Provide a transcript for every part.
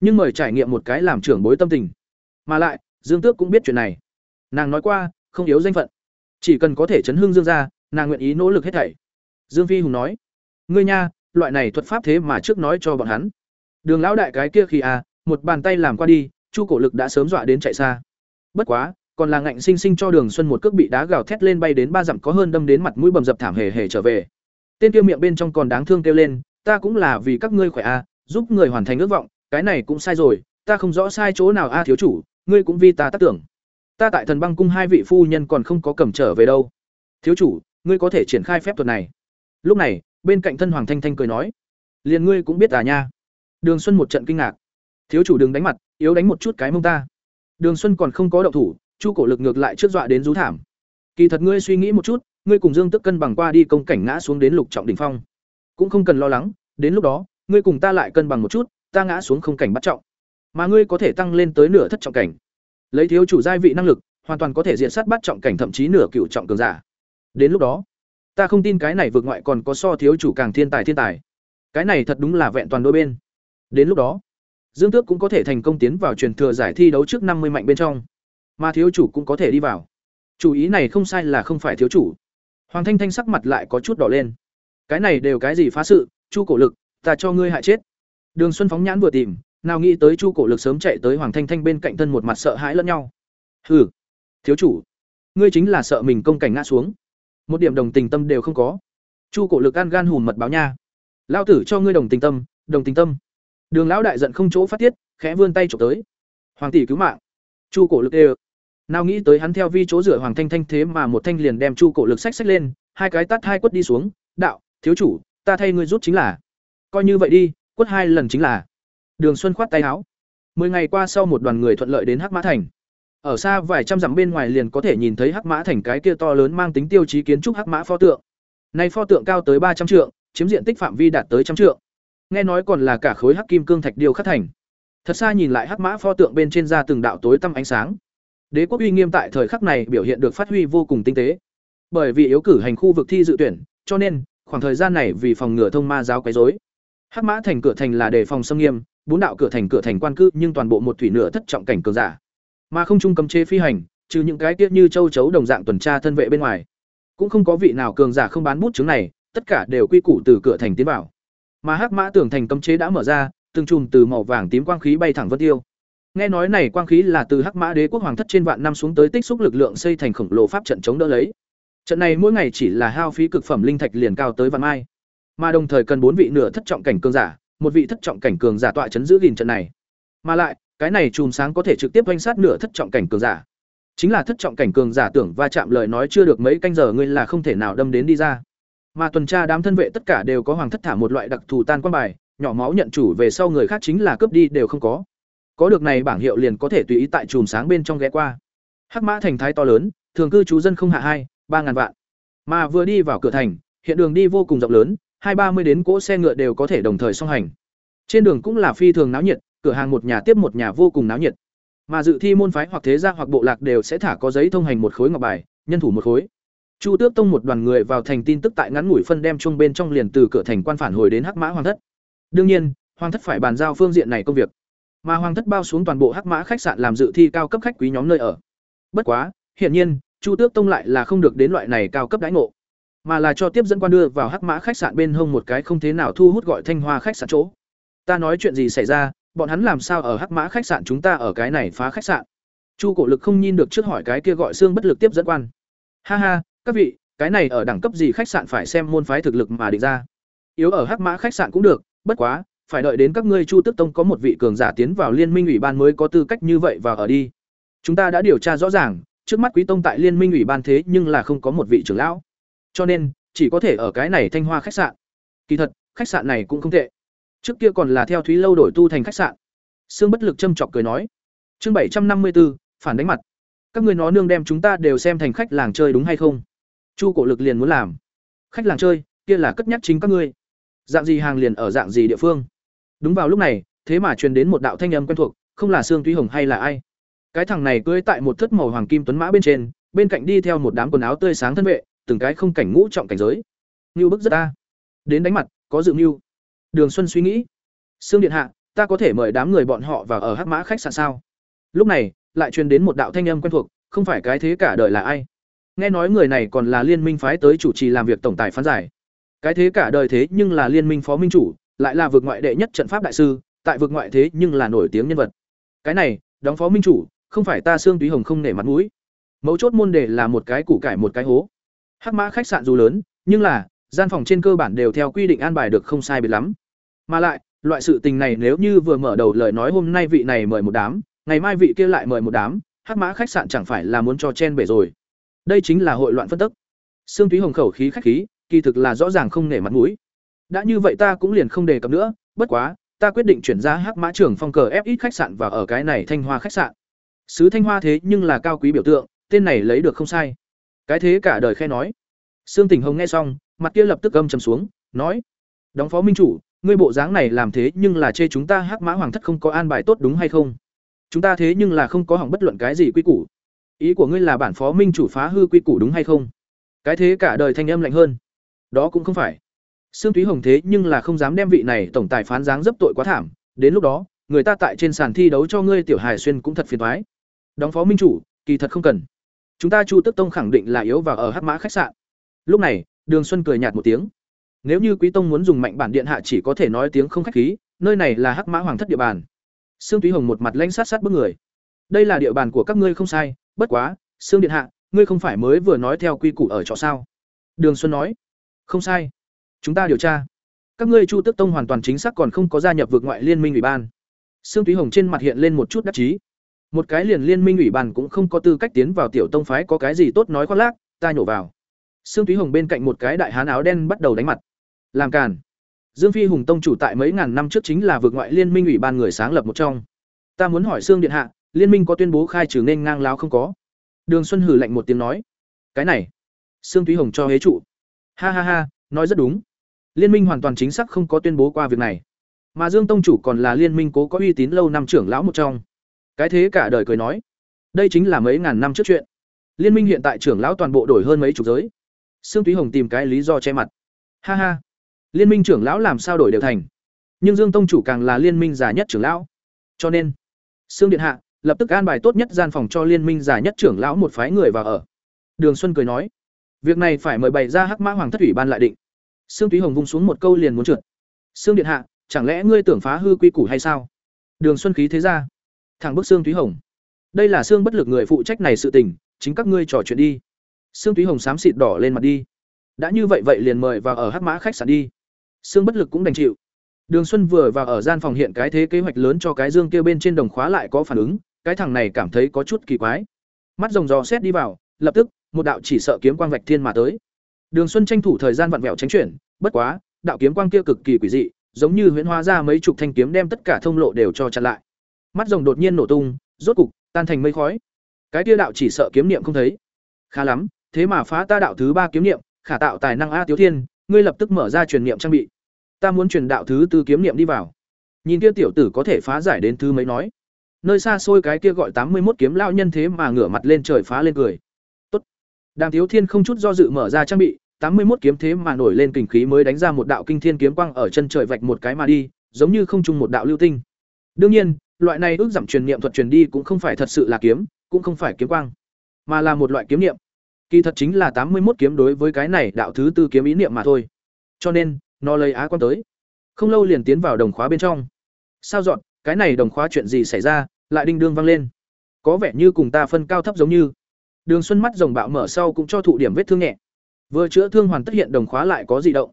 nhưng mời trải nghiệm một cái làm trưởng bối tâm tình. Mà lại, dương tước cũng biết chuyện này. Nàng nói qua, không yếu danh phận. Chỉ cần có thể chấn hương dương ra nàng nguyện ý nỗ lực hết thảy. Dương phi hùng nói, ngươi nha, loại này thuật pháp thế mà trước nói cho bọn hắn. Đường lão đại cái kia khi à một bàn tay làm qua đi, chu cổ lực đã sớm dọa đến chạy xa. Bất quá, còn là ngạnh sinh sinh cho đường xuân một cước bị đá gào thét lên bay đến ba dặm có hơn đâm đến mặt mũi bầm dập thảm hề hề trở về. Tên kia miệng bên trong còn đáng thương kêu lên, ta cũng là vì các ngươi khỏe a giúp người hoàn thành ước vọng cái này cũng sai rồi, ta không rõ sai chỗ nào a thiếu chủ, ngươi cũng vì ta tác tưởng. Ta tại thần băng cung hai vị phu nhân còn không có cầm trở về đâu. Thiếu chủ, ngươi có thể triển khai phép thuật này. Lúc này, bên cạnh thân hoàng thanh thanh cười nói, liền ngươi cũng biết à nha. Đường xuân một trận kinh ngạc. Thiếu chủ đừng đánh mặt, yếu đánh một chút cái mông ta. Đường xuân còn không có động thủ, chu cổ lực ngược lại trước dọa đến rú thảm. Kỳ thật ngươi suy nghĩ một chút, ngươi cùng dương tức cân bằng qua đi công cảnh ngã xuống đến lục trọng đỉnh phong. Cũng không cần lo lắng, đến lúc đó, ngươi cùng ta lại cân bằng một chút ta ngã xuống không cảnh bắt trọng. Mà ngươi có thể tăng lên tới nửa thất trọng cảnh. Lấy thiếu chủ giai vị năng lực, hoàn toàn có thể diện sát bắt trọng cảnh thậm chí nửa cựu trọng cường giả. Đến lúc đó, ta không tin cái này vượt ngoại còn có so thiếu chủ càng thiên tài thiên tài. Cái này thật đúng là vẹn toàn đôi bên. Đến lúc đó, dương tước cũng có thể thành công tiến vào truyền thừa giải thi đấu trước năm mươi mạnh bên trong. Mà thiếu chủ cũng có thể đi vào. Chủ ý này không sai là không phải thiếu chủ. Hoàng thanh thanh sắc mặt lại có chút đỏ lên. Cái này đều cái gì phá sự, chu cổ lực, ta cho ngươi hại chết đường xuân phóng nhãn vừa tìm, nào nghĩ tới chu cổ lực sớm chạy tới hoàng thanh thanh bên cạnh thân một mặt sợ hãi lẫn nhau. Hừ, thiếu chủ, ngươi chính là sợ mình công cảnh ngã xuống. Một điểm đồng tình tâm đều không có. Chu cổ lực an gan hùm mật báo nha. Lao tử cho ngươi đồng tình tâm, đồng tình tâm. Đường lão đại giận không chỗ phát tiết, khẽ vươn tay chụp tới. Hoàng tỷ cứu mạng. Chu cổ lực đều. Nào nghĩ tới hắn theo vi chỗ rửa hoàng thanh thanh thế mà một thanh liền đem chu cổ lực sách sách lên, hai cái tát hai quất đi xuống. Đạo, thiếu chủ, ta thay ngươi rút chính là. Coi như vậy đi quất hai lần chính là, đường xuân khoát tay áo. Mười ngày qua sau một đoàn người thuận lợi đến hắc mã thành. Ở xa vài trăm dặm bên ngoài liền có thể nhìn thấy hắc mã thành cái kia to lớn mang tính tiêu chí kiến trúc hắc mã pho tượng. Nay pho tượng cao tới ba trăm trượng, chiếm diện tích phạm vi đạt tới trăm trượng. Nghe nói còn là cả khối hắc kim cương thạch điêu khắc thành. Thật xa nhìn lại hắc mã pho tượng bên trên ra từng đạo tối tăm ánh sáng. Đế quốc uy nghiêm tại thời khắc này biểu hiện được phát huy vô cùng tinh tế. Bởi vì yếu cử hành khu vực thi dự tuyển, cho nên, khoảng thời gian này vì phòng ngừa thông ma giáo quấy rối hắc mã thành cửa thành là đề phòng xâm nghiêm, bốn đạo cửa thành cửa thành quan cư, nhưng toàn bộ một thủy nửa thất trọng cảnh cường giả. Mà không trung cấm chế phi hành, trừ những cái tiết như châu chấu đồng dạng tuần tra thân vệ bên ngoài. Cũng không có vị nào cường giả không bán bút chứng này, tất cả đều quy củ từ cửa thành tiến vào. Mà hắc mã tưởng thành cấm chế đã mở ra, từng chùm từ màu vàng tím quang khí bay thẳng vân tiêu. Nghe nói này quang khí là từ hắc mã đế quốc hoàng thất trên vạn năm xuống tới tích xúc lực lượng xây thành khổng lồ pháp trận chống đỡ lấy. Trận này mỗi ngày chỉ là hao phí cực phẩm linh thạch liền cao tới vạn mai mà đồng thời cần bốn vị nửa thất trọng cảnh cường giả, một vị thất trọng cảnh cường giả tọa chấn giữ gìn trận này. Mà lại, cái này chùm sáng có thể trực tiếp oanh sát nửa thất trọng cảnh cường giả. Chính là thất trọng cảnh cường giả tưởng va chạm lời nói chưa được mấy canh giờ ngươi là không thể nào đâm đến đi ra. Mà tuần tra đám thân vệ tất cả đều có hoàng thất thả một loại đặc thù tan quan bài, nhỏ máu nhận chủ về sau người khác chính là cướp đi đều không có. Có được này bảng hiệu liền có thể tùy ý tại chùm sáng bên trong ghé qua. Hắc mã thành thái to lớn, thường cư trú dân không hạ hai, ba ngàn vạn. Mà vừa đi vào cửa thành, hiện đường đi vô cùng rộng lớn hai ba mươi đến cỗ xe ngựa đều có thể đồng thời song hành. Trên đường cũng là phi thường náo nhiệt, cửa hàng một nhà tiếp một nhà vô cùng náo nhiệt. Mà dự thi môn phái hoặc thế gia hoặc bộ lạc đều sẽ thả có giấy thông hành một khối ngọc bài, nhân thủ một khối. Chu tước tông một đoàn người vào thành tin tức tại ngắn ngủi phân đem chung bên trong liền từ cửa thành quan phản hồi đến hắc mã hoàng thất. Đương nhiên, hoàng thất phải bàn giao phương diện này công việc. Mà hoàng thất bao xuống toàn bộ hắc mã khách sạn làm dự thi cao cấp khách quý nhóm nơi ở. Bất quá, hiển nhiên, chu tước tông lại là không được đến loại này cao cấp đãi ngộ mà là cho tiếp dẫn quan đưa vào hắc mã khách sạn bên hông một cái không thế nào thu hút gọi thanh hoa khách sạn chỗ. Ta nói chuyện gì xảy ra, bọn hắn làm sao ở hắc mã khách sạn chúng ta ở cái này phá khách sạn? Chu cổ lực không nhìn được trước hỏi cái kia gọi xương bất lực tiếp dẫn quan. Ha ha, các vị, cái này ở đẳng cấp gì khách sạn phải xem môn phái thực lực mà định ra. Yếu ở hắc mã khách sạn cũng được, bất quá, phải đợi đến các ngươi chu tức tông có một vị cường giả tiến vào liên minh ủy ban mới có tư cách như vậy và ở đi. Chúng ta đã điều tra rõ ràng, trước mắt quý tông tại liên minh ủy ban thế nhưng là không có một vị trưởng lão cho nên, chỉ có thể ở cái này thanh hoa khách sạn. Kỳ thật, khách sạn này cũng không tệ. Trước kia còn là theo thúy lâu đổi tu thành khách sạn. Sương bất lực châm chọc cười nói, chương bảy trăm năm mươi b ố phản đánh mặt. Các người nó nương đem chúng ta đều xem thành khách làng chơi đúng hay không? Chu cổ lực liền muốn làm. Khách làng chơi, kia là cất nhắc chính các ngươi. Dạng gì hàng liền ở dạng gì địa phương. Đúng vào lúc này, thế mà truyền đến một đạo thanh âm quen thuộc, không là sương thúy hồng hay là ai. Cái thằng này cưới tại một thất màu hoàng kim tuấn mã bên trên, bên cạnh đi theo một đám quần áo tươi sáng thân vệ từng cái không cảnh ngũ trọng cảnh giới. Ngưu bức rất ta. Đến đánh mặt, có dự mưu. Đường xuân suy nghĩ. Xương điện hạ, ta có thể mời đám người bọn họ vào ở hắc mã khách sạn sao? Lúc này, lại truyền đến một đạo thanh âm quen thuộc, không phải cái thế cả đời là ai? Nghe nói người này còn là liên minh phái tới chủ trì làm việc tổng tài phán giải. Cái thế cả đời thế nhưng là liên minh phó minh chủ, lại là vực ngoại đệ nhất trận pháp đại sư, tại vực ngoại thế nhưng là nổi tiếng nhân vật. Cái này, đóng phó minh chủ, không phải ta xương túy hồng không nể mặt mũi. Mấu chốt môn đề là một cái củ cải một cái hố hắc mã khách sạn dù lớn, nhưng là, gian phòng trên cơ bản đều theo quy định an bài được không sai biệt lắm. Mà lại, loại sự tình này nếu như vừa mở đầu lời nói hôm nay vị này mời một đám, ngày mai vị kia lại mời một đám, hắc mã khách sạn chẳng phải là muốn cho chen bể rồi. Đây chính là hội loạn phân tức. Sương túy hồng khẩu khí khách khí, kỳ thực là rõ ràng không nể mặt mũi. Đã như vậy ta cũng liền không đề cập nữa, bất quá, ta quyết định chuyển ra hắc mã trưởng phong cờ ép ít khách sạn và ở cái này thanh hoa khách sạn. Sứ thanh hoa thế nhưng là cao quý biểu tượng, tên này lấy được không sai cái thế cả đời khe nói. Sương tỉnh hồng nghe xong mặt kia lập tức âm trầm xuống nói đóng phó minh chủ ngươi bộ dáng này làm thế nhưng là chê chúng ta hắc mã hoàng thất không có an bài tốt đúng hay không? Chúng ta thế nhưng là không có hỏng bất luận cái gì quy củ. Ý của ngươi là bản phó minh chủ phá hư quy củ đúng hay không? Cái thế cả đời thanh âm lạnh hơn. Đó cũng không phải. Sương Thúy Hồng thế nhưng là không dám đem vị này tổng tài phán dáng dấp tội quá thảm, đến lúc đó, người ta tại trên sàn thi đấu cho ngươi tiểu hài xuyên cũng thật phiền toái. Đóng phó minh chủ, kỳ thật không cần. Chúng ta Chu Tức Tông khẳng định là yếu vào ở Hắc Mã khách sạn. Lúc này, Đường Xuân cười nhạt một tiếng. Nếu như Quý Tông muốn dùng mạnh bản điện hạ chỉ có thể nói tiếng không khách khí, nơi này là Hắc Mã hoàng thất địa bàn. Sương Thúy Hồng một mặt lãnh sát sát bức người. Đây là địa bàn của các ngươi không sai, bất quá, Sương điện hạ, ngươi không phải mới vừa nói theo quy củ ở trọ sao? Đường Xuân nói. Không sai chúng ta điều tra các ngươi chu tức tông hoàn toàn chính xác còn không có gia nhập vượt ngoại liên minh ủy ban sương túy hồng trên mặt hiện lên một chút đắc chí một cái liền liên minh ủy ban cũng không có tư cách tiến vào tiểu tông phái có cái gì tốt nói khoác lác, ta nhổ vào. Sương thúy hồng bên cạnh một cái đại hán áo đen bắt đầu đánh mặt. Làm càn. Dương phi hùng tông chủ tại mấy ngàn năm trước chính là vượt ngoại liên minh ủy ban người sáng lập một trong. Ta muốn hỏi sương điện hạ, liên minh có tuyên bố khai trừ nên ngang láo không có? Đường xuân hử lạnh một tiếng nói. Cái này. Sương thúy hồng cho hế trụ. Ha ha ha, nói rất đúng. Liên minh hoàn toàn chính xác không có tuyên bố qua việc này. Mà Dương tông chủ còn là liên minh cố có uy tín lâu năm trưởng lão một trong. Cái thế cả đời cười nói, đây chính là mấy ngàn năm trước chuyện. Liên minh hiện tại trưởng lão toàn bộ đổi hơn mấy chục giới. Sương Túy Hồng tìm cái lý do che mặt. Ha ha, liên minh trưởng lão làm sao đổi đều thành. Nhưng Dương tông chủ càng là liên minh già nhất trưởng lão. Cho nên, Sương điện hạ lập tức an bài tốt nhất gian phòng cho liên minh già nhất trưởng lão một phái người vào ở. Đường Xuân cười nói, việc này phải mời bày ra Hắc Mã Hoàng thất ủy ban lại định. Sương Túy Hồng vung xuống một câu liền muốn trượt. Sương điện hạ, chẳng lẽ ngươi tưởng phá hư quy củ hay sao? Đường Xuân khí thế ra, thẳng bức xương Túy Hồng. Đây là xương bất lực người phụ trách này sự tình, chính các ngươi trò chuyện đi. xương Túy Hồng xám xịt đỏ lên mặt đi. Đã như vậy vậy liền mời vào ở Hắc Mã khách sạn đi. xương bất lực cũng đành chịu. Đường Xuân vừa vào ở gian phòng hiện cái thế kế hoạch lớn cho cái dương kia bên trên đồng khóa lại có phản ứng, cái thằng này cảm thấy có chút kỳ quái. Mắt rồng rò xét đi vào, lập tức, một đạo chỉ sợ kiếm quang vạch thiên mà tới. Đường Xuân tranh thủ thời gian vặn vẹo tránh chuyển, bất quá, đạo kiếm quang kia cực kỳ quỷ dị, giống như huyễn hóa ra mấy chục thanh kiếm đem tất cả thông lộ đều cho chặn lại. Mắt rồng đột nhiên nổ tung, rốt cục tan thành mây khói. Cái kia đạo chỉ sợ kiếm niệm không thấy. Khá lắm, thế mà phá ta đạo thứ ba kiếm niệm, khả tạo tài năng a Tiếu Thiên, ngươi lập tức mở ra truyền niệm trang bị. Ta muốn truyền đạo thứ tư kiếm niệm đi vào. Nhìn kia tiểu tử có thể phá giải đến thứ mấy nói. Nơi xa xôi cái kia gọi tám mươi một kiếm lao nhân thế mà ngửa mặt lên trời phá lên cười. tốt. Đàm Tiếu Thiên không chút do dự mở ra trang bị, tám mươi một kiếm thế mà nổi lên kình khí mới đánh ra một đạo kinh thiên kiếm quang ở chân trời vạch một cái mà đi, giống như không trung một đạo lưu tinh. Đương nhiên, loại này ước giảm truyền niệm thuật truyền đi cũng không phải thật sự là kiếm, cũng không phải kiếm quang, mà là một loại kiếm niệm. Kỳ thật chính là tám mươi một kiếm đối với cái này đạo thứ tư kiếm ý niệm mà thôi. Cho nên, nó lấy á quan tới. Không lâu liền tiến vào đồng khóa bên trong. Sao dọn, cái này đồng khóa chuyện gì xảy ra, lại đinh đương vang lên. Có vẻ như cùng ta phân cao thấp giống như. Đường Xuân mắt rồng bạo mở sau cũng cho thụ điểm vết thương nhẹ. Vừa chữa thương hoàn tất hiện đồng khóa lại có dị động.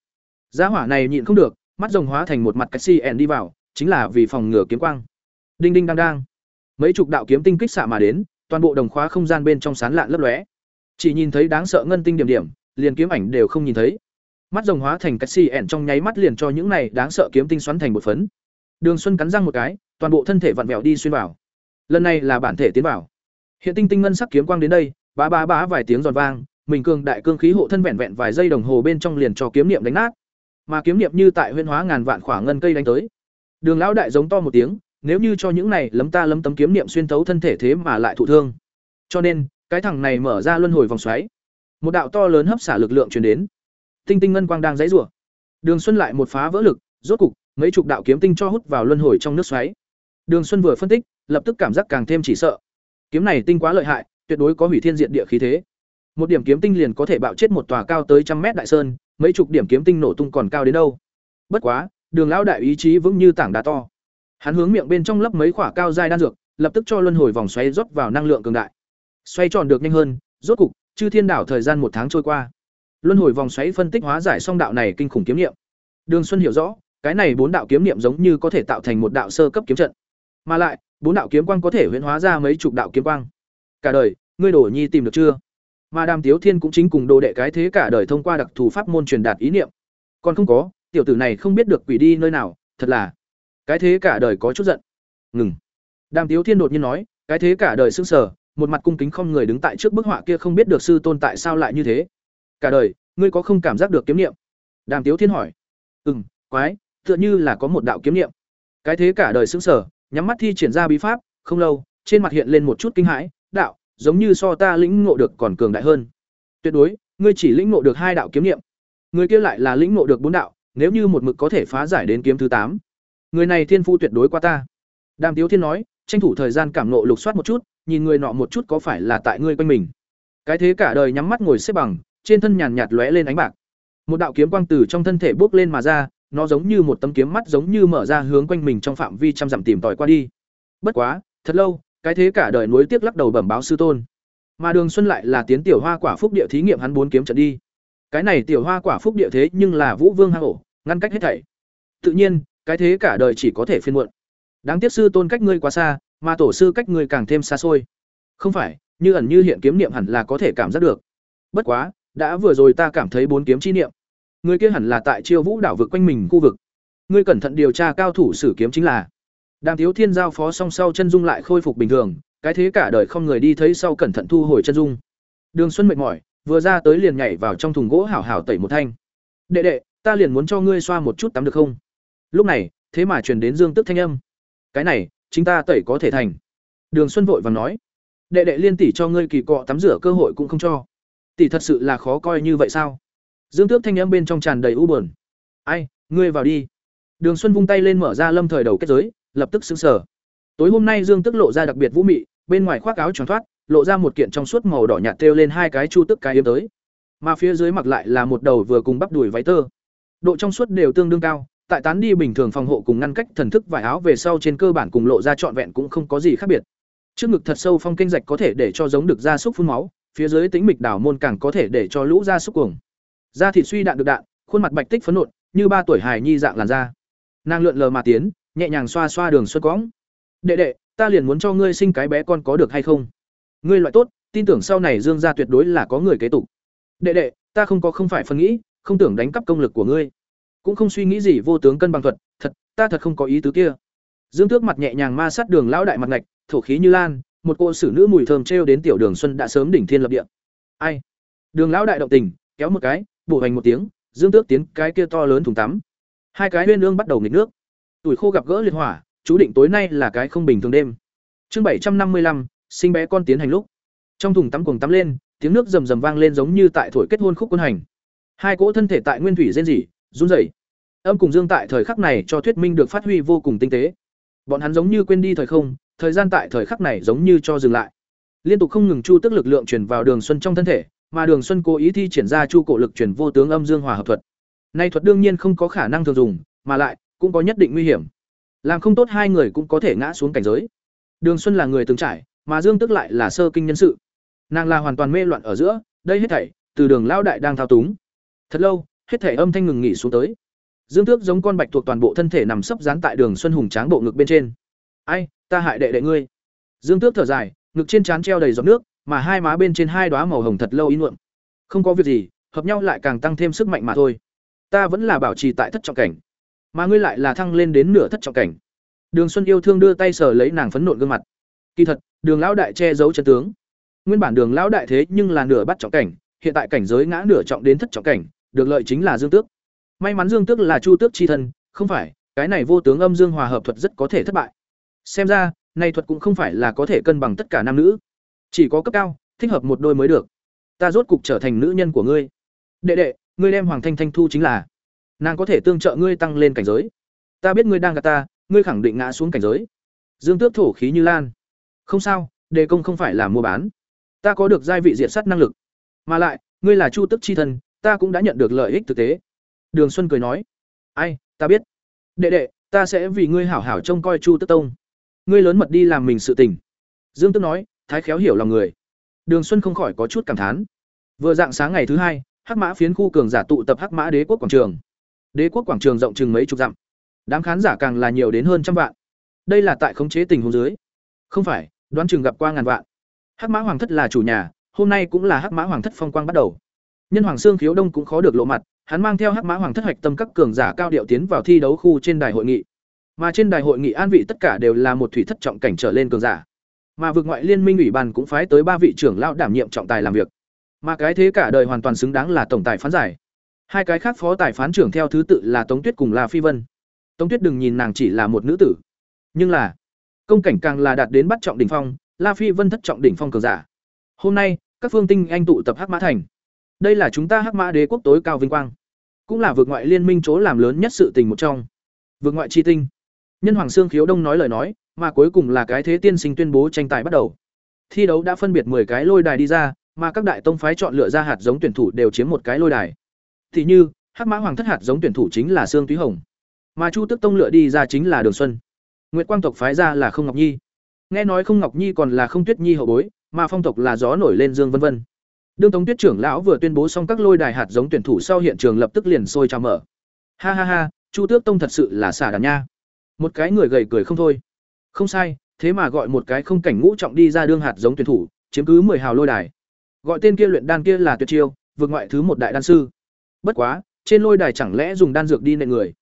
Giá hỏa này nhịn không được, mắt rồng hóa thành một mặt cassi ẻn đi vào, chính là vì phòng ngừa kiếm quang. Đinh đinh đang đang. Mấy chục đạo kiếm tinh kích xạ mà đến, toàn bộ đồng khóa không gian bên trong sán lạn lấp lóe. Chỉ nhìn thấy đáng sợ ngân tinh điểm điểm, liền kiếm ảnh đều không nhìn thấy. Mắt rồng hóa thành cassi ẻn trong nháy mắt liền cho những này đáng sợ kiếm tinh xoắn thành một phấn. Đường Xuân cắn răng một cái, toàn bộ thân thể vặn vẹo đi xuyên vào. Lần này là bản thể tiến vào. Hiện tinh tinh ngân sắc kiếm quang đến đây, bá bá bá vài tiếng giòn vang, mình cường đại cương khí hộ thân vẹn vẹn vài giây đồng hồ bên trong liền cho kiếm niệm đánh nát. Mà kiếm niệm như tại huyễn hóa ngàn vạn khỏa ngân cây đánh tới. Đường lão đại giống to một tiếng, nếu như cho những này lấm ta lấm tấm kiếm niệm xuyên thấu thân thể thế mà lại thụ thương. Cho nên, cái thằng này mở ra luân hồi vòng xoáy. Một đạo to lớn hấp xả lực lượng truyền đến. Tinh tinh ngân quang đang giãy rủa. Đường Xuân lại một phá vỡ lực, rốt cục, mấy chục đạo kiếm tinh cho hút vào luân hồi trong nước xoáy. Đường Xuân vừa phân tích, lập tức cảm giác càng thêm chỉ sợ. Kiếm này tinh quá lợi hại, tuyệt đối có hủy thiên diện địa khí thế. Một điểm kiếm tinh liền có thể bạo chết một tòa cao tới trăm mét đại sơn, mấy chục điểm kiếm tinh nổ tung còn cao đến đâu. Bất quá, Đường lão đại ý chí vững như tảng đá to. Hắn hướng miệng bên trong lấp mấy quả cao giai đan dược, lập tức cho luân hồi vòng xoáy rót vào năng lượng cường đại. Xoay tròn được nhanh hơn, rốt cục, chư thiên đảo thời gian một tháng trôi qua. Luân hồi vòng xoáy phân tích hóa giải song đạo này kinh khủng kiếm niệm. Đường Xuân hiểu rõ, cái này bốn đạo kiếm niệm giống như có thể tạo thành một đạo sơ cấp kiếm trận. Mà lại, bốn đạo kiếm quang có thể huyễn hóa ra mấy chục đạo kiếm quang. Cả đời, ngươi đổ nhi tìm được chưa? Mà Đàm Tiếu Thiên cũng chính cùng đồ đệ cái thế cả đời thông qua đặc thù pháp môn truyền đạt ý niệm. Còn không có, tiểu tử này không biết được quỷ đi nơi nào, thật là cái thế cả đời có chút giận. Ngừng. Đàm Tiếu Thiên đột nhiên nói, cái thế cả đời sững sờ, một mặt cung kính không người đứng tại trước bức họa kia không biết được sư tôn tại sao lại như thế. Cả đời, ngươi có không cảm giác được kiếm niệm? Đàm Tiếu Thiên hỏi. Ừm, quái, tựa như là có một đạo kiếm niệm. Cái thế cả đời sững sờ, nhắm mắt thi triển ra bí pháp, không lâu, trên mặt hiện lên một chút kinh hãi, đạo, giống như so ta lĩnh ngộ được còn cường đại hơn. Tuyệt đối, ngươi chỉ lĩnh ngộ được hai đạo kiếm niệm. Người kia lại là lĩnh ngộ được bốn đạo, nếu như một mực có thể phá giải đến kiếm thứ tám, người này thiên phu tuyệt đối qua ta. Đàm Tiếu Thiên nói, tranh thủ thời gian cảm nộ lục soát một chút, nhìn người nọ một chút có phải là tại ngươi quanh mình. Cái thế cả đời nhắm mắt ngồi xếp bằng, trên thân nhàn nhạt lóe lên ánh bạc. Một đạo kiếm quang từ trong thân thể bốc lên mà ra, nó giống như một tấm kiếm mắt giống như mở ra hướng quanh mình trong phạm vi trăm dặm tìm tòi qua đi. Bất quá, thật lâu, cái thế cả đời nuối tiếc lắc đầu bẩm báo sư tôn. Mà Đường Xuân lại là tiến tiểu hoa quả phúc địa thí nghiệm hắn bốn kiếm trận đi. Cái này tiểu hoa quả phúc địa thế nhưng là Vũ Vương hang ổ, ngăn cách hết thảy. Tự nhiên, cái thế cả đời chỉ có thể phiên muộn. Đáng tiếc sư tôn cách ngươi quá xa, mà tổ sư cách ngươi càng thêm xa xôi. Không phải, như ẩn như hiện kiếm niệm hẳn là có thể cảm giác được. Bất quá, đã vừa rồi ta cảm thấy bốn kiếm chi niệm. Người kia hẳn là tại Chiêu Vũ đảo vực quanh mình khu vực. Ngươi cẩn thận điều tra cao thủ sử kiếm chính là. Đàm thiếu Thiên giao phó song sau chân dung lại khôi phục bình thường, cái thế cả đời không người đi thấy sau cẩn thận thu hồi chân dung. Đường Xuân mệt mỏi, vừa ra tới liền nhảy vào trong thùng gỗ hảo hảo tẩy một thanh. "Đệ đệ, ta liền muốn cho ngươi xoa một chút tắm được không?" Lúc này, thế mà truyền đến Dương Tức thanh âm. "Cái này, chính ta tẩy có thể thành." Đường Xuân vội vàng nói. "Đệ đệ liên tỷ cho ngươi kỳ cọ tắm rửa cơ hội cũng không cho." Tỷ thật sự là khó coi như vậy sao? Dương Tước thanh âm bên trong tràn đầy u buồn. "Ai, ngươi vào đi." Đường Xuân vung tay lên mở ra lâm thời đầu kết giới, lập tức xứng sờ. Tối hôm nay Dương Tức lộ ra đặc biệt vũ mị, bên ngoài khoác áo tròn thoát, lộ ra một kiện trong suốt màu đỏ nhạt treo lên hai cái chu tức cái yếm tới. Mà phía dưới mặc lại là một đầu vừa cùng bắp đùi váy tơ. Độ trong suốt đều tương đương cao, tại tán đi bình thường phòng hộ cùng ngăn cách thần thức vải áo về sau trên cơ bản cùng lộ ra trọn vẹn cũng không có gì khác biệt. Trước ngực thật sâu phong kinh rạch có thể để cho giống được ra súc phun máu, phía dưới tính mịch đảo môn càng có thể để cho lũ ra súc cuồng. Da thịt suy đạn được đạn, khuôn mặt bạch tích phấn nộn, như ba tuổi hài nhi dạng làn da. Nàng lượn lờ mà tiến, nhẹ nhàng xoa xoa đường xuân cõng. "Đệ đệ, ta liền muốn cho ngươi sinh cái bé con có được hay không? Ngươi loại tốt, tin tưởng sau này Dương gia tuyệt đối là có người kế tục. Đệ đệ, ta không có không phải phân nghĩ, không tưởng đánh cắp công lực của ngươi, cũng không suy nghĩ gì vô tướng cân bằng thuật, thật, ta thật không có ý tứ kia." Dương Tước mặt nhẹ nhàng ma sát đường lão đại mặt ngạch, thổ khí như lan, một cô xử nữ mùi thơm trêu đến tiểu đường xuân đã sớm đỉnh thiên lập địa. Ai? Đường lão đại động tình, kéo một cái, bổ hành một tiếng, Dương Tước tiến cái kia to lớn thùng tắm. Hai cái huyên lương bắt đầu nghịch nước. Tuổi khô gặp gỡ liệt hỏa, chú định tối nay là cái không bình thường đêm. Chương bảy trăm năm mươi lăm, sinh bé con tiến hành lúc. Trong thùng tắm cuồng tắm lên, tiếng nước rầm rầm vang lên giống như tại thổi kết hôn khúc quân hành. Hai cỗ thân thể tại nguyên thủy rên rỉ, run rẩy. Âm cùng dương tại thời khắc này cho thuyết minh được phát huy vô cùng tinh tế. Bọn hắn giống như quên đi thời không, thời gian tại thời khắc này giống như cho dừng lại. Liên tục không ngừng chu tức lực lượng truyền vào Đường Xuân trong thân thể, mà Đường Xuân cố ý thi triển ra chu cổ lực truyền vô tướng âm dương hòa hợp thuật. Nay thuật đương nhiên không có khả năng thường dùng, mà lại cũng có nhất định nguy hiểm. Làm không tốt hai người cũng có thể ngã xuống cảnh giới. Đường Xuân là người từng trải, mà Dương Tức lại là sơ kinh nhân sự. Nàng là hoàn toàn mê loạn ở giữa, đây hết thảy từ Đường lao đại đang thao túng. Thật lâu, hết thảy âm thanh ngừng nghỉ xuống tới. Dương Tước giống con bạch thuộc toàn bộ thân thể nằm sấp dán tại Đường Xuân hùng tráng bộ ngực bên trên. "Ai, ta hại đệ đệ ngươi." Dương Tước thở dài, ngực trên trán treo đầy giọt nước, mà hai má bên trên hai đóa màu hồng thật lâu ý nhuộm. "Không có việc gì, hợp nhau lại càng tăng thêm sức mạnh mà thôi. Ta vẫn là bảo trì tại thất trọng cảnh." mà ngươi lại là thăng lên đến nửa thất trọng cảnh đường xuân yêu thương đưa tay sờ lấy nàng phấn nộn gương mặt kỳ thật đường lão đại che giấu chân tướng nguyên bản đường lão đại thế nhưng là nửa bắt trọng cảnh hiện tại cảnh giới ngã nửa trọng đến thất trọng cảnh được lợi chính là dương tước. May mắn dương tước là chu tước chi thân, không phải, cái này vô tướng âm dương hòa hợp thuật rất có thể thất bại. Xem ra này thuật cũng không phải là có thể cân bằng tất cả nam nữ. Chỉ có cấp cao, thích hợp một đôi mới được. Ta rốt cục trở thành nữ nhân của ngươi. Đệ đệ, ngươi đem hoàng thanh thanh thu chính là. Nàng có thể tương trợ ngươi tăng lên cảnh giới. Ta biết ngươi đang gạt ta, ngươi khẳng định ngã xuống cảnh giới. Dương tước thổ khí như lan. Không sao, đề công không phải là mua bán. Ta có được giai vị diện sát năng lực. Mà lại, ngươi là chu tức chi thân ta cũng đã nhận được lợi ích thực tế. Đường xuân cười nói, ai, ta biết. Đệ đệ, ta sẽ vì ngươi hảo hảo trông coi chu tức tông. Ngươi lớn mật đi làm mình sự tình. Dương tức nói, thái khéo hiểu lòng người. Đường xuân không khỏi có chút cảm thán. Vừa dạng sáng ngày thứ hai, hắc mã phiến khu cường giả tụ tập hắc mã đế quốc quảng trường. Đế quốc quảng trường rộng chừng mấy chục dặm. Đám khán giả càng là nhiều đến hơn trăm vạn. Đây là tại khống chế tình huống dưới. Không phải, đoán chừng gặp qua ngàn vạn. Hắc mã hoàng thất là chủ nhà, hôm nay cũng là hắc mã hoàng thất phong quang bắt đầu nhân hoàng sương khiếu đông cũng khó được lộ mặt, hắn mang theo hắc mã hoàng thất hoạch tâm các cường giả cao điệu tiến vào thi đấu khu trên đài hội nghị. Mà trên đài hội nghị an vị tất cả đều là một thủy thất trọng cảnh trở lên cường giả. Mà vực ngoại liên minh ủy ban cũng phái tới ba vị trưởng lao đảm nhiệm trọng tài làm việc. Mà cái thế cả đời hoàn toàn xứng đáng là tổng tài phán giải. Hai cái khác phó tài phán trưởng theo thứ tự là tống tuyết cùng là phi vân. Tống tuyết đừng nhìn nàng chỉ là một nữ tử. Nhưng là, công cảnh càng là đạt đến bắt trọng đỉnh phong, la phi vân thất trọng đỉnh phong cường giả. Hôm nay, các phương tinh anh tụ tập hắc mã thành đây là chúng ta hắc mã đế quốc tối cao vinh quang, cũng là vượt ngoại liên minh chỗ làm lớn nhất sự tình một trong. Vượt ngoại chi tinh. Nhân hoàng sương khiếu đông nói lời nói, mà cuối cùng là cái thế tiên sinh tuyên bố tranh tài bắt đầu. Thi đấu đã phân biệt 10 cái lôi đài đi ra, mà các đại tông phái chọn lựa ra hạt giống tuyển thủ đều chiếm một cái lôi đài. Thì như, hắc mã hoàng thất hạt giống tuyển thủ chính là sương túy hồng, mà chu tức tông lựa đi ra chính là đường xuân. Nguyệt quang tộc phái ra là không ngọc nhi. Nghe nói không ngọc nhi còn là không tuyết nhi hậu bối, mà phong tộc là gió nổi lên dương vân vân đương tống tuyết trưởng lão vừa tuyên bố xong các lôi đài hạt giống tuyển thủ sau hiện trường lập tức liền sôi trào mở. Ha ha ha, chu tước tông thật sự là xả đàn nha. Một cái người gầy cười không thôi. Không sai, thế mà gọi một cái không cảnh ngũ trọng đi ra đương hạt giống tuyển thủ, chiếm cứ mười hào lôi đài. Gọi tên kia luyện đan kia là tuyệt chiêu, vượt ngoại thứ một đại đan sư. Bất quá, trên lôi đài chẳng lẽ dùng đan dược đi nện người?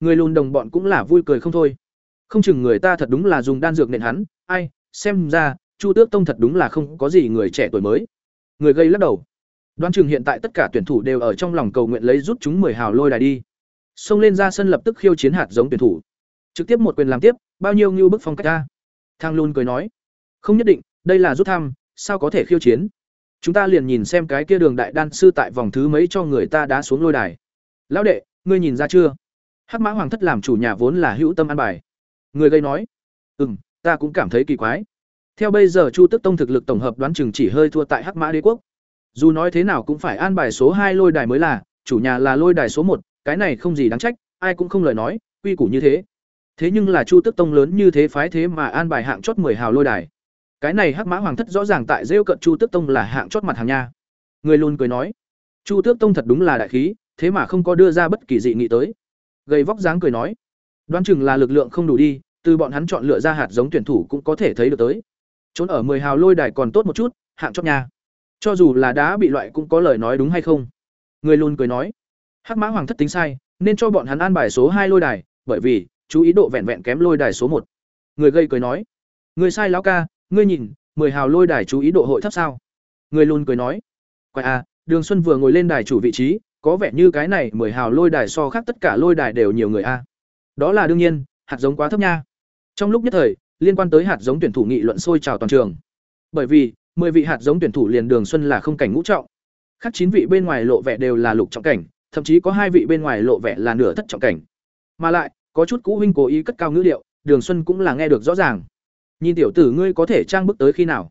Người lùn đồng bọn cũng là vui cười không thôi. Không chừng người ta thật đúng là dùng đan dược nện hắn, ai, xem ra, chu tước tông thật đúng là không có gì người trẻ tuổi mới người gây lắc đầu. Đoán chừng hiện tại tất cả tuyển thủ đều ở trong lòng cầu nguyện lấy rút chúng mười hào lôi đài đi. Xông lên ra sân lập tức khiêu chiến hạt giống tuyển thủ. Trực tiếp một quyền làm tiếp, bao nhiêu như bức phong cách ta. thang luôn cười nói. Không nhất định, đây là rút thăm, sao có thể khiêu chiến? Chúng ta liền nhìn xem cái kia đường đại đan sư tại vòng thứ mấy cho người ta đá xuống lôi đài. Lão đệ, ngươi nhìn ra chưa? Hắc mã hoàng thất làm chủ nhà vốn là hữu tâm an bài. Người gây nói. Ừ m ta cũng cảm thấy kỳ quái theo bây giờ chu tức tông thực lực tổng hợp đoán chừng chỉ hơi thua tại hắc mã đế quốc. Dù nói thế nào cũng phải an bài số hai lôi đài mới là, chủ nhà là lôi đài số một, cái này không gì đáng trách, ai cũng không lời nói, quy củ như thế. Thế nhưng là chu tức tông lớn như thế phái thế mà an bài hạng chót mười hào lôi đài. Cái này hắc mã hoàng thất rõ ràng tại rêu cận chu tước tông là hạng chót mặt hàng nha. Người luôn cười nói, chu tước tông thật đúng là đại khí, thế mà không có đưa ra bất kỳ dị nghị tới. Gầy vóc dáng cười nói, đoán chừng là lực lượng không đủ đi, từ bọn hắn chọn lựa ra hạt giống tuyển thủ cũng có thể thấy được tới trốn ở mười hào lôi đài còn tốt một chút, hạng chót nhà. cho dù là đá bị loại cũng có lời nói đúng hay không? Người luôn cười nói. Hắc mã hoàng thất tính sai, nên cho bọn hắn an bài số hai lôi đài, bởi vì, chú ý độ vẹn vẹn kém lôi đài số một. Người gây cười nói. Người sai lão ca, ngươi nhìn, mười hào lôi đài chú ý độ hội thấp sao? Người luôn cười nói. Quay à đường xuân vừa ngồi lên đài chủ vị trí, có vẻ như cái này mười hào lôi đài so khác tất cả lôi đài đều nhiều người a. Đó là đương nhiên, hạt giống quá thấp nha. Trong lúc nhất thời liên quan tới hạt giống tuyển thủ nghị luận sôi trào toàn trường. Bởi vì, mười vị hạt giống tuyển thủ liền đường xuân là không cảnh ngũ trọng. Khác chín vị bên ngoài lộ vẻ đều là lục trọng cảnh, thậm chí có hai vị bên ngoài lộ vẻ là nửa thất trọng cảnh. Mà lại, có chút cũ huynh cố ý cất cao ngữ điệu, đường xuân cũng là nghe được rõ ràng. Nhìn tiểu tử ngươi có thể trang bức tới khi nào?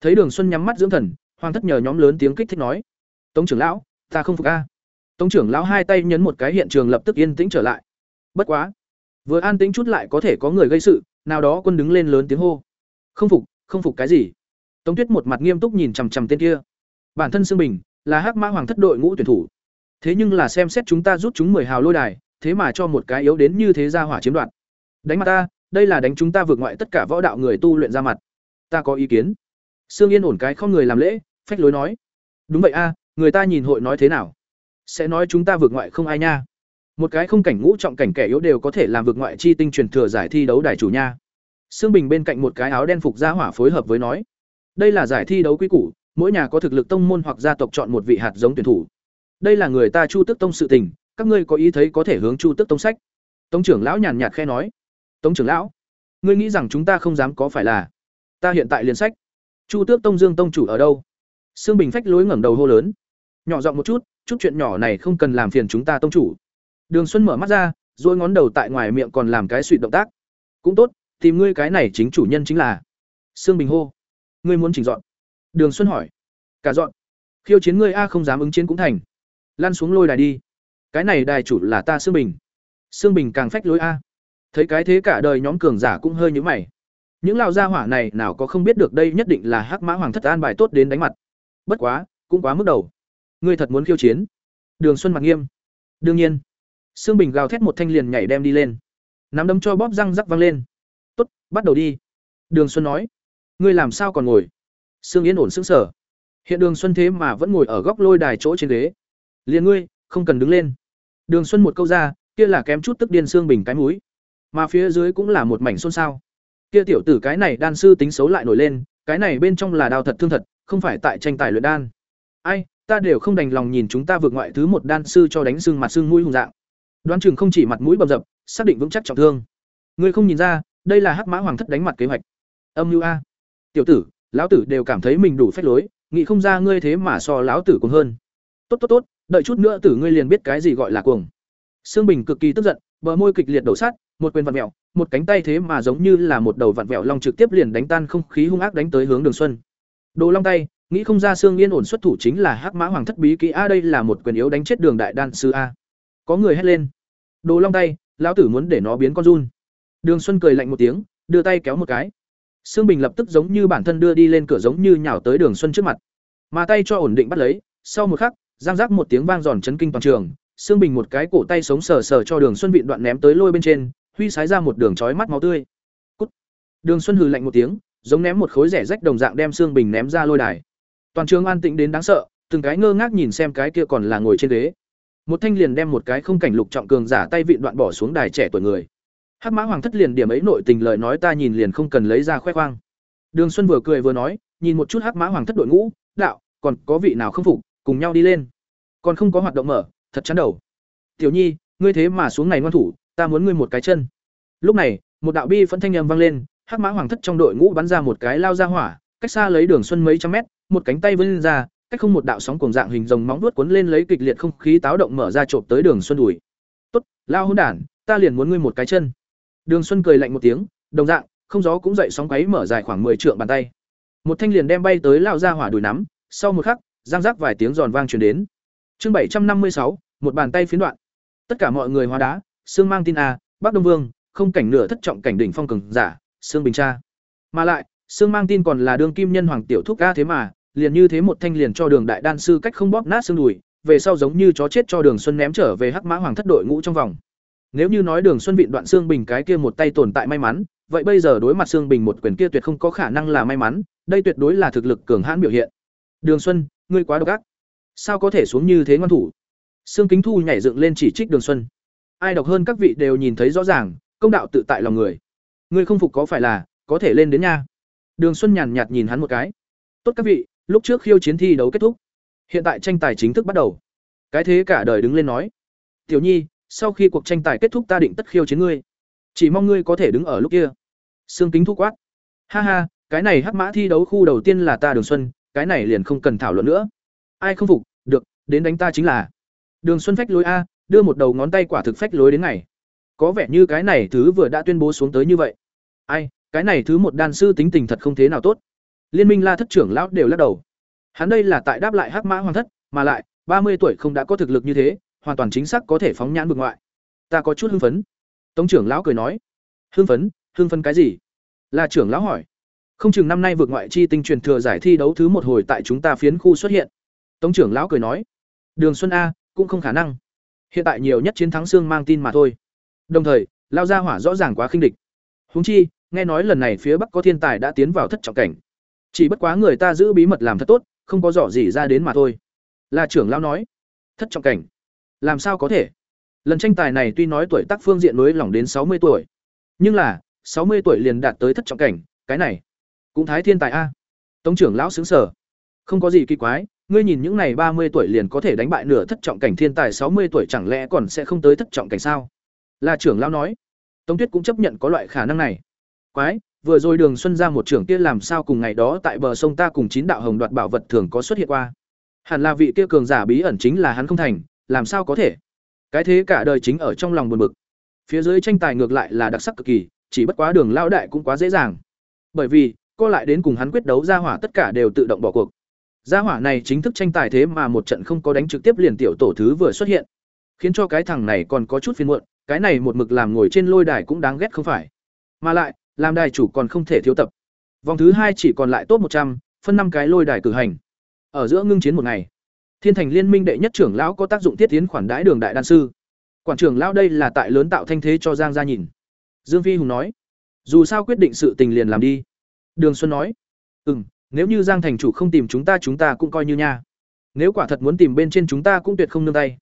Thấy đường xuân nhắm mắt dưỡng thần, hoàng thất nhờ nhóm lớn tiếng kích thích nói, tống trưởng lão, ta không phục a. Tống trưởng lão hai tay nhấn một cái hiện trường lập tức yên tĩnh trở lại. Bất quá, vừa an tĩnh chút lại có thể có người gây sự nào đó quân đứng lên lớn tiếng hô. Không phục không phục cái gì? Tống tuyết một mặt nghiêm túc nhìn chằm chằm tên kia. Bản thân xương bình là hắc mã hoàng thất đội ngũ tuyển thủ. Thế nhưng là xem xét chúng ta rút chúng mười hào lôi đài, thế mà cho một cái yếu đến như thế ra hỏa chiếm đoạt. Đánh mặt ta, đây là đánh chúng ta vượt ngoại tất cả võ đạo người tu luyện ra mặt. Ta có ý kiến. Sương yên ổn cái không người làm lễ, phách lối nói. Đúng vậy a, người ta nhìn hội nói thế nào? Sẽ nói chúng ta vượt ngoại không ai nha một cái không cảnh ngũ trọng cảnh kẻ yếu đều có thể làm vượt ngoại chi tinh truyền thừa giải thi đấu đài chủ nha. Sương bình bên cạnh một cái áo đen phục gia hỏa phối hợp với nói, đây là giải thi đấu quy củ, mỗi nhà có thực lực tông môn hoặc gia tộc chọn một vị hạt giống tuyển thủ. Đây là người ta chu tức tông sự tình, các ngươi có ý thấy có thể hướng chu tức tông sách. Tông trưởng lão nhàn nhạt khe nói tống trưởng lão, ngươi nghĩ rằng chúng ta không dám có phải là ta hiện tại liền sách? Chu tước tông dương tông chủ ở đâu? Sương bình phách lối ngẩng đầu hô lớn, nhỏ giọng một chút chút chuyện nhỏ này không cần làm phiền chúng ta tông chủ đường xuân mở mắt ra rồi ngón đầu tại ngoài miệng còn làm cái suy động tác. Cũng tốt, tìm ngươi cái này chính chủ nhân chính là. Sương Bình hô. Ngươi muốn chỉnh dọn. Đường Xuân hỏi. Cả dọn. Khiêu chiến ngươi a không dám ứng chiến cũng thành. Lăn xuống lôi đài đi. Cái này đài chủ là ta Sương Bình. Sương Bình càng phách lối a. Thấy cái thế cả đời nhóm cường giả cũng hơi nhíu mày. Những lão gia hỏa này nào có không biết được đây nhất định là Hắc Mã Hoàng thất an bài tốt đến đánh mặt. Bất quá, cũng quá mức đầu. Ngươi thật muốn khiêu chiến? Đường Xuân mặt nghiêm. Đương nhiên. Sương Bình gào thét một thanh liền nhảy đem đi lên. Nắm đấm cho bóp răng rắc vang lên. "Tốt, bắt đầu đi." Đường Xuân nói. "Ngươi làm sao còn ngồi?" Sương Yên ổn sững sờ. Hiện Đường Xuân thế mà vẫn ngồi ở góc lôi đài chỗ trên ghế. "Liền ngươi, không cần đứng lên." Đường Xuân một câu ra, kia là kém chút tức điên Sương Bình cái mũi. Mà phía dưới cũng là một mảnh xôn xao. Kia tiểu tử cái này đan sư tính xấu lại nổi lên, cái này bên trong là đao thật thương thật, không phải tại tranh tài luyện đan. Ai, ta đều không đành lòng nhìn chúng ta vượt ngoại thứ một đan sư cho đánh xương mặt xương mũi hùng dạng. Đoán chừng không chỉ mặt mũi bầm dập, xác định vững chắc trọng thương. Ngươi không nhìn ra, đây là Hắc Mã Hoàng thất đánh mặt kế hoạch. Âm mưu a. Tiểu tử, lão tử đều cảm thấy mình đủ phách lối, nghĩ không ra ngươi thế mà so lão tử cuồng hơn. Tốt tốt tốt, đợi chút nữa tử ngươi liền biết cái gì gọi là cuồng. Sương Bình cực kỳ tức giận, bờ môi kịch liệt đổ sát, một quyền vặn vẹo, một cánh tay thế mà giống như là một đầu vặn vẹo long trực tiếp liền đánh tan không khí hung ác đánh tới hướng Đường Xuân. Đồ Long tay, nghĩ không ra Sương Yên ổn xuất thủ chính là Hắc Mã Hoàng thất bí kỹ a đây là một quyền yếu đánh chết Đường Đại Đan sư a. Có người hét lên. Đồ Long tay, lão tử muốn để nó biến con run. Đường Xuân cười lạnh một tiếng, đưa tay kéo một cái. Sương Bình lập tức giống như bản thân đưa đi lên cửa giống như nhào tới Đường Xuân trước mặt. Mà tay cho ổn định bắt lấy, sau một khắc, giang giác một tiếng vang giòn chấn kinh toàn trường, Sương Bình một cái cổ tay sống sờ sờ cho Đường Xuân vịn đoạn ném tới lôi bên trên, huy sái ra một đường chói mắt máu tươi. Cút. Đường Xuân hừ lạnh một tiếng, giống ném một khối rẻ rách đồng dạng đem Sương Bình ném ra lôi đài. Toàn trường an tĩnh đến đáng sợ, từng cái ngơ ngác nhìn xem cái kia còn là ngồi trên ghế. Một thanh liền đem một cái không cảnh lục trọng cường giả tay vịn đoạn bỏ xuống đài trẻ tuổi người. Hắc Mã Hoàng thất liền điểm ấy nội tình lời nói ta nhìn liền không cần lấy ra khoe khoang. Đường Xuân vừa cười vừa nói, nhìn một chút Hắc Mã Hoàng thất đội ngũ, đạo, còn có vị nào không phục, cùng nhau đi lên. Còn không có hoạt động mở, thật chán đầu. Tiểu Nhi, ngươi thế mà xuống này ngoan thủ, ta muốn ngươi một cái chân. Lúc này, một đạo bi phẫn thanh âm vang lên, Hắc Mã Hoàng thất trong đội ngũ bắn ra một cái lao ra hỏa, cách xa lấy Đường Xuân mấy trăm mét, một cánh tay vươn ra, cách không một đạo sóng cuồng dạng hình rồng móng vuốt cuốn lên lấy kịch liệt không khí táo động mở ra chộp tới Đường Xuân đùi. "Tốt, lao hỗn đản, ta liền muốn ngươi một cái chân." Đường Xuân cười lạnh một tiếng, đồng dạng, không gió cũng dậy sóng quấy mở dài khoảng 10 trượng bàn tay. Một thanh liền đem bay tới lao ra hỏa đùi nắm, sau một khắc, giang rắc vài tiếng giòn vang truyền đến. Chương 756, một bàn tay phiến đoạn. Tất cả mọi người hóa đá, xương mang tin a, Bắc Đông Vương, không cảnh nửa thất trọng cảnh đỉnh phong cường giả, xương bình cha. Mà lại, xương mang tin còn là đương kim nhân hoàng tiểu thúc a thế mà, liền như thế một thanh liền cho Đường đại đan sư cách không bóp nát xương đùi, về sau giống như chó chết cho Đường Xuân ném trở về Hắc Mã Hoàng thất đội ngũ trong vòng. Nếu như nói Đường Xuân vịn đoạn xương bình cái kia một tay tồn tại may mắn, vậy bây giờ đối mặt xương bình một quyền kia tuyệt không có khả năng là may mắn, đây tuyệt đối là thực lực cường hãn biểu hiện. Đường Xuân, ngươi quá độc ác. Sao có thể xuống như thế ngoan thủ? xương Kính Thu nhảy dựng lên chỉ trích Đường Xuân. Ai độc hơn các vị đều nhìn thấy rõ ràng, công đạo tự tại lòng người. Ngươi không phục có phải là, có thể lên đến nha. Đường Xuân nhàn nhạt nhìn hắn một cái. Tốt các vị, lúc trước khiêu chiến thi đấu kết thúc. Hiện tại tranh tài chính thức bắt đầu. Cái thế cả đời đứng lên nói. Tiểu Nhi, sau khi cuộc tranh tài kết thúc ta định tất khiêu chiến ngươi. Chỉ mong ngươi có thể đứng ở lúc kia. Sương Kính Thu quát. Ha ha, cái này hắc mã thi đấu khu đầu tiên là ta Đường Xuân, cái này liền không cần thảo luận nữa. Ai không phục, được, đến đánh ta chính là. Đường Xuân phách lối a, đưa một đầu ngón tay quả thực phách lối đến ngày. Có vẻ như cái này thứ vừa đã tuyên bố xuống tới như vậy. Ai, cái này thứ một đan sư tính tình thật không thế nào tốt. Liên minh La thất trưởng lão đều lắc đầu. Hắn đây là tại đáp lại Hắc Mã Hoàng thất, mà lại, ba mươi tuổi không đã có thực lực như thế, hoàn toàn chính xác có thể phóng nhãn vực ngoại. Ta có chút hưng phấn. Tống trưởng lão cười nói. Hưng phấn? Hưng phấn cái gì? La trưởng lão hỏi. Không chừng năm nay vượt ngoại chi tinh truyền thừa giải thi đấu thứ một hồi tại chúng ta phiến khu xuất hiện. Tống trưởng lão cười nói. Đường Xuân A, cũng không khả năng. Hiện tại nhiều nhất chiến thắng xương mang tin mà thôi. Đồng thời, lao gia hỏa rõ ràng quá khinh địch. Huống chi, nghe nói lần này phía Bắc có thiên tài đã tiến vào thất trọng cảnh. Chỉ bất quá người ta giữ bí mật làm thật tốt, không có rõ gì ra đến mà thôi. Là trưởng lão nói. Thất trọng cảnh. Làm sao có thể? Lần tranh tài này tuy nói tuổi tác phương diện nối lỏng đến sáu mươi tuổi, nhưng là sáu mươi tuổi liền đạt tới thất trọng cảnh, cái này cũng thái thiên tài a. Tống trưởng lão xứng sở Không có gì kỳ quái, ngươi nhìn những này ba mươi tuổi liền có thể đánh bại nửa thất trọng cảnh thiên tài sáu mươi tuổi chẳng lẽ còn sẽ không tới thất trọng cảnh sao? Là trưởng lão nói. Tống Tuyết cũng chấp nhận có loại khả năng này. Quái, vừa rồi Đường Xuân ra một trưởng kia làm sao cùng ngày đó tại bờ sông ta cùng chín đạo hồng đoạt bảo vật thường có xuất hiện qua. Hẳn là vị kia cường giả bí ẩn chính là hắn không thành, làm sao có thể? Cái thế cả đời chính ở trong lòng buồn bực. Phía dưới tranh tài ngược lại là đặc sắc cực kỳ, chỉ bất quá Đường lão đại cũng quá dễ dàng. Bởi vì, co lại đến cùng hắn quyết đấu ra hỏa tất cả đều tự động bỏ cuộc. Gia hỏa này chính thức tranh tài thế mà một trận không có đánh trực tiếp liền tiểu tổ thứ vừa xuất hiện, khiến cho cái thằng này còn có chút phiền muộn, cái này một mực làm ngồi trên lôi đài cũng đáng ghét không phải. Mà lại, làm đài chủ còn không thể thiếu tập. Vòng thứ hai chỉ còn lại top trăm, phân năm cái lôi đài cử hành. Ở giữa ngưng chiến một ngày, Thiên Thành Liên minh đệ nhất trưởng lão có tác dụng tiết tiến khoản đãi đường đại đan sư. Quản trưởng lão đây là tại lớn tạo thanh thế cho Giang gia nhìn. Dương Phi Hùng nói, dù sao quyết định sự tình liền làm đi. Đường Xuân nói, "Ừm, nếu như Giang thành chủ không tìm chúng ta chúng ta cũng coi như nha. Nếu quả thật muốn tìm bên trên chúng ta cũng tuyệt không nương tay."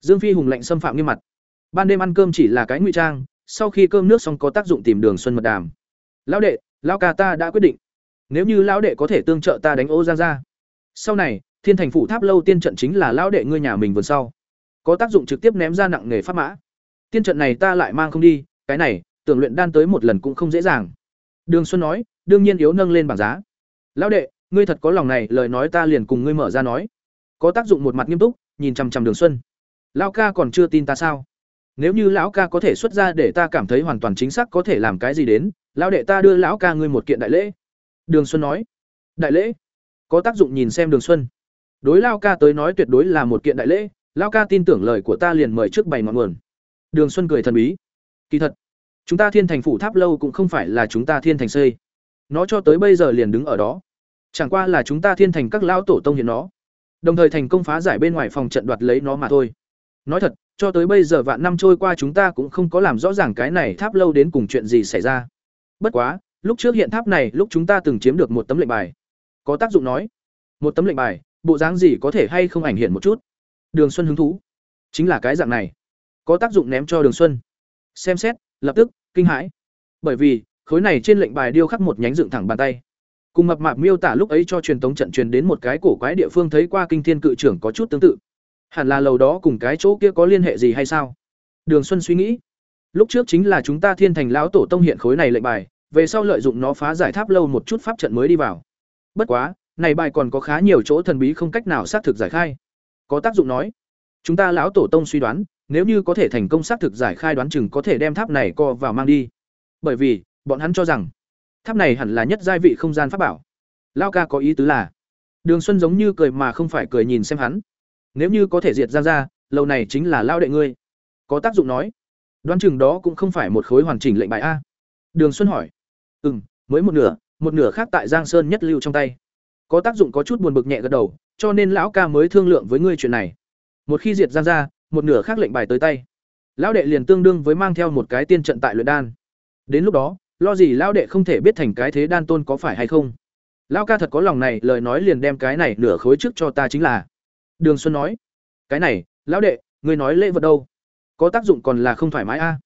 Dương Phi Hùng lạnh xâm phạm nghiêm mặt. Ban đêm ăn cơm chỉ là cái ngụy trang, sau khi cơm nước xong có tác dụng tìm Đường Xuân mật đàm. "Lão đệ, lão ca ta đã quyết định. Nếu như lão đệ có thể tương trợ ta đánh ô Giang gia, sau này, Thiên Thành phủ tháp lâu tiên trận chính là lão đệ ngươi nhà mình vườn sau. Có tác dụng trực tiếp ném ra nặng nghề pháp mã. Tiên trận này ta lại mang không đi, cái này, tưởng luyện đan tới một lần cũng không dễ dàng. Đường Xuân nói, đương nhiên yếu nâng lên bảng giá. Lão đệ, ngươi thật có lòng này, lời nói ta liền cùng ngươi mở ra nói. Có tác dụng một mặt nghiêm túc, nhìn chằm chằm Đường Xuân. Lão ca còn chưa tin ta sao? Nếu như lão ca có thể xuất ra để ta cảm thấy hoàn toàn chính xác có thể làm cái gì đến, lão đệ ta đưa lão ca ngươi một kiện đại lễ. Đường Xuân nói. Đại lễ? Có tác dụng nhìn xem Đường Xuân. Đối Lão ca tới nói tuyệt đối là một kiện đại lễ, Lão ca tin tưởng lời của ta liền mời trước bày ngọn nguồn. Đường Xuân cười thần bí. Kỳ thật, chúng ta Thiên Thành phủ tháp lâu cũng không phải là chúng ta Thiên Thành xây. Nó cho tới bây giờ liền đứng ở đó. Chẳng qua là chúng ta Thiên Thành các lão tổ tông hiện nó. Đồng thời thành công phá giải bên ngoài phòng trận đoạt lấy nó mà thôi. Nói thật, cho tới bây giờ vạn năm trôi qua chúng ta cũng không có làm rõ ràng cái này tháp lâu đến cùng chuyện gì xảy ra. Bất quá, lúc trước hiện tháp này lúc chúng ta từng chiếm được một tấm lệnh bài. Có tác dụng nói. Một tấm lệnh bài, bộ dáng gì có thể hay không ảnh hiện một chút. Đường Xuân hứng thú. Chính là cái dạng này. Có tác dụng ném cho Đường Xuân. Xem xét, lập tức kinh hãi. Bởi vì, khối này trên lệnh bài điêu khắc một nhánh dựng thẳng bàn tay. Cùng mập mạp miêu tả lúc ấy cho truyền tống trận truyền đến một cái cổ quái địa phương thấy qua kinh thiên cự trưởng có chút tương tự. Hẳn là lầu đó cùng cái chỗ kia có liên hệ gì hay sao? Đường Xuân suy nghĩ. Lúc trước chính là chúng ta Thiên Thành lão tổ tông hiện khối này lệnh bài, về sau lợi dụng nó phá giải tháp lâu một chút pháp trận mới đi vào. Bất quá, này bài còn có khá nhiều chỗ thần bí không cách nào xác thực giải khai. Có tác dụng nói, chúng ta lão tổ tông suy đoán, nếu như có thể thành công xác thực giải khai đoán chừng có thể đem tháp này co vào mang đi. Bởi vì, bọn hắn cho rằng, tháp này hẳn là nhất giai vị không gian pháp bảo. Lao ca có ý tứ là, Đường Xuân giống như cười mà không phải cười nhìn xem hắn. Nếu như có thể diệt ra ra, lâu này chính là lao đệ ngươi. Có tác dụng nói, đoán chừng đó cũng không phải một khối hoàn chỉnh lệnh bài a. Đường Xuân hỏi, "Ừm, mới một nửa, một nửa khác tại Giang Sơn nhất lưu trong tay." Có tác dụng có chút buồn bực nhẹ gật đầu, cho nên lão ca mới thương lượng với ngươi chuyện này. Một khi diệt Giang ra, một nửa khác lệnh bài tới tay. Lão đệ liền tương đương với mang theo một cái tiên trận tại luyện đan. Đến lúc đó, lo gì lão đệ không thể biết thành cái thế đan tôn có phải hay không? Lão ca thật có lòng này, lời nói liền đem cái này nửa khối trước cho ta chính là. Đường Xuân nói, cái này, lão đệ, ngươi nói lễ vật đâu? Có tác dụng còn là không thoải mái a?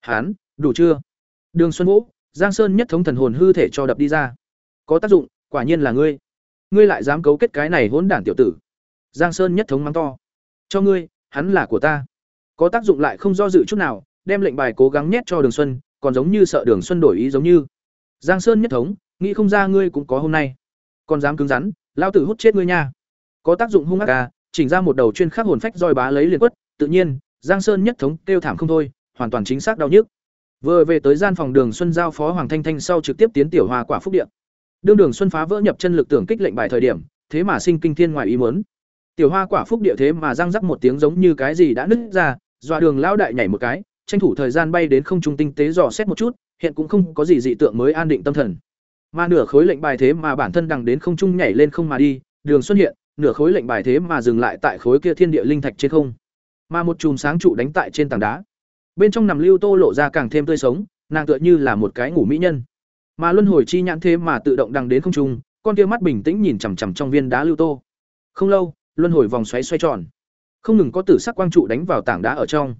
Hán, đủ chưa? Đường Xuân Vũ, Giang Sơn nhất thống thần hồn hư thể cho đập đi ra. Có tác dụng, quả nhiên là ngươi. Ngươi lại dám cấu kết cái này hỗn đản tiểu tử. Giang Sơn nhất thống mắng to. Cho ngươi, hắn là của ta. Có tác dụng lại không do dự chút nào, đem lệnh bài cố gắng nhét cho Đường Xuân, còn giống như sợ Đường Xuân đổi ý giống như. Giang Sơn nhất thống, nghĩ không ra ngươi cũng có hôm nay. Còn dám cứng rắn, lao tử hút chết ngươi nha. Có tác dụng hung ác à, chỉnh ra một đầu chuyên khắc hồn phách roi bá lấy liền quất, tự nhiên, Giang Sơn nhất thống kêu thảm không thôi, hoàn toàn chính xác đau nhức. Vừa về tới gian phòng Đường Xuân giao phó Hoàng Thanh Thanh sau trực tiếp tiến tiểu hoa quả phúc điện. Đương Đường Xuân phá vỡ nhập chân lực tưởng kích lệnh bài thời điểm, thế mà sinh kinh thiên ngoài ý muốn. Tiểu hoa quả phúc địa thế mà răng rắc một tiếng giống như cái gì đã nứt ra, dọa Đường lão đại nhảy một cái, tranh thủ thời gian bay đến không trung tinh tế dò xét một chút, hiện cũng không có gì dị tượng mới an định tâm thần. Mà nửa khối lệnh bài thế mà bản thân đằng đến không trung nhảy lên không mà đi, Đường Xuân hiện, nửa khối lệnh bài thế mà dừng lại tại khối kia thiên địa linh thạch trên không, mà một chùm sáng trụ đánh tại trên tảng đá. Bên trong nằm lưu tô lộ ra càng thêm tươi sống, nàng tựa như là một cái ngủ mỹ nhân. Mà luân hồi chi nhãn thế mà tự động đằng đến không trung, con kia mắt bình tĩnh nhìn chằm chằm trong viên đá lưu tô. Không lâu, luân hồi vòng xoáy xoay tròn. Không ngừng có tử sắc quang trụ đánh vào tảng đá ở trong,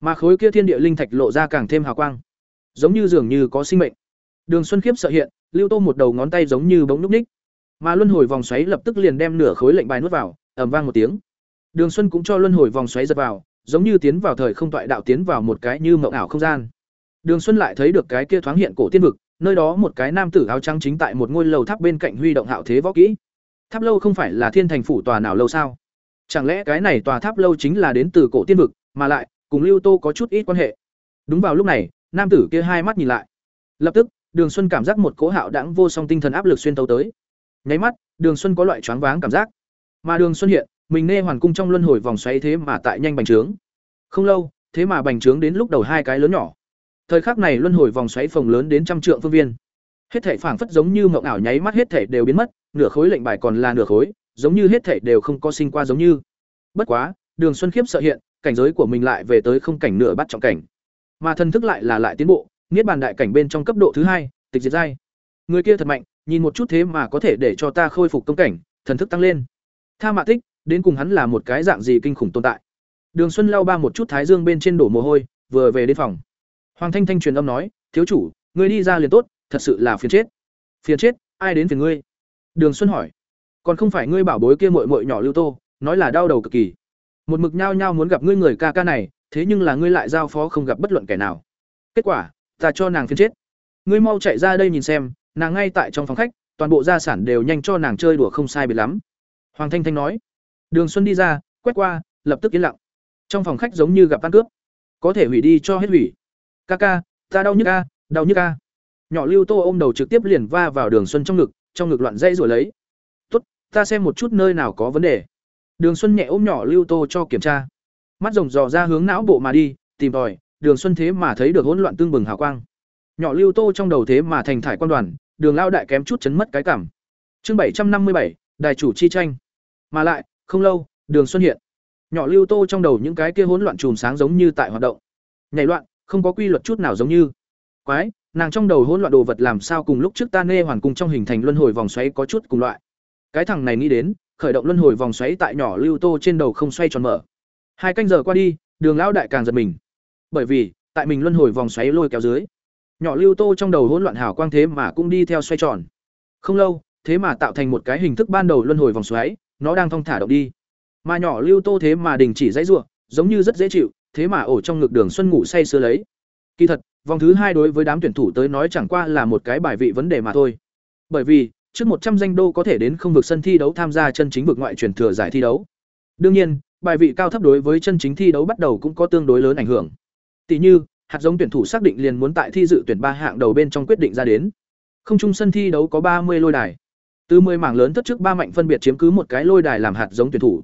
mà khối kia thiên địa linh thạch lộ ra càng thêm hào quang, giống như dường như có sinh mệnh. Đường xuân khiếp sợ hiện, lưu tô một đầu ngón tay giống như bóng núp ních mà luân hồi vòng xoáy lập tức liền đem nửa khối lệnh bài nuốt vào, ầm vang một tiếng. Đường Xuân cũng cho luân hồi vòng xoáy giật vào, giống như tiến vào thời không toại đạo tiến vào một cái như mộng ảo không gian. Đường Xuân lại thấy được cái kia thoáng hiện cổ tiên vực, nơi đó một cái nam tử áo trắng chính tại một ngôi lầu tháp bên cạnh huy động hạo thế võ kỹ. Tháp lâu không phải là thiên thành phủ tòa nào lâu sao? Chẳng lẽ cái này tòa tháp lâu chính là đến từ cổ tiên vực, mà lại cùng Lưu Tô có chút ít quan hệ. đúng vào lúc này nam tử kia hai mắt nhìn lại lập tức đường xuân cảm giác một cỗ hạo đãng vô song tinh thần áp lực xuyên tấu tới nháy mắt, đường xuân có loại choáng váng cảm giác. Mà đường xuân hiện, mình nê hoàn cung trong luân hồi vòng xoáy thế mà tại nhanh bành trướng. Không lâu, thế mà bành trướng đến lúc đầu hai cái lớn nhỏ. Thời khắc này luân hồi vòng xoáy phồng lớn đến trăm trượng phương viên. Hết thể phảng phất giống như mộng ảo nháy mắt hết thể đều biến mất, nửa khối lệnh bài còn là nửa khối, giống như hết thể đều không có sinh qua giống như. Bất quá, đường xuân khiếp sợ hiện, cảnh giới của mình lại về tới không cảnh nửa bắt trọng cảnh. Mà thần thức lại là lại tiến bộ, niết bàn đại cảnh bên trong cấp độ thứ hai, tịch diệt giai. Người kia thật mạnh nhìn một chút thế mà có thể để cho ta khôi phục công cảnh thần thức tăng lên. Tha mạ thích, đến cùng hắn là một cái dạng gì kinh khủng tồn tại? Đường xuân lau ba một chút thái dương bên trên đổ mồ hôi vừa về đến phòng. Hoàng thanh thanh truyền âm nói thiếu chủ ngươi đi ra liền tốt thật sự là phiền chết. Phiền chết? Ai đến phiền ngươi? Đường xuân hỏi. Còn không phải ngươi bảo bối kia muội muội nhỏ lưu tô nói là đau đầu cực kỳ. Một mực nhao nhao muốn gặp ngươi người ca ca này thế nhưng là ngươi lại giao phó không gặp bất luận kẻ nào. Kết quả ta cho nàng phiền chết. Ngươi mau chạy ra đây nhìn xem nàng ngay tại trong phòng khách, toàn bộ gia sản đều nhanh cho nàng chơi đùa không sai biệt lắm. Hoàng thanh thanh nói. Đường xuân đi ra, quét qua, lập tức yên lặng. Trong phòng khách giống như gặp ăn cướp. Có thể hủy đi cho hết hủy. Ca ca, ta đau nhức ca đau nhức ca nhỏ lưu tô ôm đầu trực tiếp liền va vào đường xuân trong ngực trong ngực loạn dây rồi lấy. Tốt, ta xem một chút nơi nào có vấn đề. Đường xuân nhẹ ôm nhỏ lưu tô cho kiểm tra. Mắt rồng dò ra hướng não bộ mà đi, tìm tòi, đường xuân thế mà thấy được hỗn loạn tương bừng hào quang nhỏ lưu tô trong đầu thế mà thành thải quan đoàn, đường lao đại kém chút chấn mất cái cảm. Chương bảy trăm năm mươi bảy, đài chủ chi tranh. Mà lại, không lâu, đường xuân hiện. Nhỏ lưu tô trong đầu những cái kia hỗn loạn chùm sáng giống như tại hoạt động. Nhảy loạn, không có quy luật chút nào giống như. Quái, nàng trong đầu hỗn loạn đồ vật làm sao cùng lúc trước ta nê hoàn cùng trong hình thành luân hồi vòng xoáy có chút cùng loại. Cái thằng này nghĩ đến, khởi động luân hồi vòng xoáy tại nhỏ lưu tô trên đầu không xoay tròn mở. Hai canh giờ qua đi, đường lão đại càng giật mình. Bởi vì, tại mình luân hồi vòng xoáy lôi kéo dưới nhỏ lưu tô trong đầu hỗn loạn hào quang thế mà cũng đi theo xoay tròn. Không lâu, thế mà tạo thành một cái hình thức ban đầu luân hồi vòng xoáy, nó đang thong thả động đi. Mà nhỏ lưu tô thế mà đình chỉ dãy ruộng, giống như rất dễ chịu, thế mà ổ trong ngực đường xuân ngủ say sưa lấy. Kỳ thật, vòng thứ hai đối với đám tuyển thủ tới nói chẳng qua là một cái bài vị vấn đề mà thôi. Bởi vì, trước một trăm danh đô có thể đến không vực sân thi đấu tham gia chân chính vực ngoại truyền thừa giải thi đấu. Đương nhiên, bài vị cao thấp đối với chân chính thi đấu bắt đầu cũng có tương đối lớn ảnh hưởng. Tỷ như hạt giống tuyển thủ xác định liền muốn tại thi dự tuyển ba hạng đầu bên trong quyết định ra đến không chung sân thi đấu có ba mươi lôi đài từ 10 mảng lớn tất trước ba mạnh phân biệt chiếm cứ một cái lôi đài làm hạt giống tuyển thủ.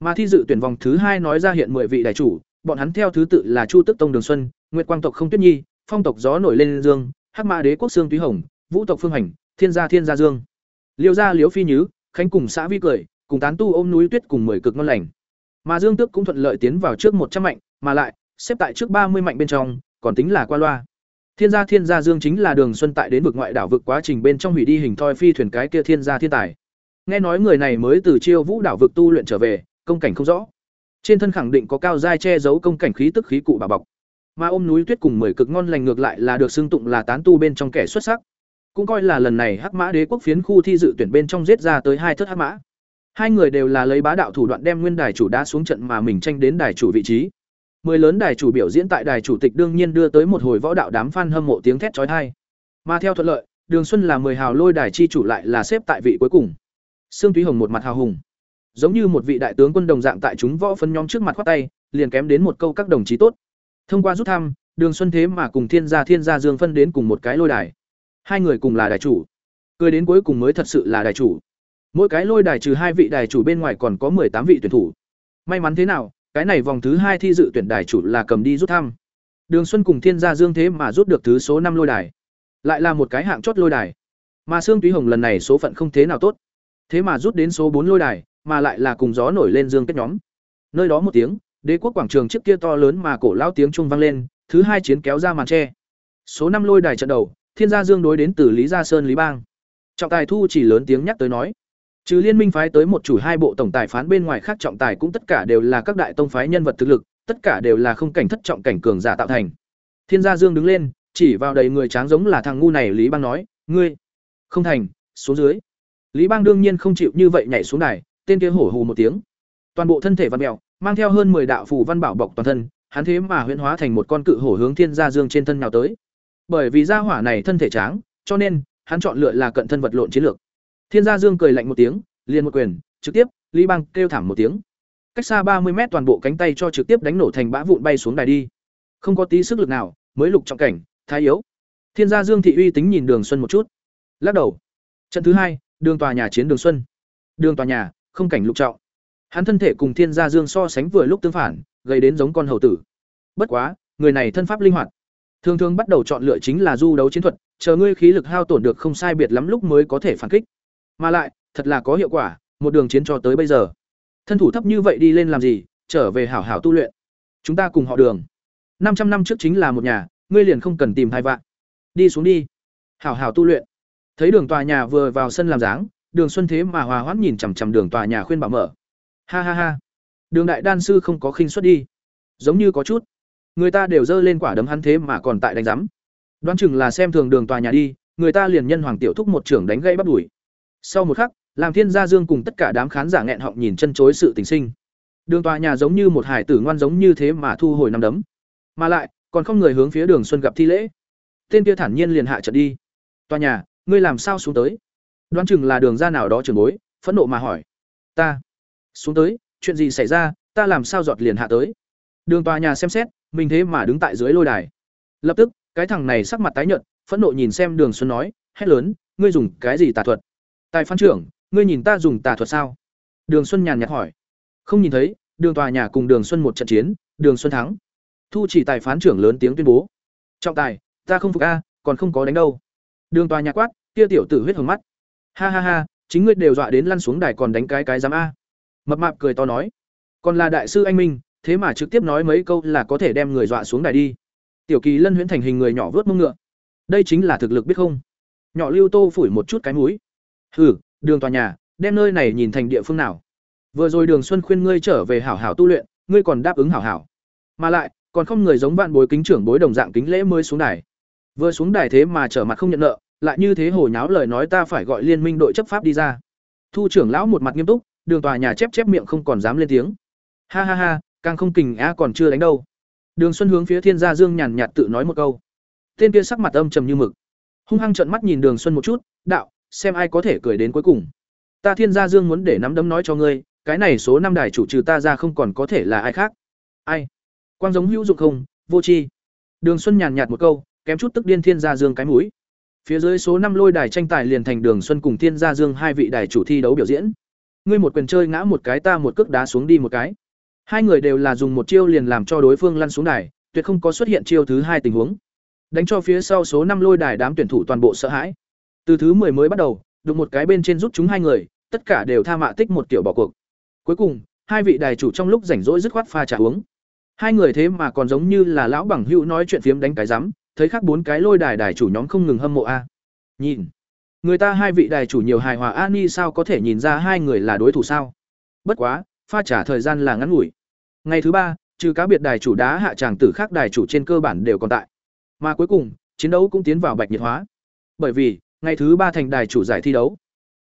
Mà thi dự tuyển vòng thứ hai nói ra hiện 10 vị đại chủ, bọn hắn theo thứ tự là Chu Tức Tông Đường Xuân, Nguyệt Quang tộc Không Tuyết Nhi, Phong tộc Gió nổi lên dương, Hắc Mã Đế quốc Sương Túy Hồng, Vũ tộc Phương Hành, Thiên gia Thiên gia Dương. Liêu gia Liễu Phi Nhứ, Khánh cùng xã Vi cười, cùng tán tu ôm núi tuyết cùng 10 cực ngon lành. Mà Dương Tước cũng thuận lợi tiến vào trước 100 mạnh, mà lại xếp tại trước 30 mạnh bên trong, còn tính là qua loa. Thiên gia Thiên gia Dương chính là Đường Xuân tại đến vực ngoại đảo vực quá trình bên trong hủy đi hình thoi phi thuyền cái kia Thiên gia thiên tài. Nghe nói người này mới từ Chiêu Vũ đảo vực tu luyện trở về, công cảnh không rõ. Trên thân khẳng định có cao giai che giấu công cảnh khí tức khí cụ bà bọc. Mà ôm núi tuyết cùng mười cực ngon lành ngược lại là được xưng tụng là tán tu bên trong kẻ xuất sắc. Cũng coi là lần này Hắc Mã Đế quốc phiến khu thi dự tuyển bên trong giết ra tới hai thất hắc mã. Hai người đều là lấy bá đạo thủ đoạn đem nguyên đài chủ đá xuống trận mà mình tranh đến đài chủ vị trí. Mười lớn đài chủ biểu diễn tại đài chủ tịch đương nhiên đưa tới một hồi võ đạo đám fan hâm mộ tiếng thét chói tai. Mà theo thuận lợi, Đường Xuân là mười hào lôi đài chi chủ lại là xếp tại vị cuối cùng. Sương Túy Hồng một mặt hào hùng, giống như một vị đại tướng quân đồng dạng tại chúng võ phân nhóm trước mặt khoát tay, liền kém đến một câu các đồng chí tốt. Thông qua rút thăm, Đường Xuân thế mà cùng Thiên gia Thiên gia Dương phân đến cùng một cái lôi đài. Hai người cùng là đài chủ. Cười đến cuối cùng mới thật sự là đài chủ. Mỗi cái lôi đài trừ hai vị đài chủ bên ngoài còn có tám vị tuyển thủ. May mắn thế nào, cái này vòng thứ hai thi dự tuyển đài chủ là cầm đi rút thăm. Đường xuân cùng thiên gia dương thế mà rút được thứ số năm lôi đài. Lại là một cái hạng chót lôi đài. Mà sương túy hồng lần này số phận không thế nào tốt. Thế mà rút đến số bốn lôi đài, mà lại là cùng gió nổi lên dương kết nhóm. Nơi đó một tiếng, đế quốc quảng trường trước kia to lớn mà cổ lao tiếng trung vang lên, thứ hai chiến kéo ra màn tre. Số năm lôi đài trận đầu, thiên gia dương đối đến từ lý gia sơn, lý bang. Trọng tài thu chỉ lớn tiếng nhắc tới nói Trừ liên minh phái tới một chủ hai bộ tổng tài phán bên ngoài khác trọng tài cũng tất cả đều là các đại tông phái nhân vật thực lực, tất cả đều là không cảnh thất trọng cảnh cường giả tạo thành. Thiên gia Dương đứng lên, chỉ vào đầy người tráng giống là thằng ngu này Lý Bang nói, "Ngươi không thành, xuống dưới." Lý Bang đương nhiên không chịu như vậy nhảy xuống đài, tên kia hổ hù một tiếng. Toàn bộ thân thể văn mèo, mang theo hơn 10 đạo phù văn bảo bọc toàn thân, hắn thế mà huyễn hóa thành một con cự hổ hướng Thiên gia Dương trên thân nào tới. Bởi vì gia hỏa này thân thể tráng, cho nên hắn chọn lựa là cận thân vật lộn chiến lược. Thiên Gia Dương cười lạnh một tiếng, liền một quyền, trực tiếp, Lý Bang kêu thảm một tiếng. Cách xa ba mươi mét toàn bộ cánh tay cho trực tiếp đánh nổ thành bã vụn bay xuống đài đi. Không có tí sức lực nào, mới lục trọng cảnh, thái yếu. Thiên gia Dương thị uy tính nhìn Đường Xuân một chút. Lắc đầu. Trận thứ hai, Đường tòa nhà chiến Đường Xuân. Đường tòa nhà, không cảnh lục trọng. Hắn thân thể cùng Thiên gia Dương so sánh vừa lúc tương phản, gây đến giống con hầu tử. Bất quá, người này thân pháp linh hoạt. Thường thường bắt đầu chọn lựa chính là du đấu chiến thuật, chờ ngươi khí lực hao tổn được không sai biệt lắm lúc mới có thể phản kích. Mà lại, thật là có hiệu quả, một đường chiến cho tới bây giờ. Thân thủ thấp như vậy đi lên làm gì, trở về hảo hảo tu luyện. Chúng ta cùng họ Đường. năm trăm năm trước chính là một nhà, ngươi liền không cần tìm hai vạn. Đi xuống đi. Hảo hảo tu luyện. Thấy Đường tòa nhà vừa vào sân làm dáng, Đường Xuân thế mà hòa hoãn nhìn chằm chằm Đường tòa nhà khuyên bảo mở. Ha ha ha. Đường đại đan sư không có khinh suất đi. Giống như có chút. Người ta đều dơ lên quả đấm hắn thế mà còn tại đánh giám. Đoán chừng là xem thường Đường tòa nhà đi, người ta liền nhân hoàng tiểu thúc một trưởng đánh gãy bắt đuổi. Sau một khắc, làm Thiên Gia Dương cùng tất cả đám khán giả nghẹn họng nhìn chân chối sự tình sinh. Đường tòa nhà giống như một hải tử ngoan giống như thế mà thu hồi năm đấm. Mà lại, còn không người hướng phía Đường Xuân gặp thi lễ. Tên kia thản nhiên liền hạ trận đi. Tòa nhà, ngươi làm sao xuống tới? Đoán chừng là đường ra nào đó trường bối, phẫn nộ mà hỏi. Ta xuống tới, chuyện gì xảy ra, ta làm sao giọt liền hạ tới? Đường tòa nhà xem xét, mình thế mà đứng tại dưới lôi đài. Lập tức, cái thằng này sắc mặt tái nhợt, phẫn nộ nhìn xem Đường Xuân nói, hét lớn, ngươi dùng cái gì tà thuật? Tài phán trưởng, ngươi nhìn ta dùng tà thuật sao? Đường Xuân nhàn nhạt hỏi. Không nhìn thấy, Đường tòa nhà cùng Đường Xuân một trận chiến, Đường Xuân thắng. Thu chỉ tài phán trưởng lớn tiếng tuyên bố. Trọng tài, ta không phục a, còn không có đánh đâu. Đường tòa nhà quát, kia tiểu tử huyết hồng mắt. Ha ha ha, chính ngươi đều dọa đến lăn xuống đài còn đánh cái cái dám a. Mập mạp cười to nói, còn là đại sư anh minh, thế mà trực tiếp nói mấy câu là có thể đem người dọa xuống đài đi. Tiểu Kỳ Lân huyễn thành hình người nhỏ vớt mông ngựa. Đây chính là thực lực biết không? Nhỏ Lưu Tô phủi một chút cái mũi. Hừ, đường tòa nhà, đem nơi này nhìn thành địa phương nào? Vừa rồi Đường Xuân khuyên ngươi trở về hảo hảo tu luyện, ngươi còn đáp ứng hảo hảo. Mà lại, còn không người giống bạn bối kính trưởng bối đồng dạng kính lễ mới xuống đài. Vừa xuống đài thế mà trở mặt không nhận nợ, lại như thế hồ nháo lời nói ta phải gọi liên minh đội chấp pháp đi ra. Thu trưởng lão một mặt nghiêm túc, đường tòa nhà chép chép miệng không còn dám lên tiếng. Ha ha ha, càng không kình a còn chưa đánh đâu. Đường Xuân hướng phía Thiên Gia Dương nhàn nhạt tự nói một câu. Tên kia sắc mặt âm trầm như mực, hung hăng trợn mắt nhìn Đường Xuân một chút, "Đạo, xem ai có thể cười đến cuối cùng. Ta Thiên Gia Dương muốn để nắm đấm nói cho ngươi, cái này số năm đài chủ trừ ta ra không còn có thể là ai khác." "Ai?" Quang giống hữu dụng không, vô tri. Đường Xuân nhàn nhạt một câu, kém chút tức điên Thiên Gia Dương cái mũi. Phía dưới số năm lôi đài tranh tài liền thành Đường Xuân cùng Thiên Gia Dương hai vị đài chủ thi đấu biểu diễn. Ngươi một quyền chơi ngã một cái ta một cước đá xuống đi một cái. Hai người đều là dùng một chiêu liền làm cho đối phương lăn xuống đài, tuyệt không có xuất hiện chiêu thứ hai tình huống. Đánh cho phía sau số năm lôi đài đám tuyển thủ toàn bộ sợ hãi. Từ thứ 10 mới bắt đầu, đụng một cái bên trên rút chúng hai người, tất cả đều tha mạ tích một tiểu bỏ cuộc. Cuối cùng, hai vị đài chủ trong lúc rảnh rỗi dứt khoát pha trà uống. Hai người thế mà còn giống như là lão bằng hữu nói chuyện phiếm đánh cái rắm, thấy khác bốn cái lôi đài đài chủ nhóm không ngừng hâm mộ a. Nhìn, người ta hai vị đài chủ nhiều hài hòa Ani sao có thể nhìn ra hai người là đối thủ sao? Bất quá, pha trả thời gian là ngắn ngủi. Ngày thứ ba, trừ cá biệt đài chủ đá hạ tràng tử khác đài chủ trên cơ bản đều còn tại. Mà cuối cùng, chiến đấu cũng tiến vào bạch nhiệt hóa. Bởi vì, ngày thứ ba thành đài chủ giải thi đấu.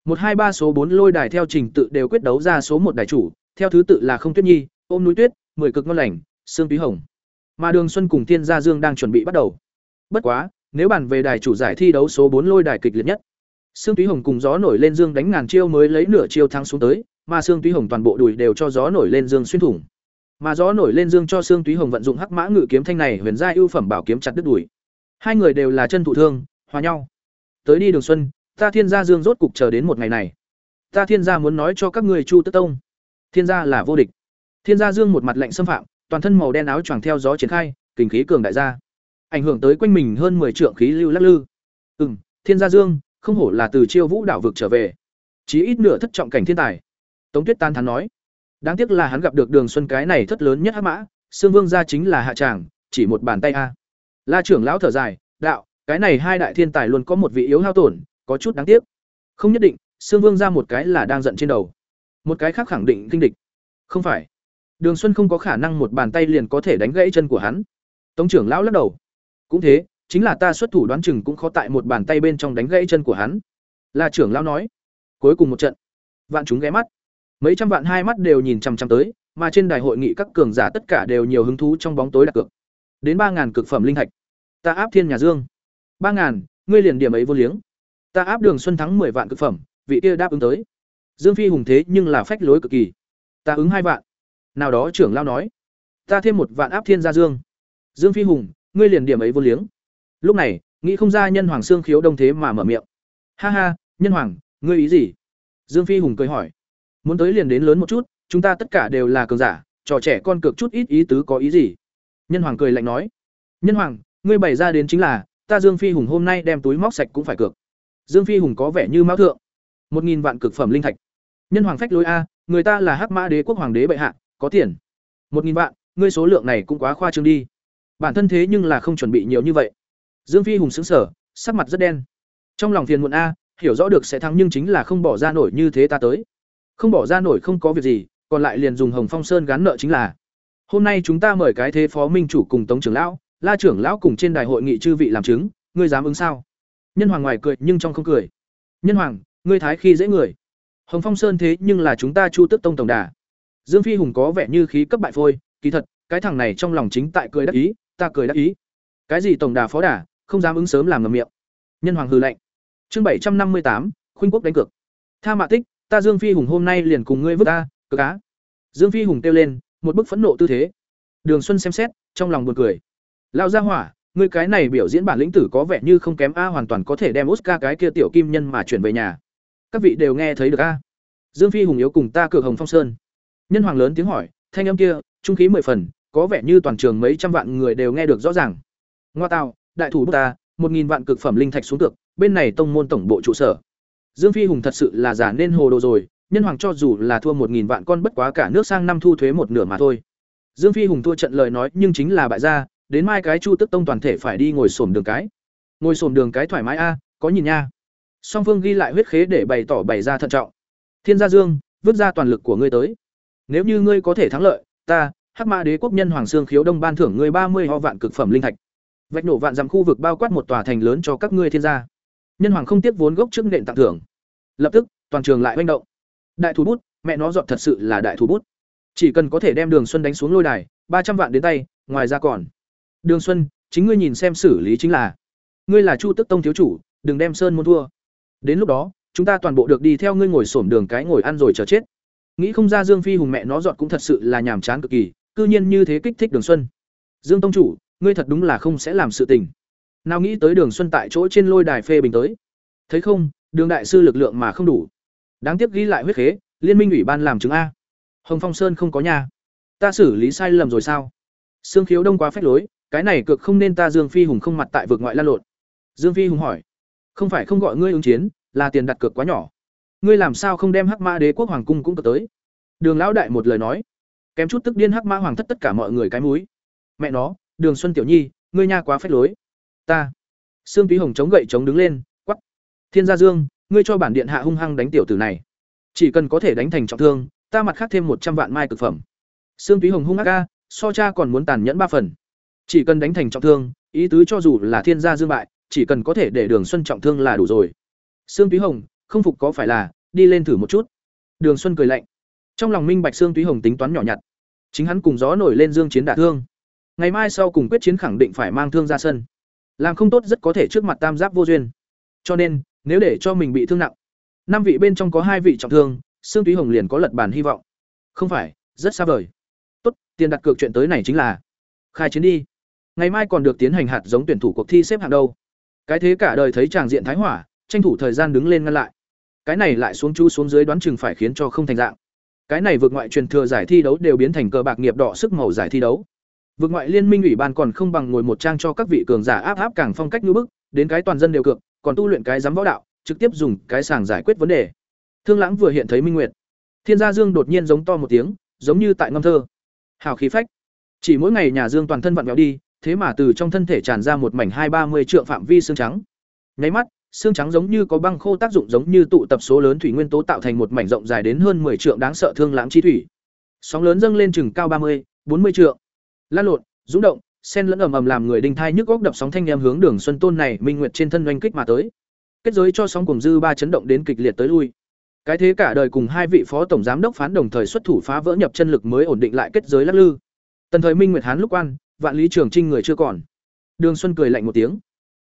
một hai ba số bốn lôi đài theo trình tự đều quyết đấu ra số một đài chủ, theo thứ tự là Không Tuyết Nhi, Ôm núi tuyết, Mười cực ngon lành, Sương Túy Hồng. Mà Đường Xuân cùng Tiên Gia Dương đang chuẩn bị bắt đầu. Bất quá, nếu bàn về đài chủ giải thi đấu số bốn lôi đài kịch liệt nhất, Sương Túy Hồng cùng gió nổi lên dương đánh ngàn chiêu mới lấy nửa chiêu thắng xuống tới, mà Sương Túy Hồng toàn bộ đùi đều cho gió nổi lên dương xuyên thủng. Mà gió nổi lên dương cho Sương Túy Hồng vận dụng hắc mã ngự kiếm thanh này huyền giai ưu phẩm bảo kiếm chặt đứt đùi. Hai người đều là chân thụ thương, hòa nhau. Tới đi Đường Xuân, ta Thiên gia Dương rốt cục chờ đến một ngày này. Ta Thiên gia muốn nói cho các người Chu Tức Tông, Thiên gia là vô địch. Thiên gia Dương một mặt lạnh xâm phạm, toàn thân màu đen áo choàng theo gió triển khai, kình khí cường đại gia, ảnh hưởng tới quanh mình hơn 10 trượng khí lưu lắc lư. Ừm, Thiên gia Dương, không hổ là từ Chiêu Vũ đảo vực trở về, chí ít nửa thất trọng cảnh thiên tài. Tống Tuyết Tan thắn nói. Đáng tiếc là hắn gặp được Đường Xuân cái này thất lớn nhất hắc mã, xương Vương gia chính là hạ tràng, chỉ một bàn tay a. La trưởng lão thở dài, cái này hai đại thiên tài luôn có một vị yếu hao tổn, có chút đáng tiếc. Không nhất định, Sương Vương ra một cái là đang giận trên đầu, một cái khác khẳng định kinh địch. Không phải. Đường Xuân không có khả năng một bàn tay liền có thể đánh gãy chân của hắn. Tống trưởng lão lắc đầu. Cũng thế, chính là ta xuất thủ đoán chừng cũng khó tại một bàn tay bên trong đánh gãy chân của hắn. là trưởng lão nói. Cuối cùng một trận, vạn chúng ghé mắt mấy trăm vạn hai mắt đều nhìn chằm chằm tới mà trên đài hội nghị các cường giả tất cả đều nhiều hứng thú trong bóng tối đặt cược đến ba ngàn cực phẩm linh thạch ta áp thiên nhà dương ba ngàn, ngươi liền điểm ấy vô liếng. Ta áp đường xuân thắng mười vạn cực phẩm, vị kia đáp ứng tới. Dương phi hùng thế nhưng là phách lối cực kỳ. Ta ứng hai vạn. Nào đó trưởng lao nói. Ta thêm một vạn áp thiên gia dương. Dương phi hùng, ngươi liền điểm ấy vô liếng. Lúc này, nghĩ không ra nhân hoàng xương khiếu đông thế mà mở miệng. Ha ha, nhân hoàng, ngươi ý gì? Dương phi hùng cười hỏi. Muốn tới liền đến lớn một chút, chúng ta tất cả đều là cường giả, trò trẻ con cược chút ít ý tứ có ý gì? Nhân hoàng cười lạnh nói. Nhân hoàng, ngươi bày ra đến chính là ta dương phi hùng hôm nay đem túi móc sạch cũng phải cược. Dương phi hùng có vẻ như mão thượng. Một nghìn vạn cực phẩm linh thạch. Nhân hoàng phách lối a người ta là hắc mã đế quốc hoàng đế bệ hạ có tiền. Một nghìn vạn ngươi số lượng này cũng quá khoa trương đi. Bản thân thế nhưng là không chuẩn bị nhiều như vậy. Dương phi hùng sững sờ, sắc mặt rất đen. Trong lòng phiền muộn a hiểu rõ được sẽ thắng nhưng chính là không bỏ ra nổi như thế ta tới. Không bỏ ra nổi không có việc gì còn lại liền dùng hồng phong sơn gán nợ chính là. Hôm nay chúng ta mời cái thế phó minh chủ cùng tống trưởng lão la trưởng lão cùng trên đài hội nghị chư vị làm chứng, ngươi dám ứng sao? Nhân hoàng ngoài cười nhưng trong không cười. Nhân hoàng, ngươi thái khi dễ người. Hồng phong sơn thế nhưng là chúng ta chu Tước tông tổng đà. Dương phi hùng có vẻ như khí cấp bại phôi, kỳ thật, cái thằng này trong lòng chính tại cười đắc ý, ta cười đắc ý. Cái gì tổng đà phó đà, không dám ứng sớm làm ngầm miệng. Nhân hoàng hư lệnh chương bảy trăm năm mươi tám, khuynh quốc đánh cược. Tha mạ tích, ta dương phi hùng hôm nay liền cùng ngươi vứt ta cờ cá dương phi hùng kêu lên, một bức phẫn nộ tư thế. Đường xuân xem xét, trong lòng buồn cười lao ra hỏa người cái này biểu diễn bản lĩnh tử có vẻ như không kém a, hoàn toàn có thể đem oscar cái kia tiểu kim nhân mà chuyển về nhà. Các vị đều nghe thấy được a. Dương phi hùng yếu cùng ta cược hồng phong sơn. Nhân hoàng lớn tiếng hỏi, thanh âm kia, trung khí mười phần, có vẻ như toàn trường mấy trăm vạn người đều nghe được rõ ràng. Ngoa tạo đại thủ bức ta, một nghìn vạn cực phẩm linh thạch xuống cược, bên này tông môn tổng bộ trụ sở. Dương phi hùng thật sự là giả nên hồ đồ rồi, nhân hoàng cho dù là thua một nghìn vạn con bất quá cả nước sang năm thu thuế một nửa mà thôi. Dương phi hùng thua trận lời nói nhưng chính là bại gia đến mai cái chu tức tông toàn thể phải đi ngồi xổm đường cái. Ngồi xổm đường cái thoải mái a, có nhìn nha. Song phương ghi lại huyết khế để bày tỏ bày ra thận trọng. Thiên gia dương, vứt ra toàn lực của ngươi tới. Nếu như ngươi có thể thắng lợi, ta, hắc mã đế quốc nhân hoàng sương khiếu đông ban thưởng ngươi ba mươi ho vạn cực phẩm linh thạch. Vạch nổ vạn dặm khu vực bao quát một tòa thành lớn cho các ngươi thiên gia. Nhân hoàng không tiếp vốn gốc trước nện tặng thưởng. Lập tức, toàn trường lại manh động. Đại thủ bút, mẹ nó dọn thật sự là đại thủ bút. Chỉ cần có thể đem đường xuân đánh xuống lôi đài, ba trăm vạn đến tay, ngoài ra còn đường xuân, chính ngươi nhìn xem xử lý chính là. Ngươi là chu tức tông thiếu chủ, đừng đem sơn môn thua. Đến lúc đó, chúng ta toàn bộ được đi theo ngươi ngồi xổm đường cái ngồi ăn rồi chờ chết. Nghĩ không ra dương phi hùng mẹ nó dọn cũng thật sự là nhàm chán cực kỳ, cư nhiên như thế kích thích đường xuân. Dương tông chủ, ngươi thật đúng là không sẽ làm sự tình. Nào nghĩ tới đường xuân tại chỗ trên lôi đài phê bình tới. Thấy không, đường đại sư lực lượng mà không đủ. Đáng tiếc ghi lại huyết khế, liên minh ủy ban làm chứng a. Hồng phong sơn không có nhà. Ta xử lý sai lầm rồi sao? Sương khiếu đông quá phép lối cái này cực không nên ta dương phi hùng không mặt tại vực ngoại lan lộn. Dương phi hùng hỏi, không phải không gọi ngươi ứng chiến, là tiền đặt cược quá nhỏ. Ngươi làm sao không đem hắc mã đế quốc hoàng cung cũng cược tới? Đường lão đại một lời nói, kém chút tức điên hắc mã hoàng thất tất cả mọi người cái múi mẹ nó, đường xuân tiểu nhi, ngươi nha quá phép lối. Ta, sương túy hồng chống gậy chống đứng lên quắp thiên gia dương, ngươi cho bản điện hạ hung hăng đánh tiểu tử này. Chỉ cần có thể đánh thành trọng thương, ta mặt khác thêm một trăm vạn mai cực phẩm. Sương túy hồng hung ác ca, so cha còn muốn tàn nhẫn ba phần chỉ cần đánh thành trọng thương, ý tứ cho dù là thiên gia dương bại, chỉ cần có thể để đường xuân trọng thương là đủ rồi. Sương túy hồng, không phục có phải là, đi lên thử một chút. Đường xuân cười lạnh. Trong lòng minh bạch sương túy hồng tính toán nhỏ nhặt. Chính hắn cùng gió nổi lên dương chiến đả thương. Ngày mai sau cùng quyết chiến khẳng định phải mang thương ra sân. Làm không tốt rất có thể trước mặt tam giáp vô duyên. Cho nên, nếu để cho mình bị thương nặng, năm vị bên trong có hai vị trọng thương, sương túy hồng liền có lật bàn hy vọng. Không phải, rất xa vời. Tốt, tiền đặt cược chuyện tới này chính là, khai chiến đi ngày mai còn được tiến hành hạt giống tuyển thủ cuộc thi xếp hạng đâu. Cái thế cả đời thấy tràng diện thái hỏa, tranh thủ thời gian đứng lên ngăn lại. Cái này lại xuống chú xuống dưới đoán chừng phải khiến cho không thành dạng. Cái này vượt ngoại truyền thừa giải thi đấu đều biến thành cờ bạc nghiệp đỏ sức màu giải thi đấu. Vượt ngoại liên minh ủy ban còn không bằng ngồi một trang cho các vị cường giả áp áp càng phong cách như bức, đến cái toàn dân đều cược, còn tu luyện cái giám võ đạo, trực tiếp dùng cái sàng giải quyết vấn đề. Thương lãng vừa hiện thấy minh nguyệt. Thiên gia dương đột nhiên giống to một tiếng, giống như tại ngâm thơ. Hào khí phách. Chỉ mỗi ngày nhà dương toàn thân vặn vẹo đi thế mà từ trong thân thể tràn ra một mảnh hai ba mươi trượng phạm vi xương trắng nháy mắt xương trắng giống như có băng khô tác dụng giống như tụ tập số lớn thủy nguyên tố tạo thành một mảnh rộng dài đến hơn 10 trượng đáng sợ thương lãng chi thủy. Sóng lớn dâng lên chừng cao 30, 40 trượng. Lan lộn, rung động, sen lẫn ầm ầm làm người đinh thai nhức óc đập sóng thanh em hướng Đường Xuân Tôn này minh nguyệt trên thân oanh kích mà tới. Kết giới cho sóng cùng dư ba chấn động đến kịch liệt tới lui. Cái thế cả đời cùng hai vị phó tổng giám đốc phán đồng thời xuất thủ phá vỡ nhập chân lực mới ổn định lại kết giới lắc lư. Tần thời minh nguyệt hán lúc quan, vạn lý trường trinh người chưa còn. Đường Xuân cười lạnh một tiếng.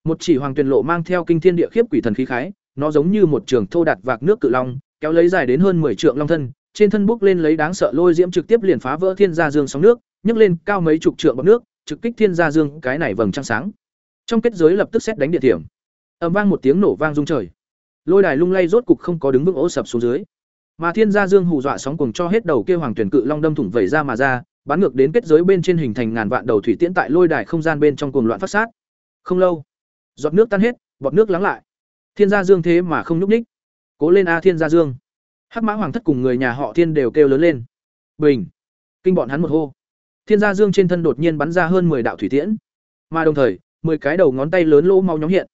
Một chỉ hoàng tuyền lộ mang theo kinh thiên địa khiếp quỷ thần khí khái, nó giống như một trường thô đạt vạc nước cự long, kéo lấy dài đến hơn 10 trượng long thân, trên thân bốc lên lấy đáng sợ lôi diễm trực tiếp liền phá vỡ thiên gia dương sóng nước, nhấc lên cao mấy chục trượng bọt nước, trực kích thiên gia dương, cái này vầng trăng sáng. Trong kết giới lập tức xét đánh địa điểm. Ầm vang một tiếng nổ vang rung trời. Lôi đài lung lay rốt cục không có đứng vững ố sập xuống dưới. Mà thiên gia dương hù dọa sóng cùng cho hết đầu kia hoàng tuyển cự long đâm thủng vẩy ra mà ra bắn ngược đến kết giới bên trên hình thành ngàn vạn đầu thủy tiễn tại lôi đài không gian bên trong cuồng loạn phát sát. Không lâu, giọt nước tan hết, bọt nước lắng lại. Thiên gia dương thế mà không nhúc ních cố lên a thiên gia dương. Hắc mã hoàng thất cùng người nhà họ thiên đều kêu lớn lên. Bình. Kinh bọn hắn một hô. Thiên gia dương trên thân đột nhiên bắn ra hơn 10 đạo thủy tiễn. Mà đồng thời 10 cái đầu ngón tay lớn lỗ máu nhóm hiện.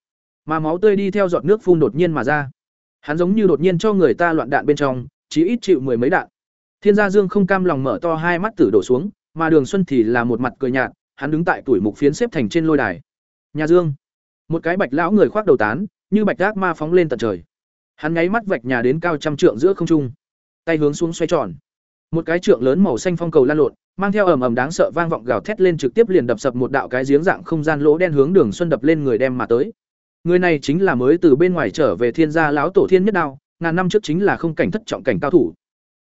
Mà máu tươi đi theo giọt nước phun đột nhiên mà ra. Hắn giống như đột nhiên cho người ta loạn đạn bên trong, chí ít chịu mười mấy đạn thiên gia dương không cam lòng mở to hai mắt tử đổ xuống, mà đường xuân thì là một mặt cười nhạt, hắn đứng tại tuổi mục phiến xếp thành trên lôi đài. Nhà dương. Một cái bạch lão người khoác đầu tán, như bạch giác ma phóng lên tận trời. Hắn nháy mắt vạch nhà đến cao trăm trượng giữa không trung. Tay hướng xuống xoay tròn. Một cái trượng lớn màu xanh phong cầu lan lộn, mang theo ầm ầm đáng sợ vang vọng gào thét lên trực tiếp liền đập sập một đạo cái giếng dạng không gian lỗ đen hướng đường xuân đập lên người đem mà tới. Người này chính là mới từ bên ngoài trở về thiên gia lão tổ thiên nhất đao, ngàn năm trước chính là không cảnh thất trọng cảnh cao thủ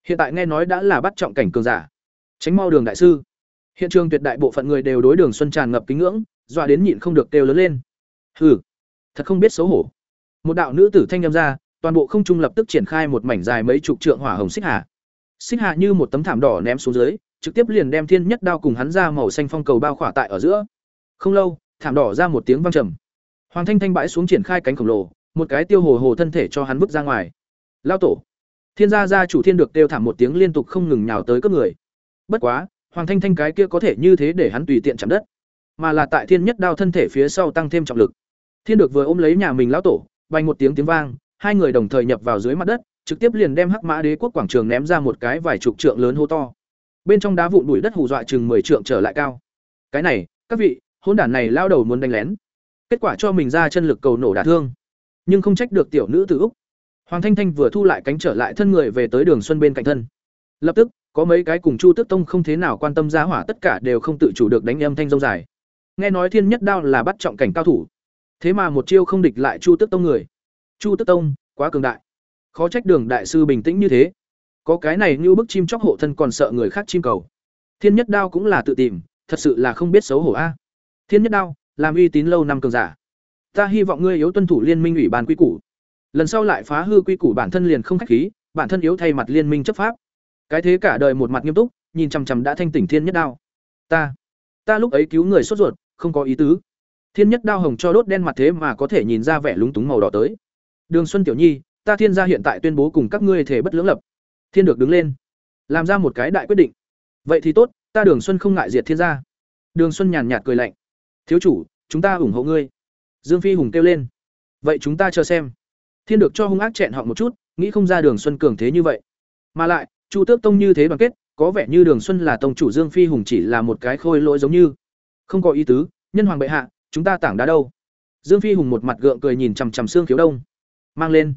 hiện tại nghe nói đã là bắt trọng cảnh cường giả. Tránh mau đường đại sư. Hiện trường tuyệt đại bộ phận người đều đối đường xuân tràn ngập kính ngưỡng, dọa đến nhịn không được kêu lớn lên. Hừ, thật không biết xấu hổ. Một đạo nữ tử thanh â ra, toàn bộ không trung lập tức triển khai một mảnh dài mấy chục trượng hỏa hồng xích hà. Xích hà như một tấm thảm đỏ ném xuống dưới, trực tiếp liền đem thiên nhất đao cùng hắn ra màu xanh phong cầu bao khỏa tại ở giữa. Không lâu, thảm đỏ ra một tiếng vang trầm. Hoàng thanh thanh bãi xuống triển khai cánh khổng lồ, một cái tiêu hồ hồ thân thể cho hắn vứt ra ngoài. Lao tổ thiên gia gia chủ thiên được kêu thảm một tiếng liên tục không ngừng nhào tới cướp người. Bất quá, hoàng thanh thanh cái kia có thể như thế để hắn tùy tiện chạm đất, mà là tại thiên nhất đao thân thể phía sau tăng thêm trọng lực. Thiên được vừa ôm lấy nhà mình lão tổ, vang một tiếng tiếng vang, hai người đồng thời nhập vào dưới mặt đất, trực tiếp liền đem hắc mã đế quốc quảng trường ném ra một cái vài chục trượng lớn hô to. Bên trong đá vụn bụi đất hù dọa chừng mười trượng trở lại cao. Cái này, các vị, hỗn đản này lao đầu muốn đánh lén. Kết quả cho mình ra chân lực cầu nổ đả thương. Nhưng không trách được tiểu nữ tử úc hoàng thanh thanh vừa thu lại cánh trở lại thân người về tới đường xuân bên cạnh thân. Lập tức, có mấy cái cùng chu tước tông không thế nào quan tâm giá hỏa tất cả đều không tự chủ được đánh âm thanh rông dài. Nghe nói thiên nhất đao là bắt trọng cảnh cao thủ. Thế mà một chiêu không địch lại chu tước tông người. Chu tước tông, quá cường đại. Khó trách đường đại sư bình tĩnh như thế. Có cái này như bức chim chóc hộ thân còn sợ người khác chim cầu. Thiên nhất đao cũng là tự tìm, thật sự là không biết xấu hổ a. À. Thiên nhất đao, làm uy tín lâu năm cường giả. Ta hy vọng ngươi yếu tuân thủ liên minh ủy ban quy củ lần sau lại phá hư quy củ bản thân liền không khách khí, bản thân yếu thay mặt liên minh chấp pháp. Cái thế cả đời một mặt nghiêm túc, nhìn chằm chằm đã thanh tỉnh thiên nhất đao. Ta ta lúc ấy cứu người sốt ruột, không có ý tứ. Thiên nhất đao hồng cho đốt đen mặt thế mà có thể nhìn ra vẻ lúng túng màu đỏ tới. Đường xuân tiểu nhi, ta thiên gia hiện tại tuyên bố cùng các ngươi thể bất lưỡng lập. Thiên được đứng lên, làm ra một cái đại quyết định. Vậy thì tốt, ta đường xuân không ngại diệt thiên gia. Đường xuân nhàn nhạt cười lạnh. Thiếu chủ, chúng ta ủng hộ ngươi. Dương phi hùng kêu lên. Vậy chúng ta chờ xem thiên được cho hung ác chẹn họ một chút, nghĩ không ra đường xuân cường thế như vậy. Mà lại, chu tước tông như thế đoàn kết, có vẻ như đường xuân là tông chủ dương phi hùng chỉ là một cái khôi lỗi giống như. Không có ý tứ, nhân hoàng bệ hạ, chúng ta tảng đá đâu? Dương phi hùng một mặt gượng cười nhìn chằm chằm xương khiếu đông. Mang lên.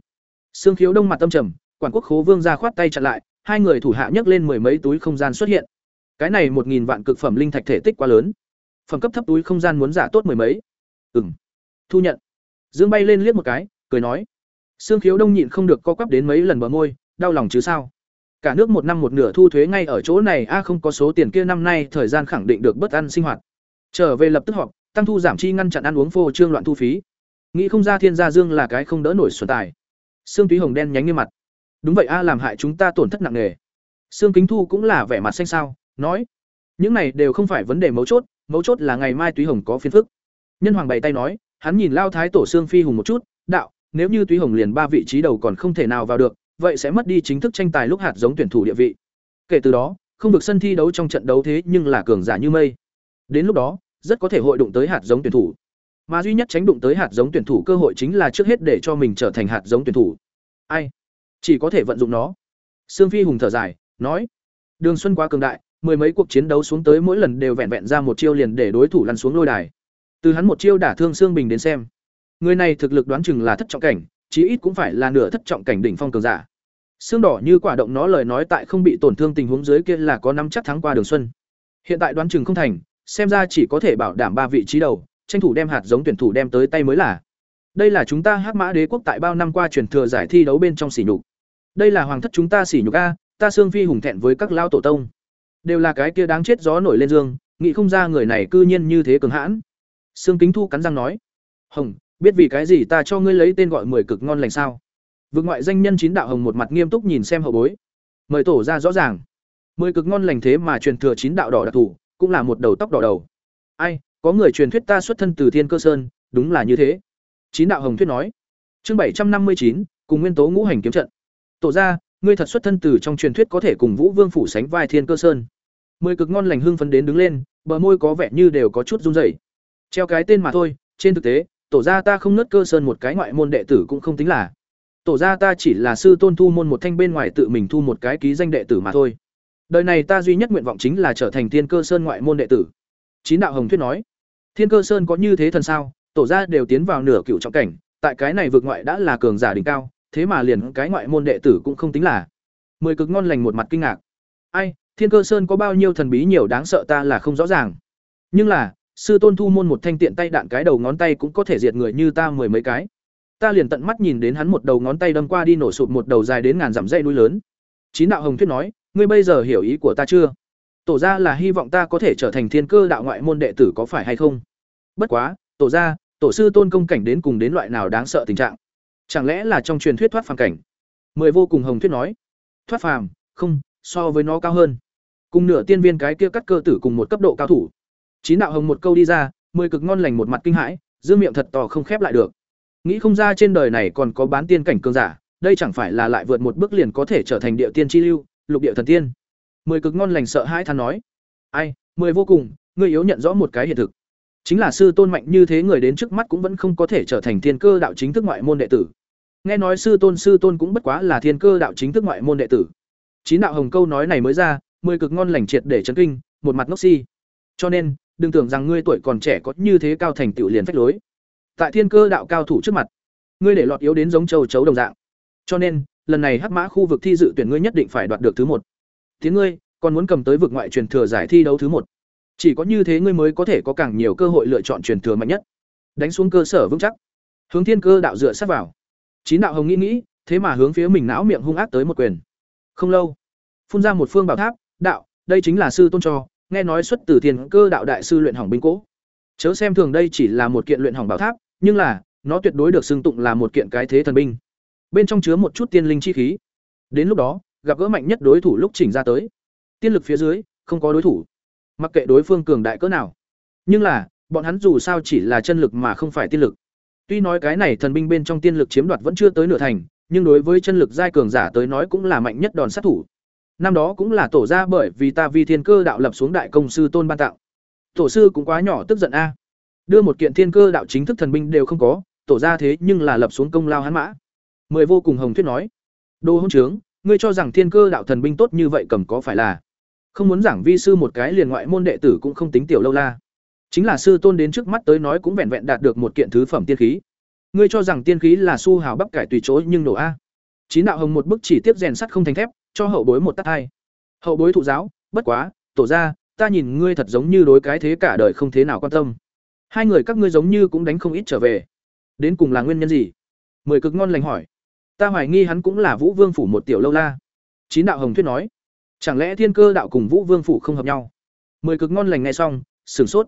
Xương khiếu đông mặt tâm trầm, quản quốc khố vương ra khoát tay chặn lại, hai người thủ hạ nhấc lên mười mấy túi không gian xuất hiện. Cái này một nghìn vạn cực phẩm linh thạch thể tích quá lớn. Phẩm cấp thấp túi không gian muốn giả tốt mười mấy. Ừ m thu nhận. Dương bay lên liếc một cái, cười nói Sương Khiếu Đông nhịn không được co quắp đến mấy lần bờ môi, đau lòng chứ sao? Cả nước một năm một nửa thu thuế ngay ở chỗ này a không có số tiền kia năm nay thời gian khẳng định được bất ăn sinh hoạt. Trở về lập tức họp, tăng thu giảm chi ngăn chặn ăn uống phô trương loạn thu phí. Nghĩ không ra Thiên Gia Dương là cái không đỡ nổi xuân tài. Sương Túy Hồng đen nhánh như mặt. Đúng vậy a làm hại chúng ta tổn thất nặng nề. Sương Kính Thu cũng là vẻ mặt xanh xao, nói: "Những này đều không phải vấn đề mấu chốt, mấu chốt là ngày mai Túy Hồng có phiền phức." Nhân Hoàng bày tay nói, hắn nhìn Lao Thái tổ Sương Phi Hùng một chút, "Đạo, nếu như Túy Hồng liền ba vị trí đầu còn không thể nào vào được, vậy sẽ mất đi chính thức tranh tài lúc hạt giống tuyển thủ địa vị. Kể từ đó, không được sân thi đấu trong trận đấu thế nhưng là cường giả như mây. Đến lúc đó, rất có thể hội đụng tới hạt giống tuyển thủ. Mà duy nhất tránh đụng tới hạt giống tuyển thủ cơ hội chính là trước hết để cho mình trở thành hạt giống tuyển thủ. Ai? Chỉ có thể vận dụng nó. Sương Phi hùng thở dài, nói: Đường Xuân quá cường đại, mười mấy cuộc chiến đấu xuống tới mỗi lần đều vẹn vẹn ra một chiêu liền để đối thủ lăn xuống lôi đài. Từ hắn một chiêu đả thương Sương Bình đến xem, Người này thực lực đoán chừng là thất trọng cảnh, chí ít cũng phải là nửa thất trọng cảnh đỉnh phong cường giả. Xương đỏ như quả động nó lời nói tại không bị tổn thương tình huống dưới kia là có năm chắc thắng qua Đường Xuân. Hiện tại đoán chừng không thành, xem ra chỉ có thể bảo đảm ba vị trí đầu, tranh thủ đem hạt giống tuyển thủ đem tới tay mới là. Đây là chúng ta Hắc Mã Đế quốc tại bao năm qua truyền thừa giải thi đấu bên trong sỉ nhục. Đây là hoàng thất chúng ta sỉ nhục a, ta xương phi hùng thẹn với các lao tổ tông. Đều là cái kia đáng chết gió nổi lên dương, nghĩ không ra người này cư nhiên như thế cường hãn. xương Kính Thu cắn răng nói: "Hồng, biết vì cái gì ta cho ngươi lấy tên gọi mười cực ngon lành sao?" vượt ngoại danh nhân chín đạo hồng một mặt nghiêm túc nhìn xem hậu bối. Mời tổ ra rõ ràng. Mười cực ngon lành thế mà truyền thừa chín đạo đỏ đặc thủ, cũng là một đầu tóc đỏ đầu. Ai, có người truyền thuyết ta xuất thân từ Thiên Cơ Sơn, đúng là như thế. Chín đạo hồng thuyết nói. Chương bảy trăm năm mươi chín cùng nguyên tố ngũ hành kiếm trận. Tổ ra, ngươi thật xuất thân từ trong truyền thuyết có thể cùng Vũ Vương phủ sánh vai Thiên Cơ Sơn. Mười cực ngon lành hưng phấn đến đứng lên, bờ môi có vẻ như đều có chút run rẩy. Treo cái tên mà thôi, trên thực tế, tổ gia ta không nứt cơ sơn một cái ngoại môn đệ tử cũng không tính là. Tổ gia ta chỉ là sư tôn thu môn một thanh bên ngoài tự mình thu một cái ký danh đệ tử mà thôi. Đời này ta duy nhất nguyện vọng chính là trở thành Thiên Cơ Sơn ngoại môn đệ tử. Chín đạo hồng thuyết nói, Thiên Cơ Sơn có như thế thần sao? Tổ gia đều tiến vào nửa cựu trọng cảnh, tại cái này vượt ngoại đã là cường giả đỉnh cao, thế mà liền cái ngoại môn đệ tử cũng không tính là. Mười cực ngon lành một mặt kinh ngạc. Ai, Thiên Cơ Sơn có bao nhiêu thần bí nhiều đáng sợ ta là không rõ ràng. Nhưng là, sư tôn thu môn một thanh tiện tay đạn cái đầu ngón tay cũng có thể diệt người như ta mười mấy cái. Ta liền tận mắt nhìn đến hắn một đầu ngón tay đâm qua đi nổ sụp một đầu dài đến ngàn dặm dây núi lớn. Chín đạo hồng thuyết nói, ngươi bây giờ hiểu ý của ta chưa? Tổ gia là hy vọng ta có thể trở thành thiên cơ đạo ngoại môn đệ tử có phải hay không? Bất quá, tổ gia, tổ sư tôn công cảnh đến cùng đến loại nào đáng sợ tình trạng? Chẳng lẽ là trong truyền thuyết thoát phàm cảnh? Mười vô cùng hồng thuyết nói, thoát phàm, không, so với nó cao hơn cùng nửa tiên viên cái kia cắt cơ tử cùng một cấp độ cao thủ chín đạo hồng một câu đi ra mười cực ngon lành một mặt kinh hãi giữ miệng thật to không khép lại được. Nghĩ không ra trên đời này còn có bán tiên cảnh cường giả đây chẳng phải là lại vượt một bước liền có thể trở thành địa tiên chi lưu lục địa thần tiên. Mười cực ngon lành sợ hãi than nói. Ai mười vô cùng ngươi yếu nhận rõ một cái hiện thực. Chính là sư tôn mạnh như thế người đến trước mắt cũng vẫn không có thể trở thành thiên cơ đạo chính thức ngoại môn đệ tử. Nghe nói sư tôn sư tôn cũng bất quá là thiên cơ đạo chính thức ngoại môn đệ tử. Chín đạo hồng câu nói này mới ra mười cực ngon lành triệt để chấn kinh, một mặt ngốc si. Cho nên, đừng tưởng rằng ngươi tuổi còn trẻ có như thế cao thành tựu liền phách lối. Tại thiên cơ đạo cao thủ trước mặt, ngươi để lọt yếu đến giống châu chấu đồng dạng. Cho nên, lần này hắc mã khu vực thi dự tuyển ngươi nhất định phải đoạt được thứ một. Tiếng ngươi, còn muốn cầm tới vực ngoại truyền thừa giải thi đấu thứ một. Chỉ có như thế ngươi mới có thể có càng nhiều cơ hội lựa chọn truyền thừa mạnh nhất. Đánh xuống cơ sở vững chắc. Hướng thiên cơ đạo dựa sát vào. Chín đạo hồng nghĩ nghĩ, thế mà hướng phía mình não miệng hung ác tới một quyền. Không lâu, phun ra một phương bảo tháp, đạo đây chính là sư tôn cho nghe nói xuất từ tiền cơ đạo đại sư luyện hỏng binh cỗ. Chớ xem thường đây chỉ là một kiện luyện hỏng bảo tháp, nhưng là, nó tuyệt đối được xưng tụng là một kiện cái thế thần binh. Bên trong chứa một chút tiên linh chi khí. Đến lúc đó, gặp gỡ mạnh nhất đối thủ lúc chỉnh ra tới. Tiên lực phía dưới, không có đối thủ. Mặc kệ đối phương cường đại cỡ nào. Nhưng là, bọn hắn dù sao chỉ là chân lực mà không phải tiên lực. Tuy nói cái này thần binh bên trong tiên lực chiếm đoạt vẫn chưa tới nửa thành, nhưng đối với chân lực giai cường giả tới nói cũng là mạnh nhất đòn sát thủ năm đó cũng là tổ ra bởi vì ta vi thiên cơ đạo lập xuống đại công sư tôn ban tặng tổ sư cũng quá nhỏ tức giận a. Đưa một kiện thiên cơ đạo chính thức thần binh đều không có, tổ ra thế nhưng là lập xuống công lao hắn mã. Mười vô cùng hồng thuyết nói, đô hôn trướng, ngươi cho rằng thiên cơ đạo thần binh tốt như vậy cầm có phải là? Không muốn giảng vi sư một cái liền ngoại môn đệ tử cũng không tính tiểu lâu la. Chính là sư tôn đến trước mắt tới nói cũng vẹn vẹn đạt được một kiện thứ phẩm tiên khí. Ngươi cho rằng tiên khí là su hào bắp cải tùy chỗ nhưng nổ a. Chín đạo hồng một bức chỉ tiếp rèn sắt không thành thép cho hậu bối một tát hai hậu bối thụ giáo, bất quá, tổ ra ta nhìn ngươi thật giống như đối cái thế cả đời không thế nào quan tâm. Hai người các ngươi giống như cũng đánh không ít trở về. Đến cùng là nguyên nhân gì? Mười cực ngon lành hỏi. Ta hoài nghi hắn cũng là vũ vương phủ một tiểu lâu la. Chín đạo hồng thuyết nói. Chẳng lẽ thiên cơ đạo cùng vũ vương phủ không hợp nhau? Mười cực ngon lành nghe xong, sửng sốt.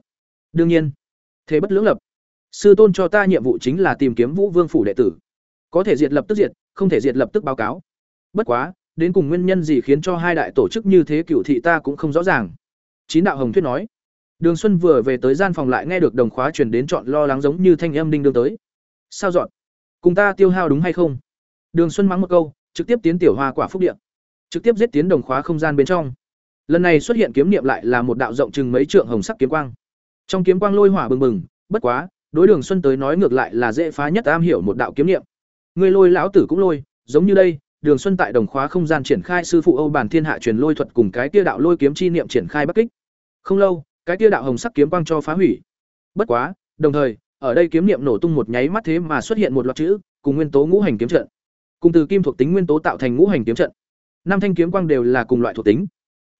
Đương nhiên, thế bất lưỡng lập. Sư tôn cho ta nhiệm vụ chính là tìm kiếm vũ vương phủ đệ tử. Có thể diệt lập tức diệt, không thể diệt lập tức báo cáo. Bất quá đến cùng nguyên nhân gì khiến cho hai đại tổ chức như thế cựu thị ta cũng không rõ ràng. Chín đạo hồng thuyết nói, đường xuân vừa về tới gian phòng lại nghe được đồng khóa truyền đến chọn lo lắng giống như thanh âm đinh đương tới. Sao dọn? Cùng ta tiêu hao đúng hay không? Đường xuân mắng một câu, trực tiếp tiến tiểu hoa quả phúc điện trực tiếp giết tiến đồng khóa không gian bên trong. Lần này xuất hiện kiếm niệm lại là một đạo rộng chừng mấy trượng hồng sắc kiếm quang. Trong kiếm quang lôi hỏa bừng bừng, bất quá, đối đường xuân tới nói ngược lại là dễ phá nhất am hiểu một đạo kiếm niệm. Người lôi lão tử cũng lôi, giống như đây Đường Xuân tại đồng khóa không gian triển khai sư phụ Âu Bản Thiên Hạ truyền lôi thuật cùng cái kia đạo lôi kiếm chi niệm triển khai bắc kích. Không lâu, cái kia đạo hồng sắc kiếm quang cho phá hủy. Bất quá, đồng thời, ở đây kiếm niệm nổ tung một nháy mắt thế mà xuất hiện một loạt chữ, cùng nguyên tố ngũ hành kiếm trận. Cùng từ kim thuộc tính nguyên tố tạo thành ngũ hành kiếm trận. Năm thanh kiếm quang đều là cùng loại thuộc tính.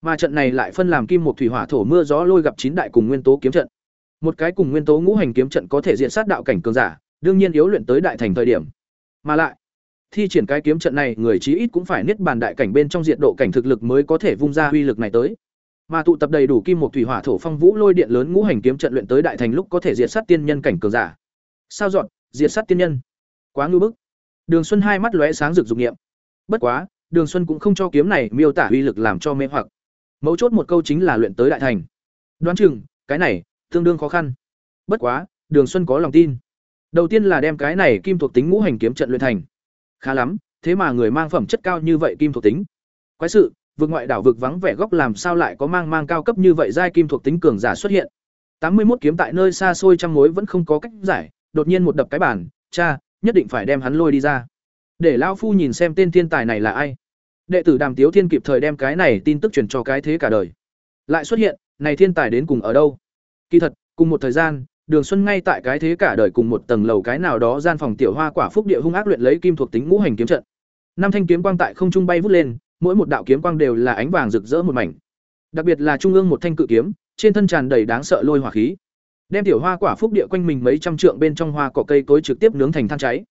Mà trận này lại phân làm kim một thủy hỏa thổ mưa gió lôi gặp chín đại cùng nguyên tố kiếm trận. Một cái cùng nguyên tố ngũ hành kiếm trận có thể diện sát đạo cảnh cường giả, đương nhiên yếu luyện tới đại thành thời điểm. Mà lại, thi triển cái kiếm trận này người chí ít cũng phải niết bàn đại cảnh bên trong diện độ cảnh thực lực mới có thể vung ra uy lực này tới Mà tụ tập đầy đủ kim một thủy hỏa thổ phong vũ lôi điện lớn ngũ hành kiếm trận luyện tới đại thành lúc có thể diệt sát tiên nhân cảnh cường giả. Sao dọn, diệt sát tiên nhân. Quá ngưu bức. Đường Xuân hai mắt lóe sáng rực dục nghiệm. Bất quá, Đường Xuân cũng không cho kiếm này miêu tả uy lực làm cho mê hoặc. Mấu chốt một câu chính là luyện tới đại thành. Đoán chừng, cái này tương đương khó khăn. Bất quá, Đường Xuân có lòng tin. Đầu tiên là đem cái này kim thuộc tính ngũ hành kiếm trận luyện thành. Khá lắm, thế mà người mang phẩm chất cao như vậy kim thuộc tính. Quái sự, vực ngoại đảo vực vắng vẻ góc làm sao lại có mang mang cao cấp như vậy giai kim thuộc tính cường giả xuất hiện. tám mươi 81 kiếm tại nơi xa xôi trăm mối vẫn không có cách giải, đột nhiên một đập cái bản, cha, nhất định phải đem hắn lôi đi ra. Để lão phu nhìn xem tên thiên tài này là ai. Đệ tử Đàm Tiếu Thiên kịp thời đem cái này tin tức truyền cho cái thế cả đời. Lại xuất hiện, này thiên tài đến cùng ở đâu? Kỳ thật, cùng một thời gian, Đường Xuân ngay tại cái thế cả đời cùng một tầng lầu cái nào đó gian phòng tiểu hoa quả phúc địa hung ác luyện lấy kim thuộc tính ngũ hành kiếm trận. Năm thanh kiếm quang tại không trung bay vút lên, mỗi một đạo kiếm quang đều là ánh vàng rực rỡ một mảnh. Đặc biệt là trung ương một thanh cự kiếm, trên thân tràn đầy đáng sợ lôi hỏa khí. Đem tiểu hoa quả phúc địa quanh mình mấy trăm trượng bên trong hoa cỏ cây cối trực tiếp nướng thành than cháy.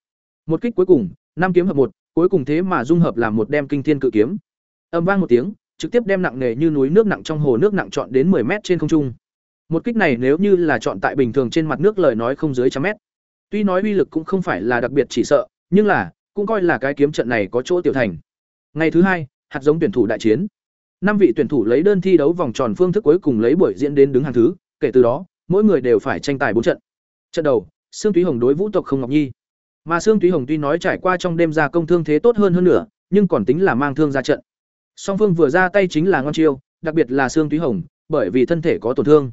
Một kích cuối cùng, năm kiếm hợp một, cuối cùng thế mà dung hợp làm một đem kinh thiên cự kiếm. Âm vang một tiếng, trực tiếp đem nặng nề như núi nước nặng trong hồ nước nặng trọn đến 10 mét trên không trung. Một kích này nếu như là chọn tại bình thường trên mặt nước lời nói không dưới trăm mét. Tuy nói uy lực cũng không phải là đặc biệt chỉ sợ, nhưng là cũng coi là cái kiếm trận này có chỗ tiểu thành. Ngày thứ hai, hạt giống tuyển thủ đại chiến. Năm vị tuyển thủ lấy đơn thi đấu vòng tròn phương thức cuối cùng lấy buổi diễn đến đứng hàng thứ, kể từ đó, mỗi người đều phải tranh tài bốn trận. Trận đầu, Sương Túy Hồng đối Vũ tộc Không Ngọc Nhi. Mà Sương Túy Hồng tuy nói trải qua trong đêm ra công thương thế tốt hơn hơn nữa, nhưng còn tính là mang thương ra trận. Song phương vừa ra tay chính là ngon chiêu, đặc biệt là Sương Túy Hồng, bởi vì thân thể có tổn thương,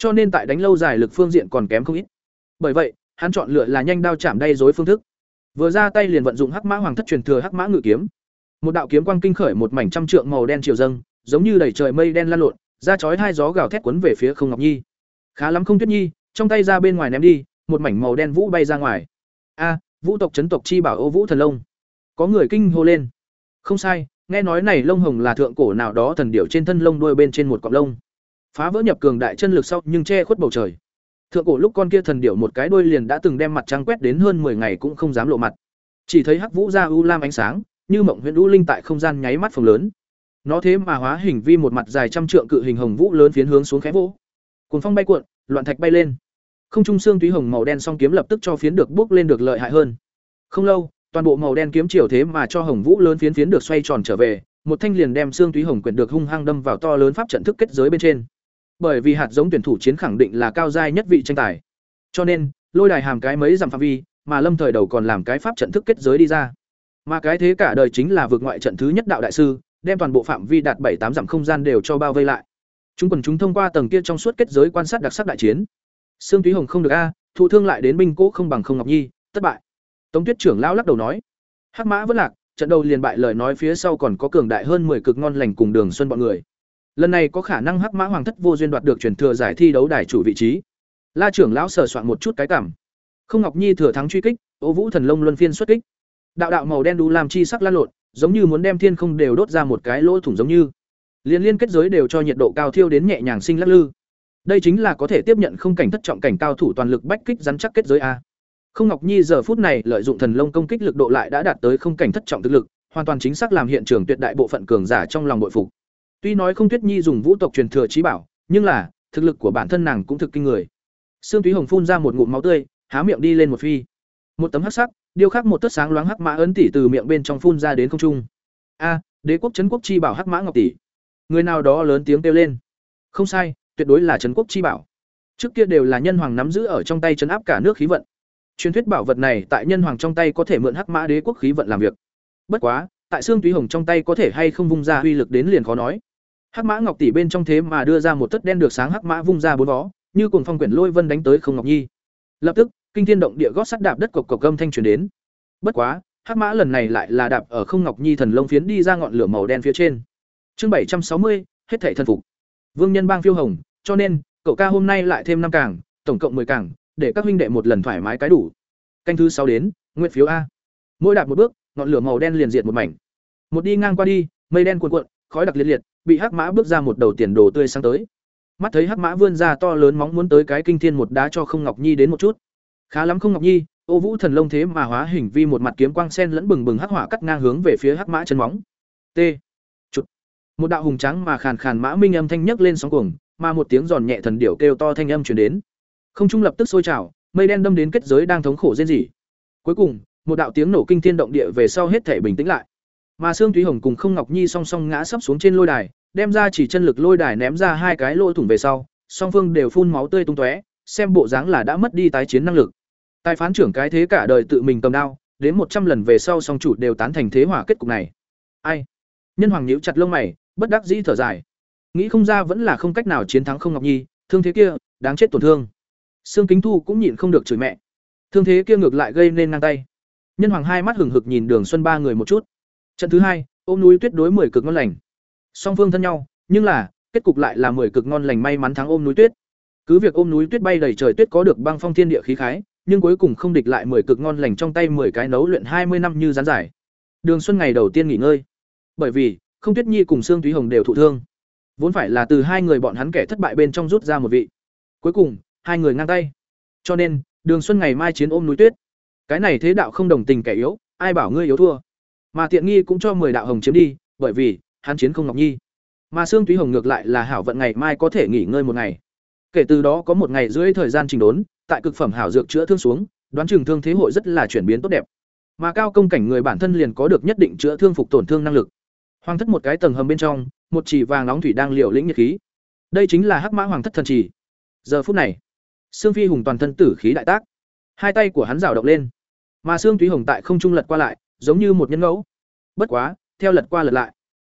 cho nên tại đánh lâu dài lực phương diện còn kém không ít. Bởi vậy, hắn chọn lựa là nhanh đao chạm đay dối phương thức. Vừa ra tay liền vận dụng Hắc Mã Hoàng thất truyền thừa Hắc Mã Ngự kiếm. Một đạo kiếm quang kinh khởi một mảnh trăm trượng màu đen chiều dâng, giống như đầy trời mây đen lan lộn, ra chói hai gió gào thét quấn về phía Không Ngọc Nhi. Khá lắm không Tuyết Nhi, trong tay ra bên ngoài ném đi, một mảnh màu đen vũ bay ra ngoài. A, vũ tộc chấn tộc chi bảo ô vũ thần lông. Có người kinh hô lên. Không sai, nghe nói này lông hồng là thượng cổ nào đó thần điểu trên thân lông đuôi bên trên một cọng lông phá vỡ nhập cường đại chân lực sau nhưng che khuất bầu trời. Thượng cổ lúc con kia thần điểu một cái đuôi liền đã từng đem mặt trăng quét đến hơn 10 ngày cũng không dám lộ mặt. Chỉ thấy hắc vũ ra u lam ánh sáng, như mộng huyện u linh tại không gian nháy mắt phồng lớn. Nó thế mà hóa hình vi một mặt dài trăm trượng cự hình hồng vũ lớn phiến hướng xuống khẽ vỗ. Cuồng phong bay cuộn, loạn thạch bay lên. Không trung xương túy hồng màu đen song kiếm lập tức cho phiến được bước lên được lợi hại hơn. Không lâu, toàn bộ màu đen kiếm chiều thế mà cho hồng vũ lớn phiến phiến được xoay tròn trở về, một thanh liền đem xương túy hồng quyển được hung hăng đâm vào to lớn pháp trận thức kết giới bên trên bởi vì hạt giống tuyển thủ chiến khẳng định là cao giai nhất vị tranh tài. Cho nên, lôi đài hàm cái mấy dặm phạm vi, mà lâm thời đầu còn làm cái pháp trận thức kết giới đi ra. Mà cái thế cả đời chính là vượt ngoại trận thứ nhất đạo đại sư, đem toàn bộ phạm vi đạt bảy tám dặm không gian đều cho bao vây lại. Chúng quần chúng thông qua tầng kia trong suốt kết giới quan sát đặc sắc đại chiến. Sương túy hồng không được a, thụ thương lại đến binh cỗ không bằng không ngọc nhi, thất bại. Tống tuyết trưởng lão lắc đầu nói. Hắc mã vẫn lạc, trận đầu liền bại lời nói phía sau còn có cường đại hơn 10 cực ngon lành cùng Đường Xuân bọn người. Lần này có khả năng Hắc Mã Hoàng thất vô duyên đoạt được truyền thừa giải thi đấu đài chủ vị trí. La trưởng lão sờ soạn một chút cái cảm. Không Ngọc Nhi thừa thắng truy kích, Ô Vũ Thần Long luân phiên xuất kích. Đạo đạo màu đen đu làm chi sắc lan lộn, giống như muốn đem thiên không đều đốt ra một cái lỗ thủng giống như. Liên liên kết giới đều cho nhiệt độ cao thiêu đến nhẹ nhàng sinh lắc lư. Đây chính là có thể tiếp nhận không cảnh thất trọng cảnh cao thủ toàn lực bách kích rắn chắc kết giới a. Không Ngọc Nhi giờ phút này lợi dụng thần long công kích lực độ lại đã đạt tới không cảnh thất trọng thực lực, hoàn toàn chính xác làm hiện trường tuyệt đại bộ phận cường giả trong lòng bội phục. Tuy nói không Tuyết Nhi dùng vũ tộc truyền thừa trí bảo, nhưng là, thực lực của bản thân nàng cũng thực kinh người. Sương Thúy Hồng phun ra một ngụm máu tươi, há miệng đi lên một phi. Một tấm hắc sắc, điêu khắc một tấc sáng loáng hắc mã ấn tỷ từ miệng bên trong phun ra đến không trung. A, đế quốc trấn quốc chi bảo hắc mã ngọc tỷ. Người nào đó lớn tiếng kêu lên. Không sai, tuyệt đối là trấn quốc chi bảo. Trước kia đều là nhân hoàng nắm giữ ở trong tay trấn áp cả nước khí vận. Truyền thuyết bảo vật này tại nhân hoàng trong tay có thể mượn hắc mã đế quốc khí vận làm việc. Bất quá, tại xương túy hồng trong tay có thể hay không vung ra uy lực đến liền khó nói. Hắc mã ngọc tỷ bên trong thế mà đưa ra một tất đen được sáng hắc mã vung ra bốn vó, như cuồng phong quyển lôi vân đánh tới không ngọc nhi. Lập tức, kinh thiên động địa gót sắt đạp đất cộc cộc âm thanh truyền đến. Bất quá, hắc mã lần này lại là đạp ở không ngọc nhi thần lông phiến đi ra ngọn lửa màu đen phía trên. Chương bảy trăm sáu mươi hết thảy thần phục. Vương nhân bang phiêu hồng, cho nên, cậu ca hôm nay lại thêm năm càng, tổng cộng 10 càng, để các huynh đệ một lần thoải mái cái đủ. Canh thứ sáu đến, nguyện phiếu a. Mỗi đạp một bước, ngọn lửa màu đen liền diệt một mảnh. Một đi ngang qua đi, mây đen cuồn cuộn, khói đặc liệt liệt, bị Hắc Mã bước ra một đầu tiền đồ tươi sáng tới. Mắt thấy Hắc Mã vươn ra to lớn móng muốn tới cái kinh thiên một đá cho Không Ngọc Nhi đến một chút. Khá lắm Không Ngọc Nhi, Ô Vũ Thần Long thế mà hóa hình vi một mặt kiếm quang sen lẫn bừng bừng hắc hỏa cắt ngang hướng về phía Hắc Mã chân móng. T. Chụt. một đạo hùng trắng mà khàn khàn mã minh âm thanh nhấc lên sóng cuồng mà một tiếng giòn nhẹ thần điểu kêu to thanh âm truyền đến không trung lập tức sôi trào mây đen đâm đến kết giới đang thống khổ rên rỉ cuối cùng một đạo tiếng nổ kinh thiên động địa về sau hết thể bình tĩnh lại mà Sương Thúy Hồng cùng Không Ngọc Nhi song song ngã sấp xuống trên lôi đài, đem ra chỉ chân lực lôi đài ném ra hai cái lỗ thủng về sau, song phương đều phun máu tươi tung tóe, xem bộ dáng là đã mất đi tái chiến năng lực. Tài phán trưởng cái thế cả đời tự mình cầm đao, đến một trăm lần về sau song chủ đều tán thành thế hỏa kết cục này. Ai? Nhân Hoàng nhíu chặt lông mày, bất đắc dĩ thở dài. Nghĩ không ra vẫn là không cách nào chiến thắng Không Ngọc Nhi, thương thế kia, đáng chết tổn thương. Sương Kính Thu cũng nhịn không được chửi mẹ. Thương thế kia ngược lại gây nên ngang tay. Nhân Hoàng hai mắt hừng hực nhìn Đường Xuân ba người một chút. Trận thứ hai, ôm núi tuyết đối mười cực ngon lành. Song phương thân nhau, nhưng là kết cục lại là mười cực ngon lành may mắn thắng ôm núi tuyết. Cứ việc ôm núi tuyết bay đầy trời tuyết có được băng phong thiên địa khí khái, nhưng cuối cùng không địch lại mười cực ngon lành trong tay mười cái nấu luyện hai mươi năm như gián giải. Đường Xuân ngày đầu tiên nghỉ ngơi, bởi vì không Tuyết Nhi cùng Sương Thúy Hồng đều thụ thương, vốn phải là từ hai người bọn hắn kẻ thất bại bên trong rút ra một vị. Cuối cùng, hai người ngang tay. Cho nên, Đường Xuân ngày mai chiến ôm núi tuyết. Cái này thế đạo không đồng tình kẻ yếu, ai bảo ngươi yếu thua. Mà tiện nghi cũng cho mười đạo hồng chiếm đi, bởi vì hắn chiến không Ngọc Nhi. Mà Sương Túy Hồng ngược lại là hảo vận ngày mai có thể nghỉ ngơi một ngày. Kể từ đó có một ngày rưỡi thời gian trình đốn, tại cực phẩm hảo dược chữa thương xuống, đoán chừng thương thế hội rất là chuyển biến tốt đẹp. Mà cao công cảnh người bản thân liền có được nhất định chữa thương phục tổn thương năng lực. Hoàng thất một cái tầng hầm bên trong, một chỉ vàng nóng thủy đang liều lĩnh nhiệt khí. Đây chính là Hắc Mã Hoàng thất thần chỉ. Giờ phút này, Sương Phi hùng toàn thân tử khí đại tác, hai tay của hắn rào động lên, mà Sương Túy Hồng tại không trung lật qua lại, giống như một nhân ngẫu. Bất quá, theo lật qua lật lại,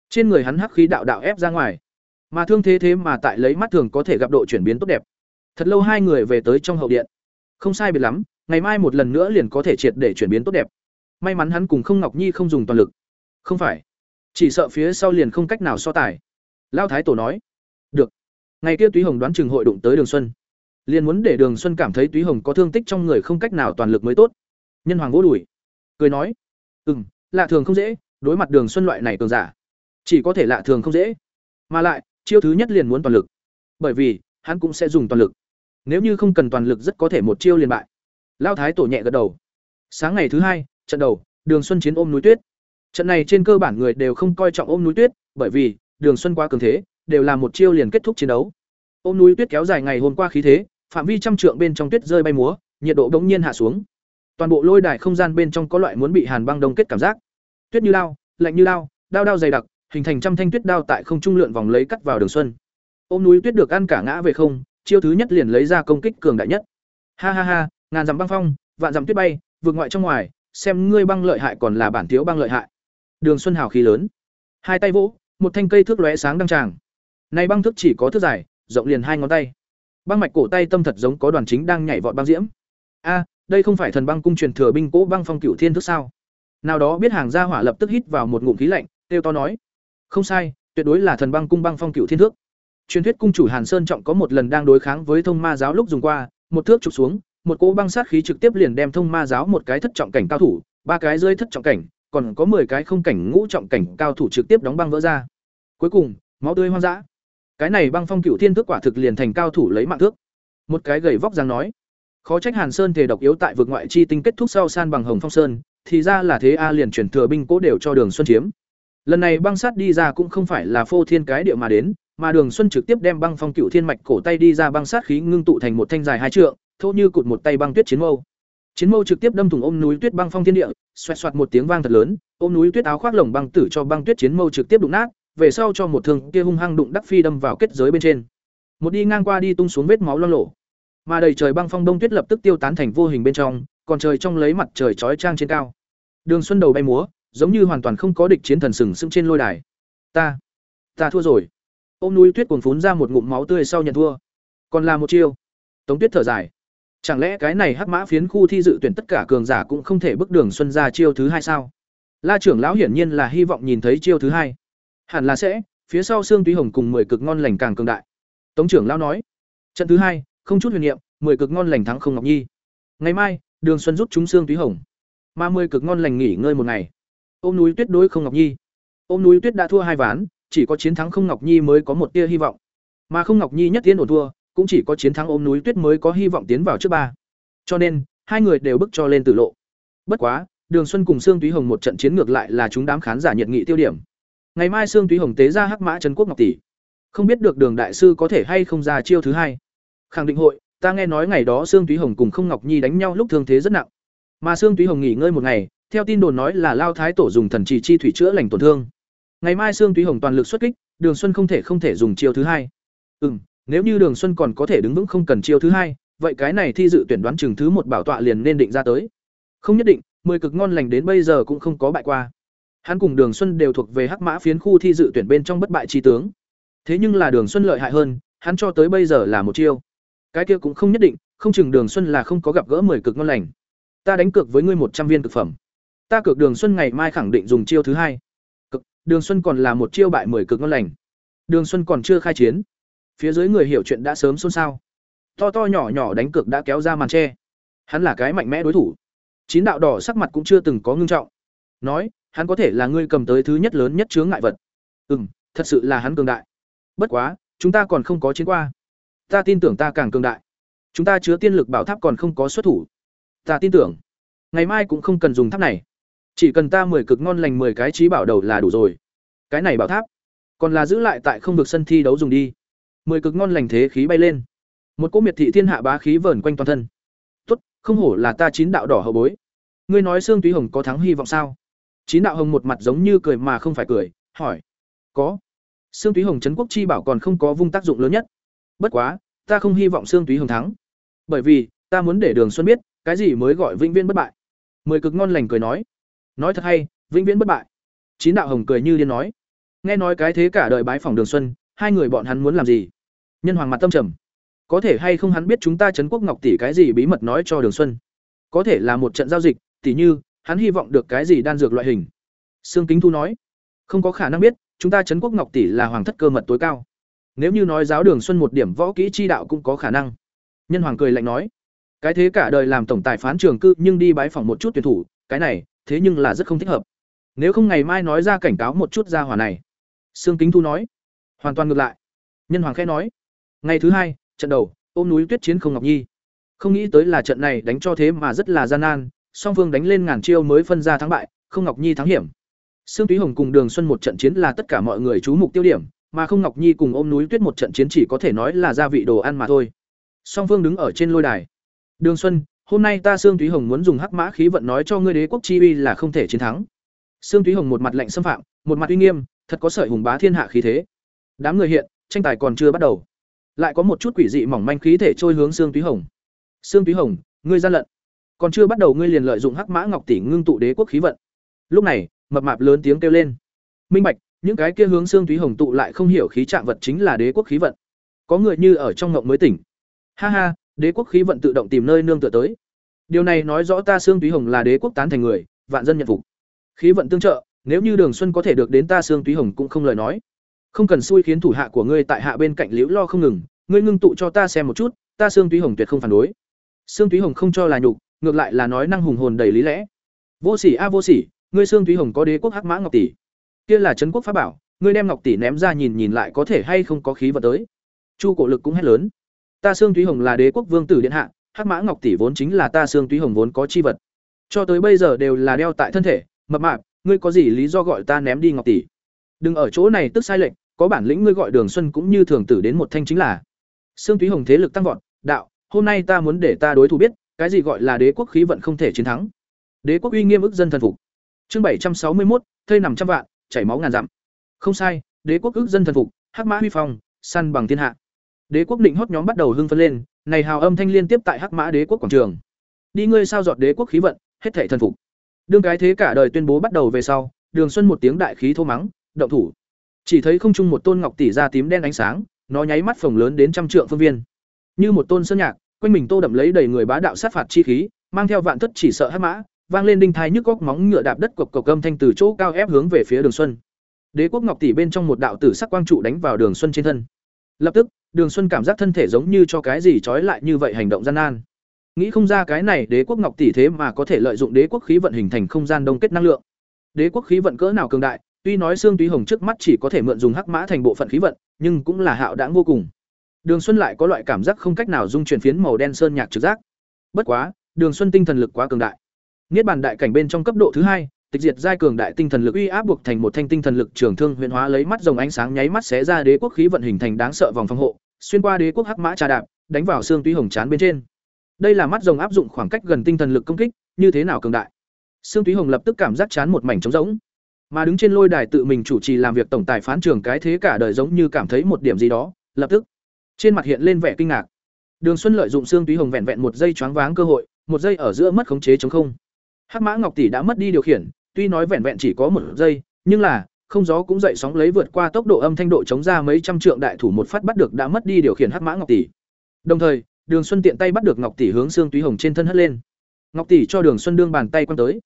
trên người hắn hắc khí đạo đạo ép ra ngoài. Mà thương thế thế mà tại lấy mắt thường có thể gặp độ chuyển biến tốt đẹp. Thật lâu hai người về tới trong hậu điện. Không sai biệt lắm, ngày mai một lần nữa liền có thể triệt để chuyển biến tốt đẹp. May mắn hắn cùng Không Ngọc Nhi không dùng toàn lực. Không phải, chỉ sợ phía sau liền không cách nào so tài. Lão thái tổ nói, "Được." Ngày kia Túy Hồng đoán chừng hội đụng tới Đường Xuân, liền muốn để Đường Xuân cảm thấy Túy Hồng có thương tích trong người không cách nào toàn lực mới tốt. Nhân Hoàng vỗ đùi, cười nói, "Ừm, lạ thường không dễ, đối mặt Đường Xuân loại này cường giả, chỉ có thể lạ thường không dễ. Mà lại, chiêu thứ nhất liền muốn toàn lực, bởi vì hắn cũng sẽ dùng toàn lực. Nếu như không cần toàn lực rất có thể một chiêu liền bại. Lão thái tổ nhẹ gật đầu. Sáng ngày thứ hai, trận đầu, Đường Xuân chiến ôm núi tuyết. Trận này trên cơ bản người đều không coi trọng ôm núi tuyết, bởi vì Đường Xuân quá cường thế, đều là một chiêu liền kết thúc chiến đấu. Ôm núi tuyết kéo dài ngày hôm qua khí thế, phạm vi trăm trượng bên trong tuyết rơi bay múa, nhiệt độ bỗng nhiên hạ xuống. Toàn bộ lôi đài không gian bên trong có loại muốn bị hàn băng đông kết cảm giác. Tuyết như lao, lạnh như lao, đao đao dày đặc, hình thành trăm thanh tuyết đao tại không trung lượn vòng lấy cắt vào Đường Xuân. Ôm núi tuyết được ăn cả ngã về không, chiêu thứ nhất liền lấy ra công kích cường đại nhất. Ha ha ha, ngàn dặm băng phong, vạn dặm tuyết bay, vượt ngoại trong ngoài, xem ngươi băng lợi hại còn là bản thiếu băng lợi hại. Đường Xuân hào khí lớn, hai tay vỗ, một thanh cây thước lóe sáng đăng tràng. Này băng thước chỉ có thước dài, rộng liền hai ngón tay. Băng mạch cổ tay tâm thật giống có đoàn chính đang nhảy vọt băng diễm. A, đây không phải thần băng cung truyền thừa binh cố băng phong cửu thiên thức sao? Nào đó biết hàng gia hỏa lập tức hít vào một ngụm khí lạnh, têu to nói: "Không sai, tuyệt đối là thần băng cung băng phong cửu thiên thước." Truyền thuyết cung chủ Hàn Sơn trọng có một lần đang đối kháng với thông ma giáo lúc dùng qua, một thước trục xuống, một cỗ băng sát khí trực tiếp liền đem thông ma giáo một cái thất trọng cảnh cao thủ, ba cái rơi thất trọng cảnh, còn có 10 cái không cảnh ngũ trọng cảnh cao thủ trực tiếp đóng băng vỡ ra. Cuối cùng, máu tươi hoang dã. Cái này băng phong cửu thiên thước quả thực liền thành cao thủ lấy mạng thước. Một cái gầy vóc dáng nói, khó trách Hàn Sơn thể độc yếu tại vực ngoại chi tinh kết thúc sau san bằng Hồng Phong Sơn, thì ra là thế a liền chuyển thừa binh cố đều cho Đường Xuân chiếm. Lần này băng sát đi ra cũng không phải là phô thiên cái địa mà đến, mà Đường Xuân trực tiếp đem băng phong cựu thiên mạch cổ tay đi ra băng sát khí ngưng tụ thành một thanh dài hai trượng, thô như cụt một tay băng tuyết chiến mâu. Chiến mâu trực tiếp đâm thủng ôm núi tuyết băng phong thiên địa, xoẹt xoẹt một tiếng vang thật lớn, ôm núi tuyết áo khoác lồng băng tử cho băng tuyết chiến mâu trực tiếp đụng nát, về sau cho một thương kia hung hăng đụng đắc phi đâm vào kết giới bên trên. Một đi ngang qua đi tung xuống vết máu loang lổ. Mà đầy trời băng phong đông tuyết lập tức tiêu tán thành vô hình bên trong, còn trời trong lấy mặt trời chói trang trên cao. Đường Xuân đầu bay múa, giống như hoàn toàn không có địch chiến thần sừng sững trên lôi đài. Ta, ta thua rồi. Ôm núi tuyết cuồng phún ra một ngụm máu tươi sau nhận thua. Còn là một chiêu. Tống Tuyết thở dài. Chẳng lẽ cái này hắc mã phiến khu thi dự tuyển tất cả cường giả cũng không thể bước đường xuân ra chiêu thứ hai sao? La trưởng lão hiển nhiên là hy vọng nhìn thấy chiêu thứ hai. Hẳn là sẽ, phía sau xương túy hồng cùng mười cực ngon lành càng cường đại. Tống trưởng lão nói, trận thứ hai, không chút huyền niệm, mười cực ngon lành thắng không ngọc nhi. Ngày mai, Đường Xuân giúp chúng xương túy hồng, mà mười cực ngon lành nghỉ ngơi một ngày. Ôm núi tuyết đối không ngọc nhi. Ôm núi tuyết đã thua hai ván, chỉ có chiến thắng không ngọc nhi mới có một tia hy vọng. Mà không ngọc nhi nhất tiến ổn thua, cũng chỉ có chiến thắng ôm núi tuyết mới có hy vọng tiến vào trước ba. Cho nên, hai người đều bước cho lên tử lộ. Bất quá, Đường Xuân cùng Sương Túy Hồng một trận chiến ngược lại là chúng đám khán giả nhiệt nghị tiêu điểm. ngày mai sương túy hồng tế ra hắc mã trấn quốc ngọc tỷ không biết được đường đại sư có thể hay không ra chiêu thứ hai khẳng định hội, ta nghe nói ngày đó sương túy hồng cùng không ngọc nhi đánh nhau lúc thương thế rất nặng. Mà sương túy hồng nghỉ ngơi một ngày, theo tin đồn nói là lao thái tổ dùng thần trì chi thủy chữa lành tổn thương. Ngày mai sương túy hồng toàn lực xuất kích, đường xuân không thể không thể dùng chiêu thứ hai. Ừ m nếu như đường xuân còn có thể đứng vững không cần chiêu thứ hai, vậy cái này thi dự tuyển đoán chừng thứ một bảo tọa liền nên định ra tới. Không nhất định, mười cực ngon lành đến bây giờ cũng không có bại qua. Hắn cùng đường xuân đều thuộc về hắc mã phiến khu thi dự tuyển bên trong bất bại tri tướng. Thế nhưng là đường xuân lợi hại hơn, hắn cho tới bây giờ là một chiêu cái kia cũng không nhất định, không chừng đường xuân là không có gặp gỡ mười cực ngon lành. Ta đánh cược với ngươi một trăm viên thực phẩm. Ta cược đường xuân ngày mai khẳng định dùng chiêu thứ hai. Cực, đường xuân còn là một chiêu bại mười cực ngon lành. Đường xuân còn chưa khai chiến. Phía dưới người hiểu chuyện đã sớm xôn xao. To to nhỏ nhỏ đánh cược đã kéo ra màn tre. Hắn là cái mạnh mẽ đối thủ. Chín đạo đỏ sắc mặt cũng chưa từng có ngưng trọng. Nói, hắn có thể là ngươi cầm tới thứ nhất lớn nhất chướng ngại vật. Ừ m thật sự là hắn cường đại. Bất quá, chúng ta còn không có chiến qua ta tin tưởng ta càng cường đại. Chúng ta chứa tiên lực bảo tháp còn không có xuất thủ. Ta tin tưởng. Ngày mai cũng không cần dùng tháp này. Chỉ cần ta mười cực ngon lành mười cái trí bảo đầu là đủ rồi. Cái này bảo tháp, còn là giữ lại tại không vực sân thi đấu dùng đi. Mười cực ngon lành thế khí bay lên. Một cỗ miệt thị thiên hạ bá khí vờn quanh toàn thân. Tốt, không hổ là ta chín đạo đỏ hậu bối. Ngươi nói sương túy hồng có thắng hy vọng sao? Chín đạo hồng một mặt giống như cười mà không phải cười, hỏi. Có. Sương túy hồng trấn quốc chi bảo còn không có vung tác dụng lớn nhất bất quá, ta không hy vọng xương túy hồng thắng. Bởi vì, ta muốn để đường xuân biết, cái gì mới gọi vĩnh viễn bất bại. Mười cực ngon lành cười nói. Nói thật hay, vĩnh viễn bất bại. Chín đạo hồng cười như điên nói. Nghe nói cái thế cả đời bái phòng đường xuân, hai người bọn hắn muốn làm gì? Nhân hoàng mặt tâm trầm. Có thể hay không hắn biết chúng ta trấn quốc ngọc tỷ cái gì bí mật nói cho đường xuân? Có thể là một trận giao dịch tỷ như, hắn hy vọng được cái gì đan dược loại hình. Sương kính thu nói. Không có khả năng biết, chúng ta trấn quốc ngọc tỷ là hoàng thất cơ mật tối cao nếu như nói giáo đường xuân một điểm võ kỹ chi đạo cũng có khả năng. Nhân hoàng cười lạnh nói, cái thế cả đời làm tổng tài phán trường cư nhưng đi bái phỏng một chút tuyển thủ, cái này, thế nhưng là rất không thích hợp. Nếu không ngày mai nói ra cảnh cáo một chút ra hỏa này. Sương kính thu nói, hoàn toàn ngược lại. Nhân hoàng khẽ nói, ngày thứ hai, trận đầu, ôm núi tuyết chiến không ngọc nhi. Không nghĩ tới là trận này đánh cho thế mà rất là gian nan, song phương đánh lên ngàn chiêu mới phân ra thắng bại, không ngọc nhi thắng hiểm. Sương túy hồng cùng đường xuân một trận chiến là tất cả mọi người chú mục tiêu điểm mà không ngọc nhi cùng ôm núi tuyết một trận chiến chỉ có thể nói là gia vị đồ ăn mà thôi. Song phương đứng ở trên lôi đài. Đường xuân, hôm nay ta sương túy hồng muốn dùng hắc mã khí vận nói cho ngươi đế quốc chi uy là không thể chiến thắng. Sương túy hồng một mặt lạnh xâm phạm, một mặt uy nghiêm, thật có sợi hùng bá thiên hạ khí thế. Đám người hiện, tranh tài còn chưa bắt đầu. Lại có một chút quỷ dị mỏng manh khí thể trôi hướng xương túy hồng. Xương túy hồng, ngươi gian lận. Còn chưa bắt đầu ngươi liền lợi dụng hắc mã ngọc tỷ ngưng tụ đế quốc khí vận. Lúc này, mập mạp lớn tiếng kêu lên. Minh bạch những cái kia hướng xương túy hồng tụ lại không hiểu khí trạng vật chính là đế quốc khí vận. Có người như ở trong ngộng mới tỉnh. Ha ha, đế quốc khí vận tự động tìm nơi nương tựa tới. Điều này nói rõ ta xương túy hồng là đế quốc tán thành người, vạn dân nhận phục. Khí vận tương trợ, nếu như đường xuân có thể được đến ta xương túy hồng cũng không lời nói. Không cần xui khiến thủ hạ của ngươi tại hạ bên cạnh liễu lo không ngừng, ngươi ngưng tụ cho ta xem một chút, ta xương túy hồng tuyệt không phản đối. Xương túy hồng không cho là nhục, ngược lại là nói năng hùng hồn đầy lý lẽ. Vô sỉ a vô sỉ, ngươi xương túy hồng có đế quốc hắc mã ngọc tỷ kia là trấn quốc pháp bảo ngươi đem ngọc tỷ ném ra nhìn nhìn lại có thể hay không có khí vật tới chu cổ lực cũng hét lớn ta xương túy hồng là đế quốc vương tử điện hạ hắc mã ngọc tỷ vốn chính là ta xương túy hồng vốn có chi vật cho tới bây giờ đều là đeo tại thân thể mập mạp ngươi có gì lý do gọi ta ném đi ngọc tỷ đừng ở chỗ này tức sai lệnh có bản lĩnh ngươi gọi Đường Xuân cũng như thường tử đến một thanh chính là. Sương Túy Hồng thế lực tăng vọt, đạo, hôm nay ta muốn để ta đối thủ biết, cái gì gọi là đế quốc khí vận không thể chiến thắng. Đế quốc uy nghiêm ức dân thần phục. Chương bảy trăm sáu mươi một, thây nằm trăm vạn, chảy máu ngàn dặm. Không sai, đế quốc ức dân thần phục, hắc mã huy phong, săn bằng thiên hạ. Đế quốc định hót nhóm bắt đầu hưng phấn lên, này hào âm thanh liên tiếp tại hắc mã đế quốc quảng trường. Đi ngươi sao giọt đế quốc khí vận, hết thảy thần phục. Đương cái thế cả đời tuyên bố bắt đầu về sau, Đường Xuân một tiếng đại khí thô mắng, động thủ chỉ thấy không trung một tôn ngọc tỷ ra tím đen ánh sáng nó nháy mắt phồng lớn đến trăm trượng phương viên như một tôn sơn nhạc quanh mình tô đậm lấy đầy người bá đạo sát phạt chi khí mang theo vạn thất chỉ sợ hắc mã vang lên đinh thai nhức góc móng ngựa đạp đất cộc cộc âm thanh từ chỗ cao ép hướng về phía đường xuân đế quốc ngọc tỷ bên trong một đạo tử sắc quang trụ đánh vào đường xuân trên thân lập tức đường xuân cảm giác thân thể giống như cho cái gì trói lại như vậy hành động gian nan nghĩ không ra cái này đế quốc ngọc tỷ thế mà có thể lợi dụng đế quốc khí vận hình thành không gian đông kết năng lượng đế quốc khí vận cỡ nào cường đại Tuy nói xương túy hồng trước mắt chỉ có thể mượn dùng hắc mã thành bộ phận khí vận, nhưng cũng là hạo đãng vô cùng. Đường Xuân lại có loại cảm giác không cách nào dung chuyển phiến màu đen sơn nhạc trực giác. Bất quá, Đường Xuân tinh thần lực quá cường đại. Niết bàn đại cảnh bên trong cấp độ thứ hai, tịch diệt giai cường đại tinh thần lực uy áp buộc thành một thanh tinh thần lực trường thương huyền hóa lấy mắt rồng ánh sáng nháy mắt xé ra đế quốc khí vận hình thành đáng sợ vòng phòng hộ xuyên qua đế quốc hắc mã trà đạp đánh vào xương túy hồng chán bên trên. Đây là mắt rồng áp dụng khoảng cách gần tinh thần lực công kích như thế nào cường đại? Xương túy hồng lập tức cảm giác chán một mảnh trống rỗng. Mà đứng trên lôi đài tự mình chủ trì làm việc tổng tài phán trường cái thế cả đời giống như cảm thấy một điểm gì đó lập tức. Trên mặt hiện lên vẻ kinh ngạc. Đường xuân lợi dụng xương túy hồng vẹn vẹn một giây choáng váng cơ hội một giây ở giữa mất khống chế chống không hắc mã ngọc tỷ đã mất đi điều khiển, tuy nói vẹn vẹn chỉ có một giây, nhưng là, không gió cũng dậy sóng lấy vượt qua tốc độ âm thanh độ chống ra mấy trăm trượng đại thủ một phát bắt được đã mất đi điều khiển hắc mã ngọc tỷ. Đồng thời, đường xuân tiện tay bắt được ngọc tỷ hướng xương túy hồng trên thân hất lên. Ngọc tỷ cho đường xuân đương bàn tay quan tới.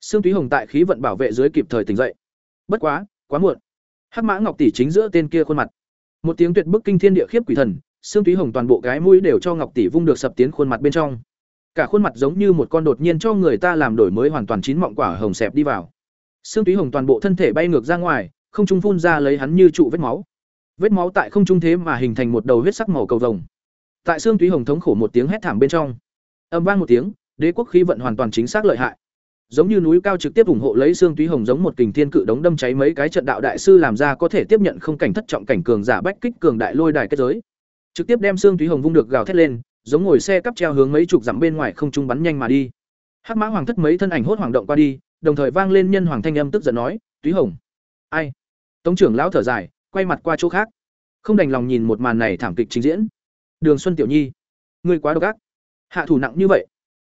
Xương túy hồng tại khí vận bảo vệ dưới kịp thời tỉnh dậy. Bất quá quá muộn. Hắc mã ngọc tỷ chính giữa tên kia khuôn mặt. Một tiếng tuyệt bức kinh thiên địa khiếp quỷ thần xương túy hồng toàn bộ cái mũi đều cho ngọc tỷ vung được sập tiến khuôn mặt bên trong cả khuôn mặt giống như một con đột nhiên cho người ta làm đổi mới hoàn toàn chín mọng quả hồng xẹp đi vào. Xương túy hồng toàn bộ thân thể bay ngược ra ngoài, không trung phun ra lấy hắn như trụ vết máu. Vết máu tại không trung thế mà hình thành một đầu huyết sắc màu cầu vồng. Tại xương túy hồng thống khổ một tiếng hét thảm bên trong, âm vang một tiếng, đế quốc khí vận hoàn toàn chính xác lợi hại. Giống như núi cao trực tiếp ủng hộ lấy xương túy hồng giống một kình thiên cự đống đâm cháy mấy cái trận đạo đại sư làm ra có thể tiếp nhận không cảnh thất trọng cảnh cường giả bách kích cường đại lôi đài kết giới. Trực tiếp đem xương túy hồng vung được gào thét lên giống ngồi xe cắp treo hướng mấy chục dặm bên ngoài không trung bắn nhanh mà đi. Hắc mã hoàng thất mấy thân ảnh hốt hoảng động qua đi, đồng thời vang lên nhân hoàng thanh âm tức giận nói, túy hồng. Ai? Tống trưởng lão thở dài, quay mặt qua chỗ khác. Không đành lòng nhìn một màn này thảm kịch trình diễn. Đường xuân tiểu nhi, ngươi quá độc ác. Hạ thủ nặng như vậy.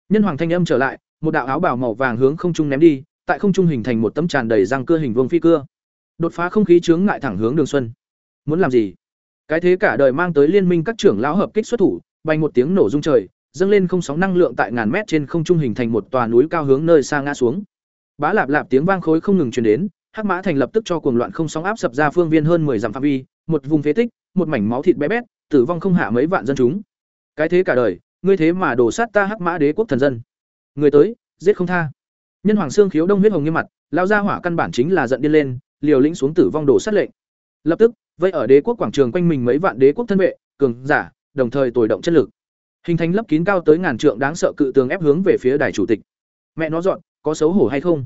Nhân hoàng thanh âm trở lại, một đạo áo bào màu vàng hướng không trung ném đi, tại không trung hình thành một tấm tràn đầy răng cưa hình vuông phi cưa. Đột phá không khí chướng ngại thẳng hướng đường xuân. Muốn làm gì? Cái thế cả đời mang tới liên minh các trưởng lão hợp kích xuất thủ bay một tiếng nổ rung trời, dâng lên không sóng năng lượng tại ngàn mét trên không trung hình thành một tòa núi cao hướng nơi xa ngã xuống. Bá lạp lạp tiếng vang khối không ngừng truyền đến, hắc mã thành lập tức cho cuồng loạn không sóng áp sập ra phương viên hơn 10 dặm phạm vi, một vùng phế tích, một mảnh máu thịt bé bét, tử vong không hạ mấy vạn dân chúng. Cái thế cả đời, ngươi thế mà đổ sát ta hắc mã đế quốc thần dân. Người tới, giết không tha. Nhân hoàng xương khiếu đông huyết hồng nghiêm mặt lao ra hỏa căn bản chính là giận điên lên, liều lĩnh xuống tử vong đổ sát lệnh. Lập tức, vây ở đế quốc quảng trường quanh mình mấy vạn đế quốc thân vệ, cường giả đồng thời tồi động chất lực. Hình thành lấp kín cao tới ngàn trượng đáng sợ cự tường ép hướng về phía đài chủ tịch. Mẹ nó dọn, có xấu hổ hay không?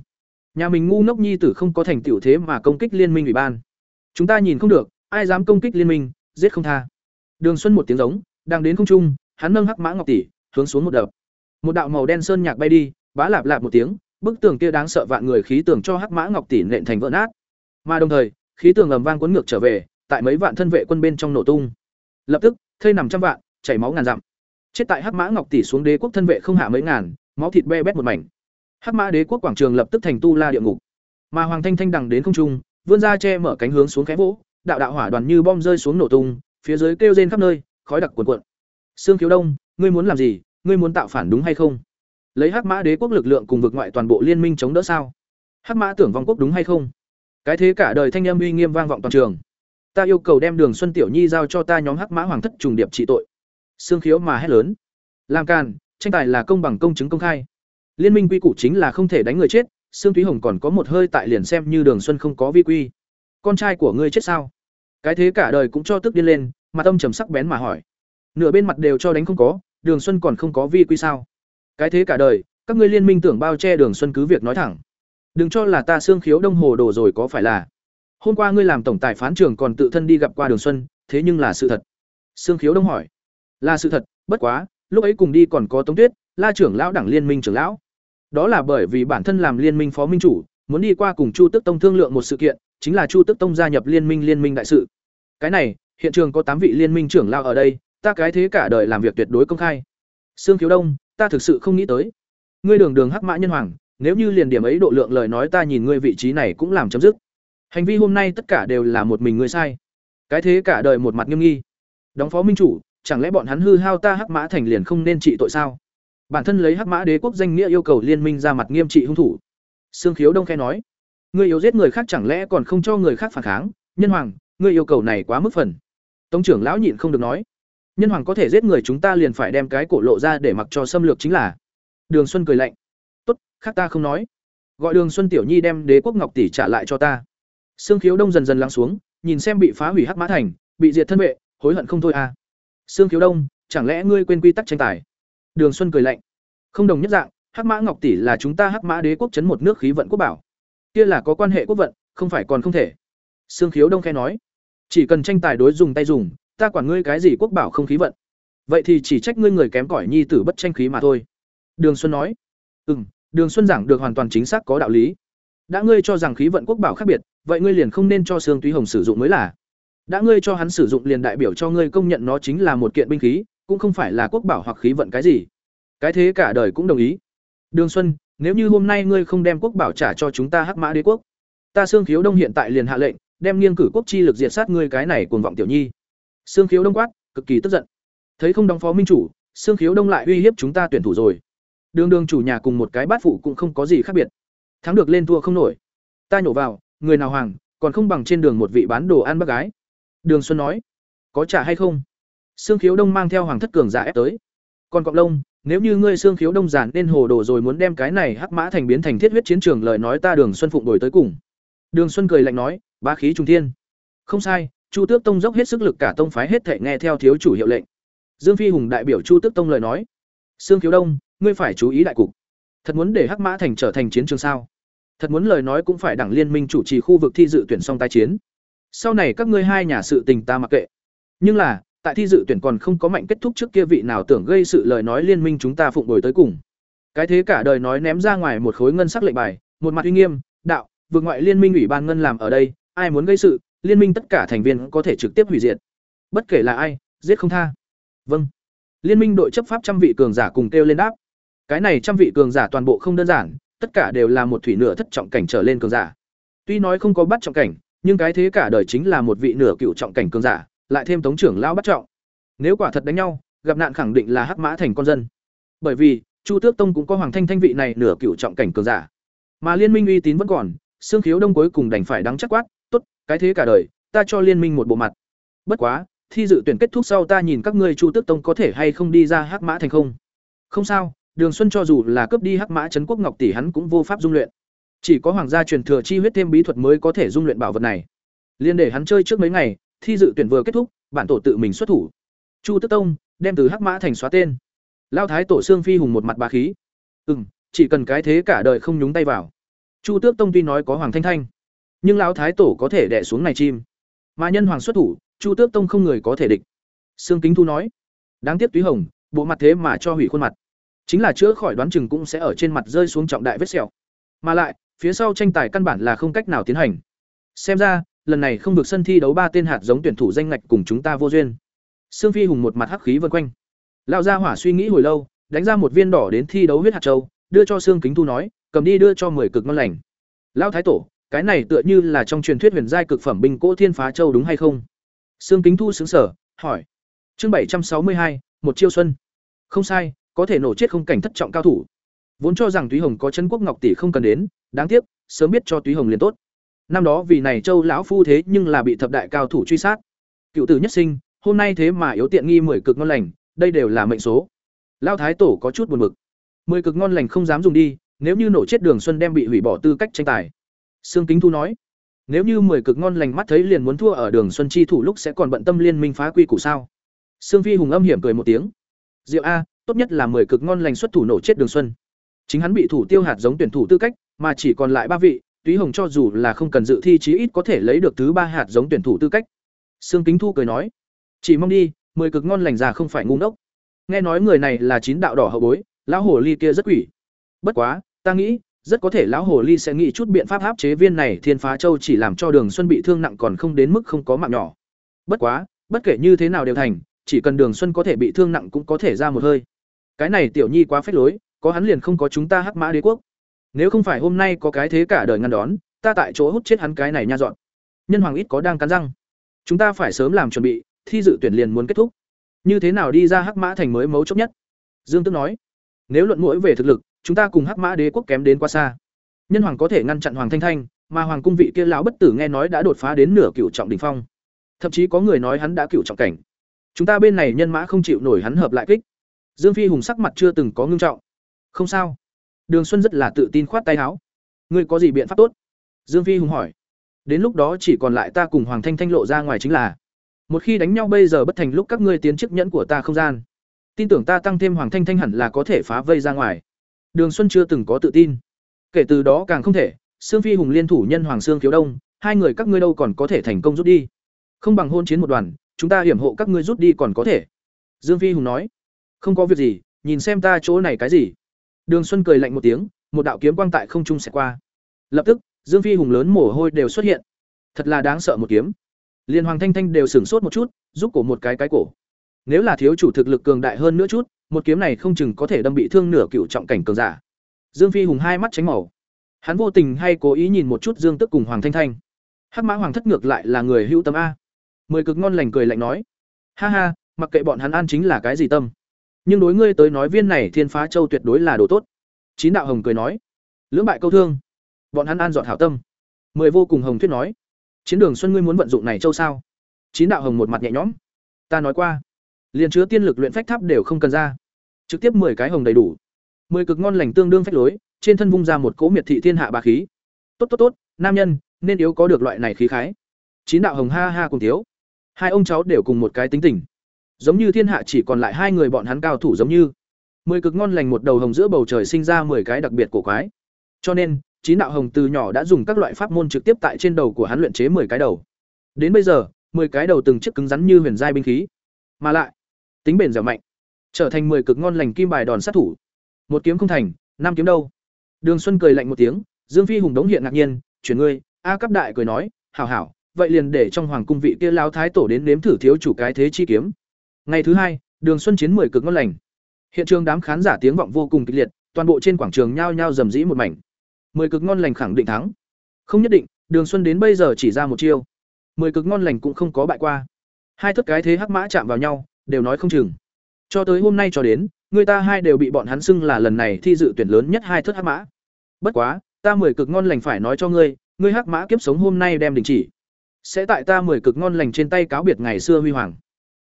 Nhà mình ngu ngốc nhi tử không có thành tiểu thế mà công kích liên minh ủy ban. Chúng ta nhìn không được, ai dám công kích liên minh, giết không tha. Đường xuân một tiếng giống, đang đến không trung, hắn nâng hắc mã ngọc tỷ, hướng xuống một đập. Một đạo màu đen sơn nhạc bay đi, bá lạp lạp một tiếng, bức tường kia đáng sợ vạn người khí tường cho hắc mã ngọc tỷ nện thành vỡ nát. Mà đồng thời, khí tường ầm vang cuốn ngược trở về, tại mấy vạn thân vệ quân bên trong nổ tung. Lập tức thây nằm trăm vạn, chảy máu ngàn dặm. Chết tại hắc mã ngọc tỷ xuống đế quốc thân vệ không hạ mấy ngàn, máu thịt be bét một mảnh. Hắc mã đế quốc quảng trường lập tức thành tu la địa ngục. Mà hoàng thanh thanh đằng đến không trung, vươn ra che mở cánh hướng xuống khẽ vỗ, đạo đạo hỏa đoàn như bom rơi xuống nổ tung, phía dưới kêu rên khắp nơi, khói đặc cuồn cuộn. Sương khiếu đông, ngươi muốn làm gì, ngươi muốn tạo phản đúng hay không? Lấy hắc mã đế quốc lực lượng cùng vực ngoại toàn bộ liên minh chống đỡ sao? Hắc mã tưởng vong quốc đúng hay không? Cái thế cả đời thanh âm uy nghiêm vang vọng toàn trường ta yêu cầu đem đường xuân tiểu nhi giao cho ta nhóm hắc mã hoàng thất trùng điệp trị tội. Xương khiếu mà hét lớn. Làm càn, tranh tài là công bằng công chứng công khai. Liên minh quy củ chính là không thể đánh người chết xương thúy hồng còn có một hơi tại liền xem như đường xuân không có vi quy. Con trai của ngươi chết sao? Cái thế cả đời cũng cho tức điên lên, mà tâm trầm sắc bén mà hỏi. Nửa bên mặt đều cho đánh không có, đường xuân còn không có vi quy sao? Cái thế cả đời, các ngươi liên minh tưởng bao che đường xuân cứ việc nói thẳng. Đừng cho là ta xương khiếu đông hồ đồ rồi có phải là? Hôm qua ngươi làm tổng tài phán trưởng còn tự thân đi gặp qua đường xuân, thế nhưng là sự thật. Sương khiếu đông hỏi. Là sự thật, bất quá, lúc ấy cùng đi còn có tống tuyết, la trưởng lão đảng liên minh trưởng lão. Đó là bởi vì bản thân làm liên minh phó minh chủ, muốn đi qua cùng chu tức tông thương lượng một sự kiện, chính là chu tức tông gia nhập liên minh liên minh đại sự. Cái này, hiện trường có tám vị liên minh trưởng lão ở đây, ta cái thế cả đời làm việc tuyệt đối công khai. Sương khiếu đông, ta thực sự không nghĩ tới. Ngươi đường đường hắc mã nhân hoàng, nếu như liền điểm ấy độ lượng lời nói ta nhìn ngươi vị trí này cũng làm chấm dứt hành vi hôm nay tất cả đều là một mình ngươi sai. Cái thế cả đời một mặt nghiêm nghi. Đóng phó minh chủ, chẳng lẽ bọn hắn hư hao ta hắc mã thành liền không nên trị tội sao? Bản thân lấy hắc mã đế quốc danh nghĩa yêu cầu liên minh ra mặt nghiêm trị hung thủ. Sương khiếu đông khe nói. Ngươi yếu giết người khác chẳng lẽ còn không cho người khác phản kháng? Nhân hoàng, ngươi yêu cầu này quá mức phần. Tống trưởng lão nhịn không được nói. Nhân hoàng có thể giết người chúng ta liền phải đem cái cổ lộ ra để mặc cho xâm lược chính là. Đường xuân cười lạnh. Tốt, khác ta không nói. Gọi đường xuân tiểu nhi đem đế quốc ngọc tỷ trả lại cho ta sương khiếu đông dần dần lắng xuống nhìn xem bị phá hủy hắc mã thành bị diệt thân vệ hối hận không thôi à. Sương khiếu đông chẳng lẽ ngươi quên quy tắc tranh tài? Đường xuân cười lạnh. Không đồng nhất dạng hắc mã ngọc tỷ là chúng ta hắc mã đế quốc chấn một nước khí vận quốc bảo. Kia là có quan hệ quốc vận không phải còn không thể. Sương khiếu đông khẽ nói. Chỉ cần tranh tài đối dùng tay dùng ta quản ngươi cái gì quốc bảo không khí vận. Vậy thì chỉ trách ngươi người kém cỏi nhi tử bất tranh khí mà thôi. Đường xuân nói. Ừm, đường xuân giảng được hoàn toàn chính xác có đạo lý. Đã ngươi cho rằng khí vận quốc bảo khác biệt vậy ngươi liền không nên cho sương túy hồng sử dụng mới là. Đã ngươi cho hắn sử dụng liền đại biểu cho ngươi công nhận nó chính là một kiện binh khí, cũng không phải là quốc bảo hoặc khí vận cái gì. Cái thế cả đời cũng đồng ý. Đường xuân, nếu như hôm nay ngươi không đem quốc bảo trả cho chúng ta hắc mã đế quốc, ta sương khiếu đông hiện tại liền hạ lệnh, đem nghiêng cử quốc chi lực diệt sát ngươi cái này cuồng vọng tiểu nhi. Sương khiếu đông quát, cực kỳ tức giận. Thấy không đóng phó minh chủ, sương khiếu đông lại uy hiếp chúng ta tuyển thủ rồi. Đường đường chủ nhà cùng một cái bát phụ cũng không có gì khác biệt. Thắng được lên thua không nổi. Ta nhổ vào người nào hoàng, còn không bằng trên đường một vị bán đồ ăn bác gái. Đường xuân nói, có trả hay không? Sương khiếu đông mang theo hoàng thất cường giả ép tới. Còn cọp lông nếu như ngươi Sương khiếu đông giản nên hồ đồ rồi muốn đem cái này hắc mã thành biến thành thiết huyết chiến trường lời nói ta đường xuân phụng đổi tới cùng. Đường xuân cười lạnh nói ba khí trung thiên. Không sai, chu tước tông dốc hết sức lực cả tông phái hết thảy nghe theo thiếu chủ hiệu lệnh. Dương phi hùng đại biểu chu tước tông lời nói, Sương khiếu đông, ngươi phải chú ý đại cục. Thật muốn để hắc mã thành trở thành chiến trường sao? Thật muốn lời nói cũng phải đảng liên minh chủ trì khu vực thi dự tuyển xong tai chiến. Sau này các ngươi hai nhà sự tình ta mặc kệ. Nhưng là, tại thi dự tuyển còn không có mạnh kết thúc trước kia vị nào tưởng gây sự lời nói liên minh chúng ta phụng đổi tới cùng. Cái thế cả đời nói ném ra ngoài một khối ngân sắc lệnh bài, một mặt uy nghiêm, đạo, vượt ngoại liên minh ủy ban ngân làm ở đây, ai muốn gây sự, liên minh tất cả thành viên có thể trực tiếp hủy diệt. Bất kể là ai, giết không tha. Vâng. Liên minh đội chấp pháp trăm vị cường giả cùng kêu lên đáp. Cái này trăm vị cường giả toàn bộ không đơn giản tất cả đều là một thủy nửa thất trọng cảnh trở lên cường giả. Tuy nói không có bắt trọng cảnh, nhưng cái thế cả đời chính là một vị nửa cựu trọng cảnh cường giả, lại thêm tống trưởng lão bắt trọng. Nếu quả thật đánh nhau, gặp nạn khẳng định là hắc mã thành con dân. Bởi vì, chu tước tông cũng có hoàng thanh thanh vị này nửa cựu trọng cảnh cường giả. Mà liên minh uy tín vẫn còn xương khiếu đông cuối cùng đành phải đắng chắc quát, tốt, cái thế cả đời, ta cho liên minh một bộ mặt. Bất quá, thi dự tuyển kết thúc sau ta nhìn các ngươi chu tước tông có thể hay không đi ra hắc mã thành không? Không sao đường xuân cho dù là cướp đi hắc mã trấn quốc ngọc tỷ hắn cũng vô pháp dung luyện. Chỉ có hoàng gia truyền thừa chi huyết thêm bí thuật mới có thể dung luyện bảo vật này. Liên để hắn chơi trước mấy ngày, thi dự tuyển vừa kết thúc, bản tổ tự mình xuất thủ. Chu tức tông đem từ hắc mã thành xóa tên. Lao thái tổ xương phi hùng một mặt bà khí. Ừ chỉ cần cái thế cả đời không nhúng tay vào. Chu tước tông tuy nói có hoàng thanh thanh, nhưng lão thái tổ có thể đè xuống này chim. Mà nhân hoàng xuất thủ, chu tước tông không người có thể địch. Sương kính thu nói, đáng tiếc túy hồng, bộ mặt thế mà cho hủy khuôn mặt chính là chữa khỏi đoán chừng cũng sẽ ở trên mặt rơi xuống trọng đại vết sẹo. Mà lại, phía sau tranh tài căn bản là không cách nào tiến hành. Xem ra, lần này không được sân thi đấu ba tên hạt giống tuyển thủ danh ngạch cùng chúng ta vô duyên. Sương phi hùng một mặt hắc khí vân quanh. Lão gia hỏa suy nghĩ hồi lâu, đánh ra một viên đỏ đến thi đấu huyết hạt châu, đưa cho sương kính thu nói, cầm đi đưa cho mười cực ngon lành. Lão thái tổ, cái này tựa như là trong truyền thuyết huyền giai cực phẩm binh cỗ thiên phá châu đúng hay không? Sương kính thu xứng sở hỏi. Chương bảy trăm sáu mươi hai, một chiêu xuân. Không sai có thể nổ chết không cảnh thất trọng cao thủ. Vốn cho rằng túy hồng có chân quốc ngọc tỷ không cần đến, đáng tiếc, sớm biết cho túy hồng liền tốt. Năm đó vì này châu lão phu thế nhưng là bị thập đại cao thủ truy sát. Cựu tử nhất sinh, hôm nay thế mà yếu tiện nghi mười cực ngon lành, đây đều là mệnh số. Lao thái tổ có chút buồn bực. Mười cực ngon lành không dám dùng đi, nếu như nổ chết đường xuân đem bị hủy bỏ tư cách tranh tài. Sương kính thu nói, nếu như mười cực ngon lành mắt thấy liền muốn thua ở đường xuân chi thủ lúc sẽ còn bận tâm liên minh phá quy củ sao? Sương phi hùng âm hiểm cười một tiếng. Diệu a tốt nhất là mười cực ngon lành xuất thủ nổ chết đường xuân. Chính hắn bị thủ tiêu hạt giống tuyển thủ tư cách, mà chỉ còn lại ba vị, túy hồng cho dù là không cần dự thi chí ít có thể lấy được thứ ba hạt giống tuyển thủ tư cách. Sương kính thu cười nói, chỉ mong đi, mười cực ngon lành già không phải ngu ngốc. Nghe nói người này là chín đạo đỏ hậu bối, lão hồ ly kia rất quỷ. Bất quá, ta nghĩ, rất có thể lão hồ ly sẽ nghĩ chút biện pháp áp chế viên này, thiên phá châu chỉ làm cho đường xuân bị thương nặng còn không đến mức không có mạng nhỏ. Bất quá, bất kể như thế nào đều thành, chỉ cần đường xuân có thể bị thương nặng cũng có thể ra một hơi cái này tiểu nhi quá phết lối, có hắn liền không có chúng ta hắc mã đế quốc. Nếu không phải hôm nay có cái thế cả đời ngăn đón, ta tại chỗ hút chết hắn cái này nha dọn. Nhân hoàng ít có đang cắn răng. Chúng ta phải sớm làm chuẩn bị, thi dự tuyển liền muốn kết thúc. Như thế nào đi ra hắc mã thành mới mấu chốc nhất? Dương tức nói. Nếu luận mũi về thực lực, chúng ta cùng hắc mã đế quốc kém đến quá xa. Nhân hoàng có thể ngăn chặn hoàng thanh thanh, mà hoàng cung vị kia lão bất tử nghe nói đã đột phá đến nửa cựu trọng đỉnh phong. Thậm chí có người nói hắn đã cựu trọng cảnh. Chúng ta bên này nhân mã không chịu nổi hắn hợp lại kích dương phi hùng sắc mặt chưa từng có ngưng trọng. Không sao. Đường xuân rất là tự tin khoát tay áo. Ngươi có gì biện pháp tốt? Dương phi hùng hỏi. Đến lúc đó chỉ còn lại ta cùng hoàng thanh thanh lộ ra ngoài chính là. Một khi đánh nhau bây giờ bất thành lúc các ngươi tiến chức nhẫn của ta không gian. Tin tưởng ta tăng thêm hoàng thanh thanh hẳn là có thể phá vây ra ngoài. Đường xuân chưa từng có tự tin. Kể từ đó càng không thể. Sương Phi Hùng liên thủ nhân Hoàng Sương thiếu Đông, hai người các ngươi đâu còn có thể thành công rút đi. Không bằng hôn chiến một đoàn, chúng ta hiểm hộ các ngươi rút đi còn có thể." Dương Phi Hùng nói. "Không có việc gì, nhìn xem ta chỗ này cái gì." Đường Xuân cười lạnh một tiếng, một đạo kiếm quang tại không trung xẹt qua. Lập tức, Dương Phi Hùng lớn mồ hôi đều xuất hiện. Thật là đáng sợ một kiếm. Liên Hoàng Thanh Thanh đều sửng sốt một chút, giúp cổ một cái cái cổ. Nếu là thiếu chủ thực lực cường đại hơn nữa chút, một kiếm này không chừng có thể đâm bị thương nửa cựu trọng cảnh cường giả. Dương Phi Hùng hai mắt tránh màu. Hắn vô tình hay cố ý nhìn một chút Dương Tức cùng Hoàng Thanh Thanh. Hắc Mã Hoàng thất ngược lại là người hữu tâm a. Mười cực ngon lành cười lạnh nói: "Ha ha, mặc kệ bọn hắn ăn chính là cái gì tâm, nhưng đối ngươi tới nói viên này Thiên Phá Châu tuyệt đối là đồ tốt." Chín đạo hồng cười nói: "Lưỡng bại câu thương, bọn hắn an dọn hảo tâm." Mười vô cùng hồng thuyết nói: "Chiến đường xuân ngươi muốn vận dụng này châu sao?" Chín đạo hồng một mặt nhẹ nhõm: "Ta nói qua, liền chứa tiên lực luyện phách tháp đều không cần ra, trực tiếp mười cái hồng đầy đủ." Mười cực ngon lành tương đương phách lối, trên thân vung ra một cỗ miệt thị thiên hạ bá khí. Tốt tốt tốt, nam nhân, nên yếu có được loại này khí khái. Chín đạo hồng ha ha cùng thiếu. Hai ông cháu đều cùng một cái tính tình. Giống như thiên hạ chỉ còn lại hai người bọn hắn cao thủ giống như. Mười cực ngon lành một đầu hồng giữa bầu trời sinh ra mười cái đặc biệt cổ quái. Cho nên, chín đạo hồng từ nhỏ đã dùng các loại pháp môn trực tiếp tại trên đầu của hắn luyện chế mười cái đầu. Đến bây giờ, mười cái đầu từng chiếc cứng rắn như huyền giai binh khí, mà lại tính bền dẻo mạnh, trở thành mười cực ngon lành kim bài đòn sát thủ. Một kiếm không thành, năm kiếm đâu? Đường Xuân cười lạnh một tiếng, Dương Phi hùng đống hiện ngạc nhiên, chuyển ngươi, A cấp đại cười nói, hảo hảo, vậy liền để trong hoàng cung vị kia lao thái tổ đến nếm thử thiếu chủ cái thế chi kiếm. Ngày thứ hai, Đường Xuân chiến mười cực ngon lành. Hiện trường đám khán giả tiếng vọng vô cùng kịch liệt, toàn bộ trên quảng trường nhao nhao rầm rĩ một mảnh. Mười cực ngon lành khẳng định thắng. Không nhất định, Đường Xuân đến bây giờ chỉ ra một chiêu. Mười cực ngon lành cũng không có bại qua. Hai thất cái thế hắc mã chạm vào nhau, đều nói không chừng. Cho tới hôm nay cho đến, người ta hai đều bị bọn hắn xưng là lần này thi dự tuyển lớn nhất hai thất hắc mã. Bất quá, ta mười cực ngon lành phải nói cho ngươi, ngươi hắc mã kiếp sống hôm nay đem đình chỉ. Sẽ tại ta mười cực ngon lành trên tay cáo biệt ngày xưa huy hoàng.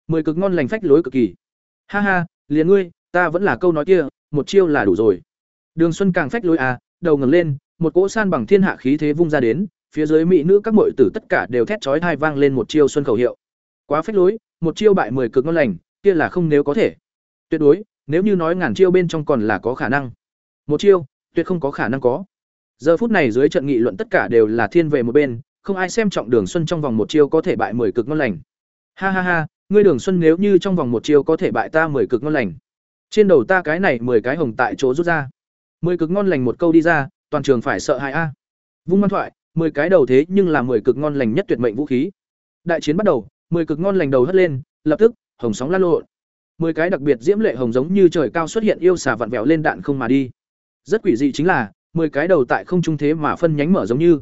Mười cực ngon lành phách lối cực kỳ. Ha ha, liền ngươi, ta vẫn là câu nói kia, một chiêu là đủ rồi. Đường Xuân càng phách lối à, đầu ngẩng lên, một cỗ san bằng thiên hạ khí thế vung ra đến, phía dưới mỹ nữ các muội tử tất cả đều thét chói thai vang lên một chiêu xuân khẩu hiệu. Quá phách lối, một chiêu bại mười cực ngon lành, kia là không nếu có thể. Tuyệt đối, nếu như nói ngàn chiêu bên trong còn là có khả năng. Một chiêu, tuyệt không có khả năng có. Giờ phút này dưới trận nghị luận tất cả đều là thiên về một bên, không ai xem trọng Đường Xuân trong vòng một chiêu có thể bại mười cực ngon lành. Ha ha ha, ngươi Đường Xuân nếu như trong vòng một chiều có thể bại ta mười cực ngon lành. Trên đầu ta cái này mười cái hồng tại chỗ rút ra. mười cực ngon lành một câu đi ra, toàn trường phải sợ hãi a. Vung ngoan thoại, mười cái đầu thế nhưng là mười cực ngon lành nhất tuyệt mệnh vũ khí. Đại chiến bắt đầu, mười cực ngon lành đầu hất lên, lập tức, hồng sóng lan lộn. mười cái đặc biệt diễm lệ hồng giống như trời cao xuất hiện yêu xà vặn vẹo lên đạn không mà đi. Rất quỷ dị chính là, mười cái đầu tại không trung thế mà phân nhánh mở giống như.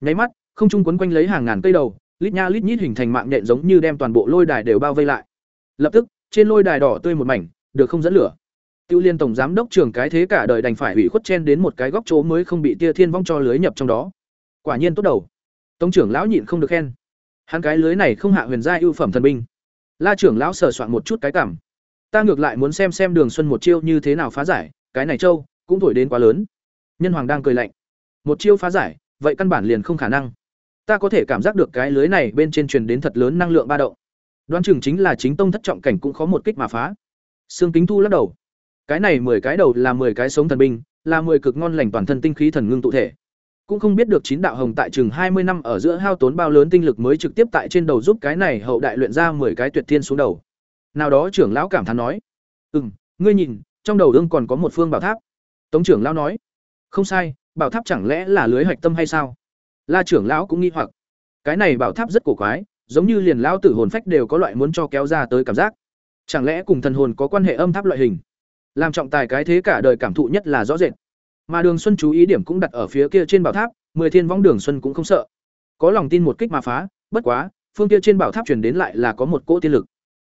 Nháy mắt, không trung quấn quanh lấy hàng ngàn cây đầu, lít nha lít nhít hình thành mạng nhện giống như đem toàn bộ lôi đài đều bao vây lại. Lập tức, trên lôi đài đỏ tươi một mảnh, được không dẫn lửa. Tiêu Liên tổng giám đốc trưởng cái thế cả đời đành phải ủy khuất chen đến một cái góc chỗ mới không bị tia thiên vong cho lưới nhập trong đó. Quả nhiên tốt đầu. Tông trưởng lão nhịn không được khen. Hắn cái lưới này không hạ huyền gia ưu phẩm thần binh. La trưởng lão sờ soạn một chút cái cảm. Ta ngược lại muốn xem xem Đường Xuân một chiêu như thế nào phá giải, cái này trâu cũng thổi đến quá lớn. Nhân Hoàng đang cười lạnh. Một chiêu phá giải, vậy căn bản liền không khả năng. Ta có thể cảm giác được cái lưới này bên trên truyền đến thật lớn năng lượng ba động. Đoán chừng chính là chính tông thất trọng cảnh cũng khó một kích mà phá. Sương Kính Thu lắc đầu. Cái này mười cái đầu là mười cái sống thần binh, là mười cực ngon lành toàn thân tinh khí thần ngưng tụ thể. Cũng không biết được chín đạo hồng tại chừng mươi năm ở giữa hao tốn bao lớn tinh lực mới trực tiếp tại trên đầu giúp cái này hậu đại luyện ra mười cái tuyệt thiên xuống đầu. Nào đó trưởng lão cảm thán nói: "Ừm, ngươi nhìn, trong đầu đương còn có một phương bảo tháp." Tống trưởng lão nói: "Không sai, bảo tháp chẳng lẽ là lưới hạch tâm hay sao?" La trưởng lão cũng nghi hoặc. Cái này bảo tháp rất cổ quái, giống như liền lão tử hồn phách đều có loại muốn cho kéo ra tới cảm giác. Chẳng lẽ cùng thần hồn có quan hệ âm tháp loại hình? Làm trọng tài cái thế cả đời cảm thụ nhất là rõ rệt. Mà Đường Xuân chú ý điểm cũng đặt ở phía kia trên bảo tháp, Mười Thiên Võng Đường Xuân cũng không sợ. Có lòng tin một kích mà phá, bất quá, phương kia trên bảo tháp truyền đến lại là có một cỗ tiên lực.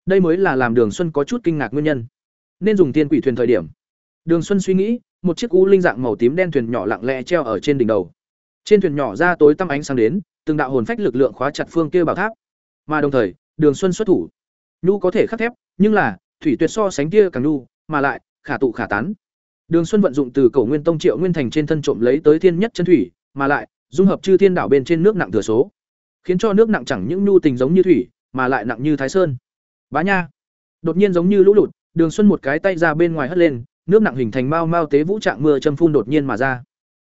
Đây mới là làm Đường Xuân có chút kinh ngạc nguyên nhân. Nên dùng tiên quỷ thuyền thời điểm. Đường Xuân suy nghĩ, một chiếc u linh dạng màu tím đen thuyền nhỏ lặng lẽ treo ở trên đỉnh đầu. Trên thuyền nhỏ ra tối tăm ánh sáng đến, từng đạo hồn phách lực lượng khóa chặt phương kia bảo tháp. Mà đồng thời, Đường Xuân xuất thủ. Nhu có thể khắc thép, nhưng là, thủy tuyệt so sánh kia càng nhu, mà lại khả tụ khả tán. Đường Xuân vận dụng từ Cổ Nguyên Tông Triệu Nguyên Thành trên thân trộm lấy tới thiên nhất chân thủy, mà lại dung hợp chư thiên đảo bên trên nước nặng thừa số, khiến cho nước nặng chẳng những nhu tình giống như thủy, mà lại nặng như Thái Sơn. Bá nha! Đột nhiên giống như lũ lụt, Đường Xuân một cái tay ra bên ngoài hất lên, nước nặng hình thành mau mau tế vũ trạng mưa châm phun đột nhiên mà ra.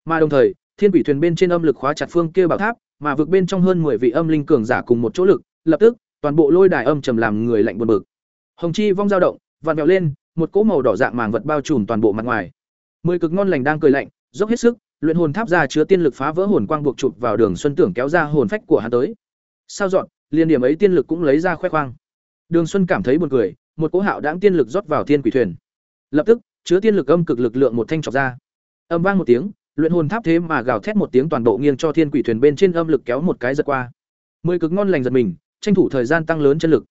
Mà đồng thời, thiên quỷ thuyền bên trên âm lực khóa chặt phương kia bảo tháp, mà vực bên trong hơn 10 vị âm linh cường giả cùng một chỗ lực, lập tức, toàn bộ lôi đài âm trầm làm người lạnh buồn bực. Hồng chi vong dao động, vặn vẹo lên, một cỗ màu đỏ dạng màng vật bao trùm toàn bộ mặt ngoài. Mười cực ngon lành đang cười lạnh, dốc hết sức, luyện hồn tháp ra chứa tiên lực phá vỡ hồn quang buộc chụp vào Đường Xuân tưởng kéo ra hồn phách của hắn tới. Sao dọn, liên điểm ấy tiên lực cũng lấy ra khoe khoang. Đường Xuân cảm thấy buồn cười, một cỗ hạo đãng tiên lực rót vào thiên quỷ thuyền. Lập tức, chứa tiên lực âm cực lực lượng một thanh chọc ra. Âm vang một tiếng, luyện hồn tháp thế mà gào thét một tiếng toàn bộ nghiêng cho thiên quỷ thuyền bên trên âm lực kéo một cái giật qua. Mười cực ngon lành giật mình, tranh thủ thời gian tăng lớn chân lực.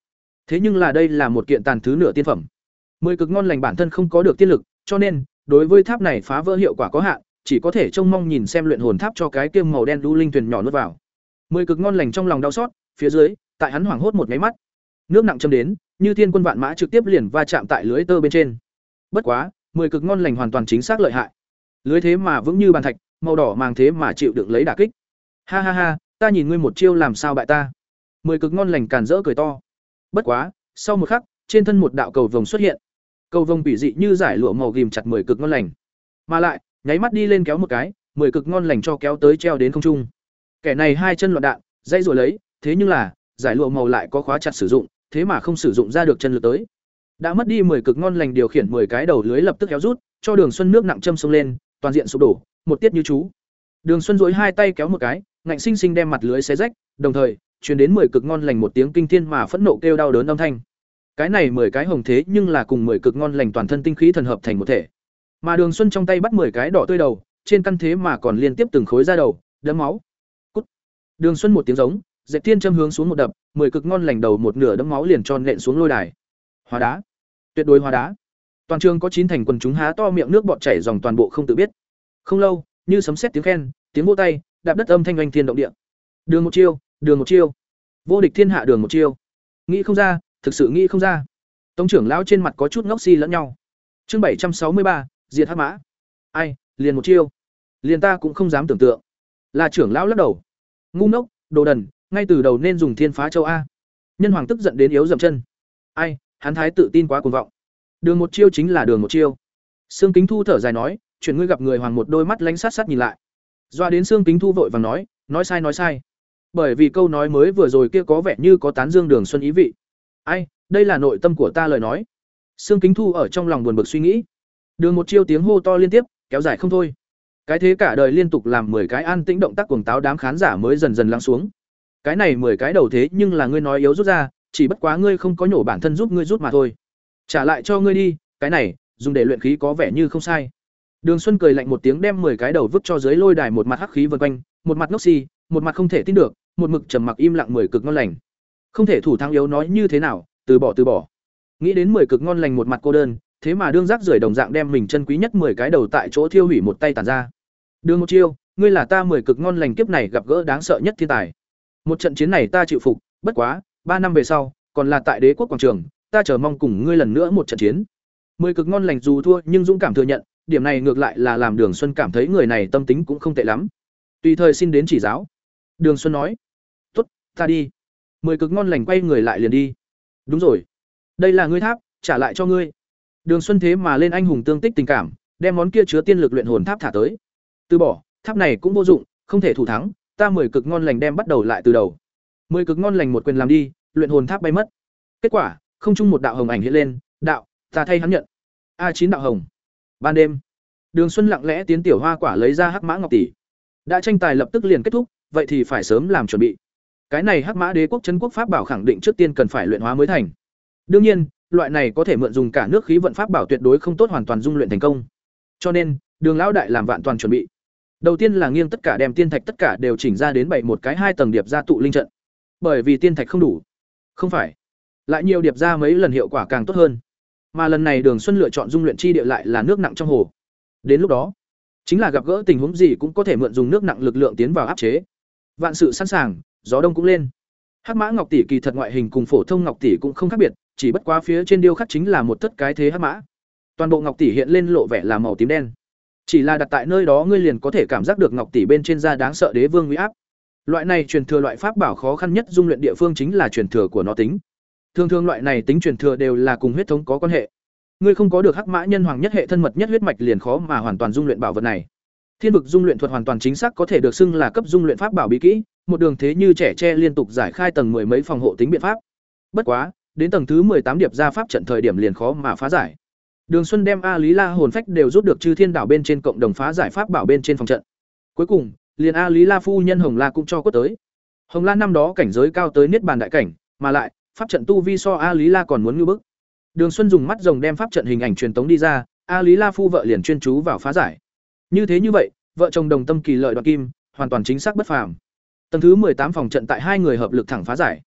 Thế nhưng là đây là một kiện tàn thứ nửa tiên phẩm. Mười cực ngon lành bản thân không có được tiên lực, cho nên đối với tháp này phá vỡ hiệu quả có hạn, chỉ có thể trông mong nhìn xem luyện hồn tháp cho cái kiêm màu đen đu linh thuyền nhỏ nuốt vào. Mười cực ngon lành trong lòng đau xót, phía dưới, tại hắn hoảng hốt một cái mắt, nước nặng châm đến, như thiên quân vạn mã trực tiếp liền va chạm tại lưới tơ bên trên. Bất quá, mười cực ngon lành hoàn toàn chính xác lợi hại. Lưới thế mà vững như bàn thạch, màu đỏ màng thế mà chịu đựng lấy đả kích. Ha ha ha, ta nhìn ngươi một chiêu làm sao bại ta. Mười cực ngon lành càn rỡ cười to. Bất quá, sau một khắc, trên thân một đạo cầu vồng xuất hiện. Cầu vồng bị dị như giải lụa màu ghìm chặt mười cực ngon lành. Mà lại, nháy mắt đi lên kéo một cái, mười cực ngon lành cho kéo tới treo đến không trung. Kẻ này hai chân loạn đạn, dây rồi lấy, thế nhưng là, giải lụa màu lại có khóa chặt sử dụng, thế mà không sử dụng ra được chân lượt tới. Đã mất đi 10 cực ngon lành điều khiển 10 cái đầu lưới lập tức kéo rút, cho Đường Xuân nước nặng châm xông lên, toàn diện sụp đổ, một tiết như chú. Đường Xuân duỗi hai tay kéo một cái, ngạnh sinh sinh đem mặt lưới xé rách, đồng thời, truyền đến 10 cực ngon lành một tiếng kinh thiên mà phẫn nộ kêu đau đớn âm thanh. Cái này 10 cái hồng thế nhưng là cùng 10 cực ngon lành toàn thân tinh khí thần hợp thành một thể. Mà Đường Xuân trong tay bắt 10 cái đỏ tươi đầu, trên căn thế mà còn liên tiếp từng khối ra đầu, đấm máu. Cút. Đường Xuân một tiếng giống, dẹp Thiên châm hướng xuống một đập, 10 cực ngon lành đầu một nửa đấm máu liền tròn nện xuống lôi đài. Hóa đá. Tuyệt đối hóa đá. Toàn trường có chín thành quần chúng há to miệng nước bọt chảy dòng toàn bộ không tự biết. Không lâu, như sấm sét tiếng khen, tiếng vỗ tay, đạp đất âm thanh oanh thiên động địa. Đường một chiêu, đường một chiêu. Vô địch thiên hạ đường một chiêu. Nghĩ không ra, thực sự nghĩ không ra. Tống trưởng lão trên mặt có chút ngốc si lẫn nhau. Chương bảy trăm sáu mươi ba, diệt hắc mã. Ai, liền một chiêu. Liền ta cũng không dám tưởng tượng. Là trưởng lão lắc đầu. Ngu ngốc, đồ đần, ngay từ đầu nên dùng thiên phá châu a. Nhân hoàng tức giận đến yếu dậm chân. Ai, hắn thái tự tin quá cuồng vọng. Đường một chiêu chính là đường một chiêu. Sương Kính Thu thở dài nói, chuyển ngươi gặp người hoàng một đôi mắt lánh sát sát nhìn lại. Doa đến Sương Kính Thu vội vàng nói, nói sai nói sai. Bởi vì câu nói mới vừa rồi kia có vẻ như có tán dương Đường Xuân ý vị. Ai, đây là nội tâm của ta lời nói. Sương Kính Thu ở trong lòng buồn bực suy nghĩ. Đường một chiêu tiếng hô to liên tiếp, kéo dài không thôi. Cái thế cả đời liên tục làm 10 cái an tĩnh động tác cuồng táo đám khán giả mới dần dần lắng xuống. Cái này 10 cái đầu thế nhưng là ngươi nói yếu rút ra, chỉ bất quá ngươi không có nhổ bản thân giúp ngươi rút mà thôi. Trả lại cho ngươi đi, cái này, dùng để luyện khí có vẻ như không sai. Đường Xuân cười lạnh một tiếng đem 10 cái đầu vứt cho dưới lôi đài một mặt hắc khí vân quanh, một mặt ngốc xi、si, một mặt không thể tin được, một mực trầm mặc im lặng 10 cực ngon lành. Không thể thủ thắng yếu nói như thế nào, từ bỏ từ bỏ. Nghĩ đến 10 cực ngon lành một mặt cô đơn, thế mà đương rác rưởi đồng dạng đem mình chân quý nhất 10 cái đầu tại chỗ thiêu hủy một tay tàn ra. Đường một chiêu, ngươi là ta 10 cực ngon lành kiếp này gặp gỡ đáng sợ nhất thiên tài. Một trận chiến này ta chịu phục, bất quá, ba năm về sau, còn là tại đế quốc quảng trường, ta chờ mong cùng ngươi lần nữa một trận chiến. Mười cực ngon lành dù thua, nhưng dũng cảm thừa nhận, điểm này ngược lại là làm Đường Xuân cảm thấy người này tâm tính cũng không tệ lắm. Tùy thời xin đến chỉ giáo. Đường Xuân nói: "Tốt, ta đi." Mười cực ngon lành quay người lại liền đi. "Đúng rồi, đây là ngươi tháp, trả lại cho ngươi." Đường Xuân thế mà lên anh hùng tương tích tình cảm, đem món kia chứa tiên lực luyện hồn tháp thả tới. Từ bỏ, tháp này cũng vô dụng, không thể thủ thắng, ta mười cực ngon lành đem bắt đầu lại từ đầu. Mười cực ngon lành một quyền làm đi, luyện hồn tháp bay mất. Kết quả, không chung một đạo hồng ảnh hiện lên, đạo, ta thay hắn nhận. a chín đạo hồng. Ban đêm, Đường Xuân lặng lẽ tiến tiểu hoa quả lấy ra hắc mã ngọc tỷ. Đã tranh tài lập tức liền kết thúc, vậy thì phải sớm làm chuẩn bị. Cái này hắc mã đế quốc trấn quốc pháp bảo khẳng định trước tiên cần phải luyện hóa mới thành. Đương nhiên, loại này có thể mượn dùng cả nước khí vận pháp bảo tuyệt đối không tốt hoàn toàn dung luyện thành công. Cho nên, Đường lão đại làm vạn toàn chuẩn bị. Đầu tiên là nghiêng tất cả đem tiên thạch tất cả đều chỉnh ra đến bảy một cái hai tầng điệp ra tụ linh trận. Bởi vì tiên thạch không đủ. Không phải, lại nhiều điệp ra mấy lần hiệu quả càng tốt hơn. Mà lần này Đường Xuân lựa chọn dung luyện chi địa lại là nước nặng trong hồ. Đến lúc đó, chính là gặp gỡ tình huống gì cũng có thể mượn dùng nước nặng lực lượng tiến vào áp chế. Vạn sự sẵn sàng, gió đông cũng lên. Hắc mã ngọc tỷ kỳ thật ngoại hình cùng phổ thông ngọc tỷ cũng không khác biệt, chỉ bất quá phía trên điêu khắc chính là một thất cái thế hắc mã. Toàn bộ ngọc tỷ hiện lên lộ vẻ là màu tím đen. Chỉ là đặt tại nơi đó ngươi liền có thể cảm giác được ngọc tỷ bên trên da đáng sợ đế vương uy áp. Loại này truyền thừa loại pháp bảo khó khăn nhất dung luyện địa phương chính là truyền thừa của nó tính. Thường thường loại này tính truyền thừa đều là cùng huyết thống có quan hệ. Ngươi không có được hắc mã nhân hoàng nhất hệ thân mật nhất huyết mạch liền khó mà hoàn toàn dung luyện bảo vật này. Thiên vực dung luyện thuật hoàn toàn chính xác có thể được xưng là cấp dung luyện pháp bảo bí kỹ, một đường thế như trẻ tre liên tục giải khai tầng mười mấy phòng hộ tính biện pháp. Bất quá, đến tầng thứ tám điệp ra pháp trận thời điểm liền khó mà phá giải. Đường Xuân đem A Lý La hồn phách đều rút được Chư Thiên đảo bên trên cộng đồng phá giải pháp bảo bên trên phòng trận. Cuối cùng, liền A Lý La phu nhân Hồng La cũng cho quất tới. Hồng La năm đó cảnh giới cao tới niết bàn đại cảnh, mà lại, pháp trận tu vi so A Lý La còn muốn ngưỡng bức. Đường Xuân dùng mắt rồng đem pháp trận hình ảnh truyền tống đi ra, A Lý La phu vợ liền chuyên chú vào phá giải. Như thế như vậy, vợ chồng đồng tâm kỳ lợi đoạt kim, hoàn toàn chính xác bất phàm. Tầng thứ tám phòng trận tại hai người hợp lực thẳng phá giải.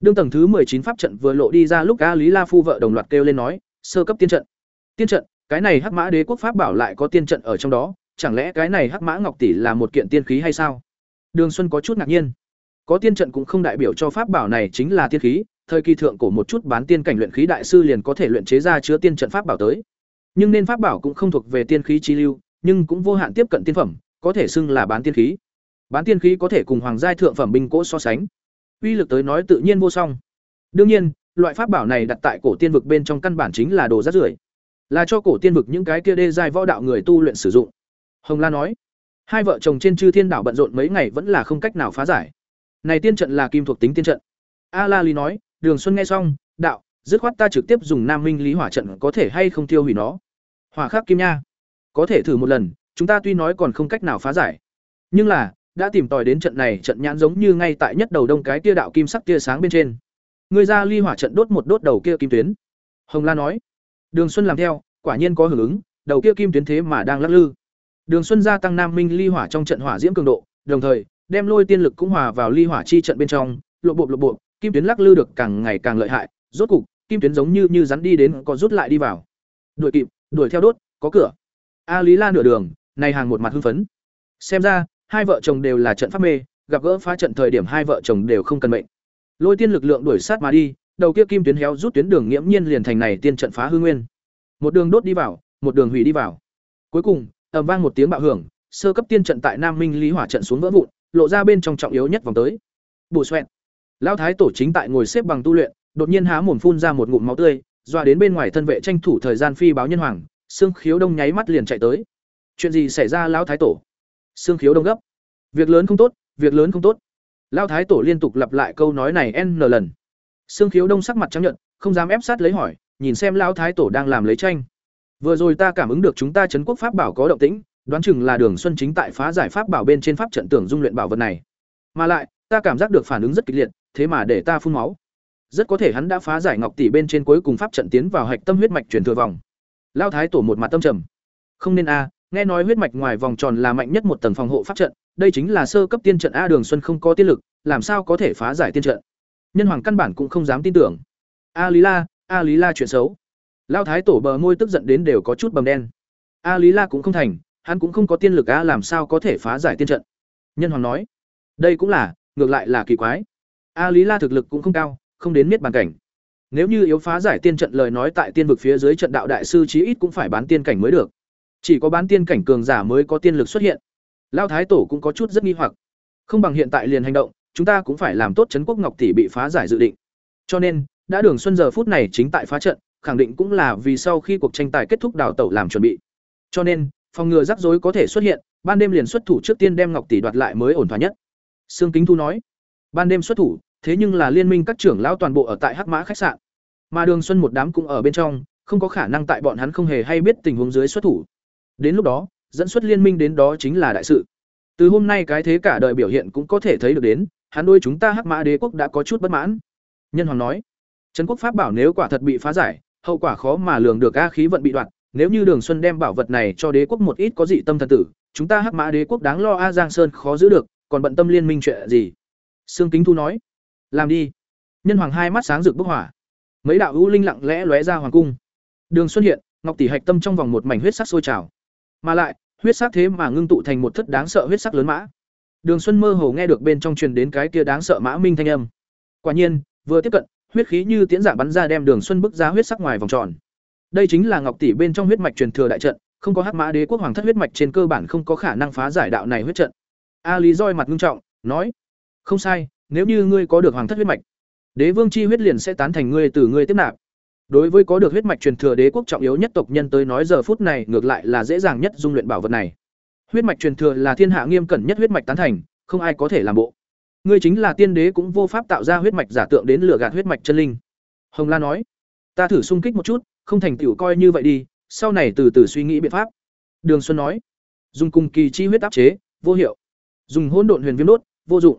Đương tầng thứ chín pháp trận vừa lộ đi ra lúc A Lý La phu vợ đồng loạt kêu lên nói, sơ cấp tiên trận. Tiên trận, cái này Hắc Mã Đế quốc pháp bảo lại có tiên trận ở trong đó, chẳng lẽ cái này Hắc Mã Ngọc tỷ là một kiện tiên khí hay sao? Đường Xuân có chút ngạc nhiên. Có tiên trận cũng không đại biểu cho pháp bảo này chính là tiên khí, thời kỳ thượng cổ một chút bán tiên cảnh luyện khí đại sư liền có thể luyện chế ra chứa tiên trận pháp bảo tới. Nhưng nên pháp bảo cũng không thuộc về tiên khí chi lưu, nhưng cũng vô hạn tiếp cận tiên phẩm, có thể xưng là bán tiên khí. Bán tiên khí có thể cùng hoàng giai thượng phẩm binh cỗ so sánh. Uy lực tới nói tự nhiên vô song. Đương nhiên, loại pháp bảo này đặt tại cổ tiên vực bên trong căn bản chính là đồ rác rưởi, là cho cổ tiên vực những cái kia đê giai võ đạo người tu luyện sử dụng. Hồng La nói, hai vợ chồng trên Chư Thiên đảo bận rộn mấy ngày vẫn là không cách nào phá giải. Này tiên trận là kim thuộc tính tiên trận. A La Lý nói, Đường Xuân nghe xong, đạo, dứt khoát ta trực tiếp dùng Nam Minh Lý Hỏa trận có thể hay không tiêu hủy nó. Hỏa khắc kim nha. Có thể thử một lần, chúng ta tuy nói còn không cách nào phá giải. Nhưng là, đã tìm tòi đến trận này, trận nhãn giống như ngay tại nhất đầu đông cái tia đạo kim sắc tia sáng bên trên. Người ra ly hỏa trận đốt một đốt đầu kia kim tuyến. Hồng La nói. Đường Xuân làm theo, quả nhiên có hưởng ứng, đầu kia kim tuyến thế mà đang lắc lư. Đường Xuân gia tăng Nam Minh ly hỏa trong trận hỏa diễm cường độ, đồng thời đem lôi tiên lực cũng hòa vào ly hỏa chi trận bên trong, lộ bộ lộ bộ, kim tuyến lắc lư được càng ngày càng lợi hại, rốt cục, kim tuyến giống như như rắn đi đến có rút lại đi vào. Đuổi kịp, đuổi theo đốt, có cửa. A Lý La nửa đường, này hàng một mặt hưng phấn. Xem ra, hai vợ chồng đều là trận pháp mê, gặp gỡ phá trận thời điểm hai vợ chồng đều không cần mệnh. Lôi tiên lực lượng đuổi sát mà đi, đầu kia kim tuyến héo rút tuyến đường nghiễm nhiên liền thành này tiên trận phá hư nguyên. Một đường đốt đi vào, một đường hủy đi vào. Cuối cùng, ầm vang một tiếng bạo hưởng, sơ cấp tiên trận tại Nam Minh Lý Hỏa trận xuống vỡ vụn, lộ ra bên trong trọng yếu nhất vòng tới. bổ xoẹt. Lão thái tổ chính tại ngồi xếp bằng tu luyện, đột nhiên há mồm phun ra một ngụm máu tươi, doa đến bên ngoài thân vệ tranh thủ thời gian phi báo nhân hoàng, Sương Khiếu Đông nháy mắt liền chạy tới. Chuyện gì xảy ra lão thái tổ? Sương Khiếu Đông gấp. Việc lớn không tốt, việc lớn không tốt. Lão thái tổ liên tục lặp lại câu nói này n lần. Sương Khiếu Đông sắc mặt trắng nhợt, không dám ép sát lấy hỏi, nhìn xem lão thái tổ đang làm lấy tranh. Vừa rồi ta cảm ứng được chúng ta trấn quốc pháp bảo có động tĩnh, đoán chừng là Đường Xuân chính tại phá giải pháp bảo bên trên pháp trận tưởng dung luyện bảo vật này. Mà lại, ta cảm giác được phản ứng rất kịch liệt, thế mà để ta phun máu. Rất có thể hắn đã phá giải ngọc tỷ bên trên cuối cùng pháp trận tiến vào hạch tâm huyết mạch truyền thừa vòng. Lão thái tổ một mặt tâm trầm. Không nên a, à, nghe nói huyết mạch ngoài vòng tròn là mạnh nhất một tầng phòng hộ pháp trận, đây chính là sơ cấp tiên trận a Đường Xuân không có tiên lực, làm sao có thể phá giải tiên trận. Nhân hoàng căn bản cũng không dám tin tưởng. A Lý La, A Lý La chuyện xấu. Lão thái tổ bờ môi tức giận đến đều có chút bầm đen. A Lý La cũng không thành, hắn cũng không có tiên lực a làm sao có thể phá giải tiên trận. Nhân hoàng nói, đây cũng là, ngược lại là kỳ quái. A Lý La thực lực cũng không cao, không đến miết bàn cảnh. Nếu như yếu phá giải tiên trận lời nói tại tiên vực phía dưới trận đạo đại sư chí ít cũng phải bán tiên cảnh mới được. Chỉ có bán tiên cảnh cường giả mới có tiên lực xuất hiện. Lão thái tổ cũng có chút rất nghi hoặc. Không bằng hiện tại liền hành động, chúng ta cũng phải làm tốt trấn quốc ngọc tỷ bị phá giải dự định. Cho nên, đã đường xuân giờ phút này chính tại phá trận, khẳng định cũng là vì sau khi cuộc tranh tài kết thúc đào tẩu làm chuẩn bị. Cho nên, phòng ngừa rắc rối có thể xuất hiện, ban đêm liền xuất thủ trước tiên đem ngọc tỷ đoạt lại mới ổn thỏa nhất. Sương Kính Thu nói, ban đêm xuất thủ, thế nhưng là liên minh các trưởng lão toàn bộ ở tại Hắc Mã khách sạn. Mà Đường Xuân một đám cũng ở bên trong, không có khả năng tại bọn hắn không hề hay biết tình huống dưới xuất thủ. Đến lúc đó, dẫn xuất liên minh đến đó chính là đại sự. Từ hôm nay cái thế cả đời biểu hiện cũng có thể thấy được đến, hắn đôi chúng ta Hắc Mã Đế quốc đã có chút bất mãn. Nhân Hoàng nói, Trấn quốc pháp bảo nếu quả thật bị phá giải, hậu quả khó mà lường được a khí vận bị đoạt, nếu như Đường Xuân đem bảo vật này cho đế quốc một ít có dị tâm thần tử, chúng ta Hắc Mã Đế quốc đáng lo a Giang Sơn khó giữ được, còn bận tâm liên minh chuyện gì? Sương Kính Thu nói, làm đi. Nhân Hoàng hai mắt sáng rực bốc hỏa. Mấy đạo hữu linh lặng lẽ lóe ra hoàng cung. Đường xuân hiện, ngọc tỷ hạch tâm trong vòng một mảnh huyết sắc sôi trào. Mà lại, huyết sắc thế mà ngưng tụ thành một thất đáng sợ huyết sắc lớn mã. Đường xuân mơ hồ nghe được bên trong truyền đến cái kia đáng sợ mã minh thanh âm. Quả nhiên, vừa tiếp cận, huyết khí như tiễn giả bắn ra đem đường xuân bức ra huyết sắc ngoài vòng tròn. Đây chính là ngọc tỷ bên trong huyết mạch truyền thừa đại trận, không có hắc mã đế quốc hoàng thất huyết mạch trên cơ bản không có khả năng phá giải đạo này huyết trận. A lý roi mặt ngưng trọng, nói, không sai nếu như ngươi có được hoàng thất huyết mạch Đế vương chi huyết liền sẽ tán thành ngươi từ ngươi tiếp nạp. Đối với có được huyết mạch truyền thừa đế quốc trọng yếu nhất tộc nhân tới nói giờ phút này ngược lại là dễ dàng nhất dung luyện bảo vật này. Huyết mạch truyền thừa là thiên hạ nghiêm cẩn nhất huyết mạch tán thành, không ai có thể làm bộ. Ngươi chính là tiên đế cũng vô pháp tạo ra huyết mạch giả tượng đến lừa gạt huyết mạch chân linh. Hồng La nói, ta thử xung kích một chút, không thành tựu coi như vậy đi, sau này từ từ suy nghĩ biện pháp. Đường Xuân nói, dùng cùng kỳ chi huyết áp chế, vô hiệu. Dùng hỗn độn huyền viêm đốt, vô dụng.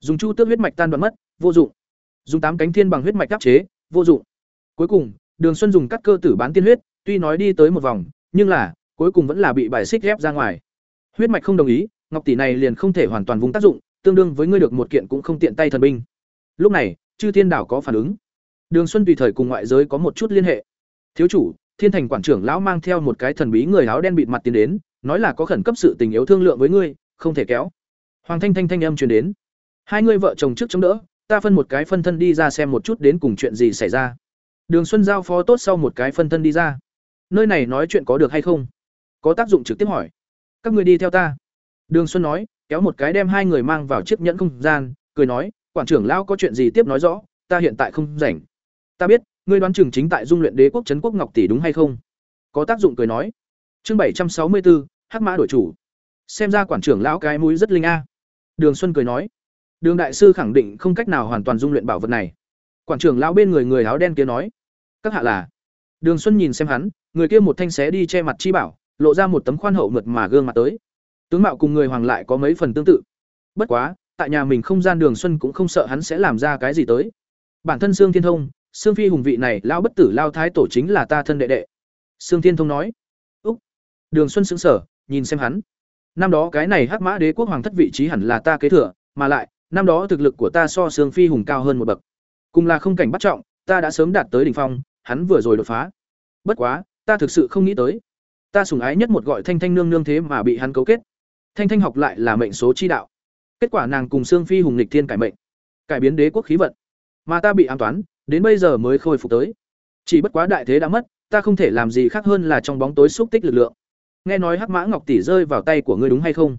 Dùng chu tước huyết mạch tan đoạn mất, vô dụng. Dùng tám cánh thiên bằng huyết mạch đắp chế, vô dụng. Cuối cùng, Đường Xuân dùng cắt cơ tử bán tiên huyết, tuy nói đi tới một vòng, nhưng là cuối cùng vẫn là bị bài xích ghép ra ngoài. Huyết mạch không đồng ý, ngọc tỷ này liền không thể hoàn toàn vùng tác dụng, tương đương với ngươi được một kiện cũng không tiện tay thần binh. Lúc này, Chư Thiên đảo có phản ứng. Đường Xuân tùy thời cùng ngoại giới có một chút liên hệ. Thiếu chủ, Thiên Thành quản trưởng lão mang theo một cái thần bí người áo đen bịt mặt tiến đến, nói là có khẩn cấp sự tình yếu thương lượng với ngươi, không thể kéo. Hoàng Thanh Thanh thanh âm truyền đến. Hai người vợ chồng trước chống đỡ, ta phân một cái phân thân đi ra xem một chút đến cùng chuyện gì xảy ra. Đường Xuân giao phó tốt sau một cái phân thân đi ra. Nơi này nói chuyện có được hay không? Có tác dụng trực tiếp hỏi. Các người đi theo ta. Đường Xuân nói, kéo một cái đem hai người mang vào chiếc nhẫn không gian, cười nói, quản trưởng lão có chuyện gì tiếp nói rõ, ta hiện tại không rảnh. Ta biết, ngươi đoán chừng chính tại dung luyện đế quốc trấn quốc ngọc tỷ đúng hay không? Có tác dụng cười nói. Chương bảy trăm sáu mươi bốn, Hắc Mã đổi chủ. Xem ra quản trưởng lão cái mũi rất linh a. Đường Xuân cười nói. Đường đại sư khẳng định không cách nào hoàn toàn dung luyện bảo vật này. Quản trưởng lão bên người người áo đen kia nói, các hạ là. Đường Xuân nhìn xem hắn, người kia một thanh xé đi che mặt chi bảo, lộ ra một tấm khoan hậu mượt mà gương mặt tới. Tướng mạo cùng người hoàng lại có mấy phần tương tự. Bất quá, tại nhà mình không gian Đường Xuân cũng không sợ hắn sẽ làm ra cái gì tới. Bản thân Sương Thiên Thông, Sương Phi hùng vị này lão bất tử lao thái tổ chính là ta thân đệ đệ. Sương Thiên Thông nói. Úc. Đường Xuân sững sờ, nhìn xem hắn. Năm đó cái này Hắc Mã Đế quốc hoàng thất vị trí hẳn là ta kế thừa, mà lại, năm đó thực lực của ta so Sương Phi hùng cao hơn một bậc. Cùng là không cảnh bắt trọng, ta đã sớm đạt tới đỉnh phong, hắn vừa rồi đột phá. Bất quá, ta thực sự không nghĩ tới, ta sủng ái nhất một gọi Thanh Thanh nương nương thế mà bị hắn cấu kết. Thanh Thanh học lại là mệnh số chi đạo. Kết quả nàng cùng Sương Phi hùng lịch thiên cải mệnh, cải biến đế quốc khí vận, mà ta bị ám toán, đến bây giờ mới khôi phục tới. Chỉ bất quá đại thế đã mất, ta không thể làm gì khác hơn là trong bóng tối xúc tích lực lượng. Nghe nói Hắc Mã Ngọc tỷ rơi vào tay của ngươi đúng hay không?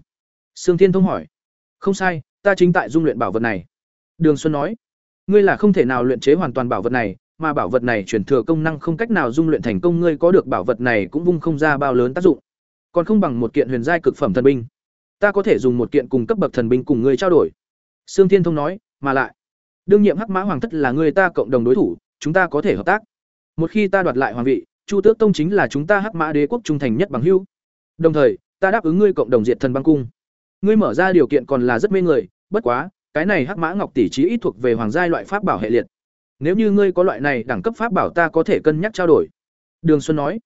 Sương Thiên Thông hỏi. Không sai, ta chính tại dung luyện bảo vật này. Đường Xuân nói. Ngươi là không thể nào luyện chế hoàn toàn bảo vật này, mà bảo vật này chuyển thừa công năng không cách nào dung luyện thành công ngươi có được bảo vật này cũng vung không ra bao lớn tác dụng. Còn không bằng một kiện huyền giai cực phẩm thần binh. Ta có thể dùng một kiện cùng cấp bậc thần binh cùng ngươi trao đổi. Sương Thiên Thông nói, mà lại, đương nhiệm Hắc Mã Hoàng thất là người ta cộng đồng đối thủ, chúng ta có thể hợp tác. Một khi ta đoạt lại hoàng vị, Chu Tước Tông chính là chúng ta Hắc Mã Đế quốc trung thành nhất bằng hữu. Đồng thời, ta đáp ứng ngươi cộng đồng diệt thần băng cung. Ngươi mở ra điều kiện còn là rất mê người, bất quá, cái này hắc mã ngọc tỷ trí ít thuộc về hoàng giai loại pháp bảo hệ liệt. Nếu như ngươi có loại này đẳng cấp pháp bảo ta có thể cân nhắc trao đổi. Đường xuân nói.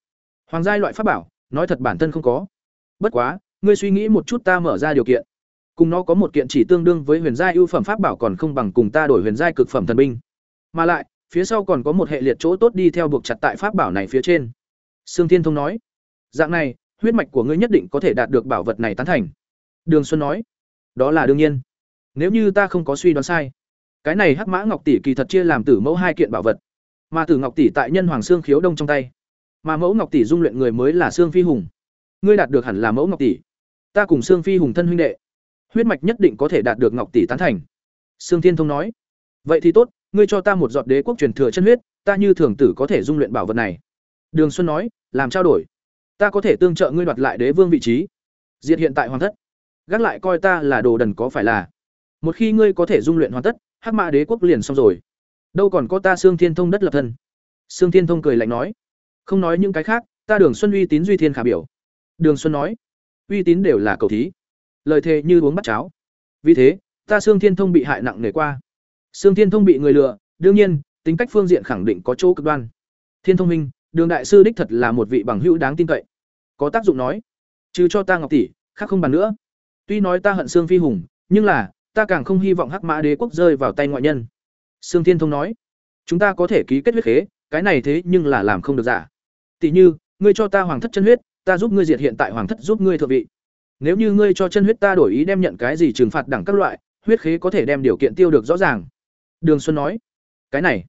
Hoàng giai loại pháp bảo nói thật bản thân không có. Bất quá ngươi suy nghĩ một chút ta mở ra điều kiện. Cùng nó có một kiện chỉ tương đương với huyền giai ưu phẩm pháp bảo còn không bằng cùng ta đổi huyền giai cực phẩm thần binh. Mà lại phía sau còn có một hệ liệt chỗ tốt đi theo buộc chặt tại pháp bảo này phía trên. Sương thiên thông nói. Dạng này huyết mạch của ngươi nhất định có thể đạt được bảo vật này tán thành đường xuân nói đó là đương nhiên nếu như ta không có suy đoán sai, cái này Hắc Mã Ngọc tỷ kỳ thật chia làm tử mẫu hai kiện bảo vật, mà tử Ngọc tỷ tại nhân hoàng xương khiếu đông trong tay, mà mẫu Ngọc tỷ dung luyện người mới là xương phi hùng. Ngươi đạt được hẳn là mẫu Ngọc tỷ. Ta cùng xương phi hùng thân huynh đệ, huyết mạch nhất định có thể đạt được Ngọc tỷ tán thành. Sương Thiên Thông nói, vậy thì tốt, ngươi cho ta một giọt đế quốc truyền thừa chân huyết, ta như thường tử có thể dung luyện bảo vật này. Đường Xuân nói, làm trao đổi, ta có thể tương trợ ngươi đoạt lại đế vương vị trí. Diệt hiện tại hoàng thất, gác lại coi ta là đồ đần có phải là? một khi ngươi có thể dung luyện hoàn tất, hắc mã đế quốc liền xong rồi. Đâu còn có ta xương thiên thông đất lập thân. Xương thiên thông cười lạnh nói. Không nói những cái khác, ta đường xuân uy tín duy thiên khả biểu. Đường xuân nói. Uy tín đều là cầu thí. Lời thề như uống bắt cháo. Vì thế, ta xương thiên thông bị hại nặng nề qua. Xương thiên thông bị người lừa, đương nhiên, tính cách phương diện khẳng định có chỗ cực đoan. Thiên thông minh, đường đại sư đích thật là một vị bằng hữu đáng tin cậy. Có tác dụng nói. Trừ cho ta ngọc tỷ, khác không bàn nữa tuy nói ta hận xương phi hùng, nhưng là, ta càng không hy vọng hắc mã đế quốc rơi vào tay ngoại nhân. Sương thiên thông nói, chúng ta có thể ký kết huyết khế, cái này thế nhưng là làm không được giả tỷ như, ngươi cho ta hoàng thất chân huyết, ta giúp ngươi diệt hiện tại hoàng thất giúp ngươi thượng vị. Nếu như ngươi cho chân huyết ta đổi ý đem nhận cái gì trừng phạt đẳng các loại, huyết khế có thể đem điều kiện tiêu được rõ ràng. Đường xuân nói, cái này.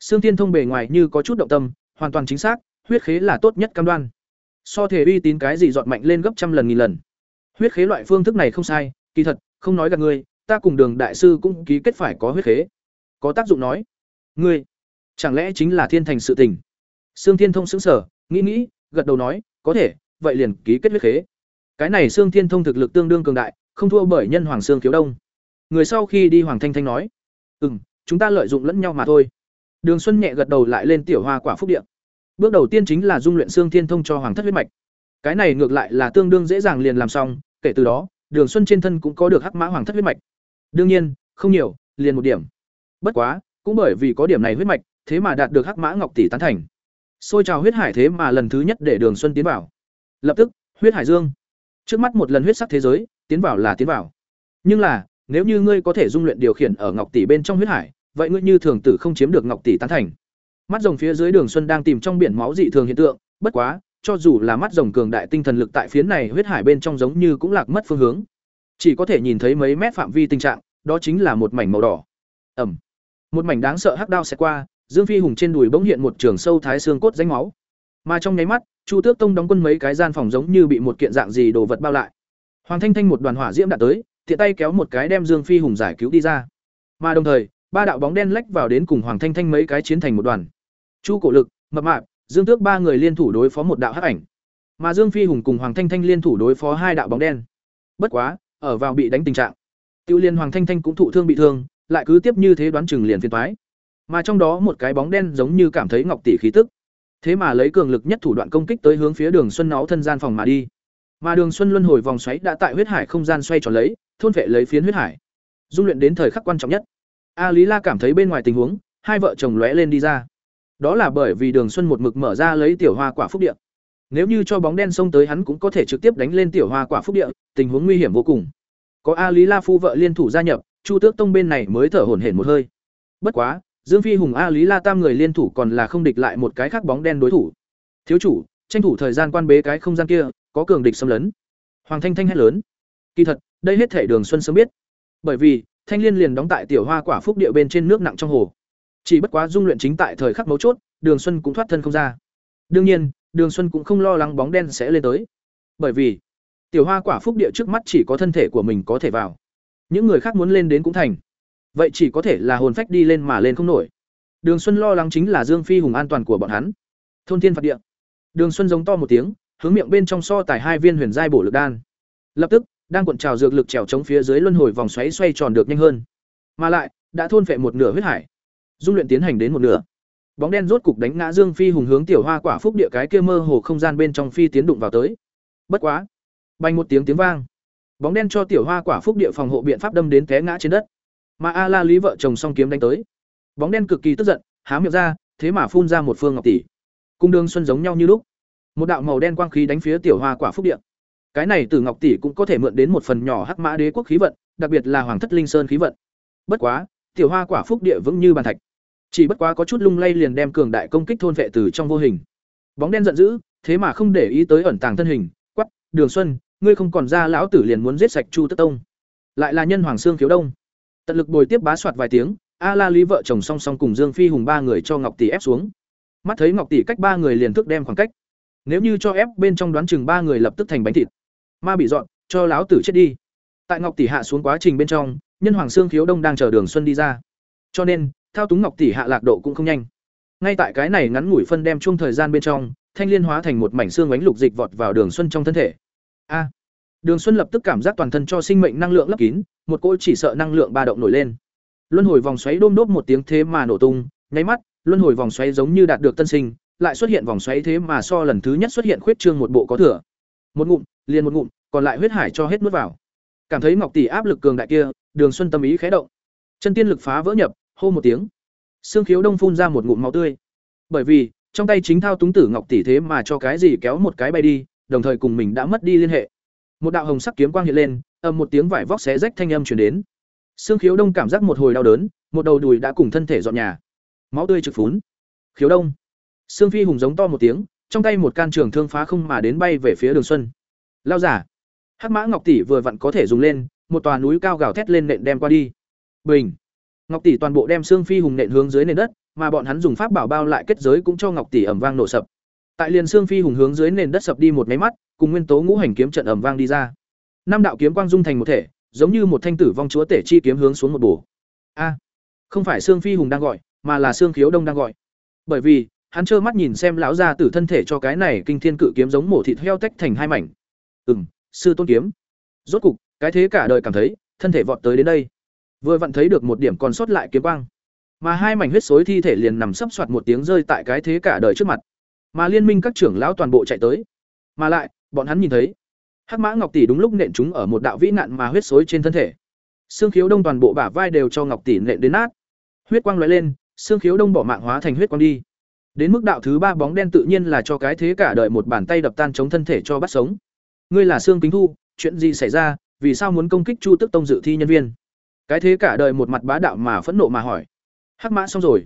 Sương thiên thông bề ngoài như có chút động tâm, hoàn toàn chính xác, huyết khế là tốt nhất cam đoan. So thể uy tín cái gì dọn mạnh lên gấp trăm lần nghìn lần huyết khế loại phương thức này không sai, kỳ thật, không nói gặp ngươi, ta cùng đường đại sư cũng ký kết phải có huyết khế. Có tác dụng nói, ngươi, chẳng lẽ chính là thiên thành sự tình? Sương thiên thông xứng sở nghĩ nghĩ, gật đầu nói, có thể, vậy liền ký kết huyết khế. Cái này xương thiên thông thực lực tương đương cường đại, không thua bởi nhân hoàng xương khiếu đông. Người sau khi đi hoàng thanh thanh nói ừ m chúng ta lợi dụng lẫn nhau mà thôi. Đường xuân nhẹ gật đầu lại lên tiểu hoa quả phúc điện bước đầu tiên chính là dung luyện xương thiên thông cho hoàng thất huyết mạch cái này ngược lại là tương đương dễ dàng liền làm xong, kể từ đó, đường xuân trên thân cũng có được hắc mã hoàng thất huyết mạch. Đương nhiên, không nhiều, liền một điểm. Bất quá, cũng bởi vì có điểm này huyết mạch, thế mà đạt được hắc mã ngọc tỷ tán thành. Xôi trào huyết hải thế mà lần thứ nhất để đường xuân tiến vào. Lập tức, huyết hải dương. Trước mắt một lần huyết sắc thế giới, tiến vào là tiến vào. Nhưng là, nếu như ngươi có thể dung luyện điều khiển ở ngọc tỷ bên trong huyết hải, vậy ngươi như thường tử không chiếm được ngọc tỷ tán thành. Mắt rồng phía dưới đường xuân đang tìm trong biển máu dị thường hiện tượng, bất quá cho dù là mắt rồng cường đại tinh thần lực tại phiến này huyết hải bên trong giống như cũng lạc mất phương hướng. Chỉ có thể nhìn thấy mấy mét phạm vi tình trạng, đó chính là một mảnh màu đỏ. Ẩm một mảnh đáng sợ hắc đao xẹt qua, dương phi hùng trên đùi bỗng hiện một trường sâu thái xương cốt danh máu. Mà trong nháy mắt, chu tước tông đóng quân mấy cái gian phòng giống như bị một kiện dạng gì đồ vật bao lại. Hoàng thanh thanh một đoàn hỏa diễm đã tới thiện tay kéo một cái đem dương phi hùng giải cứu đi ra. Mà đồng thời, ba đạo bóng đen lách vào đến cùng hoàng thanh thanh mấy cái chiến thành một đoàn. Chu cổ lực, mập mạp dương tước ba người liên thủ đối phó một đạo hắc ảnh. Mà dương phi hùng cùng hoàng thanh thanh liên thủ đối phó hai đạo bóng đen. Bất quá, ở vào bị đánh tình trạng, tiêu liên hoàng thanh thanh cũng thụ thương bị thương, lại cứ tiếp như thế đoán chừng liền phiền toái. Mà trong đó một cái bóng đen giống như cảm thấy ngọc tỷ khí tức. Thế mà lấy cường lực nhất thủ đoạn công kích tới hướng phía đường xuân náo thân gian phòng mà đi. Mà đường xuân luân hồi vòng xoáy đã tại huyết hải không gian xoay tròn lấy, thôn vệ lấy phiến huyết hải. Dung luyện đến thời khắc quan trọng nhất. A lý la cảm thấy bên ngoài tình huống, hai vợ chồng lóe lên đi ra đó là bởi vì đường xuân một mực mở ra lấy tiểu hoa quả phúc địa. Nếu như cho bóng đen xông tới hắn cũng có thể trực tiếp đánh lên tiểu hoa quả phúc địa, tình huống nguy hiểm vô cùng. Có a lý la phu vợ liên thủ gia nhập, chu tước tông bên này mới thở hổn hển một hơi. Bất quá, dương phi hùng a lý la tam người liên thủ còn là không địch lại một cái khác bóng đen đối thủ. Thiếu chủ, tranh thủ thời gian quan bế cái không gian kia, có cường địch xâm lấn. Hoàng thanh thanh hét lớn. Kỳ thật, đây hết thể đường xuân sớm biết. Bởi vì, thanh liên liền đóng tại tiểu hoa quả phúc địa bên trên nước nặng trong hồ chỉ bất quá dung luyện chính tại thời khắc mấu chốt, đường xuân cũng thoát thân không ra. Đương nhiên, đường xuân cũng không lo lắng bóng đen sẽ lên tới. Bởi vì, tiểu hoa quả phúc địa trước mắt chỉ có thân thể của mình có thể vào. Những người khác muốn lên đến cũng thành. Vậy chỉ có thể là hồn phách đi lên mà lên không nổi. Đường xuân lo lắng chính là dương phi hùng an toàn của bọn hắn. Thôn thiên phạt địa. Đường xuân giống to một tiếng, hướng miệng bên trong so tải hai viên huyền giai bổ lực đan. Lập tức, đang cuộn trào dược lực trèo chống phía dưới luân hồi vòng xoáy xoay tròn được nhanh hơn. Mà lại, đã thôn phệ một nửa huyết hải dung luyện tiến hành đến một nửa. Bóng đen rốt cục đánh ngã dương phi hùng hướng tiểu hoa quả phúc địa cái kia mơ hồ không gian bên trong phi tiến đụng vào tới. Bất quá bay một tiếng tiếng vang. Bóng đen cho tiểu hoa quả phúc địa phòng hộ biện pháp đâm đến té ngã trên đất. Mà a la lý vợ chồng song kiếm đánh tới. Bóng đen cực kỳ tức giận, há miệng ra, thế mà phun ra một phương ngọc tỷ. Cung đường xuân giống nhau như lúc. Một đạo màu đen quang khí đánh phía tiểu hoa quả phúc địa. Cái này từ ngọc tỷ cũng có thể mượn đến một phần nhỏ hắc mã đế quốc khí vận, đặc biệt là hoàng thất linh sơn khí vận. Bất quá, tiểu hoa quả phúc địa vững như bàn thạch chỉ bất quá có chút lung lay liền đem cường đại công kích thôn vệ từ trong vô hình. Bóng đen giận dữ, thế mà không để ý tới ẩn tàng thân hình quắp đường xuân, ngươi không còn ra lão tử liền muốn giết sạch chu tất tông. Lại là nhân hoàng sương khiếu đông. Tận lực bồi tiếp bá soạt vài tiếng, a la lý vợ chồng song song cùng dương phi hùng ba người cho ngọc tỷ ép xuống. Mắt thấy ngọc tỷ cách ba người liền thức đem khoảng cách. Nếu như cho ép, bên trong đoán chừng ba người lập tức thành bánh thịt. Ma bị dọn, cho lão tử chết đi. Tại ngọc tỷ hạ xuống quá trình bên trong, nhân hoàng sương khiếu đông đang chờ đường xuân đi ra. Cho nên thao túng ngọc tỷ hạ lạc độ cũng không nhanh. Ngay tại cái này ngắn ngủi phân đem chung thời gian bên trong, thanh liên hóa thành một mảnh xương bánh lục dịch vọt vào đường xuân trong thân thể. A! Đường xuân lập tức cảm giác toàn thân cho sinh mệnh năng lượng lấp kín, một cỗ chỉ sợ năng lượng ba động nổi lên. Luân hồi vòng xoáy đôm đốp một tiếng thế mà nổ tung, nháy mắt, luân hồi vòng xoáy giống như đạt được tân sinh, lại xuất hiện vòng xoáy thế mà so lần thứ nhất xuất hiện khuyết trương một bộ có thừa. Một ngụm, liền một ngụm, còn lại huyết hải cho hết nuốt vào. Cảm thấy ngọc tỷ áp lực cường đại kia, đường xuân tâm ý khé động. Chân tiên lực phá vỡ nhập hô một tiếng. Xương khiếu đông phun ra một ngụm máu tươi. Bởi vì, trong tay chính thao túng tử ngọc tỷ thế mà cho cái gì kéo một cái bay đi, đồng thời cùng mình đã mất đi liên hệ. Một đạo hồng sắc kiếm quang hiện lên, ầm một tiếng vải vóc xé rách thanh âm truyền đến. Xương khiếu đông cảm giác một hồi đau đớn, một đầu đùi đã cùng thân thể dọn nhà. Máu tươi trực phún. Khiếu đông. Xương phi hùng giống to một tiếng, trong tay một can trường thương phá không mà đến bay về phía đường xuân. Lao giả. Hắc mã ngọc tỷ vừa vặn có thể dùng lên, một tòa núi cao gào thét lên nện đem qua đi. Bình ngọc tỷ toàn bộ đem xương phi hùng nện hướng dưới nền đất, mà bọn hắn dùng pháp bảo bao lại kết giới cũng cho ngọc tỷ ẩm vang nổ sập. Tại liền xương phi hùng hướng dưới nền đất sập đi một máy mắt, cùng nguyên tố ngũ hành kiếm trận ẩm vang đi ra. Năm đạo kiếm quang dung thành một thể, giống như một thanh tử vong chúa tể chi kiếm hướng xuống một bổ. A, không phải xương phi hùng đang gọi, mà là xương khiếu đông đang gọi. Bởi vì, hắn trơ mắt nhìn xem lão gia tử thân thể cho cái này kinh thiên cự kiếm giống mổ thịt heo tách thành hai mảnh. Ừ sư tôn kiếm. Rốt cục, cái thế cả đời cảm thấy, thân thể vọt tới đến đây vừa vặn thấy được một điểm còn sót lại kiếm quang. Mà hai mảnh huyết xối thi thể liền nằm sấp soạt một tiếng rơi tại cái thế cả đời trước mặt. Mà liên minh các trưởng lão toàn bộ chạy tới. Mà lại, bọn hắn nhìn thấy, hắc mã ngọc tỷ đúng lúc nện chúng ở một đạo vĩ nạn mà huyết xối trên thân thể. Xương khiếu đông toàn bộ bả vai đều cho ngọc tỷ nện đến nát. Huyết quang lóe lên xương khiếu đông bỏ mạng hóa thành huyết quang đi. Đến mức đạo thứ ba bóng đen tự nhiên là cho cái thế cả đời một bàn tay đập tan chống thân thể cho bắt sống. Ngươi là xương kính thu, chuyện gì xảy ra? Vì sao muốn công kích chu tức tông dự thi nhân viên? Cái thế cả đời một mặt bá đạo mà phẫn nộ mà hỏi. Hắc mã xong rồi.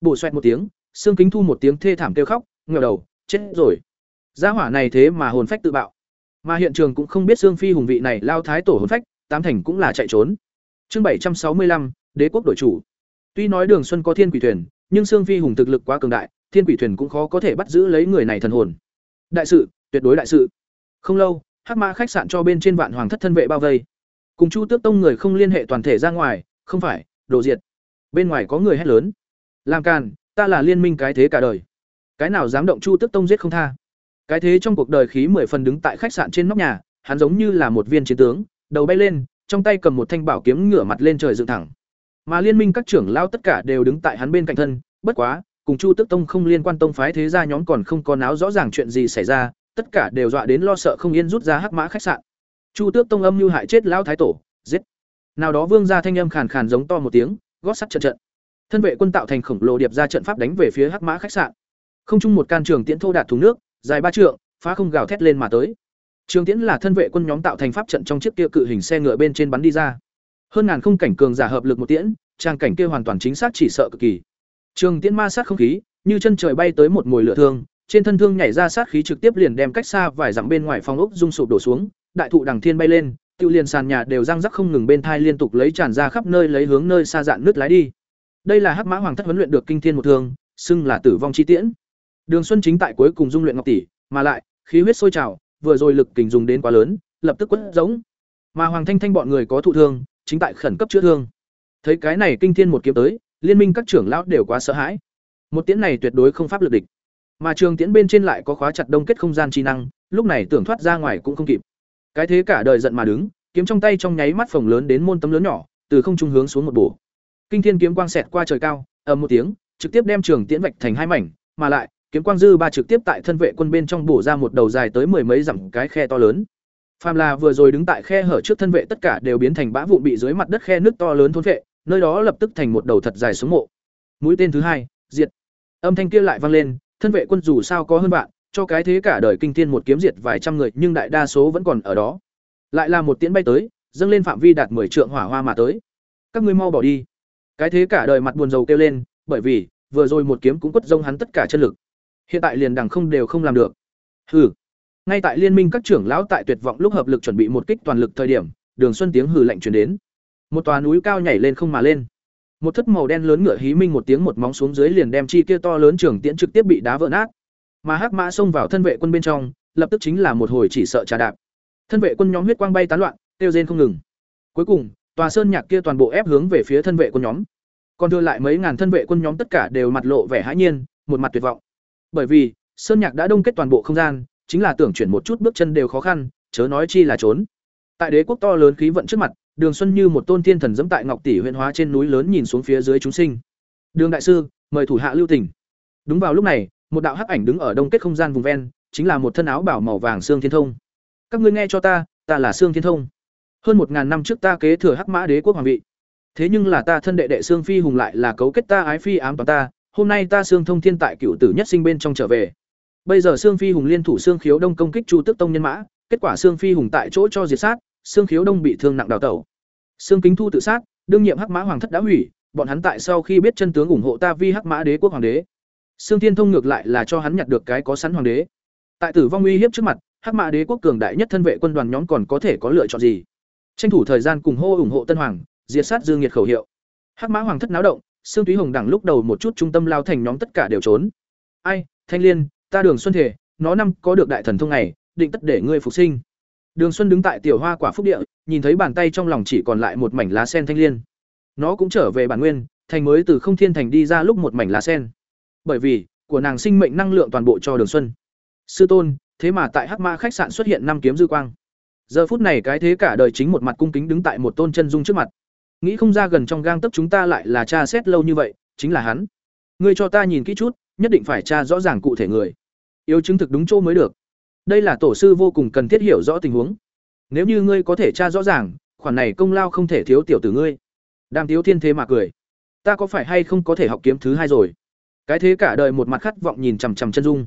Bổ xoẹt một tiếng xương kính thu một tiếng thê thảm kêu khóc ngờ đầu, chết rồi. Gia hỏa này thế mà hồn phách tự bạo. Mà hiện trường cũng không biết xương phi hùng vị này lao thái tổ hồn phách, tám thành cũng là chạy trốn. Chương bảy trăm sáu mươi lăm, đế quốc đổi chủ. Tuy nói đường xuân có thiên quỷ thuyền, nhưng xương phi hùng thực lực quá cường đại, thiên quỷ thuyền cũng khó có thể bắt giữ lấy người này thần hồn. Đại sự, tuyệt đối đại sự. Không lâu, hắc mã khách sạn cho bên trên vạn hoàng thất thân vệ bao vây cùng chu tước tông người không liên hệ toàn thể ra ngoài, không phải đổ diệt. Bên ngoài có người hét lớn. Làm càn, ta là liên minh cái thế cả đời. Cái nào dám động chu tước tông giết không tha. Cái thế trong cuộc đời khí mười phần đứng tại khách sạn trên nóc nhà, hắn giống như là một viên chiến tướng, đầu bay lên, trong tay cầm một thanh bảo kiếm ngửa mặt lên trời dựng thẳng. Mà liên minh các trưởng lao tất cả đều đứng tại hắn bên cạnh thân, bất quá, cùng chu tước tông không liên quan tông phái thế gia nhóm còn không có náo rõ ràng chuyện gì xảy ra, tất cả đều dọa đến lo sợ không yên rút ra hắc mã khách sạn chu tước tông âm mưu hại chết lão thái tổ, giết. Nào đó vương gia thanh âm khàn khàn giống to một tiếng, gót sắt trận trận. Thân vệ quân tạo thành khổng lồ điệp ra trận pháp đánh về phía hắc mã khách sạn. Không chung một can trường tiễn thô đạt thùng nước, dài ba trượng, phá không gào thét lên mà tới. Trường tiễn là thân vệ quân nhóm tạo thành pháp trận trong chiếc kia cự hình xe ngựa bên trên bắn đi ra. Hơn ngàn không cảnh cường giả hợp lực một tiễn, trang cảnh kia hoàn toàn chính xác chỉ sợ cực kỳ. Trường tiễn ma sát không khí, như chân trời bay tới một mồi lửa thương, trên thân thương nhảy ra sát khí trực tiếp liền đem cách xa vài dặm bên ngoài phòng ốc rung sụp đổ xuống đại thụ đằng thiên bay lên, tự liền sàn nhà đều răng rắc không ngừng bên thai liên tục lấy tràn ra khắp nơi lấy hướng nơi xa dạn nước lái đi. Đây là hắc mã hoàng thất huấn luyện được kinh thiên một thương, xưng là tử vong chi tiễn. Đường xuân chính tại cuối cùng dung luyện ngọc tỷ, mà lại, khí huyết sôi trào, vừa rồi lực kình dùng đến quá lớn, lập tức quất giống mà hoàng thanh thanh bọn người có thụ thương, chính tại khẩn cấp chữa thương. Thấy cái này kinh thiên một kiếm tới, liên minh các trưởng lão đều quá sợ hãi. Một tiễn này tuyệt đối không pháp lực địch. Mà trường tiễn bên trên lại có khóa chặt đông kết không gian chi năng, lúc này tưởng thoát ra ngoài cũng không kịp cái thế cả đời giận mà đứng, kiếm trong tay trong nháy mắt phồng lớn đến môn tấm lớn nhỏ, từ không trung hướng xuống một bổ. Kinh thiên kiếm quang xẹt qua trời cao, ầm một tiếng, trực tiếp đem trường tiễn vạch thành hai mảnh, mà lại, kiếm quang dư ba trực tiếp tại thân vệ quân bên trong bổ ra một đầu dài tới mười mấy dặm cái khe to lớn. Phàm là vừa rồi đứng tại khe hở trước thân vệ tất cả đều biến thành bã vụn bị dưới mặt đất khe nước to lớn thôn vệ, nơi đó lập tức thành một đầu thật dài xuống mộ. Mũi tên thứ hai, diệt. Âm thanh kia lại vang lên, thân vệ quân dù sao có hơn bạn cho cái thế cả đời kinh thiên một kiếm diệt vài trăm người, nhưng đại đa số vẫn còn ở đó. Lại là một tiễn bay tới, dâng lên phạm vi đạt 10 trượng hỏa hoa mà tới. Các ngươi mau bỏ đi. Cái thế cả đời mặt buồn rầu kêu lên, bởi vì, vừa rồi một kiếm cũng quất rông hắn tất cả chân lực. Hiện tại liền đằng không đều không làm được. Hừ. Ngay tại liên minh các trưởng lão tại tuyệt vọng lúc hợp lực chuẩn bị một kích toàn lực thời điểm, đường xuân tiếng hừ lạnh truyền đến. Một tòa núi cao nhảy lên không mà lên. Một thất màu đen lớn ngựa hí minh một tiếng một móng xuống dưới liền đem chi kia to lớn trường tiễn trực tiếp bị đá vỡ nát mà hắc mã xông vào thân vệ quân bên trong, lập tức chính là một hồi chỉ sợ trà đạp. Thân vệ quân nhóm huyết quang bay tán loạn tiêu rên không ngừng. Cuối cùng, tòa sơn nhạc kia toàn bộ ép hướng về phía thân vệ quân nhóm. Còn đưa lại mấy ngàn thân vệ quân nhóm tất cả đều mặt lộ vẻ hãi nhiên, một mặt tuyệt vọng. Bởi vì, sơn nhạc đã đông kết toàn bộ không gian, chính là tưởng chuyển một chút bước chân đều khó khăn, chớ nói chi là trốn. Tại đế quốc to lớn khí vận trước mặt, đường xuân như một tôn thiên thần dẫm tại ngọc tỷ huyện hóa trên núi lớn nhìn xuống phía dưới chúng sinh. Đường đại sư, mời thủ hạ lưu tỉnh đúng vào lúc này một đạo hắc ảnh đứng ở đông kết không gian vùng ven, chính là một thân áo bảo màu vàng xương thiên thông. Các ngươi nghe cho ta ta là xương thiên thông. Hơn một ngàn năm trước ta kế thừa hắc mã đế quốc hoàng vị. Thế nhưng là ta thân đệ đệ xương phi hùng lại là cấu kết ta ái phi ám toàn ta, hôm nay ta xương thông thiên tại cựu tử nhất sinh bên trong trở về. Bây giờ xương phi hùng liên thủ xương khiếu đông công kích chu tước tông nhân mã, kết quả xương phi hùng tại chỗ cho diệt sát xương khiếu đông bị thương nặng đào tẩu. Xương kính thu tự sát, đương nhiệm hắc mã hoàng thất đã hủy, bọn hắn tại sau khi biết chân tướng ủng hộ ta vi hắc mã đế quốc hoàng đế xương thiên thông ngược lại là cho hắn nhặt được cái có sẵn hoàng đế. Tại tử vong uy hiếp trước mặt, hắc mã đế quốc cường đại nhất thân vệ quân đoàn nhóm còn có thể có lựa chọn gì? Tranh thủ thời gian cùng hô ủng hộ tân hoàng, diệt sát dương nhiệt khẩu hiệu. Hắc mã hoàng thất náo động xương túy hồng đẳng lúc đầu một chút trung tâm lao thành nhóm tất cả đều trốn. Ai, thanh liên, ta đường xuân thể, nó năm có được đại thần thông này, định tất để ngươi phục sinh. Đường xuân đứng tại tiểu hoa quả phúc địa, nhìn thấy bàn tay trong lòng chỉ còn lại một mảnh lá sen thanh liên. Nó cũng trở về bản nguyên, thành mới từ không thiên thành đi ra lúc một mảnh lá sen bởi vì, của nàng sinh mệnh năng lượng toàn bộ cho đường xuân. Sư tôn, thế mà tại hắc ma khách sạn xuất hiện năm kiếm dư quang. Giờ phút này cái thế cả đời chính một mặt cung kính đứng tại một tôn chân dung trước mặt. Nghĩ không ra gần trong gang tấc chúng ta lại là cha xét lâu như vậy, chính là hắn. Ngươi cho ta nhìn kỹ chút, nhất định phải tra rõ ràng cụ thể người. Yếu chứng thực đúng chỗ mới được. Đây là tổ sư vô cùng cần thiết hiểu rõ tình huống. Nếu như ngươi có thể tra rõ ràng, khoản này công lao không thể thiếu tiểu tử ngươi. Đàm tiếu thiên thế mà cười. Ta có phải hay không có thể học kiếm thứ hai rồi? Cái thế cả đời một mặt khát vọng nhìn chằm chằm chân dung.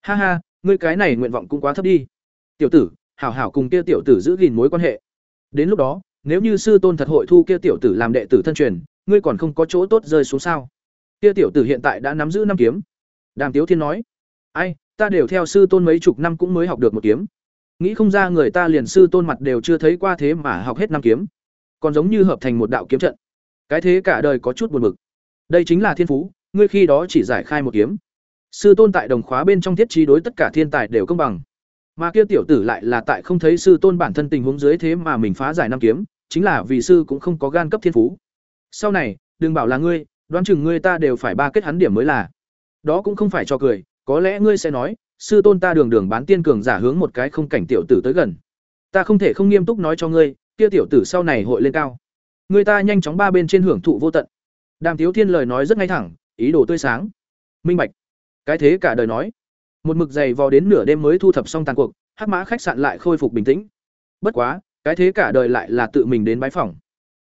Ha ha, ngươi cái này nguyện vọng cũng quá thấp đi. Tiểu tử, hảo hảo cùng kia tiểu tử giữ gìn mối quan hệ. Đến lúc đó, nếu như sư tôn thật hội thu kia tiểu tử làm đệ tử thân truyền, ngươi còn không có chỗ tốt rơi xuống sao? Kia tiểu tử hiện tại đã nắm giữ năm kiếm. Đàm tiếu thiên nói, ai, ta đều theo sư tôn mấy chục năm cũng mới học được một kiếm. Nghĩ không ra người ta liền sư tôn mặt đều chưa thấy qua thế mà học hết năm kiếm. Còn giống như hợp thành một đạo kiếm trận. Cái thế cả đời có chút buồn bực. Đây chính là thiên phú ngươi khi đó chỉ giải khai một kiếm. Sư tôn tại đồng khóa bên trong thiết trí đối tất cả thiên tài đều công bằng. Mà kia tiểu tử lại là tại không thấy sư tôn bản thân tình huống dưới thế mà mình phá giải năm kiếm, chính là vì sư cũng không có gan cấp thiên phú. Sau này, đừng bảo là ngươi, đoán chừng ngươi ta đều phải ba kết hắn điểm mới là. Đó cũng không phải cho cười, có lẽ ngươi sẽ nói, sư tôn ta đường đường bán tiên cường giả hướng một cái không cảnh tiểu tử tới gần. Ta không thể không nghiêm túc nói cho ngươi, kia tiểu tử sau này hội lên cao. Người ta nhanh chóng ba bên trên hưởng thụ vô tận. Đàm tiếu thiên lời nói rất ngay thẳng ý đồ tươi sáng. Minh bạch. Cái thế cả đời nói. Một mực dày vò đến nửa đêm mới thu thập xong tàn cuộc, hắc mã khách sạn lại khôi phục bình tĩnh. Bất quá, cái thế cả đời lại là tự mình đến bái phòng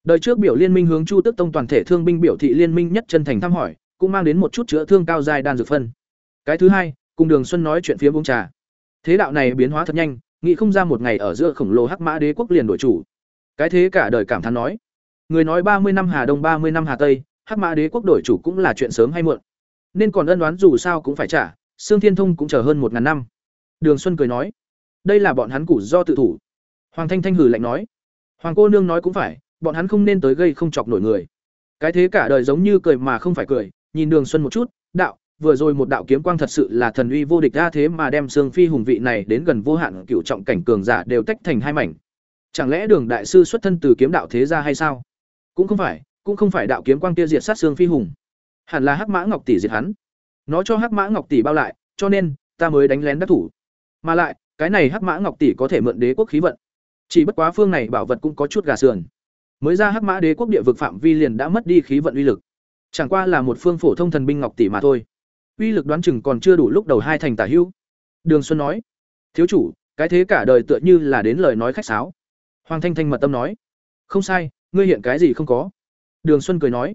đời trước biểu liên minh hướng chu tức tông toàn thể thương binh biểu thị liên minh nhất chân thành thăm hỏi, cũng mang đến một chút chữa thương cao dài đan dược phân. Cái thứ hai, cùng đường xuân nói chuyện phía uống trà. Thế đạo này biến hóa thật nhanh, nghĩ không ra một ngày ở giữa khổng lồ hắc mã đế quốc liền đổi chủ. Cái thế cả đời cảm thán nói. Người nói ba mươi năm hà đông, ba mươi năm hà tây hắc mã đế quốc đổi chủ cũng là chuyện sớm hay muộn nên còn ân đoán dù sao cũng phải trả sương thiên thông cũng chờ hơn một ngàn năm đường xuân cười nói đây là bọn hắn củ do tự thủ hoàng thanh thanh hử lạnh nói hoàng cô nương nói cũng phải bọn hắn không nên tới gây không chọc nổi người cái thế cả đời giống như cười mà không phải cười nhìn đường xuân một chút đạo vừa rồi một đạo kiếm quang thật sự là thần uy vô địch ra thế mà đem Sương Phi hùng vị này đến gần vô hạn cựu trọng cảnh cường giả đều tách thành hai mảnh. Chẳng lẽ Đường đại sư xuất thân từ kiếm đạo thế gia hay sao? Cũng không phải, cũng không phải đạo kiếm quang kia diệt sát xương Phi hùng. Hẳn là Hắc Mã Ngọc tỷ diệt hắn. Nó cho Hắc Mã Ngọc tỷ bao lại, cho nên ta mới đánh lén đắc thủ. Mà lại, cái này Hắc Mã Ngọc tỷ có thể mượn đế quốc khí vận. Chỉ bất quá phương này bảo vật cũng có chút gà sườn. Mới ra Hắc Mã đế quốc địa vực phạm vi liền đã mất đi khí vận uy lực. Chẳng qua là một phương phổ thông thần binh ngọc tỷ mà thôi uy lực đoán chừng còn chưa đủ lúc đầu hai thành tả hữu đường xuân nói thiếu chủ cái thế cả đời tựa như là đến lời nói khách sáo hoàng thanh thanh mật tâm nói không sai ngươi hiện cái gì không có đường xuân cười nói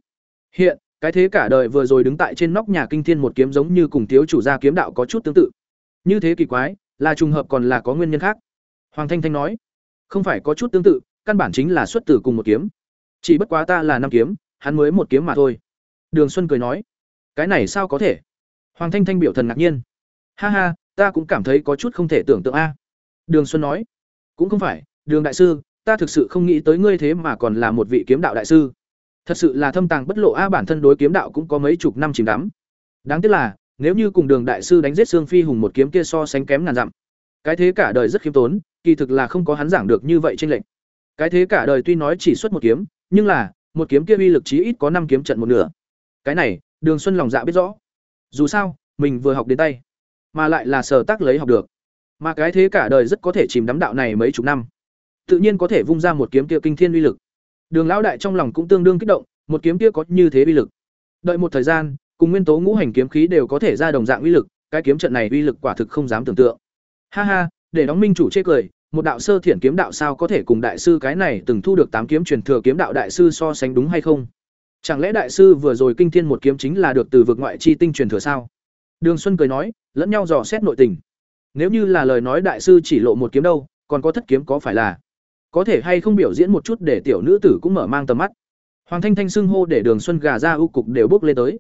hiện cái thế cả đời vừa rồi đứng tại trên nóc nhà kinh thiên một kiếm giống như cùng thiếu chủ gia kiếm đạo có chút tương tự như thế kỳ quái là trùng hợp còn là có nguyên nhân khác hoàng thanh thanh nói không phải có chút tương tự căn bản chính là xuất tử cùng một kiếm chỉ bất quá ta là năm kiếm hắn mới một kiếm mà thôi đường xuân cười nói cái này sao có thể Hoàng Thanh Thanh biểu thần ngạc nhiên. Ha ha, ta cũng cảm thấy có chút không thể tưởng tượng a. Đường Xuân nói, cũng không phải, Đường đại sư, ta thực sự không nghĩ tới ngươi thế mà còn là một vị kiếm đạo đại sư. Thật sự là thâm tàng bất lộ a bản thân đối kiếm đạo cũng có mấy chục năm chìm đắm. Đáng tiếc là, nếu như cùng Đường đại sư đánh giết Sương Phi hùng một kiếm kia so sánh kém ngàn dặm. Cái thế cả đời rất khiêm tốn, kỳ thực là không có hắn giảng được như vậy trên lệnh. Cái thế cả đời tuy nói chỉ xuất một kiếm, nhưng là, một kiếm kia uy lực chí ít có năm kiếm trận một nửa. Cái này, Đường Xuân lòng dạ biết rõ dù sao mình vừa học đến tay mà lại là sở tác lấy học được mà cái thế cả đời rất có thể chìm đắm đạo này mấy chục năm tự nhiên có thể vung ra một kiếm kia kinh thiên uy lực đường lão đại trong lòng cũng tương đương kích động một kiếm kia có như thế uy lực đợi một thời gian cùng nguyên tố ngũ hành kiếm khí đều có thể ra đồng dạng uy lực cái kiếm trận này uy lực quả thực không dám tưởng tượng ha ha để đóng minh chủ chê cười một đạo sơ thiện kiếm đạo sao có thể cùng đại sư cái này từng thu được tám kiếm truyền thừa kiếm đạo đại sư so sánh đúng hay không Chẳng lẽ đại sư vừa rồi kinh thiên một kiếm chính là được từ vực ngoại chi tinh truyền thừa sao? Đường Xuân cười nói, lẫn nhau dò xét nội tình. Nếu như là lời nói đại sư chỉ lộ một kiếm đâu, còn có thất kiếm có phải là? Có thể hay không biểu diễn một chút để tiểu nữ tử cũng mở mang tầm mắt. Hoàng Thanh Thanh xưng hô để Đường Xuân gà ra ưu cục đều bốc lên tới.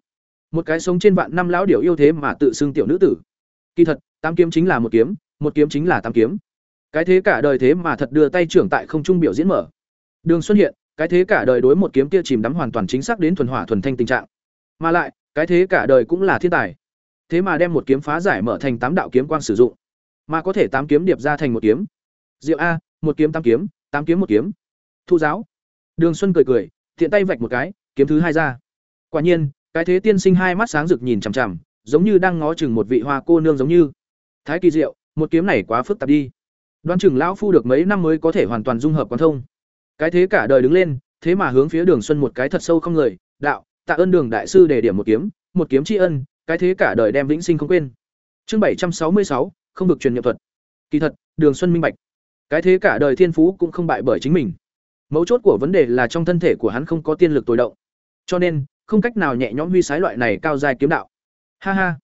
Một cái sống trên vạn năm lão điểu yêu thế mà tự xưng tiểu nữ tử. Kỳ thật, tám kiếm chính là một kiếm, một kiếm chính là tám kiếm. Cái thế cả đời thế mà thật đưa tay trưởng tại không trung biểu diễn mở. Đường Xuân hiện, cái thế cả đời đối một kiếm kia chìm đắm hoàn toàn chính xác đến thuần hỏa thuần thanh tình trạng mà lại cái thế cả đời cũng là thiên tài thế mà đem một kiếm phá giải mở thành tám đạo kiếm quang sử dụng mà có thể tám kiếm điệp ra thành một kiếm diệu a một kiếm tám kiếm tám kiếm một kiếm thu giáo đường xuân cười cười thiện tay vạch một cái kiếm thứ hai ra quả nhiên cái thế tiên sinh hai mắt sáng rực nhìn chằm chằm giống như đang ngó chừng một vị hoa cô nương giống như thái kỳ diệu một kiếm này quá phức tạp đi Đoán chừng lão phu được mấy năm mới có thể hoàn toàn dung hợp quán thông. Cái thế cả đời đứng lên, thế mà hướng phía Đường Xuân một cái thật sâu không người, đạo, tạ ơn Đường đại sư để điểm một kiếm, một kiếm tri ân, cái thế cả đời đem vĩnh sinh không quên. Chương bảy trăm sáu mươi sáu, không được truyền nhập thuật. Kỳ thật, Đường Xuân minh bạch, cái thế cả đời thiên phú cũng không bại bởi chính mình. Mấu chốt của vấn đề là trong thân thể của hắn không có tiên lực tối động, cho nên không cách nào nhẹ nhõm huy sái loại này cao dài kiếm đạo. Ha ha.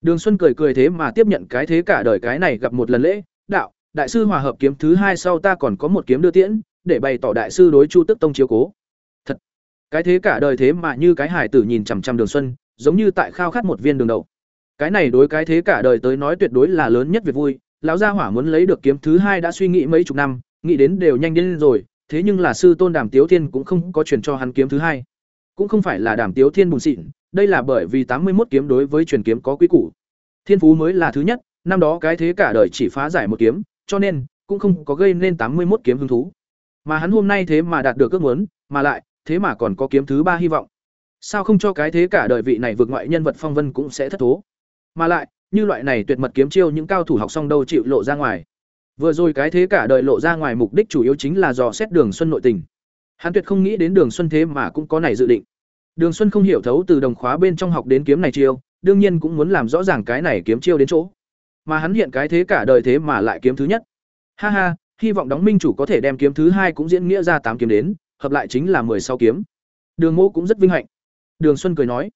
Đường Xuân cười cười thế mà tiếp nhận cái thế cả đời cái này gặp một lần lễ, đạo, đại sư hòa hợp kiếm thứ hai sau ta còn có một kiếm đưa tiễn, để bày tỏ đại sư đối Chu Tức Tông chiếu cố. Thật, cái thế cả đời thế mà như cái hải tử nhìn chằm chằm Đường Xuân, giống như tại khao khát một viên đường đầu. Cái này đối cái thế cả đời tới nói tuyệt đối là lớn nhất việc vui, lão gia hỏa muốn lấy được kiếm thứ hai đã suy nghĩ mấy chục năm, nghĩ đến đều nhanh đến rồi, thế nhưng là sư tôn Đàm Tiếu Thiên cũng không có truyền cho hắn kiếm thứ hai. Cũng không phải là Đàm Tiếu Thiên bùn xịn, đây là bởi vì tám mươi một kiếm đối với truyền kiếm có quý củ. Thiên phú mới là thứ nhất, năm đó cái thế cả đời chỉ phá giải một kiếm, cho nên cũng không có gây nên tám mươi một kiếm hứng thú. Mà hắn hôm nay thế mà đạt được ước muốn, mà lại, thế mà còn có kiếm thứ ba hy vọng. Sao không cho cái thế cả đời vị này vượt ngoại nhân vật phong vân cũng sẽ thất thố. Mà lại, như loại này tuyệt mật kiếm chiêu những cao thủ học xong đâu chịu lộ ra ngoài. Vừa rồi cái thế cả đời lộ ra ngoài mục đích chủ yếu chính là dò xét Đường Xuân nội tình. Hắn tuyệt không nghĩ đến Đường Xuân thế mà cũng có này dự định. Đường Xuân không hiểu thấu từ đồng khóa bên trong học đến kiếm này chiêu, đương nhiên cũng muốn làm rõ ràng cái này kiếm chiêu đến chỗ. Mà hắn hiện cái thế cả đời thế mà lại kiếm thứ nhất. Ha ha, hy vọng đóng minh chủ có thể đem kiếm thứ hai cũng diễn nghĩa ra tám kiếm đến, hợp lại chính là sáu kiếm. Đường Mộ cũng rất vinh hạnh. Đường Xuân cười nói,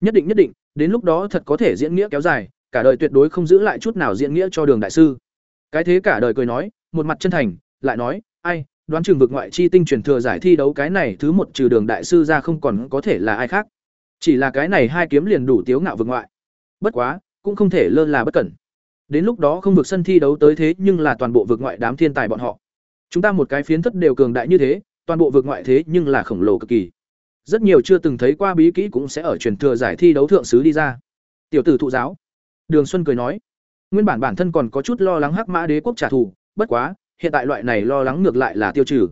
nhất định nhất định, đến lúc đó thật có thể diễn nghĩa kéo dài, cả đời tuyệt đối không giữ lại chút nào diễn nghĩa cho Đường đại sư. Cái thế cả đời cười nói, một mặt chân thành, lại nói, ai, đoán chừng vực ngoại chi tinh truyền thừa giải thi đấu cái này thứ một trừ Đường đại sư ra không còn có thể là ai khác. Chỉ là cái này hai kiếm liền đủ tiếu ngạo vực ngoại. Bất quá, cũng không thể lơ là bất cẩn. Đến lúc đó không vực sân thi đấu tới thế nhưng là toàn bộ vực ngoại đám thiên tài bọn họ. Chúng ta một cái phiến thất đều cường đại như thế, toàn bộ vực ngoại thế nhưng là khổng lồ cực kỳ. Rất nhiều chưa từng thấy qua bí kỹ cũng sẽ ở truyền thừa giải thi đấu thượng sứ đi ra. Tiểu tử thụ giáo. Đường Xuân cười nói, nguyên bản bản thân còn có chút lo lắng Hắc Mã Đế quốc trả thù, bất quá, hiện tại loại này lo lắng ngược lại là tiêu trừ.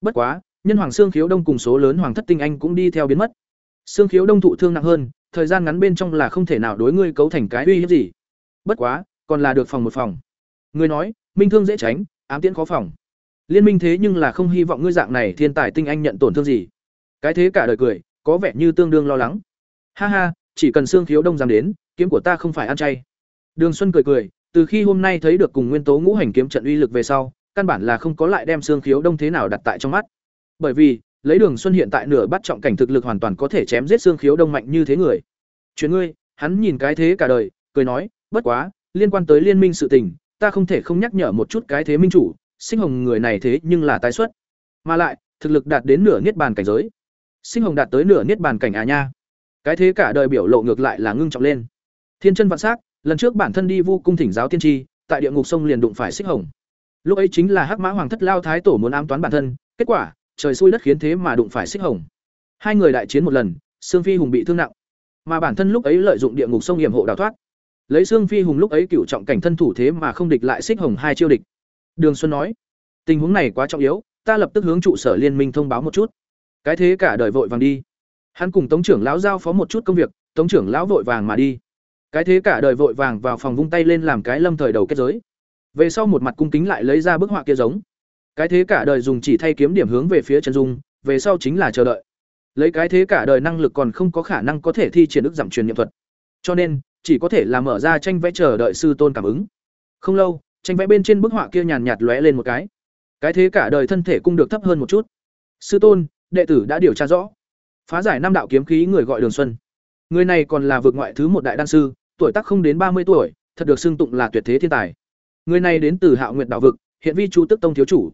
Bất quá, nhân hoàng xương khiếu đông cùng số lớn hoàng thất tinh anh cũng đi theo biến mất. Xương khiếu đông thụ thương nặng hơn, thời gian ngắn bên trong là không thể nào đối ngươi cấu thành cái uy hiếp gì. Bất quá, còn là được phòng một phòng. Ngươi nói, minh thương dễ tránh, ám tiễn khó phòng. Liên minh thế nhưng là không hy vọng ngươi dạng này thiên tài tinh anh nhận tổn thương gì. Cái thế cả đời cười, có vẻ như tương đương lo lắng. Ha ha, chỉ cần xương khiếu đông dám đến, kiếm của ta không phải ăn chay. Đường Xuân cười cười, từ khi hôm nay thấy được cùng nguyên tố ngũ hành kiếm trận uy lực về sau, căn bản là không có lại đem xương khiếu đông thế nào đặt tại trong mắt. Bởi vì, lấy Đường Xuân hiện tại nửa bắt trọng cảnh thực lực hoàn toàn có thể chém giết xương khiếu đông mạnh như thế người. Chuyện ngươi, hắn nhìn cái thế cả đời, cười nói, bất quá, liên quan tới liên minh sự tình, ta không thể không nhắc nhở một chút cái thế minh chủ, sinh hồng người này thế nhưng là tái xuất, mà lại, thực lực đạt đến nửa niết bàn cảnh giới. Sinh hồng đạt tới nửa niết bàn cảnh à nha. Cái thế cả đời biểu lộ ngược lại là ngưng trọng lên. Thiên chân vạn sắc, lần trước bản thân đi vu cung thỉnh giáo tiên tri, tại địa ngục sông liền đụng phải xích hồng. Lúc ấy chính là Hắc Mã Hoàng thất lao thái tổ muốn ám toán bản thân, kết quả, trời xui đất khiến thế mà đụng phải xích hồng. Hai người đại chiến một lần, Sương Phi Hùng bị thương nặng, mà bản thân lúc ấy lợi dụng địa ngục sông hiểm hộ đào thoát. Lấy Sương Phi Hùng lúc ấy cựu trọng cảnh thân thủ thế mà không địch lại xích hồng hai chiêu địch. Đường Xuân nói, tình huống này quá trọng yếu, ta lập tức hướng trụ sở liên minh thông báo một chút. Cái thế cả đời vội vàng đi. Hắn cùng Tống trưởng lão giao phó một chút công việc, Tống trưởng lão vội vàng mà đi. Cái thế cả đời vội vàng vào phòng vung tay lên làm cái lâm thời đầu kết giới. Về sau một mặt cung kính lại lấy ra bức họa kia giống. Cái thế cả đời dùng chỉ thay kiếm điểm hướng về phía chân dung, về sau chính là chờ đợi. Lấy cái thế cả đời năng lực còn không có khả năng có thể thi triển ức giảm truyền niệm thuật. Cho nên, chỉ có thể là mở ra tranh vẽ chờ đợi sư tôn cảm ứng. Không lâu, tranh vẽ bên trên bức họa kia nhàn nhạt lóe lên một cái. Cái thế cả đời thân thể cung được thấp hơn một chút. Sư tôn, đệ tử đã điều tra rõ. Phá giải năm đạo kiếm khí người gọi Đường Xuân. Người này còn là vượt ngoại thứ một đại đan sư, tuổi tác không đến ba mươi tuổi, thật được xưng tụng là tuyệt thế thiên tài. Người này đến từ Hạo Nguyệt đạo vực, hiện vi Chu Tức Tông thiếu chủ.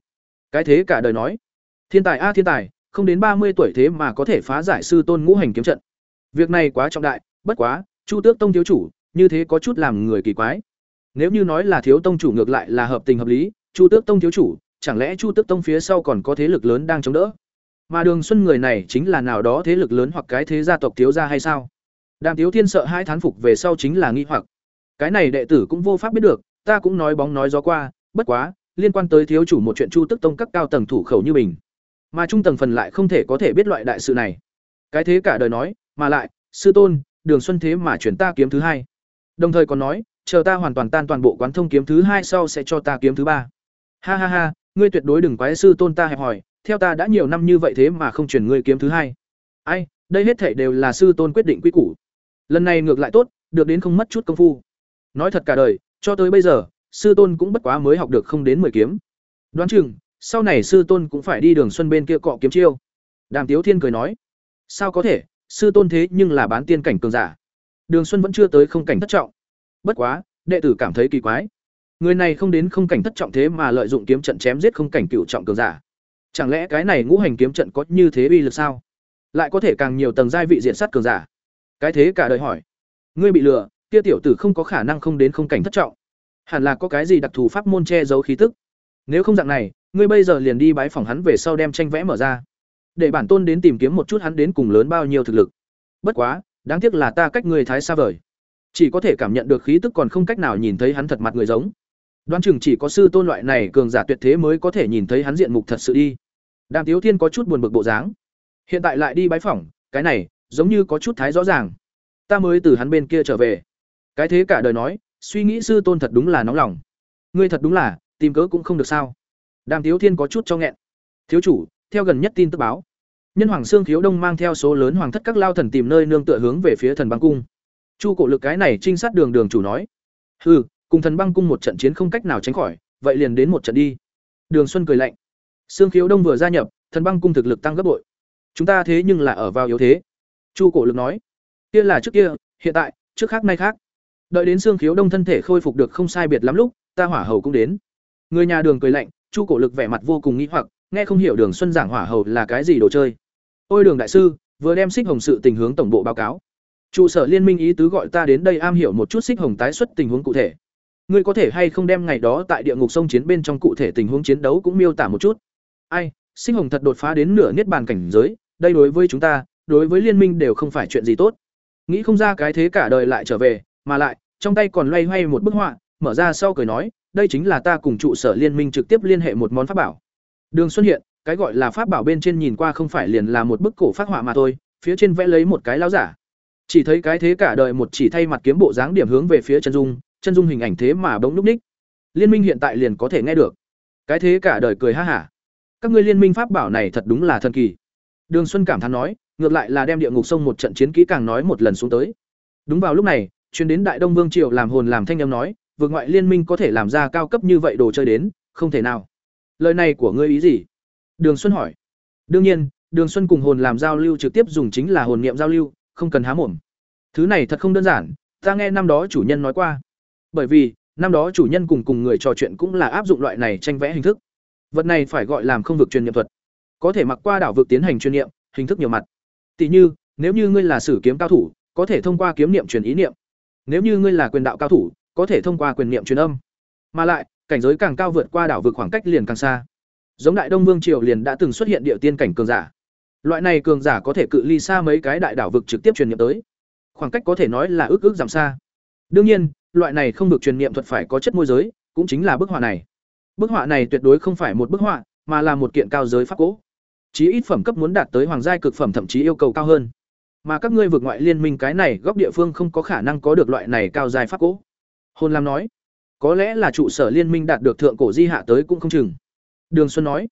Cái thế cả đời nói, thiên tài a thiên tài, không đến ba mươi tuổi thế mà có thể phá giải sư tôn ngũ hành kiếm trận. Việc này quá trọng đại, bất quá, Chu Tước Tông thiếu chủ, như thế có chút làm người kỳ quái. Nếu như nói là thiếu tông chủ ngược lại là hợp tình hợp lý, Chu Tước Tông thiếu chủ, chẳng lẽ Chu Tước Tông phía sau còn có thế lực lớn đang chống đỡ? Mà Đường Xuân người này chính là nào đó thế lực lớn hoặc cái thế gia tộc thiếu gia hay sao? Đàm Tiếu Thiên sợ hai thán phục về sau chính là nghi hoặc. Cái này đệ tử cũng vô pháp biết được, ta cũng nói bóng nói gió qua, bất quá, liên quan tới thiếu chủ một chuyện Chu Tức Tông các cao tầng thủ khẩu như mình, mà trung tầng phần lại không thể có thể biết loại đại sự này. Cái thế cả đời nói, mà lại, sư tôn, Đường Xuân thế mà chuyển ta kiếm thứ hai. Đồng thời còn nói, chờ ta hoàn toàn tan toàn bộ quán thông kiếm thứ hai sau sẽ cho ta kiếm thứ ba. Ha ha ha, ngươi tuyệt đối đừng quái sư tôn ta hẹp hỏi, theo ta đã nhiều năm như vậy thế mà không truyền ngươi kiếm thứ hai. Ai, đây hết thảy đều là sư tôn quyết định quy củ. Lần này ngược lại tốt, được đến không mất chút công phu. Nói thật cả đời, cho tới bây giờ, sư tôn cũng bất quá mới học được không đến mười kiếm. Đoán chừng, sau này sư tôn cũng phải đi đường xuân bên kia cọ kiếm chiêu. Đàm Tiếu Thiên cười nói, sao có thể, sư tôn thế nhưng là bán tiên cảnh cường giả. Đường Xuân vẫn chưa tới không cảnh thất trọng. Bất quá, đệ tử cảm thấy kỳ quái. Người này không đến không cảnh thất trọng thế mà lợi dụng kiếm trận chém giết không cảnh cựu trọng cường giả. Chẳng lẽ cái này ngũ hành kiếm trận có như thế uy lực sao? Lại có thể càng nhiều tầng giai vị diện sát cường giả. Cái thế cả đời hỏi. Ngươi bị lừa, kia tiểu tử không có khả năng không đến không cảnh thất trọng. Hẳn là có cái gì đặc thù pháp môn che giấu khí tức. Nếu không dạng này, ngươi bây giờ liền đi bái phòng hắn về sau đem tranh vẽ mở ra. Để bản tôn đến tìm kiếm một chút hắn đến cùng lớn bao nhiêu thực lực. Bất quá, đáng tiếc là ta cách người thái xa vời. Chỉ có thể cảm nhận được khí tức còn không cách nào nhìn thấy hắn thật mặt người giống. Đoán chừng chỉ có sư tôn loại này cường giả tuyệt thế mới có thể nhìn thấy hắn diện mục thật sự đi. Đàm Tiếu Thiên có chút buồn bực bộ dáng. Hiện tại lại đi bái phỏng, cái này, giống như có chút thái rõ ràng. Ta mới từ hắn bên kia trở về. Cái thế cả đời nói, suy nghĩ sư tôn thật đúng là nóng lòng. Ngươi thật đúng là, tìm cớ cũng không được sao? Đàm thiếu Thiên có chút cho nghẹn. Thiếu chủ, theo gần nhất tin tức báo, nhân hoàng xương khiếu đông mang theo số lớn hoàng thất các lao thần tìm nơi nương tựa hướng về phía thần băng cung. Chu cổ lực cái này trinh sát đường đường chủ nói, hừ, cùng thần băng cung một trận chiến không cách nào tránh khỏi, vậy liền đến một trận đi. Đường Xuân cười lạnh. Xương khiếu đông vừa gia nhập, thần băng cung thực lực tăng gấp bội. Chúng ta thế nhưng là ở vào yếu thế. Chu cổ lực nói, kia là trước kia, hiện tại, trước khác nay khác. Đợi đến xương khiếu đông thân thể khôi phục được không sai biệt lắm lúc, ta hỏa hầu cũng đến. Người nhà Đường cười lạnh, Chu cổ lực vẻ mặt vô cùng nghi hoặc, nghe không hiểu Đường Xuân giảng hỏa hầu là cái gì đồ chơi. Ôi Đường đại sư, vừa đem xích hồng sự tình hướng tổng bộ báo cáo. Trụ sở liên minh ý tứ gọi ta đến đây am hiểu một chút xích hồng tái xuất tình huống cụ thể. Ngươi có thể hay không đem ngày đó tại địa ngục sông chiến bên trong cụ thể tình huống chiến đấu cũng miêu tả một chút. Ai, xích hồng thật đột phá đến nửa niết bàn cảnh giới, đây đối với chúng ta, đối với liên minh đều không phải chuyện gì tốt. Nghĩ không ra cái thế cả đời lại trở về, mà lại, trong tay còn loay hoay một bức họa, mở ra sau cười nói, đây chính là ta cùng trụ sở liên minh trực tiếp liên hệ một món pháp bảo. Đường xuất hiện, cái gọi là pháp bảo bên trên nhìn qua không phải liền là một bức cổ phát họa mà thôi, phía trên vẽ lấy một cái lão giả. Chỉ thấy cái thế cả đời một chỉ thay mặt kiếm bộ dáng điểm hướng về phía chân dung, chân dung hình ảnh thế mà bỗng núp ních. Liên minh hiện tại liền có thể nghe được. Cái thế cả đời cười ha hả. Các ngươi liên minh pháp bảo này thật đúng là thần kỳ. Đường Xuân cảm thán nói, ngược lại là đem địa ngục sông một trận chiến kỹ càng nói một lần xuống tới. Đúng vào lúc này, truyền đến Đại Đông Vương triều làm hồn làm thanh âm nói, vượt ngoại liên minh có thể làm ra cao cấp như vậy đồ chơi đến, không thể nào. Lời này của ngươi ý gì? Đường Xuân hỏi. Đương nhiên, Đường Xuân cùng hồn làm giao lưu trực tiếp dùng chính là hồn niệm giao lưu, không cần há mồm. Thứ này thật không đơn giản, ta nghe năm đó chủ nhân nói qua. Bởi vì, năm đó chủ nhân cùng cùng người trò chuyện cũng là áp dụng loại này tranh vẽ hình thức. Vật này phải gọi làm không vực truyền niệm thuật. Có thể mặc qua đảo vực tiến hành truyền niệm, hình thức nhiều mặt. Tỷ như, nếu như ngươi là sử kiếm cao thủ, có thể thông qua kiếm niệm truyền ý niệm. Nếu như ngươi là quyền đạo cao thủ, có thể thông qua quyền niệm truyền âm. Mà lại, cảnh giới càng cao vượt qua đảo vực khoảng cách liền càng xa. Giống Đại Đông Vương triều liền đã từng xuất hiện địa tiên cảnh cường giả. Loại này cường giả có thể cự ly xa mấy cái đại đảo vực trực tiếp truyền niệm tới. Khoảng cách có thể nói là ước ước giảm xa. Đương nhiên, loại này không được truyền niệm thuật phải có chất môi giới, cũng chính là bức họa này. Bức họa này tuyệt đối không phải một bức họa, mà là một kiện cao giới pháp cố. Chí ít phẩm cấp muốn đạt tới hoàng giai cực phẩm thậm chí yêu cầu cao hơn. Mà các ngươi vượt ngoại liên minh cái này góc địa phương không có khả năng có được loại này cao giai pháp cỗ Hôn Lam nói, có lẽ là trụ sở liên minh đạt được thượng cổ di hạ tới cũng không chừng. Đường Xuân nói,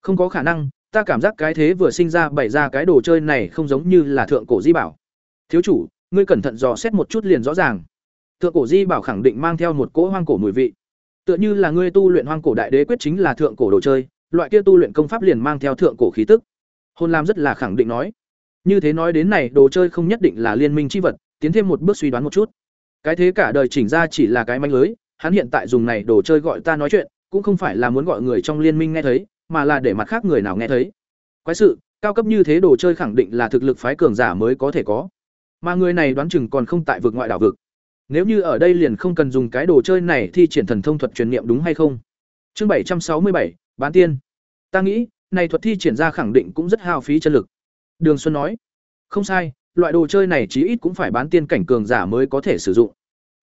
không có khả năng, ta cảm giác cái thế vừa sinh ra bày ra cái đồ chơi này không giống như là thượng cổ di bảo. Thiếu chủ, ngươi cẩn thận dò xét một chút liền rõ ràng. Thượng cổ di bảo khẳng định mang theo một cỗ hoang cổ mùi vị. Tựa như là ngươi tu luyện hoang cổ đại đế quyết chính là thượng cổ đồ chơi, loại kia tu luyện công pháp liền mang theo thượng cổ khí tức. Hôn Lam rất là khẳng định nói. Như thế nói đến này, đồ chơi không nhất định là liên minh chi vật, tiến thêm một bước suy đoán một chút. Cái thế cả đời chỉnh ra chỉ là cái manh lưới, hắn hiện tại dùng này đồ chơi gọi ta nói chuyện, cũng không phải là muốn gọi người trong liên minh nghe thấy, mà là để mặt khác người nào nghe thấy. Quái sự, cao cấp như thế đồ chơi khẳng định là thực lực phái cường giả mới có thể có. Mà người này đoán chừng còn không tại vực ngoại đảo vực. Nếu như ở đây liền không cần dùng cái đồ chơi này thì triển thần thông thuật truyền niệm đúng hay không? Chương bảy trăm sáu mươi bảy bán tiên. Ta nghĩ, này thuật thi triển ra khẳng định cũng rất hao phí chân lực. Đường Xuân nói, không sai, loại đồ chơi này chí ít cũng phải bán tiên cảnh cường giả mới có thể sử dụng.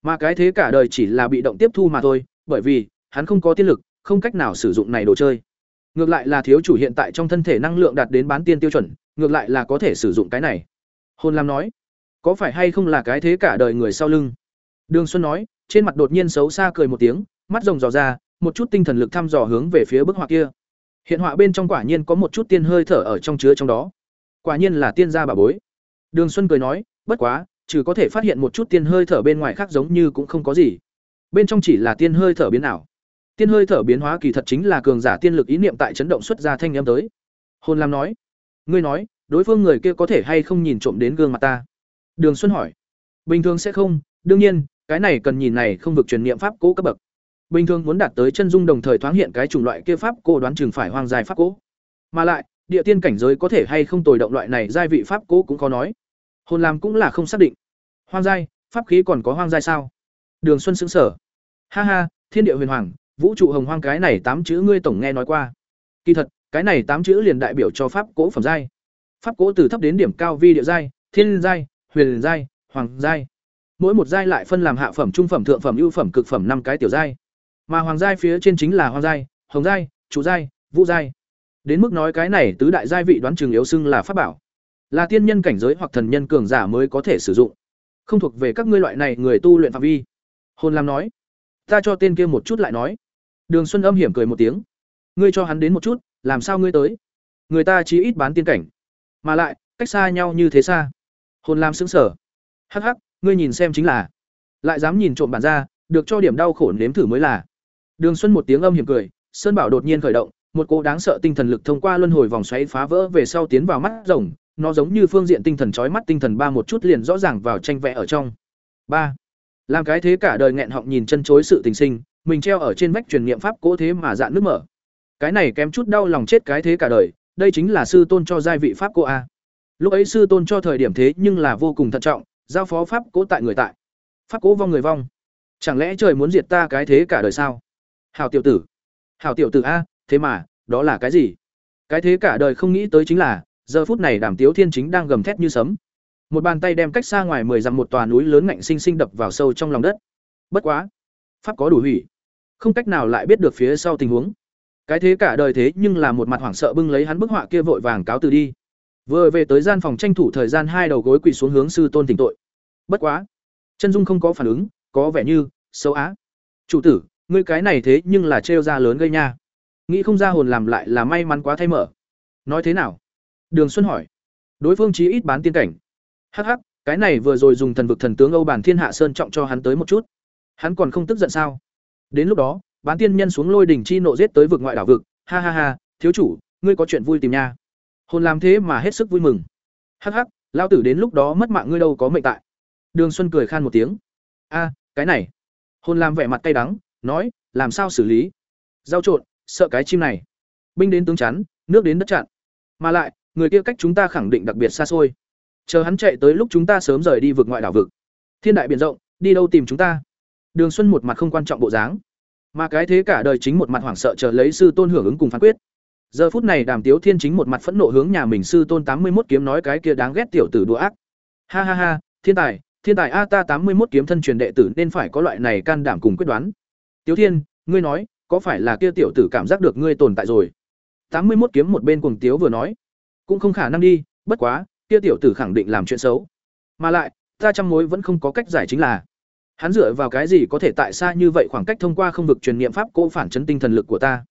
Mà cái thế cả đời chỉ là bị động tiếp thu mà thôi, bởi vì hắn không có tiên lực, không cách nào sử dụng này đồ chơi. Ngược lại là thiếu chủ hiện tại trong thân thể năng lượng đạt đến bán tiên tiêu chuẩn, ngược lại là có thể sử dụng cái này. Hôn Lam nói, có phải hay không là cái thế cả đời người sau lưng? Đường Xuân nói, trên mặt đột nhiên xấu xa cười một tiếng, mắt rồng rò ra, một chút tinh thần lực thăm dò hướng về phía bức họa kia. Hiện họa bên trong quả nhiên có một chút tiên hơi thở ở trong chứa trong đó. Quả nhiên là tiên gia bà bối. Đường Xuân cười nói, bất quá, trừ có thể phát hiện một chút tiên hơi thở bên ngoài khác giống như cũng không có gì. Bên trong chỉ là tiên hơi thở biến ảo. Tiên hơi thở biến hóa kỳ thật chính là cường giả tiên lực ý niệm tại chấn động xuất ra thanh âm tới. Hồn Lam nói, ngươi nói, đối phương người kia có thể hay không nhìn trộm đến gương mặt ta? Đường Xuân hỏi. Bình thường sẽ không, đương nhiên, cái này cần nhìn này không vực truyền niệm pháp cố cấp bậc. Bình thường muốn đạt tới chân dung đồng thời thoáng hiện cái chủng loại kia pháp cố đoán chừng phải hoang dài pháp cố. Mà lại, địa tiên cảnh giới có thể hay không tồi động loại này giai vị pháp cố cũng có nói. Hồn làm cũng là không xác định. Hoang giai, pháp khí còn có hoang giai sao? Đường Xuân sững sở. Ha ha, thiên địa huyền hoàng, vũ trụ hồng hoang cái này tám chữ ngươi tổng nghe nói qua. Kỳ thật, cái này tám chữ liền đại biểu cho pháp cố phẩm giai. Pháp cố từ thấp đến điểm cao vi địa giai, thiên giai, huyền giai, hoàng giai. Mỗi một giai lại phân làm hạ phẩm, trung phẩm, thượng phẩm, ưu phẩm, cực phẩm năm cái tiểu giai. Mà hoàng giai phía trên chính là hoàng giai, hồng giai, chủ giai, vũ giai. Đến mức nói cái này tứ đại giai vị đoán trường yếu xưng là pháp bảo, là tiên nhân cảnh giới hoặc thần nhân cường giả mới có thể sử dụng, không thuộc về các ngươi loại này người tu luyện phạm vi. Hồn Lam nói, ta cho tên kia một chút lại nói. Đường Xuân âm hiểm cười một tiếng, ngươi cho hắn đến một chút, làm sao ngươi tới? Người ta chỉ ít bán tiên cảnh, mà lại cách xa nhau như thế xa. Hồn Lam sững sờ. Hắc hắc, ngươi nhìn xem chính là, lại dám nhìn trộm bản ra, được cho điểm đau khổ nếm thử mới là. Đường Xuân một tiếng âm hiểm cười, Sơn Bảo đột nhiên khởi động, một cỗ đáng sợ tinh thần lực thông qua luân hồi vòng xoáy phá vỡ về sau tiến vào mắt rồng, nó giống như phương diện tinh thần chói mắt tinh thần ba một chút liền rõ ràng vào tranh vẽ ở trong. ba Làm cái thế cả đời nghẹn họng nhìn chân chối sự tình sinh, mình treo ở trên vách truyền niệm pháp cố thế mà dạn nước mở. Cái này kém chút đau lòng chết cái thế cả đời, đây chính là sư tôn cho giai vị pháp cô a. Lúc ấy sư tôn cho thời điểm thế nhưng là vô cùng thận trọng, giao phó pháp cố tại người tại. Pháp cố vong người vong. Chẳng lẽ trời muốn diệt ta cái thế cả đời sao? Hảo tiểu tử. Hảo tiểu tử a, thế mà, đó là cái gì? Cái thế cả đời không nghĩ tới chính là, giờ phút này Đàm Tiếu Thiên chính đang gầm thét như sấm. Một bàn tay đem cách xa ngoài mười dặm một tòa núi lớn ngạnh sinh sinh đập vào sâu trong lòng đất. Bất quá, pháp có đủ hủy, không cách nào lại biết được phía sau tình huống. Cái thế cả đời thế nhưng là một mặt hoảng sợ bưng lấy hắn bức họa kia vội vàng cáo từ đi. Vừa về tới gian phòng tranh thủ thời gian hai đầu gối quỳ xuống hướng sư tôn tỉnh tội. Bất quá, chân dung không có phản ứng, có vẻ như xấu á. Chủ tử, ngươi cái này thế nhưng là trêu ra lớn gây nha. Nghĩ không ra hồn làm lại là may mắn quá thay mở. Nói thế nào? Đường xuân hỏi. Đối phương chí ít bán tiên cảnh. Hắc hắc, cái này vừa rồi dùng thần vực thần tướng âu bản thiên hạ sơn trọng cho hắn tới một chút. Hắn còn không tức giận sao? Đến lúc đó, bán tiên nhân xuống lôi đỉnh chi nộ giết tới vực ngoại đảo vực. Ha ha ha, thiếu chủ, ngươi có chuyện vui tìm nha. Hồn làm thế mà hết sức vui mừng. Hắc hắc lao tử đến lúc đó mất mạng ngươi đâu có mệnh tại. Đường xuân cười khan một tiếng. A, cái này. Hồn làm vẻ mặt cay đắng nói, làm sao xử lý? Giao trộn, sợ cái chim này. Binh đến tướng chắn, nước đến đất chặn. Mà lại, người kia cách chúng ta khẳng định đặc biệt xa xôi. Chờ hắn chạy tới lúc chúng ta sớm rời đi vượt ngoại đảo vực. Thiên đại biển rộng, đi đâu tìm chúng ta? Đường xuân một mặt không quan trọng bộ dáng. Mà cái thế cả đời chính một mặt hoảng sợ chờ lấy sư tôn hưởng ứng cùng phán quyết. Giờ phút này đàm tiếu thiên chính một mặt phẫn nộ hướng nhà mình sư tôn tám mươi một kiếm nói cái kia đáng ghét tiểu tử đùa ác. Ha ha ha, thiên tài thiên tài, a ta tám mươi một kiếm thân truyền đệ tử nên phải có loại này can đảm cùng quyết đoán tiếu thiên, ngươi nói, có phải là kia tiểu tử cảm giác được ngươi tồn tại rồi? Tám mươi một kiếm một bên cuồng tiếu vừa nói. Cũng không khả năng đi, bất quá, kia tiểu tử khẳng định làm chuyện xấu. Mà lại, ta trăm mối vẫn không có cách giải chính là, hắn dựa vào cái gì có thể tại xa như vậy khoảng cách thông qua không vực truyền niệm pháp cô phản chấn tinh thần lực của ta?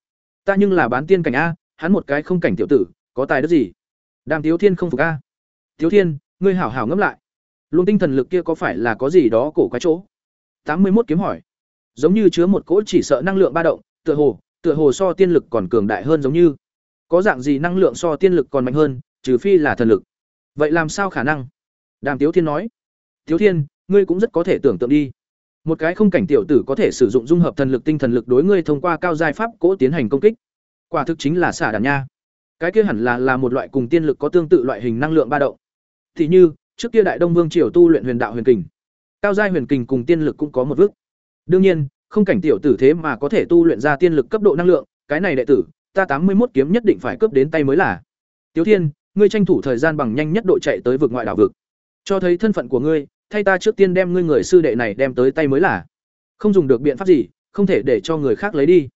Ta nhưng là bán tiên cảnh a, hắn một cái không cảnh tiểu tử, có tài đức gì? Đàm tiếu thiên không phục a. Tiếu thiên, ngươi hảo hảo ngẫm lại. Luôn tinh thần lực kia có phải là có gì đó cổ quái chỗ? Tám mươi một kiếm hỏi giống như chứa một cỗ chỉ sợ năng lượng ba động, tựa hồ tựa hồ so tiên lực còn cường đại hơn giống như. Có dạng gì năng lượng so tiên lực còn mạnh hơn, trừ phi là thần lực. Vậy làm sao khả năng? Đàm tiếu thiên nói. Tiếu thiên, ngươi cũng rất có thể tưởng tượng đi. Một cái không cảnh tiểu tử có thể sử dụng dung hợp thần lực tinh thần lực đối ngươi thông qua cao giai pháp cỗ tiến hành công kích. Quả thực chính là xả đàn nha. Cái kia hẳn là là một loại cùng tiên lực có tương tự loại hình năng lượng ba động. Thì như, trước kia đại đông vương triều tu luyện huyền đạo huyền kình, cao giai huyền kình cùng tiên lực cũng có một vức đương nhiên không cảnh tiểu tử thế mà có thể tu luyện ra tiên lực cấp độ năng lượng, cái này đệ tử, ta tám mươi một kiếm nhất định phải cướp đến tay mới là. Tiếu Thiên, ngươi tranh thủ thời gian bằng nhanh nhất độ chạy tới vực ngoại đảo vực. Cho thấy thân phận của ngươi, thay ta trước tiên đem ngươi người sư đệ này đem tới tay mới là. Không dùng được biện pháp gì, không thể để cho người khác lấy đi.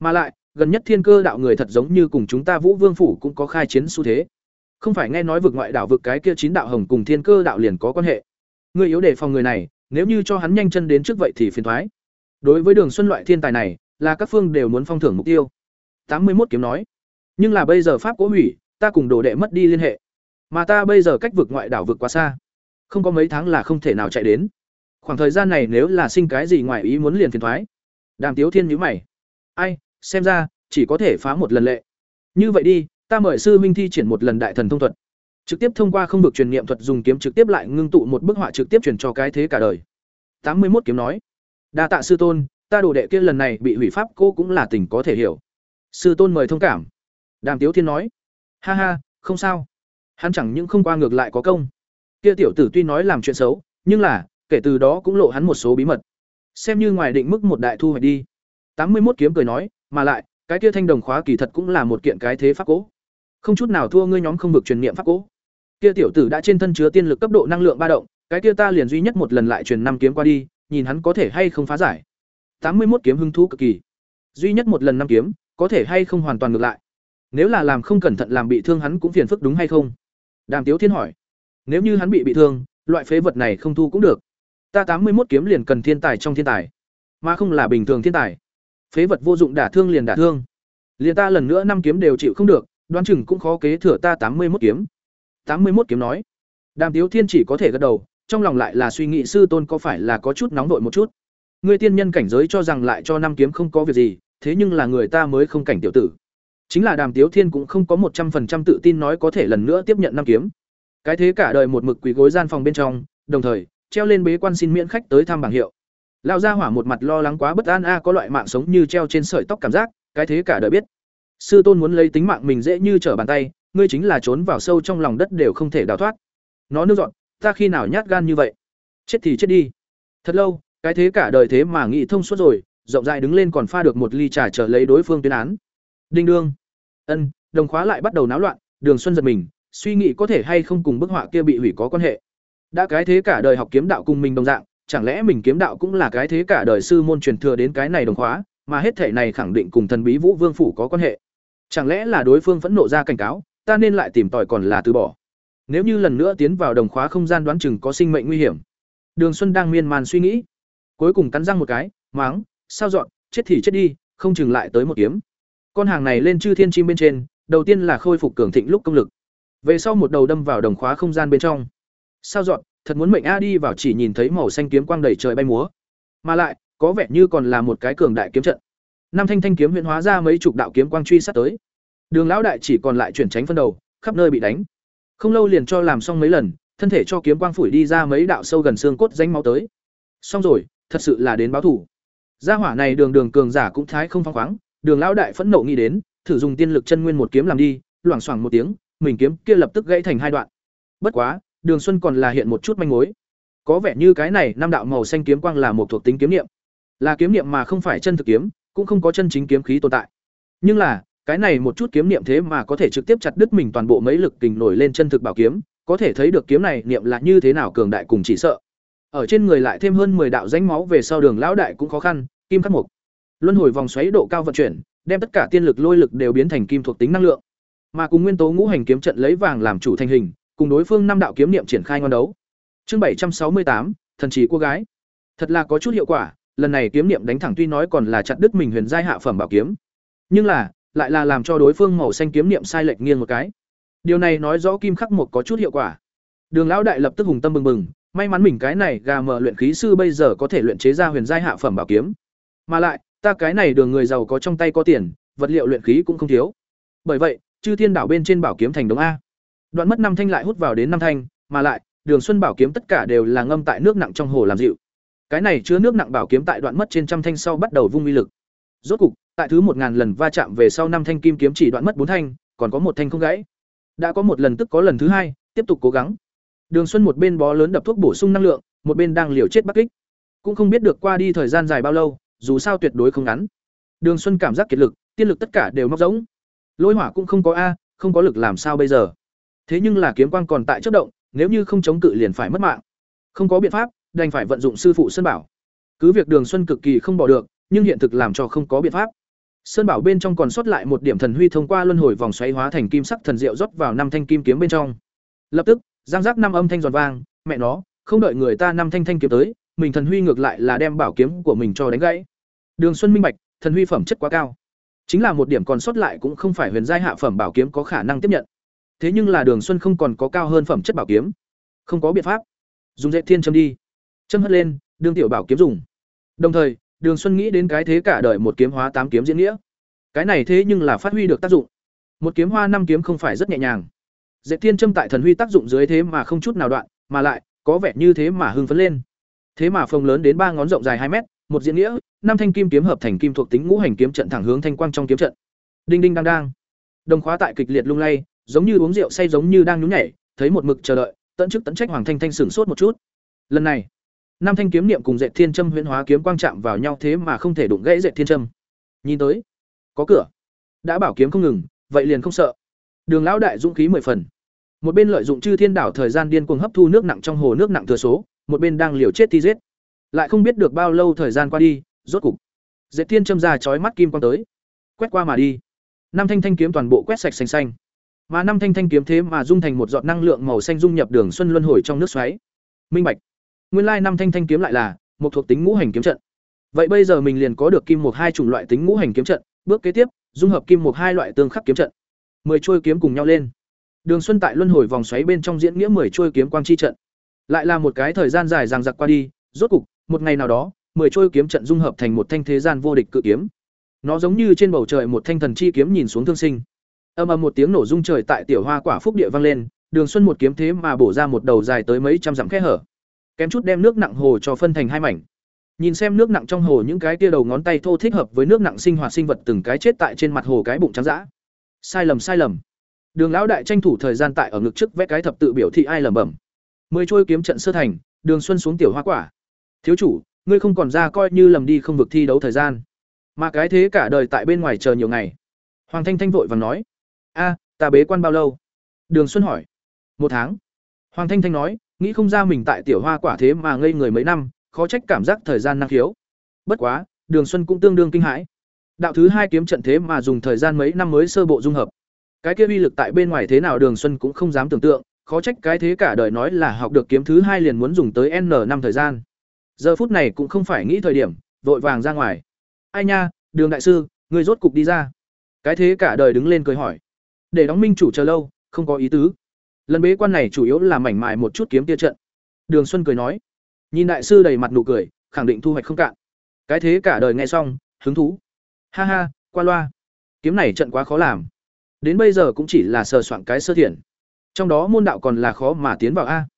Mà lại, gần nhất thiên cơ đạo người thật giống như cùng chúng ta Vũ Vương phủ cũng có khai chiến xu thế. Không phải nghe nói vực ngoại đảo vực cái kia chín đạo hồng cùng thiên cơ đạo liền có quan hệ. Ngươi yếu đề phòng người này, nếu như cho hắn nhanh chân đến trước vậy thì phiền toái. Đối với Đường Xuân loại thiên tài này, là các phương đều muốn phong thưởng mục tiêu. tám mươi một kiếm nói. Nhưng là bây giờ pháp cố hủy, ta cùng đồ đệ mất đi liên hệ. Mà ta bây giờ cách vực ngoại đảo vực quá xa, không có mấy tháng là không thể nào chạy đến. Khoảng thời gian này nếu là sinh cái gì ngoài ý muốn liền phiền thoái. Đàm Tiếu Thiên nhíu mày. Ai, xem ra chỉ có thể phá một lần lệ. Như vậy đi, ta mời sư minh thi triển một lần đại thần thông thuật trực tiếp thông qua không vực truyền niệm thuật dùng kiếm trực tiếp lại ngưng tụ một bức họa trực tiếp truyền cho cái thế cả đời tám mươi một kiếm nói đa tạ sư tôn, ta đồ đệ kia lần này bị hủy pháp, cô cũng là tình có thể hiểu. Sư tôn mời thông cảm. Đàm tiếu thiên nói. Ha ha, không sao. Hắn chẳng những không qua ngược lại có công. Kia tiểu tử tuy nói làm chuyện xấu, nhưng là, kể từ đó cũng lộ hắn một số bí mật. Xem như ngoài định mức một đại thu hoạch đi. Tám mươi một kiếm cười nói, mà lại, cái kia thanh đồng khóa kỳ thật cũng là một kiện cái thế pháp cố. Không chút nào thua ngươi nhóm không vực truyền niệm pháp cố. Kia tiểu tử đã trên thân chứa tiên lực cấp độ năng lượng ba động, cái kia ta liền duy nhất một lần lại truyền năm kiếm qua đi nhìn hắn có thể hay không phá giải. Tám mươi một kiếm hứng thú cực kỳ. Duy nhất một lần năm kiếm, có thể hay không hoàn toàn ngược lại. Nếu là làm không cẩn thận làm bị thương hắn cũng phiền phức đúng hay không? Đàm tiếu thiên hỏi. Nếu như hắn bị bị thương, loại phế vật này không thu cũng được. Ta tám mươi một kiếm liền cần thiên tài trong thiên tài, mà không là bình thường thiên tài. Phế vật vô dụng đả thương liền đả thương. Liền ta lần nữa năm kiếm đều chịu không được, đoán chừng cũng khó kế thừa ta tám mươi một kiếm. Tám mươi một kiếm nói. Đàm tiếu thiên chỉ có thể gật đầu trong lòng lại là suy nghĩ sư tôn có phải là có chút nóng vội một chút. Người tiên nhân cảnh giới cho rằng lại cho năm kiếm không có việc gì, thế nhưng là người ta mới không cảnh tiểu tử. Chính là đàm tiếu thiên cũng không có một trăm phần trăm tự tin nói có thể lần nữa tiếp nhận năm kiếm. Cái thế cả đời một mực quỳ gối gian phòng bên trong, đồng thời, treo lên bế quan xin miễn khách tới thăm bảng hiệu. Lao ra hỏa một mặt lo lắng quá bất an a, có loại mạng sống như treo trên sợi tóc cảm giác, cái thế cả đời biết. Sư tôn muốn lấy tính mạng mình dễ như trở bàn tay, ngươi chính là trốn vào sâu trong lòng đất đều không thể đào thoát. Nó nước dọn ta khi nào nhát gan như vậy? Chết thì chết đi. Thật lâu, cái thế cả đời thế mà nghĩ thông suốt rồi, rộng rãi đứng lên còn pha được một ly trà chờ lấy đối phương tuyên án. Đinh đương. Ân, đồng khóa lại bắt đầu náo loạn, đường xuân giật mình, suy nghĩ có thể hay không cùng bức họa kia bị hủy có quan hệ. Đã cái thế cả đời học kiếm đạo cùng mình đồng dạng, chẳng lẽ mình kiếm đạo cũng là cái thế cả đời sư môn truyền thừa đến cái này đồng khóa, mà hết thể này khẳng định cùng thần bí vũ vương phủ có quan hệ? Chẳng lẽ là đối phương phẫn nộ ra cảnh cáo, ta nên lại tìm tòi còn là từ bỏ? Nếu như lần nữa tiến vào đồng khóa không gian đoán chừng có sinh mệnh nguy hiểm. Đường xuân đang miên man suy nghĩ. Cuối cùng cắn răng một cái máng sao dọn chết thì chết đi không chừng lại tới một kiếm. Con hàng này lên chư thiên chim bên trên đầu tiên là khôi phục cường thịnh lúc công lực. Về sau một đầu đâm vào đồng khóa không gian bên trong. Sao dọn thật muốn mệnh a đi vào chỉ nhìn thấy màu xanh kiếm quang đầy trời bay múa. Mà lại có vẻ như còn là một cái cường đại kiếm trận. Năm thanh thanh kiếm huyễn hóa ra mấy chục đạo kiếm quang truy sát tới. Đường lão đại chỉ còn lại chuyển tránh phân đầu, khắp nơi bị đánh. Không lâu liền cho làm xong mấy lần, thân thể cho kiếm quang phủi đi ra mấy đạo sâu gần xương cốt danh máu tới. Xong rồi, thật sự là đến báo thủ. Gia hỏa này đường đường cường giả cũng thái không phóng khoáng, Đường lão đại phẫn nộ nghĩ đến, thử dùng tiên lực chân nguyên một kiếm làm đi, loảng xoảng một tiếng, mình kiếm kia lập tức gãy thành hai đoạn. Bất quá, Đường Xuân còn là hiện một chút manh mối. Có vẻ như cái này năm đạo màu xanh kiếm quang là một thuộc tính kiếm niệm. Là kiếm niệm mà không phải chân thực kiếm, cũng không có chân chính kiếm khí tồn tại. Nhưng là, cái này một chút kiếm niệm thế mà có thể trực tiếp chặt đứt mình toàn bộ mấy lực kình nổi lên chân thực bảo kiếm, có thể thấy được kiếm này niệm là như thế nào cường đại cùng chỉ sợ. Ở trên người lại thêm hơn 10 đạo danh máu về sau đường lão đại cũng khó khăn, kim khắc mục. Luân hồi vòng xoáy độ cao vận chuyển, đem tất cả tiên lực lôi lực đều biến thành kim thuộc tính năng lượng. Mà cùng nguyên tố ngũ hành kiếm trận lấy vàng làm chủ thành hình, cùng đối phương năm đạo kiếm niệm triển khai ngon đấu. Chương bảy trăm sáu mươi tám, thần trí cô gái. Thật là có chút hiệu quả, lần này kiếm niệm đánh thẳng tuy nói còn là chặt đứt mình huyền giai hạ phẩm bảo kiếm. Nhưng là lại là làm cho đối phương màu xanh kiếm niệm sai lệch nghiêng một cái. Điều này nói rõ kim khắc một có chút hiệu quả. Đường lão đại lập tức hùng tâm bừng bừng, may mắn mình cái này gà mờ luyện khí sư bây giờ có thể luyện chế ra huyền giai hạ phẩm bảo kiếm. Mà lại, ta cái này đường người giàu có trong tay có tiền, vật liệu luyện khí cũng không thiếu. Bởi vậy, chư thiên đảo bên trên bảo kiếm thành đống a. Đoạn mất năm thanh lại hút vào đến năm thanh, mà lại, Đường Xuân bảo kiếm tất cả đều là ngâm tại nước nặng trong hồ làm dịu. Cái này chứa nước nặng bảo kiếm tại đoạn mất trên trăm thanh sau bắt đầu vung uy lực. Rốt cục, tại thứ một ngàn lần va chạm về sau năm thanh kim kiếm chỉ đoạn mất bốn thanh, còn có một thanh không gãy. Đã có một lần tức có lần thứ hai, tiếp tục cố gắng. Đường xuân một bên bó lớn đập thuốc bổ sung năng lượng, một bên đang liều chết bắc kích. Cũng không biết được qua đi thời gian dài bao lâu, dù sao tuyệt đối không ngắn. Đường xuân cảm giác kiệt lực, tiên lực tất cả đều móc rỗng. Lôi hỏa cũng không có a, không có lực làm sao bây giờ? Thế nhưng là kiếm quang còn tại chất động, nếu như không chống cự liền phải mất mạng. Không có biện pháp, đành phải vận dụng sư phụ sân bảo. Cứ việc đường xuân cực kỳ không bỏ được, nhưng hiện thực làm cho không có biện pháp. Sơn bảo bên trong còn sót lại một điểm thần huy thông qua luân hồi vòng xoáy hóa thành kim sắc thần diệu rót vào năm thanh kim kiếm bên trong. Lập tức, giang giác năm âm thanh giòn vang, mẹ nó, không đợi người ta năm thanh thanh kiếm tới, mình thần huy ngược lại là đem bảo kiếm của mình cho đánh gãy. Đường Xuân minh bạch, thần huy phẩm chất quá cao. Chính là một điểm còn sót lại cũng không phải huyền giai hạ phẩm bảo kiếm có khả năng tiếp nhận. Thế nhưng là Đường Xuân không còn có cao hơn phẩm chất bảo kiếm. Không có biện pháp. Dùng dệt thiên châm đi. Châm hất lên, đương tiểu bảo kiếm dùng. Đồng thời, Đường Xuân nghĩ đến cái thế cả đời một kiếm hóa tám kiếm diễn nghĩa. Cái này thế nhưng là phát huy được tác dụng. Một kiếm hoa năm kiếm không phải rất nhẹ nhàng. Dệt thiên châm tại thần huy tác dụng dưới thế mà không chút nào đoạn, mà lại có vẻ như thế mà hưng phấn lên. Thế mà phồng lớn đến ba ngón rộng dài hai mét, một diễn nghĩa, năm thanh kim kiếm hợp thành kim thuộc tính ngũ hành kiếm trận thẳng hướng thanh quang trong kiếm trận. Đinh đinh đang đang. Đồng khóa tại kịch liệt lung lay, giống như uống rượu say giống như đang nhún nhảy, thấy một mực chờ đợi, tận chức tận trách Hoàng Thanh Thanh sửng sốt một chút. Lần này, năm thanh kiếm niệm cùng Dệt Thiên Châm huyễn hóa kiếm quang chạm vào nhau thế mà không thể đụng gãy Dệt Thiên Châm. Nhìn tới, có cửa. Đã bảo kiếm không ngừng, vậy liền không sợ. Đường lão đại dũng khí mười phần. Một bên lợi dụng chư thiên đảo thời gian điên cuồng hấp thu nước nặng trong hồ nước nặng thừa số, một bên đang liều chết thi giết. Lại không biết được bao lâu thời gian qua đi, rốt cục, Dệt Thiên châm ra chói mắt kim quang tới, quét qua mà đi. Năm thanh thanh kiếm toàn bộ quét sạch xanh xanh. Mà năm thanh thanh kiếm thế mà dung thành một giọt năng lượng màu xanh dung nhập đường xuân luân hồi trong nước xoáy. Minh bạch. Nguyên lai năm thanh thanh kiếm lại là một thuộc tính ngũ hành kiếm trận. Vậy bây giờ mình liền có được kim một hai chủng loại tính ngũ hành kiếm trận, bước kế tiếp, dung hợp kim một hai loại tương khắc kiếm trận. Mười chuôi kiếm cùng nhau lên. Đường Xuân tại luân hồi vòng xoáy bên trong diễn nghĩa mười chuôi kiếm quang chi trận. Lại là một cái thời gian dài dằng dặc qua đi, rốt cục, một ngày nào đó, mười chuôi kiếm trận dung hợp thành một thanh thế gian vô địch cự kiếm. Nó giống như trên bầu trời một thanh thần chi kiếm nhìn xuống thương sinh. Âm ầm một tiếng nổ rung trời tại tiểu hoa quả phúc địa vang lên, Đường Xuân một kiếm thế mà bổ ra một đầu dài tới mấy trăm dặm khe hở. Kém chút đem nước nặng hồ cho phân thành hai mảnh. Nhìn xem nước nặng trong hồ những cái kia đầu ngón tay thô thích hợp với nước nặng sinh hoạt sinh vật từng cái chết tại trên mặt hồ cái bụng trắng dã. Sai lầm sai lầm. Đường lão đại tranh thủ thời gian tại ở ngực trước vẽ cái thập tự biểu thị ai lẩm bẩm. Mười trôi kiếm trận sơ thành, Đường Xuân xuống tiểu hoa quả. Thiếu chủ, ngươi không còn ra coi như lầm đi không vực thi đấu thời gian. Mà cái thế cả đời tại bên ngoài chờ nhiều ngày. Hoàng Thanh Thanh vội vàng nói: "A, ta bế quan bao lâu?" Đường Xuân hỏi. "Một tháng." Hoàng Thanh Thanh nói, nghĩ không ra mình tại tiểu hoa quả thế mà ngây người mấy năm, khó trách cảm giác thời gian năng khiếu. Bất quá, Đường Xuân cũng tương đương kinh hãi. Đạo thứ hai kiếm trận thế mà dùng thời gian mấy năm mới sơ bộ dung hợp. Cái kia uy lực tại bên ngoài thế nào Đường Xuân cũng không dám tưởng tượng, khó trách cái thế cả đời nói là học được kiếm thứ hai liền muốn dùng tới n năm thời gian. Giờ phút này cũng không phải nghĩ thời điểm, vội vàng ra ngoài. Ai nha, Đường đại sư, người rốt cục đi ra. Cái thế cả đời đứng lên cười hỏi. Để đóng minh chủ chờ lâu, không có ý tứ. Lần bế quan này chủ yếu là mảnh mại một chút kiếm tia trận. Đường Xuân cười nói. Nhìn đại sư đầy mặt nụ cười, khẳng định thu hoạch không cạn. Cái thế cả đời nghe xong, hứng thú. Ha ha, qua loa. Kiếm này trận quá khó làm. Đến bây giờ cũng chỉ là sờ soạn cái sơ thiện. Trong đó môn đạo còn là khó mà tiến vào a.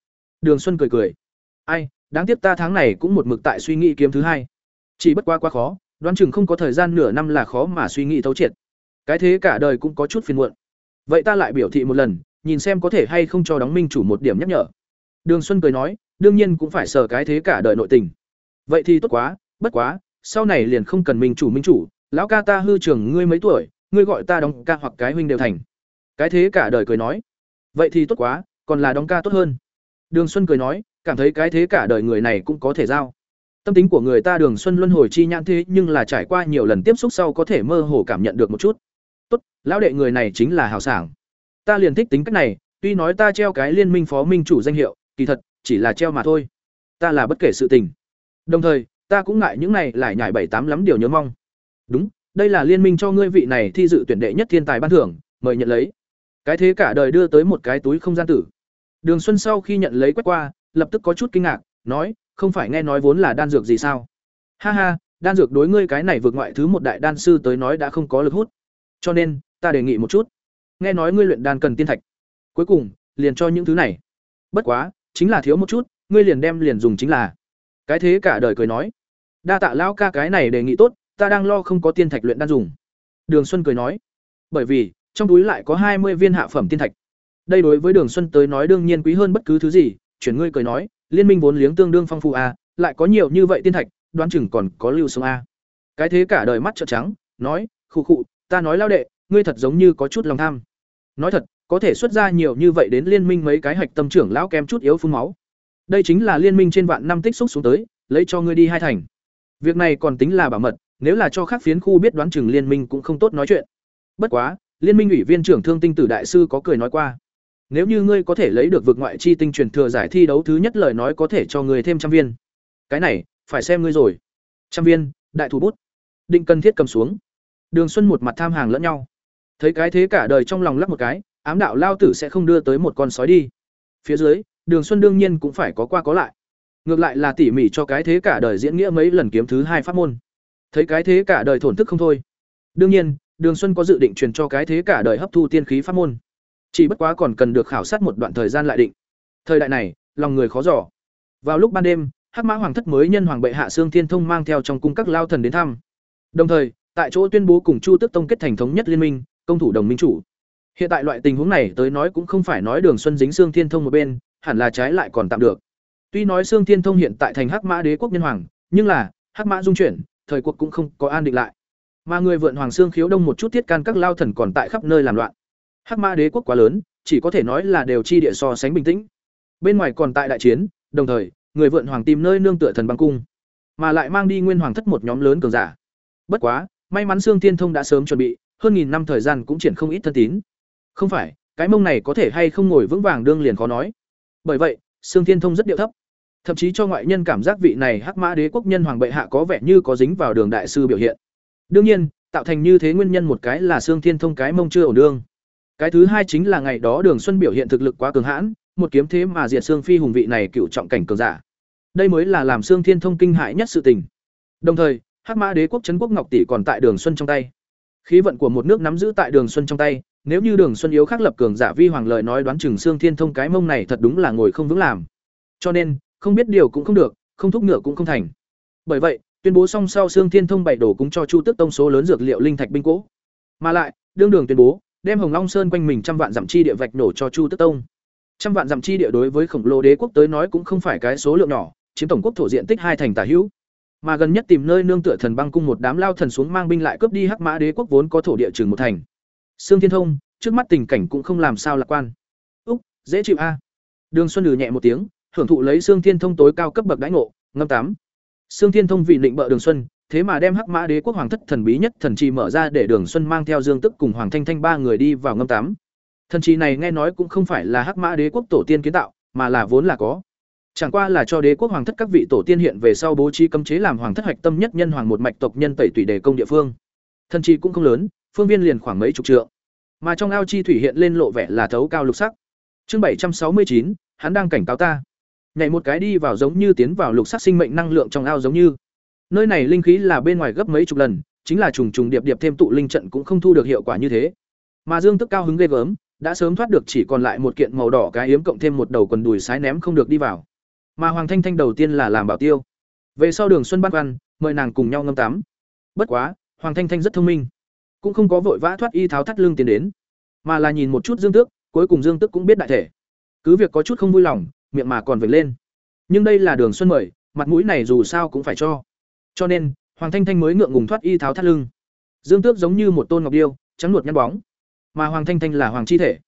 Đường Xuân cười cười. Ai, đáng tiếc ta tháng này cũng một mực tại suy nghĩ kiếm thứ hai. Chỉ bất quá quá khó, đoán chừng không có thời gian nửa năm là khó mà suy nghĩ thấu triệt. Cái thế cả đời cũng có chút phiền muộn. Vậy ta lại biểu thị một lần, nhìn xem có thể hay không cho đóng minh chủ một điểm nhắc nhở. Đường Xuân cười nói, đương nhiên cũng phải sờ cái thế cả đời nội tình. Vậy thì tốt quá, bất quá, sau này liền không cần minh chủ minh chủ, lão ca ta hư trưởng ngươi mấy tuổi, ngươi gọi ta đóng ca hoặc cái huynh đều thành. Cái thế cả đời cười nói, vậy thì tốt quá, còn là đóng ca tốt hơn. Đường Xuân cười nói, cảm thấy cái thế cả đời người này cũng có thể giao. Tâm tính của người ta Đường Xuân luân hồi chi nhãn thế nhưng là trải qua nhiều lần tiếp xúc sau có thể mơ hồ cảm nhận được một chút. Tốt, lão đệ người này chính là hào sảng. Ta liền thích tính cách này, tuy nói ta treo cái liên minh phó minh chủ danh hiệu, kỳ thật chỉ là treo mà thôi. Ta là bất kể sự tình. Đồng thời, ta cũng ngại những này lại nhảy bảy tám lắm điều nhớ mong. Đúng, đây là liên minh cho ngươi vị này thi dự tuyển đệ nhất thiên tài ban thưởng, mời nhận lấy. Cái thế cả đời đưa tới một cái túi không gian tử. Đường Xuân sau khi nhận lấy quét qua, lập tức có chút kinh ngạc, nói, không phải nghe nói vốn là đan dược gì sao? Ha ha, đan dược đối ngươi cái này vượt ngoại thứ một đại đan sư tới nói đã không có lực hút. Cho nên, ta đề nghị một chút. Nghe nói ngươi luyện đan cần tiên thạch. Cuối cùng, liền cho những thứ này. Bất quá, chính là thiếu một chút, ngươi liền đem liền dùng chính là. Cái thế cả đời cười nói, đa tạ lão ca cái này đề nghị tốt, ta đang lo không có tiên thạch luyện đan dùng. Đường Xuân cười nói, bởi vì trong túi lại có hai mươi viên hạ phẩm tiên thạch. Đây đối với Đường Xuân tới nói đương nhiên quý hơn bất cứ thứ gì, chuyển ngươi cười nói, liên minh vốn liếng tương đương phong phú a, lại có nhiều như vậy tiên thạch, đoán chừng còn có lưu sông a. Cái thế cả đời mắt trợn trắng, nói, khụ khụ, ta nói lao đệ, ngươi thật giống như có chút lòng tham. Nói thật, có thể xuất ra nhiều như vậy đến liên minh mấy cái hạch tâm trưởng lão kém chút yếu phun máu. Đây chính là liên minh trên vạn năm tích xúc xuống tới, lấy cho ngươi đi hai thành. Việc này còn tính là bảo mật, nếu là cho khác phiến khu biết đoán chừng liên minh cũng không tốt nói chuyện. Bất quá, liên minh ủy viên trưởng thương tinh tử đại sư có cười nói qua, nếu như ngươi có thể lấy được vực ngoại chi tinh truyền thừa giải thi đấu thứ nhất lời nói có thể cho ngươi thêm trăm viên. Cái này, phải xem ngươi rồi. Trăm viên, đại thủ bút. định cần thiết cầm xuống đường xuân một mặt tham hàng lẫn nhau thấy cái thế cả đời trong lòng lắc một cái, ám đạo lao tử sẽ không đưa tới một con sói đi. Phía dưới, đường xuân đương nhiên cũng phải có qua có lại. Ngược lại là tỉ mỉ cho cái thế cả đời diễn nghĩa mấy lần kiếm thứ hai pháp môn. Thấy cái thế cả đời thổn thức không thôi. Đương nhiên, đường xuân có dự định truyền cho cái thế cả đời hấp thu tiên khí pháp môn. Chỉ bất quá còn cần được khảo sát một đoạn thời gian lại định. Thời đại này, lòng người khó giỏ vào lúc ban đêm, hắc mã hoàng thất mới nhân hoàng bệ hạ sương thiên thông mang theo trong cung các lao thần đến thăm. Đồng thời, tại chỗ tuyên bố cùng chu tước tông kết thành thống nhất liên minh công thủ đồng minh chủ. Hiện tại loại tình huống này tới nói cũng không phải nói đường xuân dính xương thiên thông một bên, hẳn là trái lại còn tạm được. Tuy nói xương thiên thông hiện tại thành hắc mã đế quốc nhân hoàng, nhưng là, hắc mã dung chuyển, thời cuộc cũng không có an định lại. Mà người vượn hoàng xương khiếu đông một chút thiết can các lao thần còn tại khắp nơi làm loạn. Hắc mã đế quốc quá lớn, chỉ có thể nói là đều chi địa so sánh bình tĩnh. Bên ngoài còn tại đại chiến, đồng thời, người vượn hoàng tìm nơi nương tựa thần băng cung, mà lại mang đi nguyên hoàng thất một nhóm lớn cường giả. Bất quá, may mắn xương thiên thông đã sớm chuẩn bị hơn nghìn năm thời gian cũng triển không ít thân tín. Không phải, cái mông này có thể hay không ngồi vững vàng đương liền khó nói. Bởi vậy, sương thiên thông rất điệu thấp. Thậm chí cho ngoại nhân cảm giác vị này hắc mã đế quốc nhân hoàng bệ hạ có vẻ như có dính vào đường đại sư biểu hiện. Đương nhiên, tạo thành như thế nguyên nhân một cái là sương thiên thông cái mông chưa ổn đương. Cái thứ hai chính là ngày đó đường xuân biểu hiện thực lực quá cường hãn, một kiếm thế mà diệt xương phi hùng vị này cựu trọng cảnh cường giả. Đây mới là làm xương thiên thông kinh hại nhất sự tình. Đồng thời, hắc mã đế quốc trấn quốc ngọc tỷ còn tại đường xuân trong tay khí vận của một nước nắm giữ tại đường xuân trong tay, nếu như đường xuân yếu khắc lập cường giả vi hoàng lời nói đoán chừng xương thiên thông cái mông này thật đúng là ngồi không vững làm. Cho nên, không biết điều cũng không được, không thúc ngựa cũng không thành. Bởi vậy, tuyên bố xong sau xương thiên thông bảy đổ cúng cho chu tước tông số lớn dược liệu linh thạch binh cỗ. Mà lại, đương đường tuyên bố, đem hồng long sơn quanh mình trăm vạn dặm chi địa vạch nổ cho chu tước tông. Trăm vạn dặm chi địa đối với khổng lồ đế quốc tới nói cũng không phải cái số lượng nhỏ, chiếm tổng quốc thổ diện tích hai thành tả hữu mà gần nhất tìm nơi nương tựa thần băng cung một đám lao thần xuống mang binh lại cướp đi hắc mã đế quốc vốn có thổ địa trường một thành. Sương thiên thông, trước mắt tình cảnh cũng không làm sao lạc quan. Úc, dễ chịu a. Đường xuân lừ nhẹ một tiếng, hưởng thụ lấy sương thiên thông tối cao cấp bậc đãi ngộ, ngâm tám. Sương thiên thông vì định bợ đường xuân, thế mà đem hắc mã đế quốc hoàng thất thần bí nhất thần trì mở ra để đường xuân mang theo dương tức cùng hoàng thanh thanh ba người đi vào ngâm tám. Thần trì này nghe nói cũng không phải là hắc mã đế quốc tổ tiên kiến tạo, mà là vốn là có chẳng qua là cho đế quốc hoàng thất các vị tổ tiên hiện về sau bố trí cấm chế làm hoàng thất hạch tâm nhất nhân hoàng một mạch tộc nhân tẩy tùy đề công địa phương. Thần chi cũng không lớn, phương viên liền khoảng mấy chục trượng. Mà trong ao chi thủy hiện lên lộ vẻ là thấu cao lục sắc. Chương bảy trăm sáu mươi chín, hắn đang cảnh cáo ta. Nhảy một cái đi vào giống như tiến vào lục sắc sinh mệnh năng lượng trong ao giống như. Nơi này linh khí là bên ngoài gấp mấy chục lần, chính là trùng trùng điệp điệp thêm tụ linh trận cũng không thu được hiệu quả như thế. Mà dương tức cao hứng ghê gớm, đã sớm thoát được chỉ còn lại một kiện màu đỏ cái yếm cộng thêm một đầu quần đùi sái ném không được đi vào mà hoàng thanh thanh đầu tiên là làm bảo tiêu. Về sau đường xuân bắt văn, mời nàng cùng nhau ngâm tắm. Bất quá, hoàng thanh thanh rất thông minh. Cũng không có vội vã thoát y tháo thắt lưng tiến đến, mà là nhìn một chút dương tước, cuối cùng dương tước cũng biết đại thể. Cứ việc có chút không vui lòng, miệng mà còn vệt lên. Nhưng đây là đường xuân mời, mặt mũi này dù sao cũng phải cho. Cho nên, hoàng thanh thanh mới ngượng ngùng thoát y tháo thắt lưng. Dương tước giống như một tôn ngọc điêu, trắng nuột nhăn bóng. Mà hoàng thanh thanh là hoàng chi thể.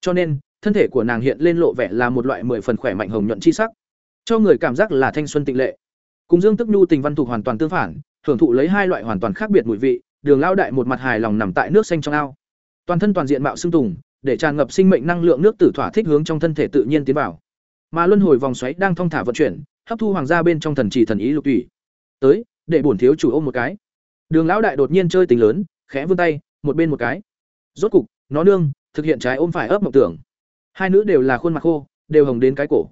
Cho nên, thân thể của nàng hiện lên lộ vẻ là một loại mười phần khỏe mạnh hồng nhuận chi sắc cho người cảm giác là thanh xuân tịnh lệ. Cùng dương tức nhu tình văn thục hoàn toàn tương phản hưởng thụ lấy hai loại hoàn toàn khác biệt mùi vị, đường lao đại một mặt hài lòng nằm tại nước xanh trong ao. Toàn thân toàn diện mạo xương tùng, để tràn ngập sinh mệnh năng lượng nước tử thỏa thích hướng trong thân thể tự nhiên tiến vào. Mà luân hồi vòng xoáy đang thong thả vận chuyển, hấp thu hoàng gia bên trong thần chỉ thần ý lục thủy tới, để bổn thiếu chủ ôm một cái. Đường lão đại đột nhiên chơi tình lớn, khẽ vươn tay, một bên một cái. Rốt cục, nó nương, thực hiện trái ôm phải ấp mộng tưởng. Hai nữ đều là khuôn mặt khô, đều hồng đến cái cổ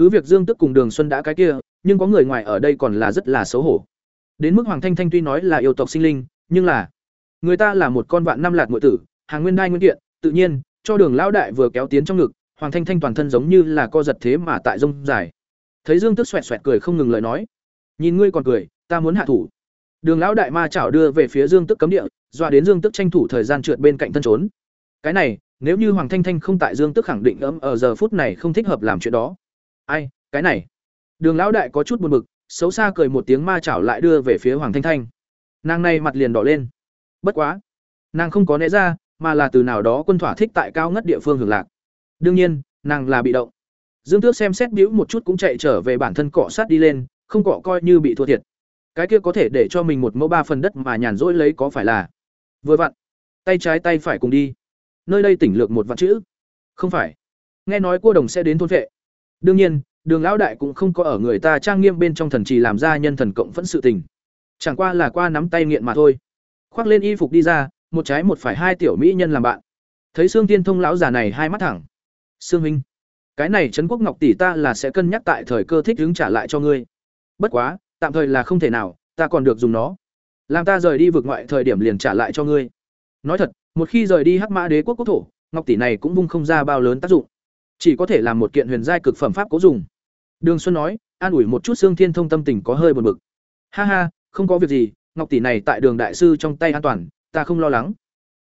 cứ việc dương tức cùng đường xuân đã cái kia, nhưng có người ngoài ở đây còn là rất là xấu hổ. Đến mức hoàng thanh thanh tuy nói là yêu tộc sinh linh, nhưng là người ta là một con vạn năm lạt ngụy tử, hàng nguyên đai nguyên kiện, tự nhiên, cho đường lão đại vừa kéo tiến trong ngực, hoàng thanh thanh toàn thân giống như là co giật thế mà tại rông dài. Thấy dương tức xoẹt xoẹt cười không ngừng lời nói. Nhìn ngươi còn cười, ta muốn hạ thủ. Đường lão đại ma chảo đưa về phía dương tức cấm địa, dọa đến dương tức tranh thủ thời gian trượt bên cạnh thân trốn. Cái này, nếu như hoàng thanh thanh không tại dương tức khẳng định ấm ở giờ phút này không thích hợp làm chuyện đó ai, cái này? Đường lão đại có chút buồn bực, xấu xa cười một tiếng ma chảo lại đưa về phía hoàng thanh thanh. Nàng này mặt liền đỏ lên. Bất quá, nàng không có né ra, mà là từ nào đó quân thỏa thích tại cao ngất địa phương hưởng lạc. Đương nhiên, nàng là bị động. Dương tước xem xét bĩu một chút cũng chạy trở về bản thân cọ sát đi lên, không cọ coi như bị thua thiệt. Cái kia có thể để cho mình một mẫu ba phần đất mà nhàn rỗi lấy có phải là vừa vặn. Tay trái tay phải cùng đi. Nơi đây tỉnh lược một vạn chữ. Không phải. Nghe nói cô đồng sẽ đến thôn vệ đương nhiên đường lão đại cũng không có ở người ta trang nghiêm bên trong thần trì làm ra nhân thần cộng phẫn sự tình Chẳng qua là qua nắm tay nghiện mà thôi. Khoác lên y phục đi ra, một trái một phải hai tiểu mỹ nhân làm bạn. Thấy Sương Tiên Thông lão già này hai mắt thẳng. Sương huynh, cái này trấn quốc ngọc tỷ ta là sẽ cân nhắc tại thời cơ thích đứng trả lại cho ngươi. Bất quá, tạm thời là không thể nào, ta còn được dùng nó. Làm ta rời đi vượt ngoại thời điểm liền trả lại cho ngươi. Nói thật, một khi rời đi Hắc Mã Đế quốc quốc thổ, ngọc tỷ này cũng vung không ra bao lớn tác dụng, chỉ có thể làm một kiện huyền giai cực phẩm pháp cố dùng. Đường Xuân nói, an ủi một chút xương Thiên Thông tâm tình có hơi buồn bực. Ha ha, không có việc gì, ngọc tỷ này tại Đường đại sư trong tay an toàn, ta không lo lắng.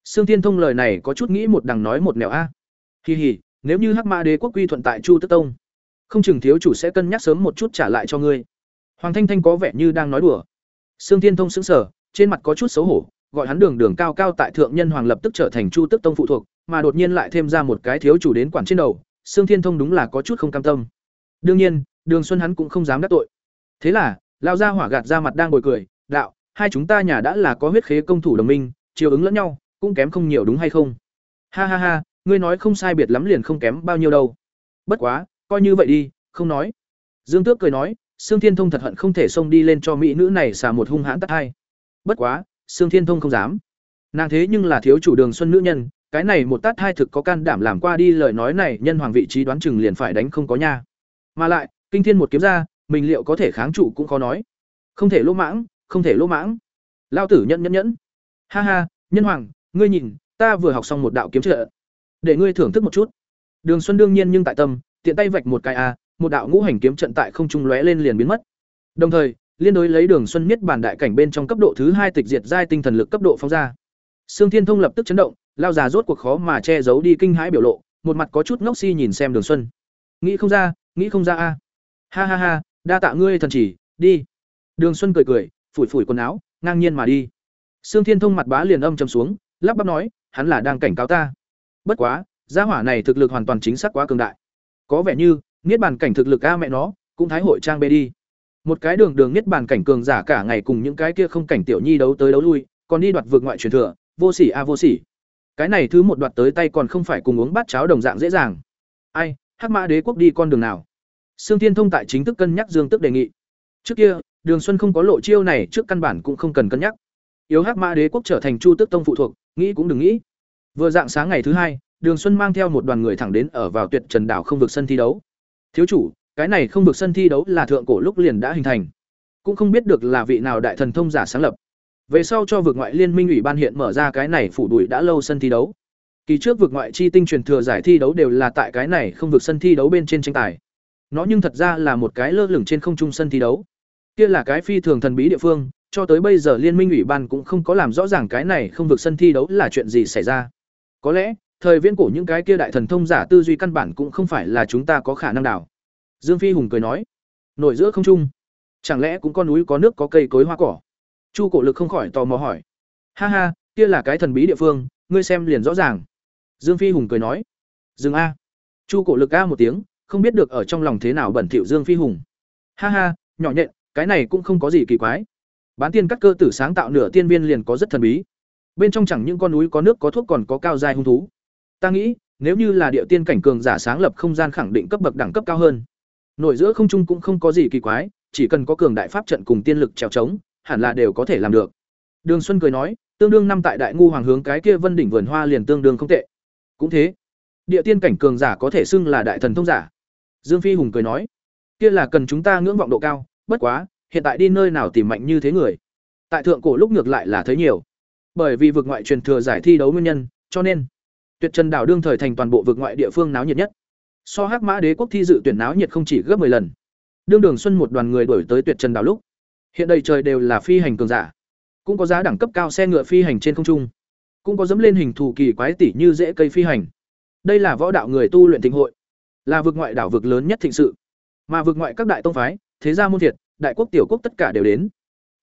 Xương Thiên Thông lời này có chút nghĩ một đằng nói một nẻo a. Hi hi, nếu như Hắc Mã Đế quốc quy thuận tại Chu Tức Tông, không chừng thiếu chủ sẽ cân nhắc sớm một chút trả lại cho ngươi. Hoàng Thanh Thanh có vẻ như đang nói đùa. Xương Thiên Thông sững sờ, trên mặt có chút xấu hổ, gọi hắn đường đường cao cao tại thượng nhân hoàng lập tức trở thành Chu Tức Tông phụ thuộc, mà đột nhiên lại thêm ra một cái thiếu chủ đến quản trên đầu, Sương Thiên Thông đúng là có chút không cam tâm. Đương nhiên, Đường Xuân hắn cũng không dám đắc tội. Thế là, Lão gia hỏa gạt ra mặt đang ngồi cười, "Đạo, hai chúng ta nhà đã là có huyết khế công thủ đồng minh, chiều ứng lẫn nhau, cũng kém không nhiều đúng hay không?" Ha ha ha, ngươi nói không sai biệt lắm liền không kém bao nhiêu đâu. Bất quá, coi như vậy đi, không nói. Dương Tước cười nói, Sương Thiên Thông thật hận không thể xông đi lên cho mỹ nữ này xả một hung hãn tát hai. Bất quá, Sương Thiên Thông không dám. Nàng thế nhưng là thiếu chủ Đường Xuân nữ nhân, cái này một tát hai thực có can đảm làm qua đi lời nói này, nhân hoàng vị trí đoán chừng liền phải đánh không có nha. Mà lại, kinh thiên một kiếm ra, mình liệu có thể kháng trụ cũng khó nói. Không thể lỗ mãng, không thể lỗ mãng. Lao tử nhẫn nhẫn nhẫn. Ha ha, nhân hoàng, ngươi nhìn, ta vừa học xong một đạo kiếm trợ. Để ngươi thưởng thức một chút. Đường Xuân đương nhiên nhưng tại tâm, tiện tay vạch một cái a, một đạo ngũ hành kiếm trận tại không trung lóe lên liền biến mất. Đồng thời, liên đối lấy Đường Xuân miết bản đại cảnh bên trong cấp độ thứ hai tịch diệt giai tinh thần lực cấp độ phóng ra. Sương Thiên Thông lập tức chấn động, lao già rốt cuộc khó mà che giấu đi kinh hãi biểu lộ, một mặt có chút ngốc si nhìn xem Đường Xuân. Nghĩ không ra, nghĩ không ra a. Ha ha ha, đa tạ ngươi thần chỉ, đi. Đường Xuân cười cười, phủi phủi quần áo, ngang nhiên mà đi. Sương Thiên Thông mặt bá liền âm trầm xuống, lắp bắp nói, hắn là đang cảnh cáo ta. Bất quá, gia hỏa này thực lực hoàn toàn chính xác quá cường đại. Có vẻ như, niết bàn cảnh thực lực a mẹ nó, cũng thái hội trang bê đi. Một cái đường đường niết bàn cảnh cường giả cả ngày cùng những cái kia không cảnh tiểu nhi đấu tới đấu lui, còn đi đoạt vượt ngoại truyền thừa, vô sỉ a vô sỉ. Cái này thứ một đoạt tới tay còn không phải cùng uống bát cháo đồng dạng dễ dàng. Ai, Hắc Mã Đế quốc đi con đường nào? Sương Thiên Thông tại chính thức cân nhắc Dương Tức đề nghị. Trước kia, Đường Xuân không có lộ chiêu này trước căn bản cũng không cần cân nhắc. Yếu Hắc Mã Đế quốc trở thành Chu Tức Tông phụ thuộc, nghĩ cũng đừng nghĩ. Vừa dạng sáng ngày thứ hai, Đường Xuân mang theo một đoàn người thẳng đến ở vào Tuyệt Trần đảo không vực sân thi đấu. Thiếu chủ, cái này không vực sân thi đấu là thượng cổ lúc liền đã hình thành, cũng không biết được là vị nào đại thần thông giả sáng lập. Về sau cho vực ngoại liên minh ủy ban hiện mở ra cái này phủ đuổi đã lâu sân thi đấu. Kỳ trước vực ngoại chi tinh truyền thừa giải thi đấu đều là tại cái này không vực sân thi đấu bên trên tranh tài. Nó nhưng thật ra là một cái lơ lửng trên không trung sân thi đấu. Kia là cái phi thường thần bí địa phương, cho tới bây giờ liên minh ủy ban cũng không có làm rõ ràng cái này không vực sân thi đấu là chuyện gì xảy ra. Có lẽ, thời viễn cổ những cái kia đại thần thông giả tư duy căn bản cũng không phải là chúng ta có khả năng đảo. Dương Phi hùng cười nói, nổi giữa không trung, chẳng lẽ cũng có núi có nước có cây cối hoa cỏ? Chu Cổ Lực không khỏi tò mò hỏi. Ha ha, kia là cái thần bí địa phương, ngươi xem liền rõ ràng. Dương Phi hùng cười nói, dừng a. Chu Cổ Lực a một tiếng, không biết được ở trong lòng thế nào bẩn thỉu Dương Phi hùng. Ha ha, nhỏ nhện, cái này cũng không có gì kỳ quái. Bán tiên cắt cơ tử sáng tạo nửa tiên viên liền có rất thần bí. Bên trong chẳng những con núi có nước có thuốc còn có cao dài hung thú. Ta nghĩ, nếu như là địa tiên cảnh cường giả sáng lập không gian khẳng định cấp bậc đẳng cấp cao hơn. Nổi giữa không trung cũng không có gì kỳ quái, chỉ cần có cường đại pháp trận cùng tiên lực trèo trống, hẳn là đều có thể làm được. Đường Xuân cười nói, tương đương năm tại Đại ngu hoàng hướng cái kia Vân đỉnh vườn hoa liền tương đương không tệ. Cũng thế, địa tiên cảnh cường giả có thể xưng là đại thần thông giả. Dương Phi hùng cười nói, kia là cần chúng ta ngưỡng vọng độ cao, bất quá, hiện tại đi nơi nào tìm mạnh như thế người. Tại thượng cổ lúc ngược lại là thấy nhiều. Bởi vì vực ngoại truyền thừa giải thi đấu nguyên nhân, cho nên Tuyệt Trần đảo đương thời thành toàn bộ vực ngoại địa phương náo nhiệt nhất. So Hắc Mã Đế quốc thi dự tuyển náo nhiệt không chỉ gấp 10 lần. Đương Đường Xuân một đoàn người đuổi tới Tuyệt Trần đảo lúc, hiện đầy trời đều là phi hành cường giả, cũng có giá đẳng cấp cao xe ngựa phi hành trên không trung, cũng có dẫm lên hình thù kỳ quái tỷ như dễ cây phi hành. Đây là võ đạo người tu luyện thịnh hội, là vực ngoại đảo vực lớn nhất thịnh sự. Mà vực ngoại các đại tông phái, thế gia môn thiệt, đại quốc tiểu quốc tất cả đều đến.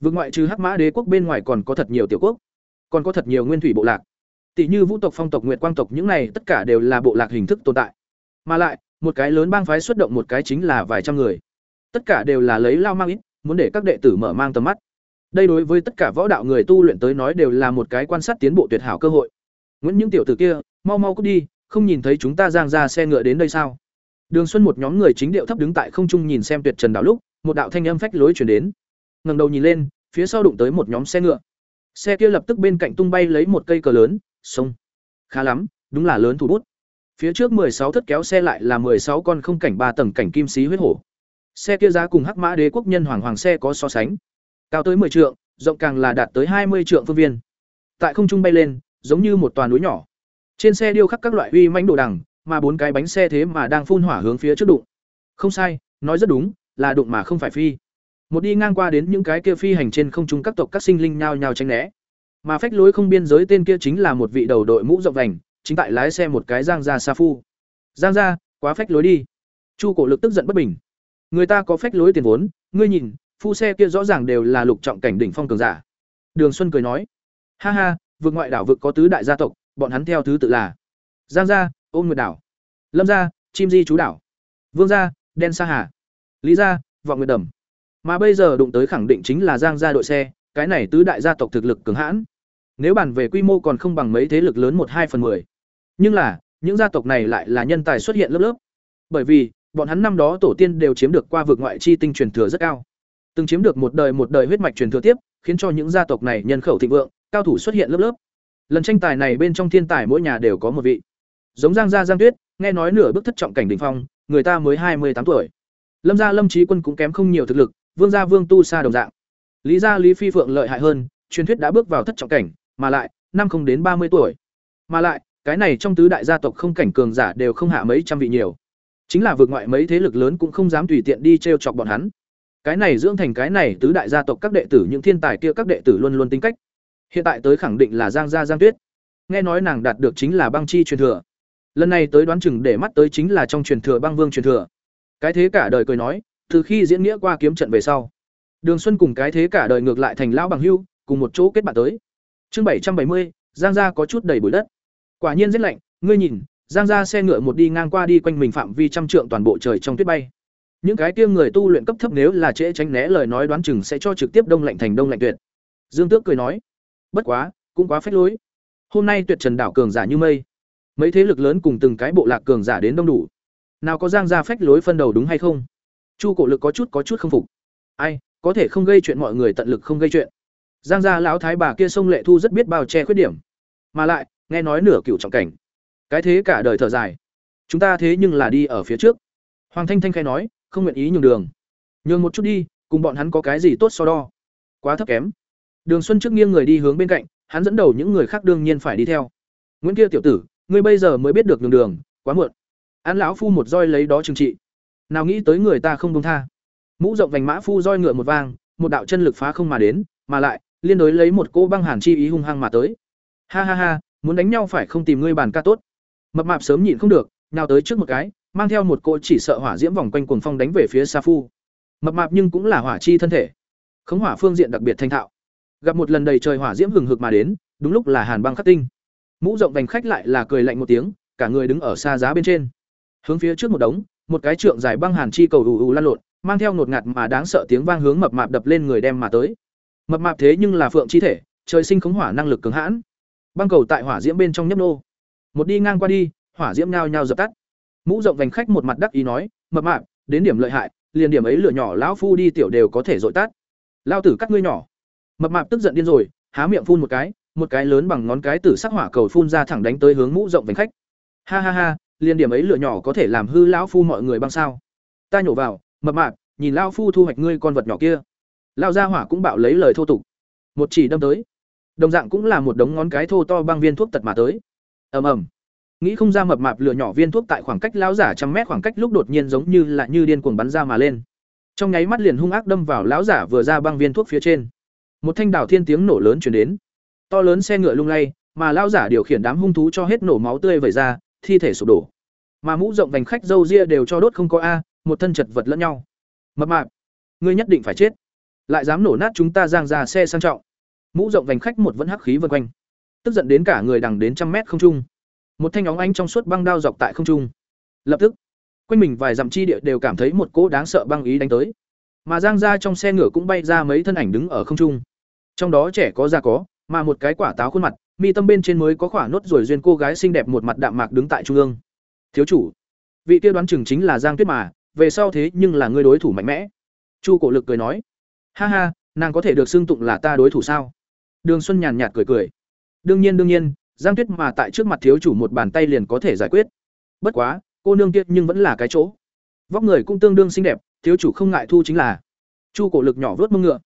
Vực ngoại trừ Hắc Mã Đế quốc bên ngoài còn có thật nhiều tiểu quốc, còn có thật nhiều nguyên thủy bộ lạc. Tỷ như Vũ tộc, Phong tộc, Nguyệt Quang tộc những này tất cả đều là bộ lạc hình thức tồn tại. Mà lại, một cái lớn bang phái xuất động một cái chính là vài trăm người. Tất cả đều là lấy lao mang ít, muốn để các đệ tử mở mang tầm mắt. Đây đối với tất cả võ đạo người tu luyện tới nói đều là một cái quan sát tiến bộ tuyệt hảo cơ hội. Nguyễn những tiểu tử kia, mau mau cút đi, không nhìn thấy chúng ta giang ra xe ngựa đến đây sao? Đường Xuân một nhóm người chính điệu thấp đứng tại không trung nhìn xem Tuyệt Trần đảo lúc, một đạo thanh âm phách lối truyền đến. Ngẩng đầu nhìn lên, phía sau đụng tới một nhóm xe ngựa xe kia lập tức bên cạnh tung bay lấy một cây cờ lớn xông, khá lắm đúng là lớn thủ bút phía trước sáu thất kéo xe lại là sáu con không cảnh ba tầng cảnh kim xí huyết hổ xe kia giá cùng hắc mã đế quốc nhân hoàng hoàng xe có so sánh. Cao tới 10 trượng, rộng càng là đạt tới hai mươi trượng phương viên. Tại không trung bay lên, giống như một toàn núi nhỏ. Trên xe điêu khắc các loại uy mãnh đồ đằng, mà bốn cái bánh xe thế mà đang phun hỏa hướng phía trước đụng. Không sai, nói rất đúng, là đụng mà không phải phi. Một đi ngang qua đến những cái kia phi hành trên không trung các tộc các sinh linh nhao nhao tránh né. Mà phách lối không biên giới tên kia chính là một vị đầu đội mũ rộng vành, chính tại lái xe một cái giang gia sa phu. Giang gia, quá phách lối đi. Chu cổ lực tức giận bất bình người ta có phách lối tiền vốn, ngươi nhìn, phu xe kia rõ ràng đều là lục trọng cảnh đỉnh phong cường giả. Đường xuân cười nói, ha ha vượt ngoại đảo vực có tứ đại gia tộc, bọn hắn theo thứ tự là giang gia ôm nguyệt đảo, lâm gia, chim di chú đảo, vương gia, đen sa hà, lý gia, vọng nguyệt đầm. Mà bây giờ đụng tới khẳng định chính là giang gia đội xe, cái này tứ đại gia tộc thực lực cường hãn. Nếu bàn về quy mô còn không bằng mấy thế lực lớn một hai phần mười. Nhưng là, những gia tộc này lại là nhân tài xuất hiện lớp lớp. Bởi vì bọn hắn năm đó tổ tiên đều chiếm được qua vực ngoại chi tinh truyền thừa rất cao. Từng chiếm được một đời một đời huyết mạch truyền thừa tiếp, khiến cho những gia tộc này nhân khẩu thịnh vượng, cao thủ xuất hiện lớp lớp. Lần tranh tài này bên trong thiên tài mỗi nhà đều có một vị. Giống giang gia giang tuyết, nghe nói nửa bước thất trọng cảnh đ ỉ n h phong, người ta mới hai mươi tám tuổi. Lâm gia lâm trí quân cũng kém không nhiều thực lực, vương gia vương tu xa đồng dạng. Lý gia lý phi phượng lợi hại hơn, truyền thuyết đã bước vào thất trọng cảnh, mà lại, năm không đến ba mươi tuổi. Mà lại, cái này trong tứ đại gia tộc không cảnh cường giả đều không hạ mấy trăm vị nhiều chính là vượt ngoại mấy thế lực lớn cũng không dám tùy tiện đi t r e o chọc bọn hắn. Cái này dưỡng thành cái này tứ đại gia tộc các đệ tử, những thiên tài kia các đệ tử luôn luôn tính cách. Hiện tại tới khẳng định là giang gia giang tuyết. Nghe nói nàng đạt được chính là băng chi truyền thừa. Lần này tới đoán chừng để mắt tới chính là trong truyền thừa băng vương truyền thừa. Cái thế cả đời cười nói, từ khi diễn nghĩa qua kiếm trận về sau, đường xuân cùng cái thế cả đời ngược lại thành lão bằng hưu, cùng một chỗ kết bạn tới. Chương bảy trăm bảy mươi, giang gia có chút đầy bụi đất. Quả nhiên rất lạnh, ngươi nhìn giang gia xe ngựa một đi ngang qua đi quanh mình phạm vi trăm trượng toàn bộ trời trong tuyết bay. Những cái kia người tu luyện cấp thấp nếu là trễ tránh né lời nói đoán chừng sẽ cho trực tiếp đông lạnh thành đông lạnh tuyệt. Dương tước cười nói, bất quá, cũng quá phách lối. Hôm nay tuyệt trần đảo cường giả như mây. Mấy thế lực lớn cùng từng cái bộ lạc cường giả đến đông đủ. Nào có giang ra phách lối phân đầu đúng hay không? Chu cổ lực có chút có chút không phục. Ai, có thể không gây chuyện mọi người tận lực không gây chuyện. Giang gia lão thái bà kia sông lệ thu rất biết bao che khuyết điểm. Mà lại, nghe nói nửa cựu trọng cảnh cái thế cả đời thở dài. Chúng ta thế nhưng là đi ở phía trước. Hoàng thanh thanh khai nói, không nguyện ý nhường đường. Nhường một chút đi, cùng bọn hắn có cái gì tốt so đo? Quá thấp kém. Đường xuân trước nghiêng người đi hướng bên cạnh, hắn dẫn đầu những người khác đương nhiên phải đi theo. Nguyễn kia tiểu tử, ngươi bây giờ mới biết được nhường đường, quá muộn. An lão phu một roi lấy đó trừng trị. Nào nghĩ tới người ta không công tha. Mũ rộng vành mã phu roi ngựa một vang, một đạo chân lực phá không mà đến, mà lại, liên đối lấy một cô băng hàn chi ý hung hăng mà tới. Ha ha ha, muốn đánh nhau phải không tìm ngươi bàn ca tốt mập mạp sớm nhịn không được nào tới trước một cái, mang theo một cô chỉ sợ hỏa diễm vòng quanh cuồng phong đánh về phía sa phu. Mập mạp nhưng cũng là hỏa chi thân thể, khống hỏa phương diện đặc biệt thanh thạo. Gặp một lần đầy trời hỏa diễm hừng hực mà đến, đúng lúc là hàn băng khắc tinh. Mũ rộng vành khách lại là cười lạnh một tiếng, cả người đứng ở xa giá bên trên. Hướng phía trước một đống, một cái trượng dài băng hàn chi cầu ù ù lan lộn, mang theo ngột ngạt mà đáng sợ tiếng vang hướng mập mạp đập lên người đem mà tới. Mập mạp thế nhưng là phượng chi thể, trời sinh khống hỏa năng lực cứng hãn. Băng cầu tại hỏa diễm bên trong nhấp nô một đi ngang qua đi, hỏa diễm nhao nhao dập tắt. Mũ rộng vành khách một mặt đắc ý nói, mập mạp, đến điểm lợi hại, liền điểm ấy lửa nhỏ lão phu đi tiểu đều có thể dội tắt. Lao tử cắt ngươi nhỏ. Mập mạp tức giận điên rồi, há miệng phun một cái một cái lớn bằng ngón cái tử sắc hỏa cầu phun ra thẳng đánh tới hướng mũ rộng vành khách. Ha ha ha, liền điểm ấy lửa nhỏ có thể làm hư lão phu mọi người băng sao? Ta nhổ vào, mập mạp, nhìn lão phu thu hoạch ngươi con vật nhỏ kia. Lao ra hỏa cũng bạo lấy lời thô tục. Một chỉ đâm tới. Đồng dạng cũng là một đống ngón cái thô to băng viên thuốc tật mà tới ầm ầm. Nghĩ không ra mập mạp lửa nhỏ viên thuốc tại khoảng cách lão giả trăm mét khoảng cách lúc đột nhiên giống như là như điên cuồng bắn ra mà lên. Trong nháy mắt liền hung ác đâm vào lão giả vừa ra băng viên thuốc phía trên. Một thanh đảo thiên tiếng nổ lớn chuyển đến. To lớn xe ngựa lung lay, mà lão giả điều khiển đám hung thú cho hết nổ máu tươi vẩy ra, thi thể sụp đổ. Mà mũ rộng vành khách dâu ria đều cho đốt không có a, một thân chật vật lẫn nhau. Mập mạp, ngươi nhất định phải chết. Lại dám nổ nát chúng ta giang ra xe sang trọng. Mũ rộng vành khách một vẫn hắc khí vân quanh tức giận đến cả người đằng đến trăm mét không trung. Một thanh óng ánh trong suốt băng đao dọc tại không trung. Lập tức, quanh mình vài dặm chi địa đều cảm thấy một cỗ đáng sợ băng ý đánh tới. Mà giang ra trong xe ngựa cũng bay ra mấy thân ảnh đứng ở không trung. Trong đó trẻ có già có, mà một cái quả táo khuôn mặt, mi tâm bên trên mới có khỏa nốt rồi duyên cô gái xinh đẹp một mặt đạm mạc đứng tại trung ương. Thiếu chủ, vị kia đoán chừng chính là giang tuyết mà, về sau thế nhưng là ngươi đối thủ mạnh mẽ. Chu cổ lực cười nói, ha ha, nàng có thể được xưng tụng là ta đối thủ sao? Đường xuân nhàn nhạt cười cười đương nhiên đương nhiên, giang tuyết mà tại trước mặt thiếu chủ một bàn tay liền có thể giải quyết. Bất quá, cô nương kia nhưng vẫn là cái chỗ. Vóc người cũng tương đương xinh đẹp, thiếu chủ không ngại thu chính là. Chu cổ lực nhỏ vớt mông ngựa.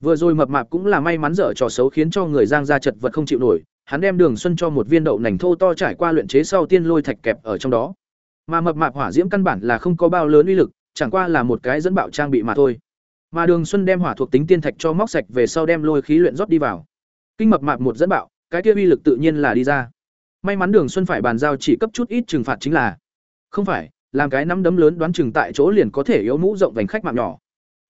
Vừa rồi mập mạp cũng là may mắn dở trò xấu khiến cho người giang ra chật vật không chịu nổi, hắn đem đường xuân cho một viên đậu nành thô to trải qua luyện chế sau tiên lôi thạch kẹp ở trong đó. Mà mập mạp hỏa diễm căn bản là không có bao lớn uy lực, chẳng qua là một cái dẫn bạo trang bị mà thôi. Mà đường xuân đem hỏa thuộc tính tiên thạch cho móc sạch về sau đem lôi khí luyện rót đi vào. Kinh mập mạp một dẫn bạo cái kia uy lực tự nhiên là đi ra. May mắn đường xuân phải bàn giao chỉ cấp chút ít trừng phạt chính là, không phải, làm cái nắm đấm lớn đoán chừng tại chỗ liền có thể yếu mũ rộng vành khách mạng nhỏ.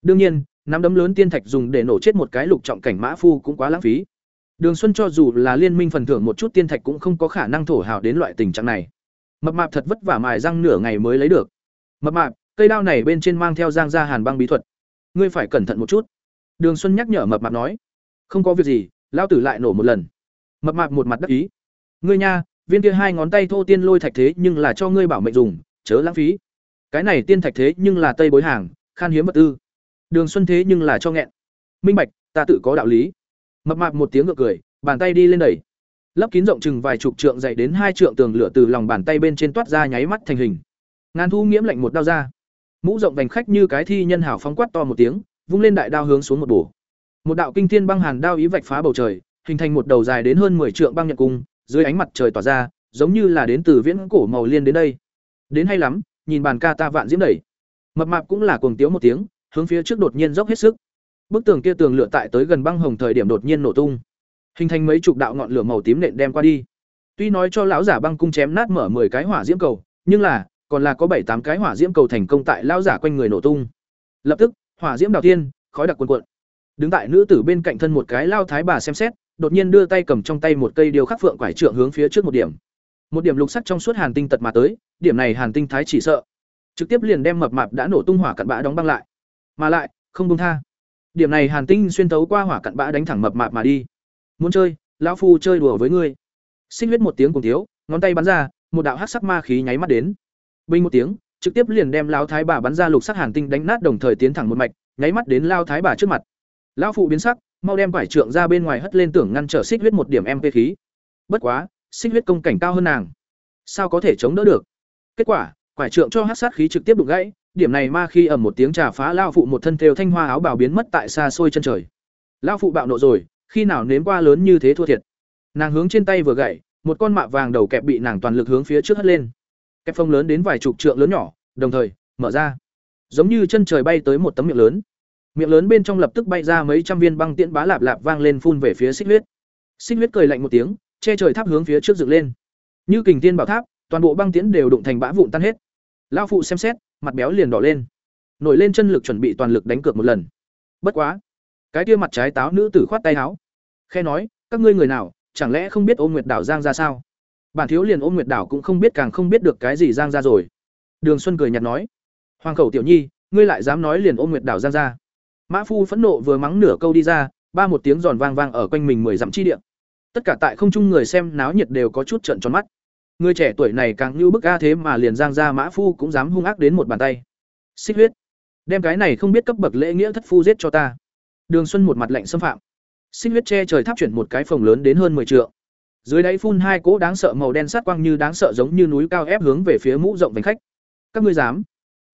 Đương nhiên, nắm đấm lớn tiên thạch dùng để nổ chết một cái lục trọng cảnh mã phu cũng quá lãng phí. Đường xuân cho dù là liên minh phần thưởng một chút tiên thạch cũng không có khả năng thổ hào đến loại tình trạng này. Mập mạp thật vất vả mài răng nửa ngày mới lấy được. Mập mạp, cây đao này bên trên mang theo giang gia hàn băng bí thuật. Ngươi phải cẩn thận một chút. Đường xuân nhắc nhở mập mạp nói. Không có việc gì lao tử lại nổ một lần mập mạp một mặt đắc ý. Ngươi nha, viên kia hai ngón tay thô tiên lôi thạch thế nhưng là cho ngươi bảo mệnh dùng, chớ lãng phí. Cái này tiên thạch thế nhưng là tây bối hàng, khan hiếm vật tư. Đường xuân thế nhưng là cho nghẹn. Minh bạch, ta tự có đạo lý. Mập mạp một tiếng ngược cười, bàn tay đi lên đẩy. Lấp kín rộng chừng vài chục trượng dày đến hai trượng tường lửa từ lòng bàn tay bên trên toát ra nháy mắt thành hình. Ngàn thu nghiễm lạnh một đao ra. Mũ rộng vành khách như cái thi nhân hảo phóng quát to một tiếng, vung lên đại đao hướng xuống một bổ. Một đạo kinh thiên băng hàn đao ý vạch phá bầu trời hình thành một đầu dài đến hơn 10 trượng băng nhật cung, dưới ánh mặt trời tỏa ra, giống như là đến từ viễn cổ màu liên đến đây. Đến hay lắm, nhìn bàn ca ta vạn diễm đẩy mập mạp cũng là cuồng tiếu một tiếng, hướng phía trước đột nhiên dốc hết sức. Bức tường kia tường lửa tại tới gần băng hồng thời điểm đột nhiên nổ tung. Hình thành mấy chục đạo ngọn lửa màu tím nện đem qua đi. Tuy nói cho lão giả băng cung chém nát mở 10 cái hỏa diễm cầu, nhưng là, còn là có bảy tám cái hỏa diễm cầu thành công tại lão giả quanh người nổ tung. Lập tức, hỏa diễm đào tiên, khói đặc cuồn cuộn. Đứng tại nữ tử bên cạnh thân một cái lao thái bà xem xét đột nhiên đưa tay cầm trong tay một cây điều khắc phượng quải trượng hướng phía trước một điểm. Một điểm lục sắc trong suốt hàn tinh tật mà tới, điểm này hàn tinh thái chỉ sợ. Trực tiếp liền đem mập mạp đã nổ tung hỏa cặn bã đóng băng lại. Mà lại, không buông tha. Điểm này hàn tinh xuyên thấu qua hỏa cặn bã đánh thẳng mập mạp mà đi. Muốn chơi, lão phu chơi đùa với ngươi. Sinh huyết một tiếng cùng thiếu, ngón tay bắn ra, một đạo hắc sắc ma khí nháy mắt đến. Bình một tiếng, trực tiếp liền đem lão thái bà bắn ra lục sắc hàn tinh đánh nát đồng thời tiến thẳng một mạch, nháy mắt đến lao thái bà trước mặt. Lão phụ biến sắc mau đem vải trượng ra bên ngoài hất lên tưởng ngăn trở xích huyết một điểm mp khí. Bất quá, xích huyết công cảnh cao hơn nàng. Sao có thể chống đỡ được? Kết quả quải trượng cho hát sát khí trực tiếp đụng gãy, điểm này ma khi ầm một tiếng trà phá lao phụ một thân thêu thanh hoa áo bào biến mất tại xa xôi chân trời. Lao phụ bạo nộ rồi, khi nào nếm qua lớn như thế thua thiệt. Nàng hướng trên tay vừa gãy, một con mạ vàng đầu kẹp bị nàng toàn lực hướng phía trước hất lên. Kẹp phong lớn đến vài chục trượng lớn nhỏ, đồng thời, mở ra. Giống như chân trời bay tới một tấm miệng lớn miệng lớn bên trong lập tức bay ra mấy trăm viên băng tiễn bá lạp lạp vang lên phun về phía xích huyết. Xích huyết cười lạnh một tiếng, che trời tháp hướng phía trước dựng lên. Như kình tiên bảo tháp, toàn bộ băng tiễn đều đụng thành bã vụn tan hết. Lao phụ xem xét, mặt béo liền đỏ lên. Nổi lên chân lực chuẩn bị toàn lực đánh cược một lần. Bất quá, cái kia mặt trái táo nữ tử khoát tay áo khe nói, các ngươi người nào, chẳng lẽ không biết ôm nguyệt đảo giang ra sao? Bản thiếu liền ôm nguyệt đảo cũng không biết càng không biết được cái gì giang ra rồi. Đường xuân cười nhạt nói, hoàng khẩu tiểu nhi, ngươi lại dám nói liền ôm nguyệt đảo giang ra? Mã phu phẫn nộ vừa mắng nửa câu đi ra, ba một tiếng giòn vang vang ở quanh mình mười dặm chi địa. Tất cả tại không trung người xem náo nhiệt đều có chút trợn tròn mắt. Người trẻ tuổi này càng như bức a thế mà liền giang ra mã phu cũng dám hung ác đến một bàn tay. Xích huyết. Đem cái này không biết cấp bậc lễ nghĩa thất phu giết cho ta. Đường xuân một mặt lạnh xâm phạm. Xích huyết che trời tháp chuyển một cái phòng lớn đến hơn mười trượng. Dưới đáy phun hai cỗ đáng sợ màu đen sát quang như đáng sợ giống như núi cao ép hướng về phía mũ rộng vành khách. Các ngươi dám.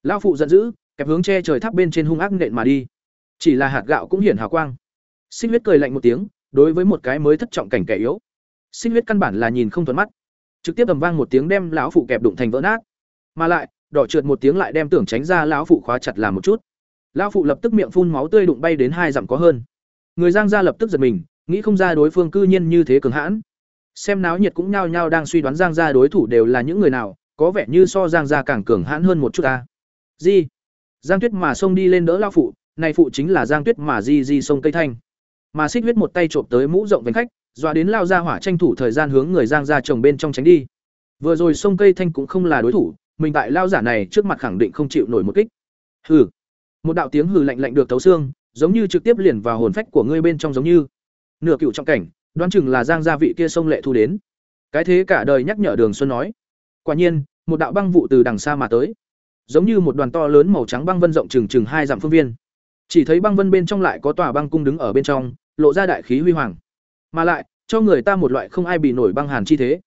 Lão phụ giận dữ, kẹp hướng che trời tháp bên trên hung ác nện mà đi chỉ là hạt gạo cũng hiển hào quang. Xích huyết cười lạnh một tiếng, đối với một cái mới thất trọng cảnh kẻ yếu. Xích huyết căn bản là nhìn không thuận mắt. Trực tiếp ầm vang một tiếng đem lão phụ kẹp đụng thành vỡ nát. Mà lại, đỏ trượt một tiếng lại đem tưởng tránh ra lão phụ khóa chặt làm một chút. Lão phụ lập tức miệng phun máu tươi đụng bay đến hai dặm có hơn. Người giang gia lập tức giật mình, nghĩ không ra đối phương cư nhiên như thế cường hãn. Xem náo nhiệt cũng nhao nhao đang suy đoán giang gia đối thủ đều là những người nào, có vẻ như so giang gia càng cường hãn hơn một chút ta. Di. Giang tuyết mà xông đi lên đỡ lão phụ này phụ chính là giang tuyết mà di di sông cây thanh. Mà xích huyết một tay trộm tới mũ rộng vành khách, dọa đến lao ra hỏa tranh thủ thời gian hướng người giang ra chồng bên trong tránh đi. Vừa rồi sông cây thanh cũng không là đối thủ, mình tại lao giả này trước mặt khẳng định không chịu nổi một kích. Hừ. Một đạo tiếng hừ lạnh lạnh được thấu xương, giống như trực tiếp liền vào hồn phách của ngươi bên trong giống như. Nửa cựu trọng cảnh, đoán chừng là giang gia vị kia sông lệ thu đến. Cái thế cả đời nhắc nhở đường xuân nói. Quả nhiên, một đạo băng vụ từ đằng xa mà tới. Giống như một đoàn to lớn màu trắng băng vân rộng chừng chừng hai dặm phương viên chỉ thấy băng vân bên trong lại có tòa băng cung đứng ở bên trong, lộ ra đại khí huy hoàng. Mà lại, cho người ta một loại không ai bị nổi băng hàn chi thế.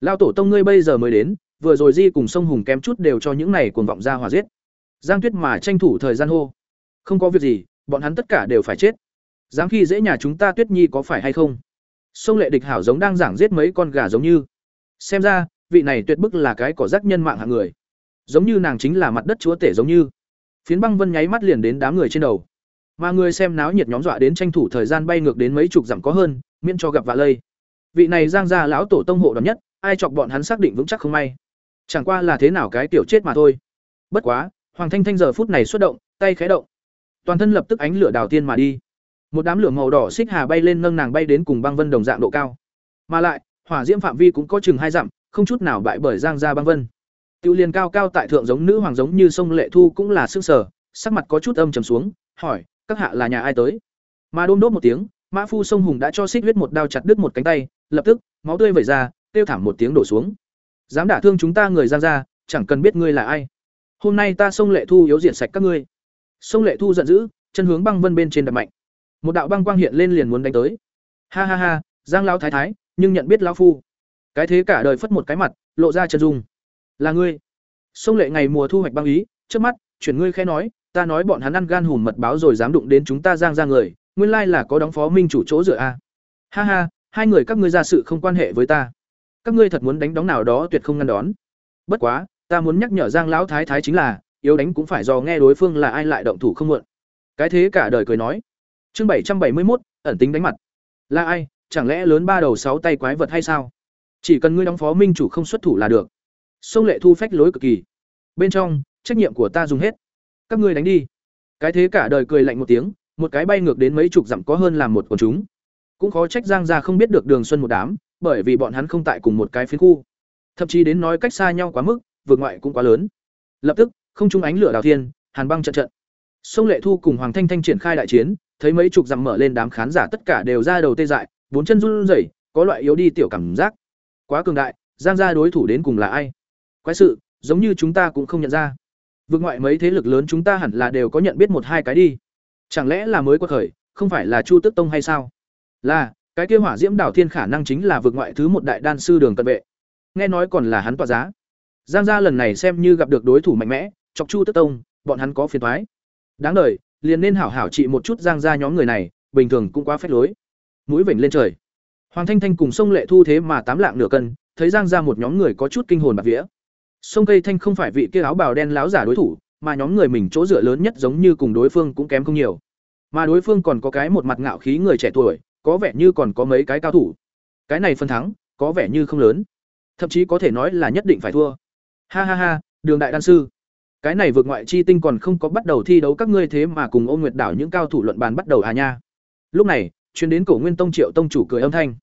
Lao tổ tông ngươi bây giờ mới đến, vừa rồi di cùng sông hùng kém chút đều cho những này cuồng vọng ra hòa giết. Giang tuyết mà tranh thủ thời gian hô. Không có việc gì, bọn hắn tất cả đều phải chết. Dám khi dễ nhà chúng ta tuyết nhi có phải hay không? Sông lệ địch hảo giống đang giảng giết mấy con gà giống như. Xem ra, vị này tuyệt bức là cái cỏ rác nhân mạng hạng người. Giống như nàng chính là mặt đất chúa tể giống như phiến băng vân nháy mắt liền đến đám người trên đầu. Mà người xem náo nhiệt nhóm dọa đến tranh thủ thời gian bay ngược đến mấy chục dặm có hơn, miễn cho gặp vạ lây. Vị này giang ra lão tổ tông hộ đ nhất, ai chọc bọn hắn xác định vững chắc không may? Chẳng qua là thế nào cái tiểu chết mà thôi. Bất quá, hoàng thanh thanh giờ phút này xuất động, tay khé động. Toàn thân lập tức ánh lửa đào tiên mà đi. Một đám lửa màu đỏ xích hà bay lên nâng nàng bay đến cùng băng vân đồng dạng độ cao. Mà lại, hỏa diễm phạm vi cũng có chừng hai dặm, không chút nào bại bởi giang gia băng vân tiêu liền cao cao tại thượng giống nữ hoàng giống như sông lệ thu cũng là sức sở sắc mặt có chút âm trầm xuống, hỏi, các hạ là nhà ai tới? Mà đôm đốt một tiếng, mã phu sông hùng đã cho xích huyết một đao chặt đứt một cánh tay, lập tức, máu tươi vẩy ra tiêu thảm một tiếng đổ xuống. Dám đả thương chúng ta người giang gia, chẳng cần biết ngươi là ai. Hôm nay ta sông lệ thu yếu diệt sạch các ngươi. Sông lệ thu giận dữ, chân hướng băng vân bên trên đập mạnh. Một đạo băng quang hiện lên liền muốn đánh tới. Ha ha ha, giang lao thái thái, nhưng nhận biết lao phu. Cái thế cả đời phất một cái mặt, lộ ra chân dung là ngươi. Sông lệ ngày mùa thu hoạch băng ý, trước mắt, chuyển ngươi khẽ nói, ta nói bọn hắn ăn gan hùm mật báo rồi dám đụng đến chúng ta giang ra người, nguyên lai là có đóng phó minh chủ chỗ dựa a. Ha ha, hai người các ngươi ra sự không quan hệ với ta. Các ngươi thật muốn đánh đóng nào đó tuyệt không ngăn đón. Bất quá, ta muốn nhắc nhở giang lão thái thái chính là, yếu đánh cũng phải do nghe đối phương là ai lại động thủ không muộn. Cái thế cả đời cười nói. Chương bảy trăm bảy mươi một ẩn tính đánh mặt. Là ai, chẳng lẽ lớn ba đầu sáu tay quái vật hay sao? Chỉ cần ngươi đóng phó minh chủ không xuất thủ là được sông lệ thu phách lối cực kỳ. Bên trong, trách nhiệm của ta dùng hết. Các ngươi đánh đi. Cái thế cả đời cười lạnh một tiếng, một cái bay ngược đến mấy chục dặm có hơn làm một quần chúng. Cũng khó trách giang ra không biết được đường xuân một đám, bởi vì bọn hắn không tại cùng một cái phiến khu. Thậm chí đến nói cách xa nhau quá mức, vượt ngoại cũng quá lớn. Lập tức, không trung ánh lửa đào thiên, hàn băng trận trận. Sông lệ thu cùng hoàng thanh thanh triển khai đại chiến, thấy mấy chục dặm mở lên đám khán giả tất cả đều ra đầu tê dại, bốn chân run rẩy, có loại yếu đi tiểu cảm giác. Quá cường đại, giang gia đối thủ đến cùng là ai? Quái sự, giống như chúng ta cũng không nhận ra. Vượt ngoại mấy thế lực lớn chúng ta hẳn là đều có nhận biết một hai cái đi. Chẳng lẽ là mới qua khởi, không phải là chu Tức tông hay sao? Là, cái kia hỏa diễm đảo thiên khả năng chính là vượt ngoại thứ một đại đan sư đường cận vệ. Nghe nói còn là hắn tỏa giá. Giang gia lần này xem như gặp được đối thủ mạnh mẽ, chọc chu Tức tông, bọn hắn có phiền toái. đáng đời liền nên hảo hảo trị một chút giang gia nhóm người này, bình thường cũng quá phép lối. Mũi vểnh lên trời. Hoàng thanh thanh cùng sông lệ thu thế mà tám lạng nửa cân, thấy giang gia một nhóm người có chút kinh hồn bạc vía sông cây thanh không phải vị kia áo bào đen láo giả đối thủ, mà nhóm người mình chỗ dựa lớn nhất giống như cùng đối phương cũng kém không nhiều. Mà đối phương còn có cái một mặt ngạo khí người trẻ tuổi, có vẻ như còn có mấy cái cao thủ. Cái này phân thắng, có vẻ như không lớn. Thậm chí có thể nói là nhất định phải thua. Ha ha ha, đường đại đan sư. Cái này vượt ngoại chi tinh còn không có bắt đầu thi đấu các ngươi thế mà cùng ôn nguyệt đảo những cao thủ luận bàn bắt đầu à nha. Lúc này, chuyến đến cổ nguyên tông triệu tông chủ cười âm thanh.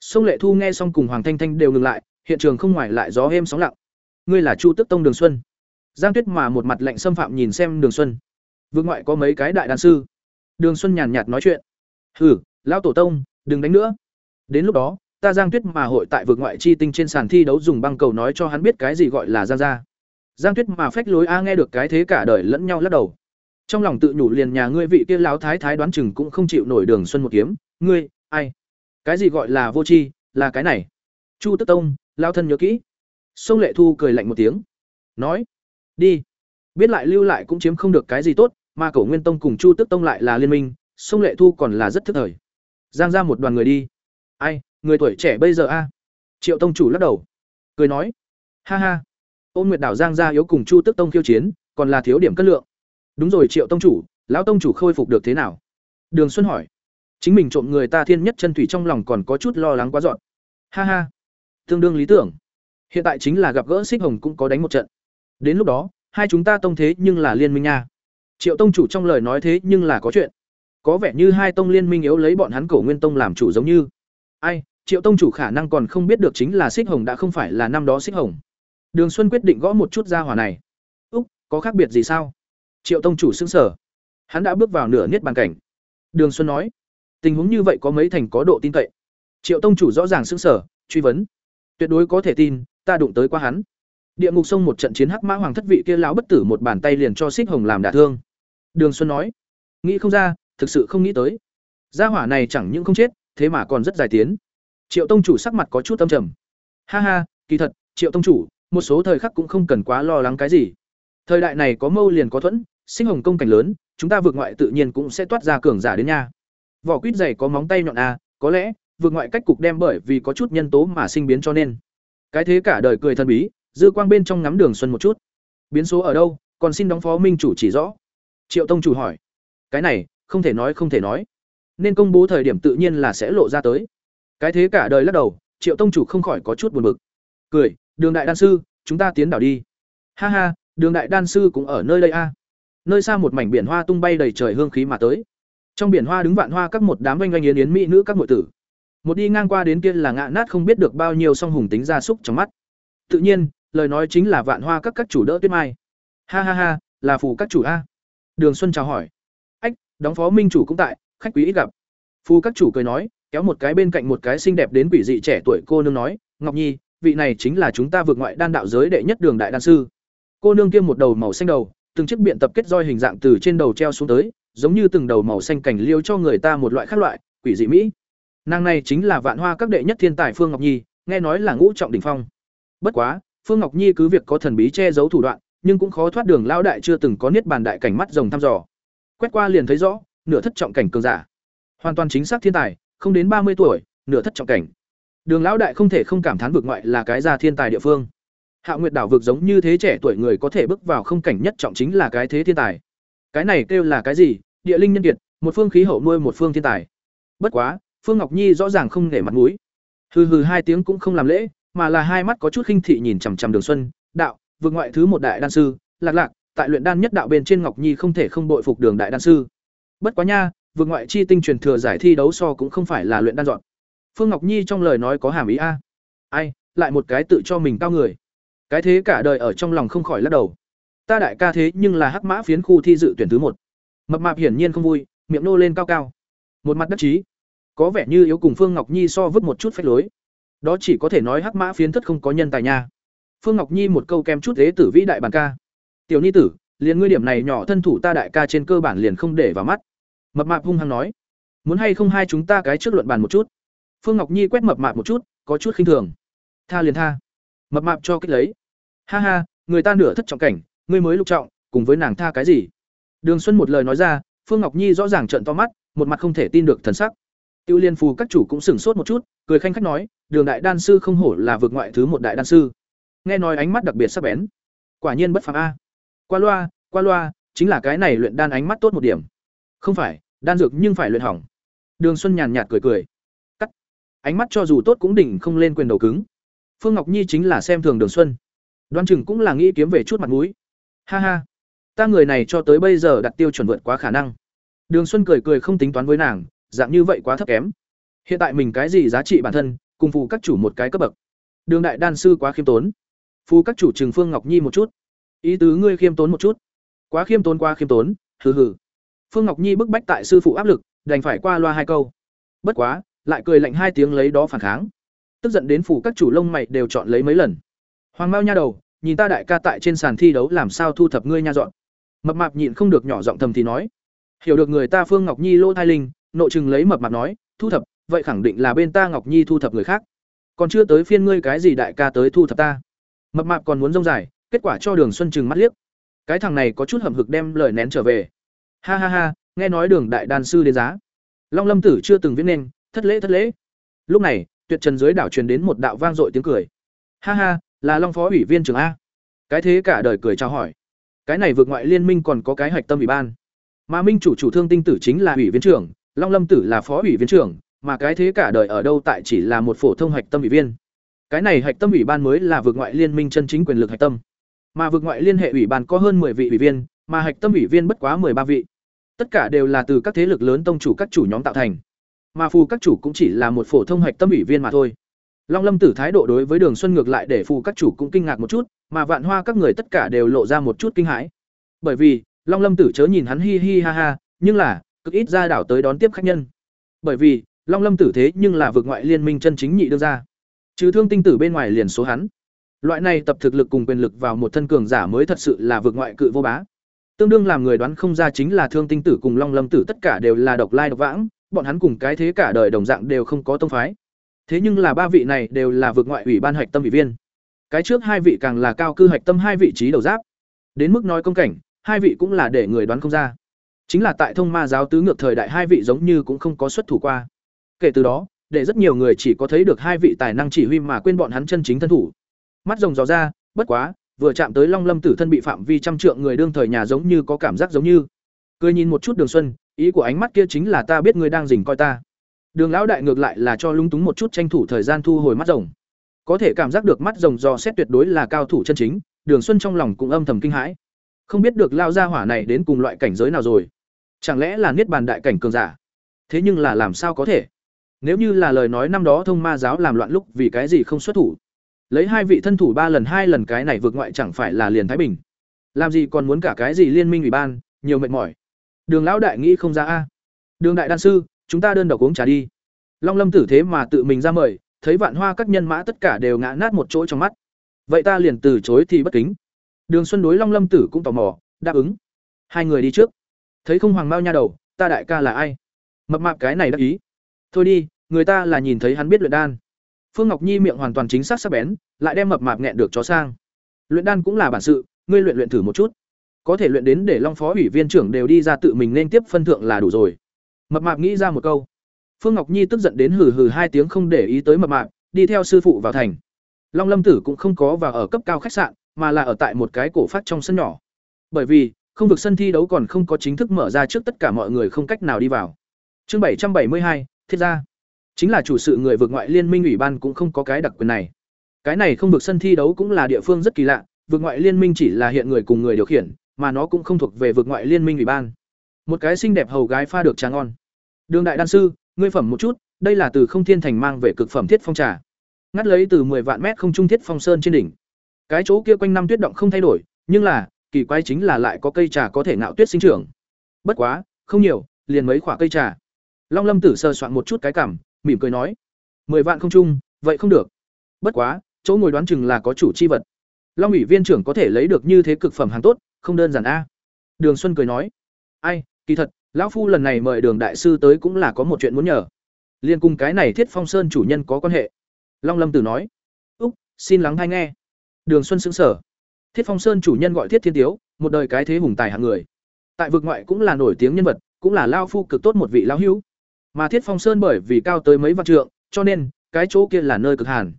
Sông lệ thu nghe xong cùng hoàng thanh thanh đều ngừng lại, hiện trường không ngoài lại gió êm sóng lặng ngươi là chu tức tông đường xuân. Giang tuyết mà một mặt lạnh xâm phạm nhìn xem đường xuân. Vương ngoại có mấy cái đại đàn sư. Đường xuân nhàn nhạt nói chuyện. Hừ, lão tổ tông, đừng đánh nữa. Đến lúc đó, ta giang tuyết mà hội tại vực ngoại chi tinh trên sàn thi đấu dùng băng cầu nói cho hắn biết cái gì gọi là giang gia. Giang tuyết mà phách lối a nghe được cái thế cả đời lẫn nhau lắc đầu. Trong lòng tự nhủ liền nhà ngươi vị kia lão thái thái đoán chừng cũng không chịu nổi đường xuân một kiếm. Ngươi, ai? Cái gì gọi là vô tri? Là cái này. Chu tức tông lao thân nhớ kỹ sông lệ thu cười lạnh một tiếng, nói, đi. Biết lại lưu lại cũng chiếm không được cái gì tốt, mà cổ nguyên tông cùng chu tức tông lại là liên minh, sông lệ thu còn là rất thức thời. Giang ra một đoàn người đi. Ai, người tuổi trẻ bây giờ a? Triệu tông chủ lắc đầu, cười nói, ha ha, ôn nguyệt đảo giang gia yếu cùng chu tức tông khiêu chiến, còn là thiếu điểm cân lượng. Đúng rồi triệu tông chủ, lão tông chủ khôi phục được thế nào? Đường xuân hỏi. Chính mình trộm người ta thiên nhất chân thủy trong lòng còn có chút lo lắng quá dọn. Ha ha, tương đương lý tưởng hiện tại chính là gặp gỡ xích hồng cũng có đánh một trận. Đến lúc đó, hai chúng ta tông thế nhưng là liên minh nha. Triệu tông chủ trong lời nói thế nhưng là có chuyện. Có vẻ như hai tông liên minh yếu lấy bọn hắn cổ nguyên tông làm chủ giống như. Ai, triệu tông chủ khả năng còn không biết được chính là xích hồng đã không phải là năm đó xích hồng. Đường xuân quyết định gõ một chút ra hỏa này. Úc, có khác biệt gì sao? Triệu tông chủ sững sở hắn đã bước vào nửa niết bàn cảnh. Đường xuân nói, tình huống như vậy có mấy thành có độ tin cậy. Triệu tông chủ rõ ràng sững sở truy vấn. Tuyệt đối có thể tin ta đụng tới qua hắn. Địa ngục sông một trận chiến hắc mã hoàng thất vị kia lão bất tử một bàn tay liền cho xích hồng làm đả thương. Đường xuân nói, nghĩ không ra, thực sự không nghĩ tới. Gia hỏa này chẳng những không chết, thế mà còn rất dài tiến. Triệu tông chủ sắc mặt có chút tâm trầm. Ha ha, kỳ thật, triệu tông chủ, một số thời khắc cũng không cần quá lo lắng cái gì. Thời đại này có mâu liền có thuẫn sinh hồng công cảnh lớn, chúng ta vượt ngoại tự nhiên cũng sẽ toát ra cường giả đến nha. Vỏ quýt dày có móng tay nhọn a có lẽ, vượt ngoại cách cục đem bởi vì có chút nhân tố mà sinh biến cho nên cái thế cả đời cười thần bí, dư quang bên trong ngắm đường xuân một chút. Biến số ở đâu? Còn xin đóng phó minh chủ chỉ rõ. Triệu tông chủ hỏi. Cái này, không thể nói, không thể nói. Nên công bố thời điểm tự nhiên là sẽ lộ ra tới. Cái thế cả đời lắc đầu, triệu tông chủ không khỏi có chút buồn bực. Cười, đường đại đan sư, chúng ta tiến đảo đi. Ha ha, đường đại đan sư cũng ở nơi đây a. Nơi xa một mảnh biển hoa tung bay đầy trời hương khí mà tới. Trong biển hoa đứng vạn hoa các một đám oanh oanh yến yến mỹ nữ các nội tử một đi ngang qua đến kia là ngã nát không biết được bao nhiêu song hùng tính ra súc trong mắt. Tự nhiên, lời nói chính là vạn hoa các các chủ đỡ tuyết mai. Ha ha ha, là phù các chủ a. Đường xuân chào hỏi. Ách, đóng phó minh chủ cũng tại, khách quý ít gặp. Phù các chủ cười nói, kéo một cái bên cạnh một cái xinh đẹp đến quỷ dị trẻ tuổi cô nương nói, ngọc nhi, vị này chính là chúng ta vượt ngoại đan đạo giới đệ nhất đường đại đan sư. Cô nương kia một đầu màu xanh đầu, từng chiếc biện tập kết roi hình dạng từ trên đầu treo xuống tới, giống như từng đầu màu xanh cảnh liêu cho người ta một loại khác loại, quỷ dị mỹ nàng này chính là vạn hoa các đệ nhất thiên tài phương ngọc nhi, nghe nói là ngũ trọng đỉnh phong. Bất quá, phương ngọc nhi cứ việc có thần bí che giấu thủ đoạn, nhưng cũng khó thoát đường lão đại chưa từng có niết bàn đại cảnh mắt rồng thăm dò. Quét qua liền thấy rõ, nửa thất trọng cảnh cường giả. Hoàn toàn chính xác thiên tài, không đến ba mươi tuổi, nửa thất trọng cảnh. Đường lão đại không thể không cảm thán vực ngoại là cái gia thiên tài địa phương. Hạ nguyệt đảo vực giống như thế trẻ tuổi người có thể bước vào không cảnh nhất trọng chính là cái thế thiên tài. Cái này kêu là cái gì? Địa linh nhân kiệt, một phương khí hậu nuôi một phương thiên tài. Bất quá phương ngọc nhi rõ ràng không nể mặt mũi. Hừ hừ hai tiếng cũng không làm lễ, mà là hai mắt có chút khinh thị nhìn chằm chằm đường xuân. Đạo, vượt ngoại thứ một đại đan sư, lạc lạc, tại luyện đan nhất đạo bên trên ngọc nhi không thể không bội phục đường đại đan sư. Bất quá nha, vượt ngoại chi tinh truyền thừa giải thi đấu so cũng không phải là luyện đan dọn. Phương ngọc nhi trong lời nói có hàm ý a. Ai, lại một cái tự cho mình cao người. Cái thế cả đời ở trong lòng không khỏi lắc đầu. Ta đại ca thế nhưng là hắc mã phiến khu thi dự tuyển thứ một. Mập mạp hiển nhiên không vui, miệng nô lên cao cao. Một mặt đắc chí có vẻ như yếu cùng phương ngọc nhi so vứt một chút phách lối. Đó chỉ có thể nói hắc mã phiến thất không có nhân tài nha. Phương ngọc nhi một câu kem chút thế tử vĩ đại bàn ca. Tiểu ni tử, liền ngươi điểm này nhỏ thân thủ ta đại ca trên cơ bản liền không để vào mắt. Mập mạp hung hăng nói. Muốn hay không hai chúng ta cái trước luận bàn một chút? Phương ngọc nhi quét mập mạp một chút, có chút khinh thường. Tha liền tha. Mập mạp cho kích lấy. Ha ha, người ta nửa thất trọng cảnh, ngươi mới lục trọng, cùng với nàng tha cái gì? Đường xuân một lời nói ra, phương ngọc nhi rõ ràng trợn to mắt, một mặt không thể tin được thần sắc tiêu liên phù các chủ cũng sửng sốt một chút, cười khanh khách nói, đường đại đan sư không hổ là vượt ngoại thứ một đại đan sư. Nghe nói ánh mắt đặc biệt sắc bén. Quả nhiên bất phàm a. Qua loa qua loa, chính là cái này luyện đan ánh mắt tốt một điểm. Không phải, đan dược nhưng phải luyện hỏng. Đường xuân nhàn nhạt cười cười. Cắt. Ánh mắt cho dù tốt cũng đỉnh không lên quyền đầu cứng. Phương ngọc nhi chính là xem thường đường xuân. Đoan chừng cũng là nghĩ kiếm về chút mặt mũi. Ha ha. Ta người này cho tới bây giờ đặt tiêu chuẩn vượt quá khả năng. Đường xuân cười cười không tính toán với nàng dạng như vậy quá thấp kém. Hiện tại mình cái gì giá trị bản thân, cùng phù các chủ một cái cấp bậc. Đường đại đan sư quá khiêm tốn. Phù các chủ trừng phương ngọc nhi một chút. Ý tứ ngươi khiêm tốn một chút. Quá khiêm tốn, quá khiêm tốn. Hừ hừ. Phương ngọc nhi bức bách tại sư phụ áp lực, đành phải qua loa hai câu. Bất quá, lại cười lạnh hai tiếng lấy đó phản kháng. Tức giận đến phủ các chủ lông mày đều chọn lấy mấy lần. Hoàng mao nha đầu, nhìn ta đại ca tại trên sàn thi đấu làm sao thu thập ngươi nha dọn. Mập mạp nhịn không được nhỏ giọng thầm thì nói. Hiểu được người ta phương ngọc nhi lô thai linh nội chừng lấy mập mạp nói, thu thập, vậy khẳng định là bên ta ngọc nhi thu thập người khác. Còn chưa tới phiên ngươi cái gì đại ca tới thu thập ta. Mập mạp còn muốn rông dài, kết quả cho đường xuân chừng mắt liếc. Cái thằng này có chút hầm hực đem lời nén trở về. Ha ha ha, nghe nói đường đại đan sư đến giá. Long lâm tử chưa từng viết nên, thất lễ thất lễ. Lúc này, tuyệt trần dưới đảo truyền đến một đạo vang dội tiếng cười. Ha ha, là long phó ủy viên trưởng a. Cái thế cả đời cười chào hỏi. Cái này vượt ngoại liên minh còn có cái hạch tâm ủy ban. Mà minh chủ chủ thương tinh tử chính là ủy viên trưởng long lâm tử là phó ủy viên trưởng, mà cái thế cả đời ở đâu tại chỉ là một phổ thông hạch tâm ủy viên. Cái này hạch tâm ủy ban mới là vượt ngoại liên minh chân chính quyền lực hạch tâm. Mà vượt ngoại liên hệ ủy ban có hơn 10 vị ủy viên, mà hạch tâm ủy viên bất quá ba vị. Tất cả đều là từ các thế lực lớn tông chủ các chủ nhóm tạo thành. Mà phù các chủ cũng chỉ là một phổ thông hạch tâm ủy viên mà thôi. Long lâm tử thái độ đối với đường xuân ngược lại để phù các chủ cũng kinh ngạc một chút, mà vạn hoa các người tất cả đều lộ ra một chút kinh hãi. Bởi vì, long lâm tử chớ nhìn hắn hi hi ha ha, nhưng là cực ít ra đảo tới đón tiếp khách nhân. Bởi vì, long lâm tử thế nhưng là vượt ngoại liên minh chân chính nhị đưa ra trừ thương tinh tử bên ngoài liền số hắn. Loại này tập thực lực cùng quyền lực vào một thân cường giả mới thật sự là vượt ngoại cự vô bá. Tương đương làm người đoán không ra chính là thương tinh tử cùng long lâm tử tất cả đều là độc lai độc vãng, bọn hắn cùng cái thế cả đời đồng dạng đều không có tông phái. Thế nhưng là ba vị này đều là vượt ngoại ủy ban hạch tâm vị viên. Cái trước hai vị càng là cao cư hạch tâm hai vị trí đầu giáp. Đến mức nói công cảnh, hai vị cũng là để người đoán không ra chính là tại thông ma giáo tứ ngược thời đại hai vị giống như cũng không có xuất thủ qua. Kể từ đó, để rất nhiều người chỉ có thấy được hai vị tài năng chỉ huy mà quên bọn hắn chân chính thân thủ. Mắt rồng dò ra, bất quá, vừa chạm tới long lâm tử thân bị phạm vi trăm trượng người đương thời nhà giống như có cảm giác giống như. Cười nhìn một chút đường xuân, ý của ánh mắt kia chính là ta biết ngươi đang dình coi ta. Đường lão đại ngược lại là cho lung túng một chút tranh thủ thời gian thu hồi mắt rồng. Có thể cảm giác được mắt rồng dò xét tuyệt đối là cao thủ chân chính, đường xuân trong lòng cũng âm thầm kinh hãi. Không biết được lao ra hỏa này đến cùng loại cảnh giới nào rồi chẳng lẽ là niết bàn đại cảnh cường giả? Thế nhưng là làm sao có thể? Nếu như là lời nói năm đó thông ma giáo làm loạn lúc vì cái gì không xuất thủ? Lấy hai vị thân thủ ba lần, hai lần cái này vượt ngoại chẳng phải là liền thái bình? Làm gì còn muốn cả cái gì liên minh ủy ban? Nhiều mệt mỏi. Đường lão đại nghĩ không ra a. Đường đại đan sư, chúng ta đơn độc uống trà đi. Long lâm tử thế mà tự mình ra mời, thấy vạn hoa các nhân mã tất cả đều ngã nát một chỗ trong mắt. Vậy ta liền từ chối thì bất kính. Đường xuân đối long lâm tử cũng tò mò, đáp ứng. Hai người đi trước thấy không hoàng mao nha đầu, ta đại ca là ai? Mập mạp cái này đắc ý. Thôi đi, người ta là nhìn thấy hắn biết luyện đan. Phương ngọc nhi miệng hoàn toàn chính xác sắc bén, lại đem mập mạp nghẹn được chó sang. Luyện đan cũng là bản sự, ngươi luyện luyện thử một chút. Có thể luyện đến để long phó ủy viên trưởng đều đi ra tự mình nên tiếp phân thượng là đủ rồi. Mập mạp nghĩ ra một câu. Phương ngọc nhi tức giận đến hừ hừ hai tiếng không để ý tới mập mạp, đi theo sư phụ vào thành. Long lâm tử cũng không có và ở cấp cao khách sạn, mà là ở tại một cái cổ phát trong sân nhỏ. Bởi vì không vực sân thi đấu còn không có chính thức mở ra trước tất cả mọi người không cách nào đi vào. Chương bảy trăm bảy mươi hai, thiết gia. Chính là chủ sự người vượt ngoại liên minh ủy ban cũng không có cái đặc quyền này. Cái này không vực sân thi đấu cũng là địa phương rất kỳ lạ, vượt ngoại liên minh chỉ là hiện người cùng người điều khiển, mà nó cũng không thuộc về vượt ngoại liên minh ủy ban. Một cái xinh đẹp hầu gái pha được trà ngon. Đường đại đan sư, ngươi phẩm một chút, đây là từ không thiên thành mang về cực phẩm thiết phong trà. Ngắt lấy từ 10 vạn mét không trung thiết phong sơn trên đỉnh. Cái chỗ kia quanh năm tuyết động không thay đổi, nhưng là kỳ quái chính là lại có cây trà có thể ngạo tuyết sinh trưởng. Bất quá không nhiều liền mấy quả cây trà. Long lâm tử sơ soạn một chút cái cảm mỉm cười nói mười vạn không chung, vậy không được. Bất quá chỗ ngồi đoán chừng là có chủ chi vật. Long ủy viên trưởng có thể lấy được như thế cực phẩm hàng tốt không đơn giản a. Đường xuân cười nói ai kỳ thật lão phu lần này mời đường đại sư tới cũng là có một chuyện muốn nhờ. Liên cùng cái này thiết phong sơn chủ nhân có quan hệ. Long lâm tử nói úc xin lắng hay nghe. Đường xuân sững sờ thiết phong sơn chủ nhân gọi thiết thiên tiếu một đời cái thế hùng tài hạng người tại vực ngoại cũng là nổi tiếng nhân vật cũng là lao phu cực tốt một vị lão hữu mà Thiết Phong Sơn bởi vì cao tới mấy vạn trượng, cho nên cái chỗ kia là nơi cực hàn.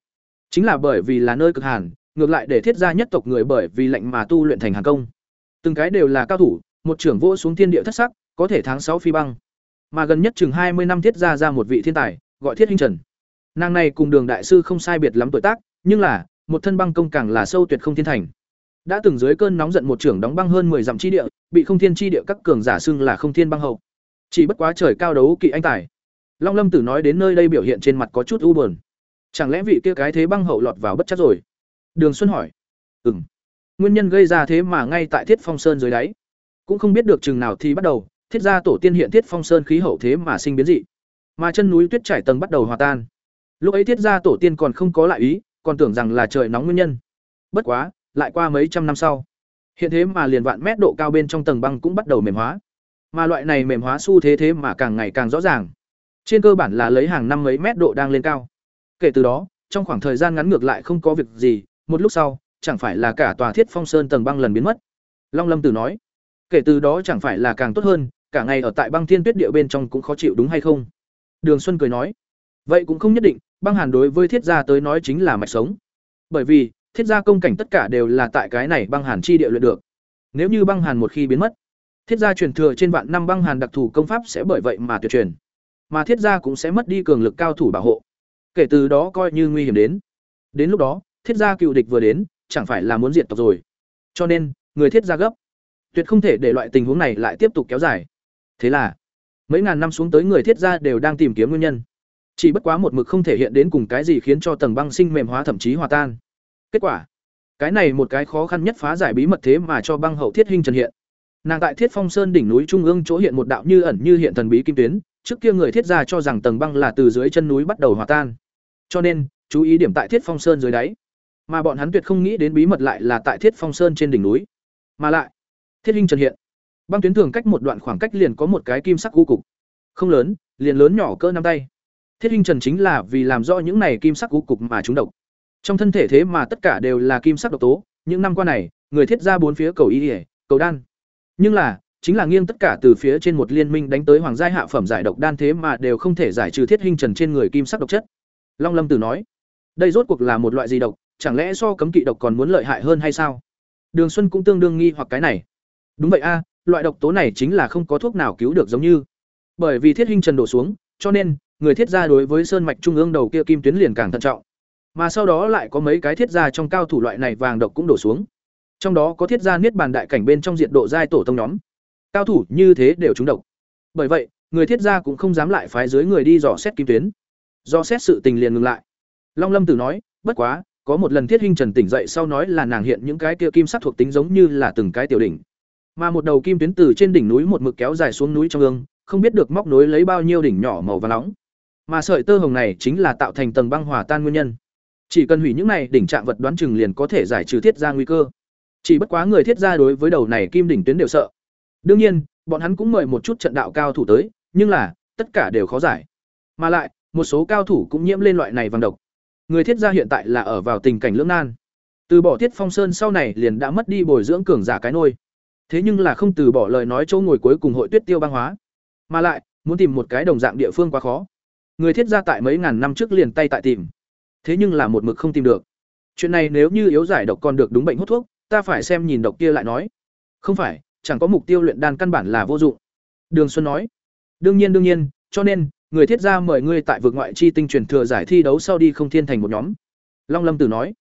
Chính là bởi vì là nơi cực hàn, ngược lại để thiết gia nhất tộc người bởi vì lệnh mà tu luyện thành hàn công. Từng cái đều là cao thủ, một trưởng vô xuống thiên địa thất sắc, có thể tháng sáu phi băng. Mà gần nhất chừng mươi năm thiết gia ra một vị thiên tài, gọi Thiết Hinh Trần. Nàng này cùng Đường đại sư không sai biệt lắm tuổi tác, nhưng là một thân băng công càng là sâu tuyệt không thiên thành. Đã từng dưới cơn nóng giận một trưởng đóng băng hơn 10 dặm chi địa, bị không thiên chi địa các cường giả xưng là không thiên băng hậu. Chỉ bất quá trời cao đấu kỵ anh tài. Long Lâm Tử nói đến nơi đây biểu hiện trên mặt có chút u buồn. Chẳng lẽ vị kia cái thế băng hậu lọt vào bất chắc rồi? Đường Xuân hỏi. Ừm. Nguyên nhân gây ra thế mà ngay tại Thiết Phong Sơn dưới đáy. Cũng không biết được chừng nào thì bắt đầu, thiết gia tổ tiên hiện Thiết Phong Sơn khí hậu thế mà sinh biến dị. Mà chân núi tuyết trải tầng bắt đầu hòa tan. Lúc ấy Thiết gia tổ tiên còn không có lại ý, còn tưởng rằng là trời nóng nguyên nhân. Bất quá, lại qua mấy trăm năm sau, hiện thế mà liền vạn mét độ cao bên trong tầng băng cũng bắt đầu mềm hóa. Mà loại này mềm hóa xu thế thế mà càng ngày càng rõ ràng. Trên cơ bản là lấy hàng năm mấy mét độ đang lên cao. Kể từ đó trong khoảng thời gian ngắn ngược lại không có việc gì một lúc sau chẳng phải là cả tòa thiết phong sơn tầng băng lần biến mất. Long lâm tử nói kể từ đó chẳng phải là càng tốt hơn cả ngày ở tại băng thiên tuyết địa bên trong cũng khó chịu đúng hay không? Đường xuân cười nói vậy cũng không nhất định băng hàn đối với thiết gia tới nói chính là mạch sống. Bởi vì thiết gia công cảnh tất cả đều là tại cái này băng hàn chi địa luyện được. Nếu như băng hàn một khi biến mất, thiết gia truyền thừa trên vạn năm băng hàn đặc thù công pháp sẽ bởi vậy mà tuyệt truyền. Mà thiết gia cũng sẽ mất đi cường lực cao thủ bảo hộ. Kể từ đó coi như nguy hiểm đến. Đến lúc đó, thiết gia cựu địch vừa đến, chẳng phải là muốn diệt tộc rồi. Cho nên, người thiết gia gấp. Tuyệt không thể để loại tình huống này lại tiếp tục kéo dài. Thế là, mấy ngàn năm xuống tới người thiết gia đều đang tìm kiếm nguyên nhân. Chỉ bất quá một mực không thể hiện đến cùng cái gì khiến cho tầng băng sinh mềm hóa thậm chí hòa tan kết quả, cái này một cái khó khăn nhất phá giải bí mật thế mà cho băng hậu thiết hình trần hiện. Nàng tại thiết phong sơn đỉnh núi trung ương chỗ hiện một đạo như ẩn như hiện thần bí kim tuyến, trước kia người thiết gia cho rằng tầng băng là từ dưới chân núi bắt đầu hòa tan. Cho nên, chú ý điểm tại thiết phong sơn dưới đáy. Mà bọn hắn tuyệt không nghĩ đến bí mật lại là tại thiết phong sơn trên đỉnh núi. Mà lại, thiết hình trần hiện. Băng tuyến thường cách một đoạn khoảng cách liền có một cái kim sắc u cục. Không lớn, liền lớn nhỏ cỡ năm tay. Thiết hình trần chính là vì làm rõ những này kim sắc u cục mà chúng độc trong thân thể thế mà tất cả đều là kim sắc độc tố, những năm qua này, người thiết ra bốn phía cầu y ỉa cầu đan. Nhưng là, chính là nghiêng tất cả từ phía trên một liên minh đánh tới hoàng giai hạ phẩm giải độc đan thế mà đều không thể giải trừ thiết hình trần trên người kim sắc độc chất. Long lâm tử nói, đây rốt cuộc là một loại gì độc, chẳng lẽ so cấm kỵ độc còn muốn lợi hại hơn hay sao? Đường xuân cũng tương đương nghi hoặc cái này. Đúng vậy a, loại độc tố này chính là không có thuốc nào cứu được giống như. Bởi vì thiết hình trần đổ xuống, cho nên, người thiết gia đối với sơn mạch trung ương đầu kia kim tuyến liền càng thận trọng mà sau đó lại có mấy cái thiết gia trong cao thủ loại này vàng độc cũng đổ xuống. Trong đó có thiết gia niết bàn đại cảnh bên trong diện độ giai tổ tông nhóm. Cao thủ như thế đều trúng độc. Bởi vậy, người thiết gia cũng không dám lại phái dưới người đi dò xét kim tuyến. Do xét sự tình liền ngừng lại. Long lâm tử nói, bất quá, có một lần thiết Hinh trần tỉnh dậy sau nói là nàng hiện những cái kia kim sắc thuộc tính giống như là từng cái tiểu đỉnh. Mà một đầu kim tuyến từ trên đỉnh núi một mực kéo dài xuống núi trong ương, không biết được móc nối lấy bao nhiêu đỉnh nhỏ màu và nóng. Mà sợi tơ hồng này chính là tạo thành tầng băng hòa tan nguyên nhân chỉ cần hủy những này, đỉnh trạng vật đoán chừng liền có thể giải trừ thiết ra nguy cơ. Chỉ bất quá người thiết ra đối với đầu này kim đỉnh tuyến đều sợ. Đương nhiên, bọn hắn cũng mời một chút trận đạo cao thủ tới, nhưng là, tất cả đều khó giải. Mà lại, một số cao thủ cũng nhiễm lên loại này vàng độc. Người thiết gia hiện tại là ở vào tình cảnh lưỡng nan. Từ bỏ thiết phong sơn sau này liền đã mất đi bồi dưỡng cường giả cái nôi. Thế nhưng là không từ bỏ lời nói chỗ ngồi cuối cùng hội tuyết tiêu băng hóa. Mà lại, muốn tìm một cái đồng dạng địa phương quá khó. Người thiết gia tại mấy ngàn năm trước liền tay tại tìm thế nhưng là một mực không tìm được. Chuyện này nếu như yếu giải độc còn được đúng bệnh hút thuốc, ta phải xem nhìn độc kia lại nói. Không phải, chẳng có mục tiêu luyện đan căn bản là vô dụng. Đường xuân nói. Đương nhiên đương nhiên, cho nên, người thiết gia mời ngươi tại vực ngoại chi tinh truyền thừa giải thi đấu sau đi không thiên thành một nhóm. Long lâm tử nói.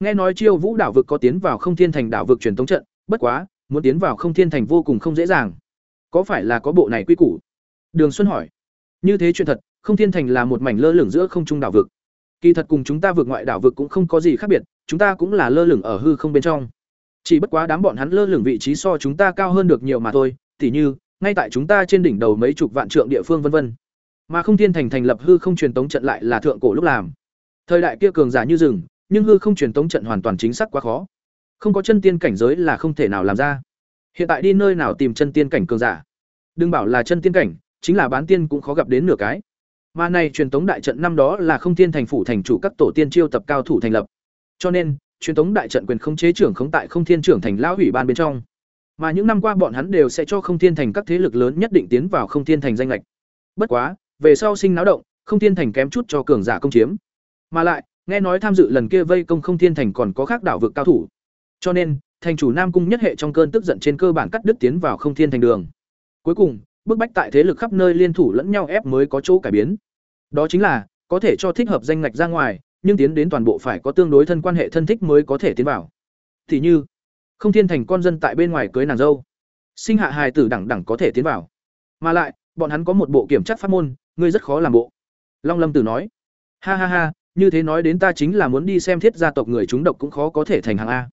Nghe nói chiêu vũ đảo vực có tiến vào không thiên thành đảo vực truyền thống trận, bất quá, muốn tiến vào không thiên thành vô cùng không dễ dàng. Có phải là có bộ này quy củ? Đường xuân hỏi. Như thế chuyện thật, không thiên thành là một mảnh lơ lửng giữa không trung đảo vực kỳ thật cùng chúng ta vượt ngoại đảo vực cũng không có gì khác biệt, chúng ta cũng là lơ lửng ở hư không bên trong. Chỉ bất quá đám bọn hắn lơ lửng vị trí so chúng ta cao hơn được nhiều mà thôi, tỉ như, ngay tại chúng ta trên đỉnh đầu mấy chục vạn trượng địa phương vân vân. Mà không thiên thành thành lập hư không truyền tống trận lại là thượng cổ lúc làm. Thời đại kia cường giả như rừng, nhưng hư không truyền tống trận hoàn toàn chính xác quá khó. Không có chân tiên cảnh giới là không thể nào làm ra. Hiện tại đi nơi nào tìm chân tiên cảnh cường giả? Đừng bảo là chân tiên cảnh, chính là bán tiên cũng khó gặp đến nửa cái mà này truyền tống đại trận năm đó là không thiên thành phủ thành chủ các tổ tiên chiêu tập cao thủ thành lập. Cho nên, truyền tống đại trận quyền khống chế trưởng khống tại không thiên trưởng thành lão ủy ban bên trong. Mà những năm qua bọn hắn đều sẽ cho không thiên thành các thế lực lớn nhất định tiến vào không thiên thành danh lệch. Bất quá, về sau sinh náo động, không thiên thành kém chút cho cường giả công chiếm. Mà lại, nghe nói tham dự lần kia vây công không thiên thành còn có khác đảo vực cao thủ. Cho nên, thành chủ nam cung nhất hệ trong cơn tức giận trên cơ bản cắt đứt tiến vào không thiên thành đường. Cuối cùng, bức bách tại thế lực khắp nơi liên thủ lẫn nhau ép mới có chỗ cải biến đó chính là, có thể cho thích hợp danh ngạch ra ngoài, nhưng tiến đến toàn bộ phải có tương đối thân quan hệ thân thích mới có thể tiến vào. Thì như, không thiên thành con dân tại bên ngoài cưới nàng dâu, sinh hạ hài tử đẳng đẳng có thể tiến vào. Mà lại, bọn hắn có một bộ kiểm tra pháp môn, ngươi rất khó làm bộ. Long lâm tử nói, ha ha ha, như thế nói đến ta chính là muốn đi xem thiết gia tộc người chúng độc cũng khó có thể thành hàng a.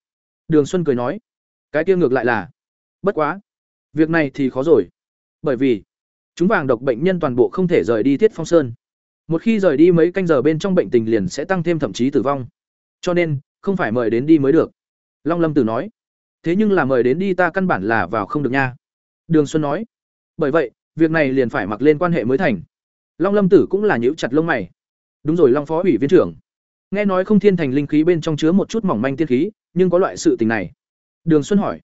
Đường xuân cười nói, cái kia ngược lại là, bất quá, việc này thì khó rồi. Bởi vì, chúng vàng độc bệnh nhân toàn bộ không thể rời đi thiết phong sơn một khi rời đi mấy canh giờ bên trong bệnh tình liền sẽ tăng thêm thậm chí tử vong. Cho nên, không phải mời đến đi mới được. Long lâm tử nói. Thế nhưng là mời đến đi ta căn bản là vào không được nha. Đường xuân nói. Bởi vậy, việc này liền phải mặc lên quan hệ mới thành. Long lâm tử cũng là nhíu chặt lông mày. Đúng rồi, long phó ủy viên trưởng. Nghe nói không thiên thành linh khí bên trong chứa một chút mỏng manh tiên khí, nhưng có loại sự tình này. Đường xuân hỏi.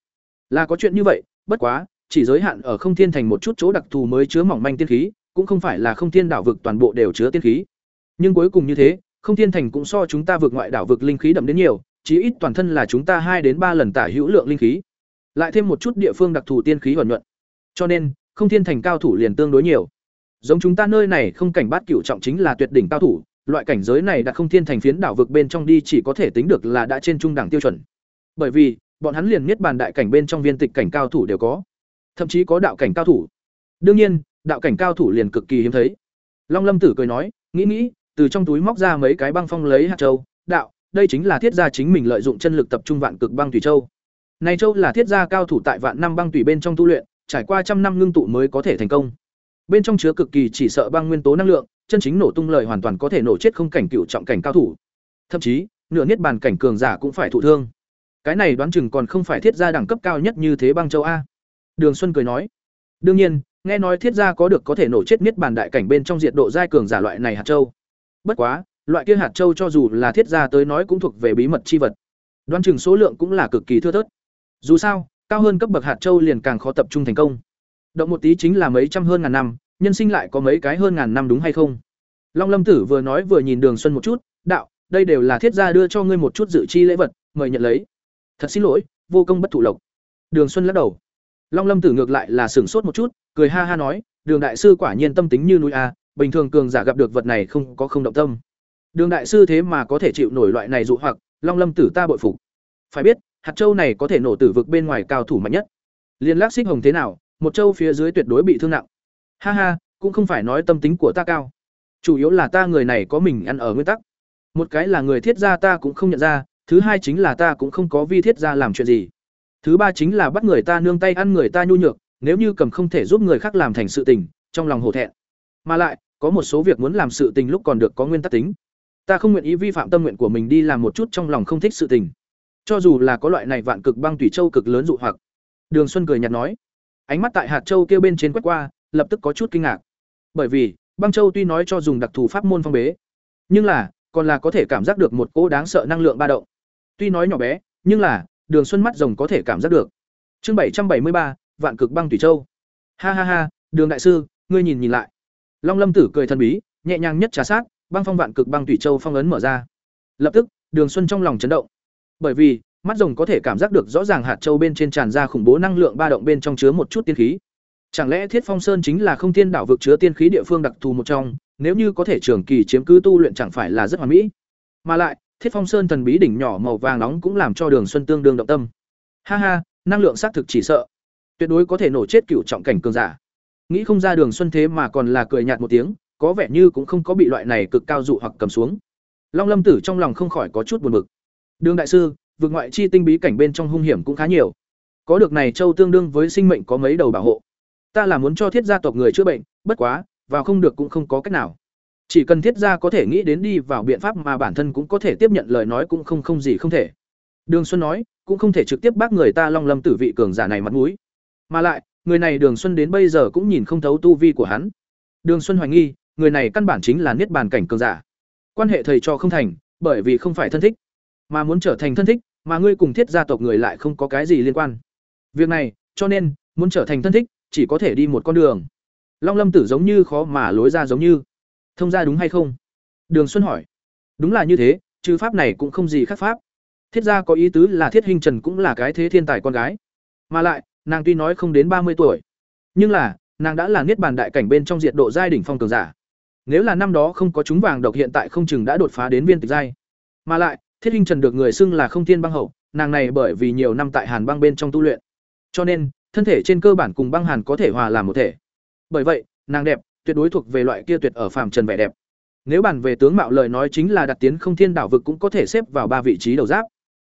Là có chuyện như vậy, bất quá, chỉ giới hạn ở không thiên thành một chút chỗ đặc thù mới chứa mỏng manh tiên khí cũng không phải là không thiên đảo vực toàn bộ đều chứa tiên khí. Nhưng cuối cùng như thế, không thiên thành cũng so chúng ta vượt ngoại đảo vực linh khí đậm đến nhiều, chí ít toàn thân là chúng ta hai đến ba lần tả hữu lượng linh khí. Lại thêm một chút địa phương đặc thù tiên khí hoàn nhuận. Cho nên, không thiên thành cao thủ liền tương đối nhiều. Giống chúng ta nơi này không cảnh bát cửu trọng chính là tuyệt đỉnh cao thủ, loại cảnh giới này đã không thiên thành phiến đảo vực bên trong đi chỉ có thể tính được là đã trên trung đẳng tiêu chuẩn. Bởi vì, bọn hắn liền miết bàn đại cảnh bên trong viên tịch cảnh cao thủ đều có. Thậm chí có đạo cảnh cao thủ. Đương nhiên đạo cảnh cao thủ liền cực kỳ hiếm thấy. Long lâm tử cười nói nghĩ nghĩ từ trong túi móc ra mấy cái băng phong lấy hạt châu. Đạo đây chính là thiết gia chính mình lợi dụng chân lực tập trung vạn cực băng thủy châu. Này châu là thiết gia cao thủ tại vạn năm băng thủy bên trong tu luyện trải qua trăm năm ngưng tụ mới có thể thành công. Bên trong chứa cực kỳ chỉ sợ băng nguyên tố năng lượng chân chính nổ tung lời hoàn toàn có thể nổ chết không cảnh cựu trọng cảnh cao thủ. Thậm chí nửa niết bàn cảnh cường giả cũng phải thụ thương. Cái này đoán chừng còn không phải thiết gia đẳng cấp cao nhất như thế băng châu a. Đường Xuân cười nói. Đương nhiên, nghe nói thiết gia có được có thể nổ chết miết bàn đại cảnh bên trong diệt độ giai cường giả loại này hạt châu. Bất quá, loại kia hạt châu cho dù là thiết gia tới nói cũng thuộc về bí mật chi vật. Đoán chừng số lượng cũng là cực kỳ thưa thớt. Dù sao, cao hơn cấp bậc hạt châu liền càng khó tập trung thành công. Động một tí chính là mấy trăm hơn ngàn năm, nhân sinh lại có mấy cái hơn ngàn năm đúng hay không? Long Lâm Tử vừa nói vừa nhìn Đường Xuân một chút, "Đạo, đây đều là thiết gia đưa cho ngươi một chút dự chi lễ vật, mời nhận lấy." "Thật xin lỗi, vô công bất thụ lộc." Đường Xuân lắc đầu. Long Lâm Tử ngược lại là sửng sốt một chút, cười ha ha nói, "Đường đại sư quả nhiên tâm tính như núi a, bình thường cường giả gặp được vật này không có không động tâm." Đường đại sư thế mà có thể chịu nổi loại này dụ hoặc, Long Lâm Tử ta bội phục. Phải biết, hạt châu này có thể nổ tử vực bên ngoài cao thủ mạnh nhất. Liên Lắc Xích Hồng thế nào, một châu phía dưới tuyệt đối bị thương nặng. Ha ha, cũng không phải nói tâm tính của ta cao, chủ yếu là ta người này có mình ăn ở nguyên tắc. Một cái là người thiết gia ta cũng không nhận ra, thứ hai chính là ta cũng không có vi thiết gia làm chuyện gì. Thứ ba chính là bắt người ta nương tay ăn người ta nhu nhược, nếu như cầm không thể giúp người khác làm thành sự tình, trong lòng hổ thẹn. Mà lại, có một số việc muốn làm sự tình lúc còn được có nguyên tắc tính. Ta không nguyện ý vi phạm tâm nguyện của mình đi làm một chút trong lòng không thích sự tình. Cho dù là có loại này vạn cực băng tùy châu cực lớn dụ hoặc. Đường Xuân cười nhạt nói, ánh mắt tại hạt châu kia bên trên quét qua, lập tức có chút kinh ngạc. Bởi vì, băng châu tuy nói cho dùng đặc thù pháp môn phong bế, nhưng là, còn là có thể cảm giác được một cỗ đáng sợ năng lượng ba động. Tuy nói nhỏ bé, nhưng là, Đường Xuân mắt rồng có thể cảm giác được. Chương bảy trăm bảy mươi ba, Vạn Cực Băng thủy Châu. Ha ha ha, Đường đại sư, ngươi nhìn nhìn lại. Long Lâm Tử cười thần bí, nhẹ nhàng nhất trà sát, băng phong vạn cực băng thủy châu phong ấn mở ra. Lập tức, Đường Xuân trong lòng chấn động. Bởi vì, mắt rồng có thể cảm giác được rõ ràng hạt châu bên trên tràn ra khủng bố năng lượng ba động bên trong chứa một chút tiên khí. Chẳng lẽ Thiết Phong Sơn chính là không tiên đảo vực chứa tiên khí địa phương đặc thù một trong, nếu như có thể trường kỳ chiếm cứ tu luyện chẳng phải là rất hoàn mỹ. Mà lại, Thiết Phong Sơn thần bí đỉnh nhỏ màu vàng nóng cũng làm cho Đường Xuân tương đương động tâm. Ha ha, năng lượng xác thực chỉ sợ, tuyệt đối có thể nổ chết cựu trọng cảnh cường giả. Nghĩ không ra Đường Xuân thế mà còn là cười nhạt một tiếng, có vẻ như cũng không có bị loại này cực cao dụ hoặc cầm xuống. Long Lâm Tử trong lòng không khỏi có chút buồn bực. Đường đại sư, vượt ngoại chi tinh bí cảnh bên trong hung hiểm cũng khá nhiều. Có được này châu tương đương với sinh mệnh có mấy đầu bảo hộ. Ta là muốn cho thiết gia tộc người chữa bệnh, bất quá, vào không được cũng không có cách nào. Chỉ cần thiết gia có thể nghĩ đến đi vào biện pháp mà bản thân cũng có thể tiếp nhận lời nói cũng không không gì không thể. Đường Xuân nói, cũng không thể trực tiếp bác người ta Long Lâm Tử vị cường giả này mặt mũi. Mà lại, người này Đường Xuân đến bây giờ cũng nhìn không thấu tu vi của hắn. Đường Xuân hoài nghi, người này căn bản chính là niết bàn cảnh cường giả. Quan hệ thầy trò không thành, bởi vì không phải thân thích, mà muốn trở thành thân thích, mà ngươi cùng thiết gia tộc người lại không có cái gì liên quan. Việc này, cho nên, muốn trở thành thân thích, chỉ có thể đi một con đường. Long Lâm Tử giống như khó mà lối ra giống như. Thông ra đúng hay không? Đường Xuân hỏi. Đúng là như thế, chứ pháp này cũng không gì khác pháp. Thiết gia có ý tứ là Thiết Hình Trần cũng là cái thế thiên tài con gái. Mà lại, nàng tuy nói không đến ba mươi tuổi, nhưng là, nàng đã là niết bàn đại cảnh bên trong diệt độ giai đỉnh phong cường giả. Nếu là năm đó không có chúng vàng độc hiện tại không chừng đã đột phá đến viên tịch giai. Mà lại, Thiết Hinh Trần được người xưng là không thiên băng hậu, nàng này bởi vì nhiều năm tại Hàn băng bên trong tu luyện. Cho nên, thân thể trên cơ bản cùng băng hàn có thể hòa làm một thể. Bởi vậy, nàng đẹp, tuyệt đối thuộc về loại kia tuyệt ở phàm trần vẻ đẹp. Nếu bàn về tướng mạo lời nói chính là đặt tiến không thiên đảo vực cũng có thể xếp vào ba vị trí đầu giáp.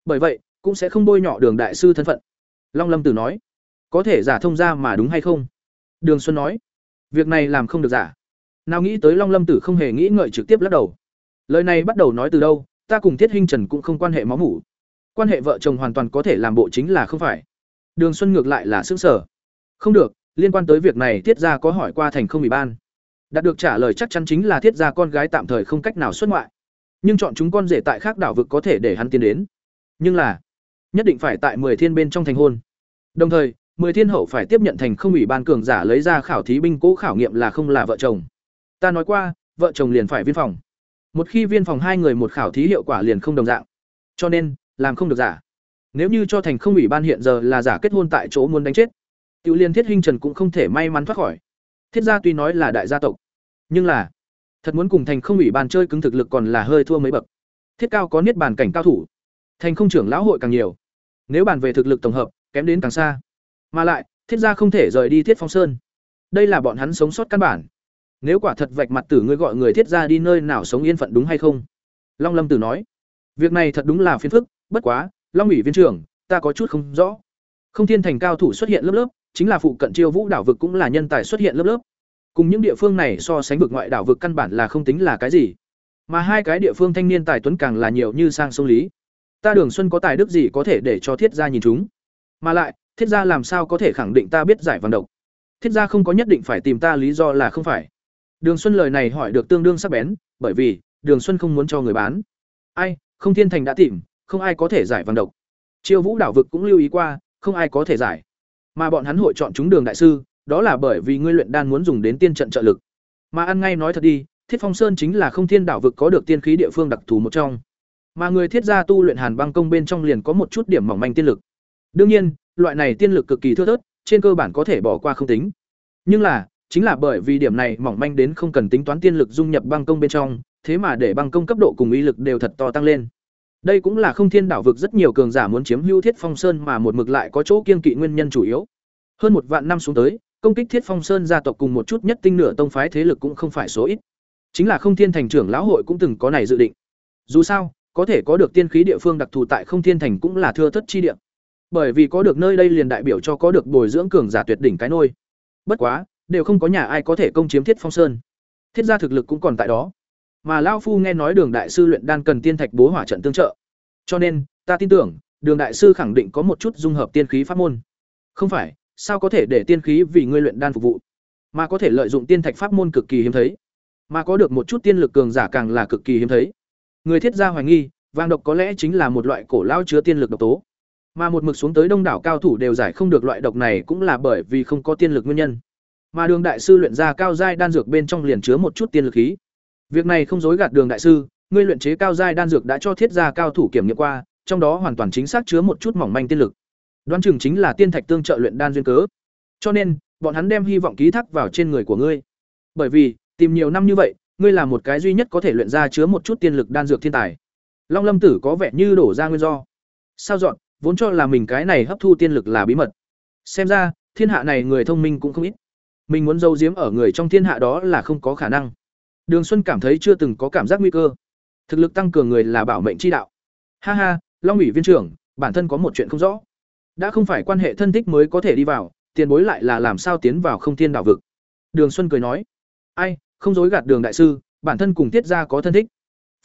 Bởi vậy, cũng sẽ không bôi nhọ Đường đại sư thân phận. Long Lâm Tử nói, có thể giả thông ra mà đúng hay không? Đường Xuân nói, việc này làm không được giả. Nào nghĩ tới Long Lâm Tử không hề nghĩ ngợi trực tiếp lắc đầu. Lời này bắt đầu nói từ đâu, ta cùng Thiết Hinh Trần cũng không quan hệ máu mủ. Quan hệ vợ chồng hoàn toàn có thể làm bộ chính là không phải. Đường Xuân ngược lại là sững sở. Không được, liên quan tới việc này Thiết gia có hỏi qua thành không ủy ban. Đạt được trả lời chắc chắn chính là Thiết gia con gái tạm thời không cách nào xuất ngoại. Nhưng chọn chúng con rể tại khác đảo vực có thể để hắn tiến đến. Nhưng là nhất định phải tại mười thiên bên trong thành hôn. Đồng thời, mười thiên hậu phải tiếp nhận thành không ủy ban cường giả lấy ra khảo thí binh cố khảo nghiệm là không là vợ chồng. Ta nói qua, vợ chồng liền phải viên phòng. Một khi viên phòng hai người một khảo thí hiệu quả liền không đồng dạng. Cho nên, làm không được giả. Nếu như cho thành không ủy ban hiện giờ là giả kết hôn tại chỗ muốn đánh chết, Tiểu Liên Thiết Hinh Trần cũng không thể may mắn thoát khỏi. Thiết gia tuy nói là đại gia tộc, nhưng là thật muốn cùng thành không ủy bàn chơi cứng thực lực còn là hơi thua mấy bậc. Thiết cao có niết bàn cảnh cao thủ, thành không trưởng lão hội càng nhiều. Nếu bàn về thực lực tổng hợp, kém đến càng xa. Mà lại, Thiết gia không thể rời đi Thiết Phong Sơn. Đây là bọn hắn sống sót căn bản nếu quả thật vạch mặt tử ngươi gọi người thiết gia đi nơi nào sống yên phận đúng hay không long lâm tử nói việc này thật đúng là phiền phức bất quá long ủy viên trưởng ta có chút không rõ không thiên thành cao thủ xuất hiện lớp lớp chính là phụ cận chiêu vũ đảo vực cũng là nhân tài xuất hiện lớp lớp. Cùng những địa phương này so sánh vực ngoại đảo vực căn bản là không tính là cái gì. Mà hai cái địa phương thanh niên tài tuấn càng là nhiều như sang sông lý. Ta đường xuân có tài đức gì có thể để cho thiết gia nhìn chúng? Mà lại, thiết gia làm sao có thể khẳng định ta biết giải vàng độc? Thiết gia không có nhất định phải tìm ta lý do là không phải. Đường xuân lời này hỏi được tương đương sắc bén, bởi vì, đường xuân không muốn cho người bán. Ai, không thiên thành đã tìm, không ai có thể giải vàng độc. Chiêu vũ đảo vực cũng lưu ý qua, không ai có thể giải mà bọn hắn hội chọn chúng đường đại sư, đó là bởi vì ngươi luyện đan muốn dùng đến tiên trận trợ lực. Mà ăn ngay nói thật đi, thiết phong sơn chính là không thiên đảo vực có được tiên khí địa phương đặc thù một trong. Mà người thiết gia tu luyện hàn băng công bên trong liền có một chút điểm mỏng manh tiên lực. Đương nhiên, loại này tiên lực cực kỳ thưa thớt, trên cơ bản có thể bỏ qua không tính. Nhưng là, chính là bởi vì điểm này mỏng manh đến không cần tính toán tiên lực dung nhập băng công bên trong, thế mà để băng công cấp độ cùng uy lực đều thật to tăng lên đây cũng là không thiên đảo vực rất nhiều cường giả muốn chiếm hữu thiết phong sơn mà một mực lại có chỗ kiên kỵ nguyên nhân chủ yếu. Hơn một vạn năm xuống tới, công kích thiết phong sơn gia tộc cùng một chút nhất tinh nửa tông phái thế lực cũng không phải số ít. Chính là không thiên thành trưởng lão hội cũng từng có này dự định. Dù sao, có thể có được tiên khí địa phương đặc thù tại không thiên thành cũng là thưa thất chi địa. Bởi vì có được nơi đây liền đại biểu cho có được bồi dưỡng cường giả tuyệt đỉnh cái nôi. Bất quá, đều không có nhà ai có thể công chiếm thiết phong sơn. Thiết gia thực lực cũng còn tại đó mà Lão phu nghe nói đường đại sư luyện đan cần tiên thạch bố hỏa trận tương trợ. Cho nên, ta tin tưởng, đường đại sư khẳng định có một chút dung hợp tiên khí pháp môn. Không phải, sao có thể để tiên khí vì ngươi luyện đan phục vụ? Mà có thể lợi dụng tiên thạch pháp môn cực kỳ hiếm thấy. Mà có được một chút tiên lực cường giả càng là cực kỳ hiếm thấy. Người thiết gia hoài nghi, vàng độc có lẽ chính là một loại cổ lao chứa tiên lực độc tố. Mà một mực xuống tới đông đảo cao thủ đều giải không được loại độc này cũng là bởi vì không có tiên lực nguyên nhân. Mà đường đại sư luyện ra cao giai đan dược bên trong liền chứa một chút tiên lực khí việc này không dối gạt đường đại sư, ngươi luyện chế cao giai đan dược đã cho thiết gia cao thủ kiểm nghiệm qua, trong đó hoàn toàn chính xác chứa một chút mỏng manh tiên lực. Đoán chừng chính là tiên thạch tương trợ luyện đan duyên cớ. Cho nên, bọn hắn đem hy vọng ký thác vào trên người của ngươi. Bởi vì, tìm nhiều năm như vậy, ngươi là một cái duy nhất có thể luyện ra chứa một chút tiên lực đan dược thiên tài. Long lâm tử có vẻ như đổ ra nguyên do. Sao dọn, vốn cho là mình cái này hấp thu tiên lực là bí mật. Xem ra, thiên hạ này người thông minh cũng không ít. Mình muốn giấu giếm ở người trong thiên hạ đó là không có khả năng đường xuân cảm thấy chưa từng có cảm giác nguy cơ. Thực lực tăng cường người là bảo mệnh chi đạo. Ha ha, long ủy viên trưởng, bản thân có một chuyện không rõ. Đã không phải quan hệ thân thích mới có thể đi vào, tiền bối lại là làm sao tiến vào không thiên đảo vực? Đường xuân cười nói. Ai, không dối gạt đường đại sư, bản thân cùng tiết gia có thân thích.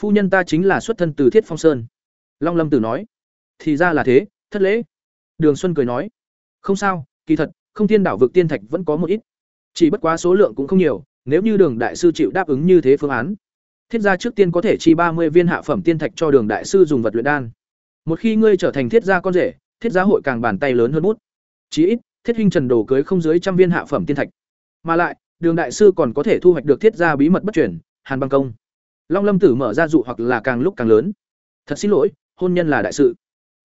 Phu nhân ta chính là xuất thân từ thiết phong sơn. Long lâm tử nói. Thì ra là thế, thất lễ. Đường xuân cười nói. Không sao, kỳ thật, không thiên đảo vực tiên thạch vẫn có một ít. Chỉ bất quá số lượng cũng không nhiều nếu như đường đại sư chịu đáp ứng như thế phương án, thiết gia trước tiên có thể chi ba mươi viên hạ phẩm tiên thạch cho đường đại sư dùng vật luyện đan. Một khi ngươi trở thành thiết gia con rể, thiết gia hội càng bàn tay lớn hơn bút. Chí ít, thiết huynh trần đồ cưới không dưới trăm viên hạ phẩm tiên thạch. Mà lại, đường đại sư còn có thể thu hoạch được thiết gia bí mật bất chuyển hàn băng công. Long lâm tử mở ra dụ hoặc là càng lúc càng lớn. Thật xin lỗi, hôn nhân là đại sự.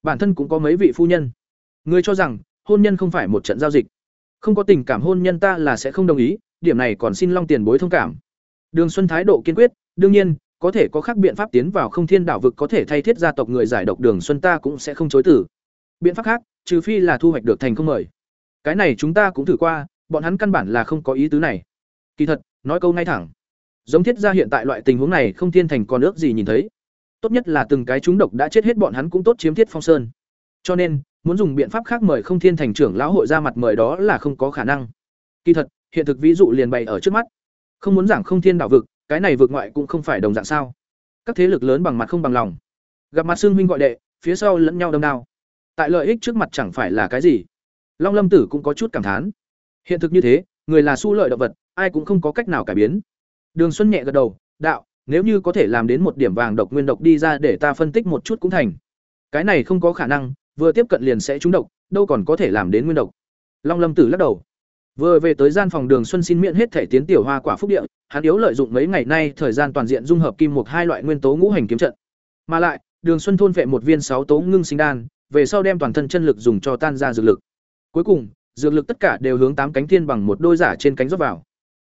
Bản thân cũng có mấy vị phu nhân. Người cho rằng, hôn nhân không phải một trận giao dịch. Không có tình cảm hôn nhân ta là sẽ không đồng ý điểm này còn xin long tiền bối thông cảm. Đường xuân thái độ kiên quyết, đương nhiên, có thể có khác biện pháp tiến vào không thiên đảo vực có thể thay thiết gia tộc người giải độc đường xuân ta cũng sẽ không chối tử biện pháp khác, trừ phi là thu hoạch được thành không mời. Cái này chúng ta cũng thử qua, bọn hắn căn bản là không có ý tứ này. Kỳ thật, nói câu ngay thẳng. Giống thiết gia hiện tại loại tình huống này không thiên thành còn ước gì nhìn thấy. Tốt nhất là từng cái chúng độc đã chết hết bọn hắn cũng tốt chiếm thiết phong sơn. Cho nên, muốn dùng biện pháp khác mời không thiên thành trưởng lão hội ra mặt mời đó là không có khả năng. Kỳ thật hiện thực ví dụ liền bày ở trước mắt. Không muốn giảng không thiên đảo vực, cái này vượt ngoại cũng không phải đồng dạng sao? Các thế lực lớn bằng mặt không bằng lòng. Gặp mặt xương huynh gọi đệ, phía sau lẫn nhau đâm đao. Tại lợi ích trước mặt chẳng phải là cái gì? Long lâm tử cũng có chút cảm thán. Hiện thực như thế, người là su lợi động vật, ai cũng không có cách nào cải biến. Đường xuân nhẹ gật đầu, đạo, nếu như có thể làm đến một điểm vàng độc nguyên độc đi ra để ta phân tích một chút cũng thành. Cái này không có khả năng, vừa tiếp cận liền sẽ trúng độc, đâu còn có thể làm đến nguyên độc. Long lâm tử lắc đầu vừa về tới gian phòng đường xuân xin miễn hết thể tiến tiểu hoa quả phúc địa, hắn yếu lợi dụng mấy ngày nay thời gian toàn diện dung hợp kim một hai loại nguyên tố ngũ hành kiếm trận. Mà lại, đường xuân thôn vệ một viên sáu tố ngưng sinh đan, về sau đem toàn thân chân lực dùng cho tan ra dược lực. Cuối cùng, dược lực tất cả đều hướng tám cánh thiên bằng một đôi giả trên cánh rót vào.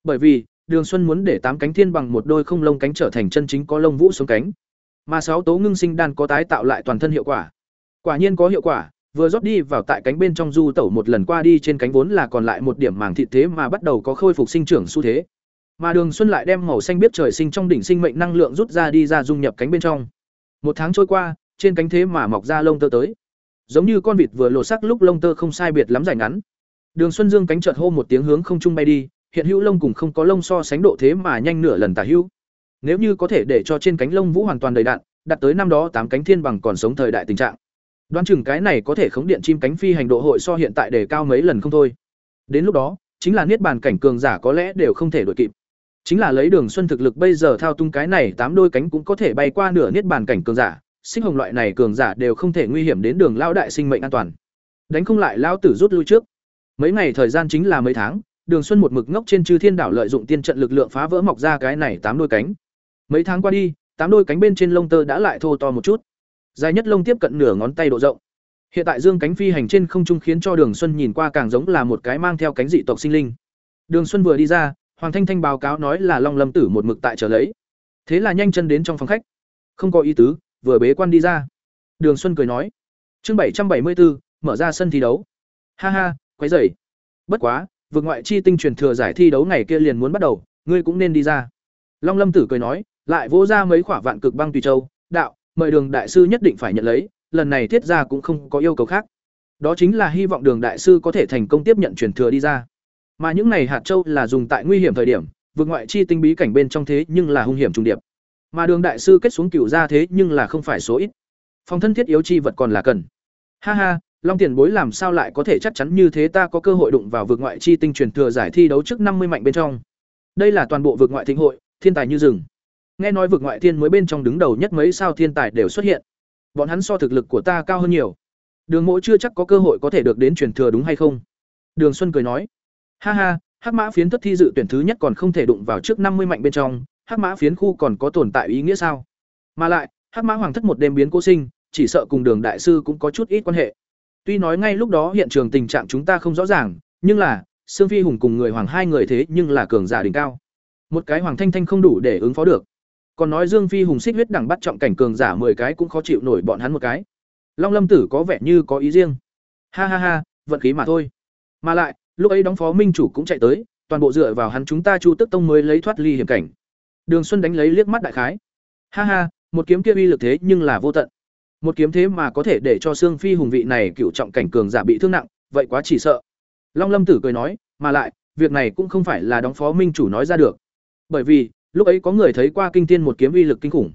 Bởi vì, đường xuân muốn để tám cánh thiên bằng một đôi không lông cánh trở thành chân chính có lông vũ xuống cánh. Mà sáu tố ngưng sinh đan có tái tạo lại toàn thân hiệu quả. Quả nhiên có hiệu quả vừa rót đi vào tại cánh bên trong du tẩu một lần qua đi trên cánh vốn là còn lại một điểm màng thịt thế mà bắt đầu có khôi phục sinh trưởng xu thế. Mà đường xuân lại đem màu xanh biết trời sinh trong đỉnh sinh mệnh năng lượng rút ra đi ra dung nhập cánh bên trong. Một tháng trôi qua, trên cánh thế mà mọc ra lông tơ tới. Giống như con vịt vừa lột sắc lúc lông tơ không sai biệt lắm dài ngắn. Đường xuân dương cánh chợt hô một tiếng hướng không trung bay đi, hiện hữu lông cùng không có lông so sánh độ thế mà nhanh nửa lần tả hữu. Nếu như có thể để cho trên cánh lông vũ hoàn toàn đầy đạn đặt tới năm đó tám cánh thiên bằng còn sống thời đại tình trạng. Đoán chừng cái này có thể khống điện chim cánh phi hành độ hội so hiện tại để cao mấy lần không thôi. Đến lúc đó, chính là niết bàn cảnh cường giả có lẽ đều không thể đuổi kịp. Chính là lấy Đường Xuân thực lực bây giờ thao tung cái này tám đôi cánh cũng có thể bay qua nửa niết bàn cảnh cường giả, sinh hồng loại này cường giả đều không thể nguy hiểm đến Đường lão đại sinh mệnh an toàn. Đánh không lại lão tử rút lui trước. Mấy ngày thời gian chính là mấy tháng, Đường Xuân một mực ngốc trên Chư Thiên đảo lợi dụng tiên trận lực lượng phá vỡ mọc ra cái này tám đôi cánh. Mấy tháng qua đi, tám đôi cánh bên trên lông tơ đã lại thô to một chút. Dài nhất lông tiếp cận nửa ngón tay độ rộng. Hiện tại dương cánh phi hành trên không trung khiến cho Đường Xuân nhìn qua càng giống là một cái mang theo cánh dị tộc sinh linh. Đường Xuân vừa đi ra, Hoàng Thanh Thanh báo cáo nói là Long Lâm Tử một mực tại chờ lấy. Thế là nhanh chân đến trong phòng khách. Không có ý tứ, vừa bế quan đi ra. Đường Xuân cười nói: "Chương bảy trăm bảy mươi bốn mở ra sân thi đấu." Ha ha, quấy rầy. Bất quá, vượt ngoại chi tinh truyền thừa giải thi đấu ngày kia liền muốn bắt đầu, ngươi cũng nên đi ra. Long Lâm Tử cười nói, lại vỗ ra mấy quả vạn cực băng tùy châu, đạo, mời Đường đại sư nhất định phải nhận lấy, lần này thiết ra cũng không có yêu cầu khác. Đó chính là hy vọng Đường đại sư có thể thành công tiếp nhận truyền thừa đi ra. Mà những này hạt châu là dùng tại nguy hiểm thời điểm, vượt ngoại chi tinh bí cảnh bên trong thế nhưng là hung hiểm trung điệp. Mà Đường đại sư kết xuống cửu ra thế nhưng là không phải số ít. Phong thân thiết yếu chi vật còn là cần. Ha ha, Long Tiền Bối làm sao lại có thể chắc chắn như thế ta có cơ hội đụng vào vượt ngoại chi tinh truyền thừa giải thi đấu trước năm mươi mạnh bên trong. Đây là toàn bộ vượt ngoại thịnh hội, thiên tài như rừng. Nghe nói vực ngoại thiên mới bên trong đứng đầu nhất mấy sao thiên tài đều xuất hiện. Bọn hắn so thực lực của ta cao hơn nhiều. Đường Mỗ chưa chắc có cơ hội có thể được đến truyền thừa đúng hay không? Đường Xuân cười nói, ha ha, Hắc Mã phiến thất thi dự tuyển thứ nhất còn không thể đụng vào trước năm mươi mạnh bên trong, Hắc Mã phiến khu còn có tồn tại ý nghĩa sao? Mà lại, Hắc Mã hoàng thất một đêm biến cố sinh, chỉ sợ cùng Đường đại sư cũng có chút ít quan hệ. Tuy nói ngay lúc đó hiện trường tình trạng chúng ta không rõ ràng, nhưng là, Sương Phi Hùng cùng người hoàng hai người thế nhưng là cường giả đỉnh cao. Một cái hoàng thanh thanh không đủ để ứng phó được. Còn nói Dương Phi Hùng xích huyết đẳng bắt trọng cảnh cường giả 10 cái cũng khó chịu nổi bọn hắn một cái. Long Lâm Tử có vẻ như có ý riêng. Ha ha ha, vận khí mà thôi. Mà lại, lúc ấy đóng phó minh chủ cũng chạy tới, toàn bộ dựa vào hắn chúng ta Chu Tức Tông mới lấy thoát ly hiểm cảnh. Đường Xuân đánh lấy liếc mắt đại khái. Ha ha, một kiếm kia uy lực thế nhưng là vô tận. Một kiếm thế mà có thể để cho xương Phi hùng vị này cựu trọng cảnh cường giả bị thương nặng, vậy quá chỉ sợ. Long Lâm Tử cười nói, mà lại, việc này cũng không phải là đóng phó minh chủ nói ra được. Bởi vì, lúc ấy có người thấy qua kinh tiên một kiếm uy lực kinh khủng.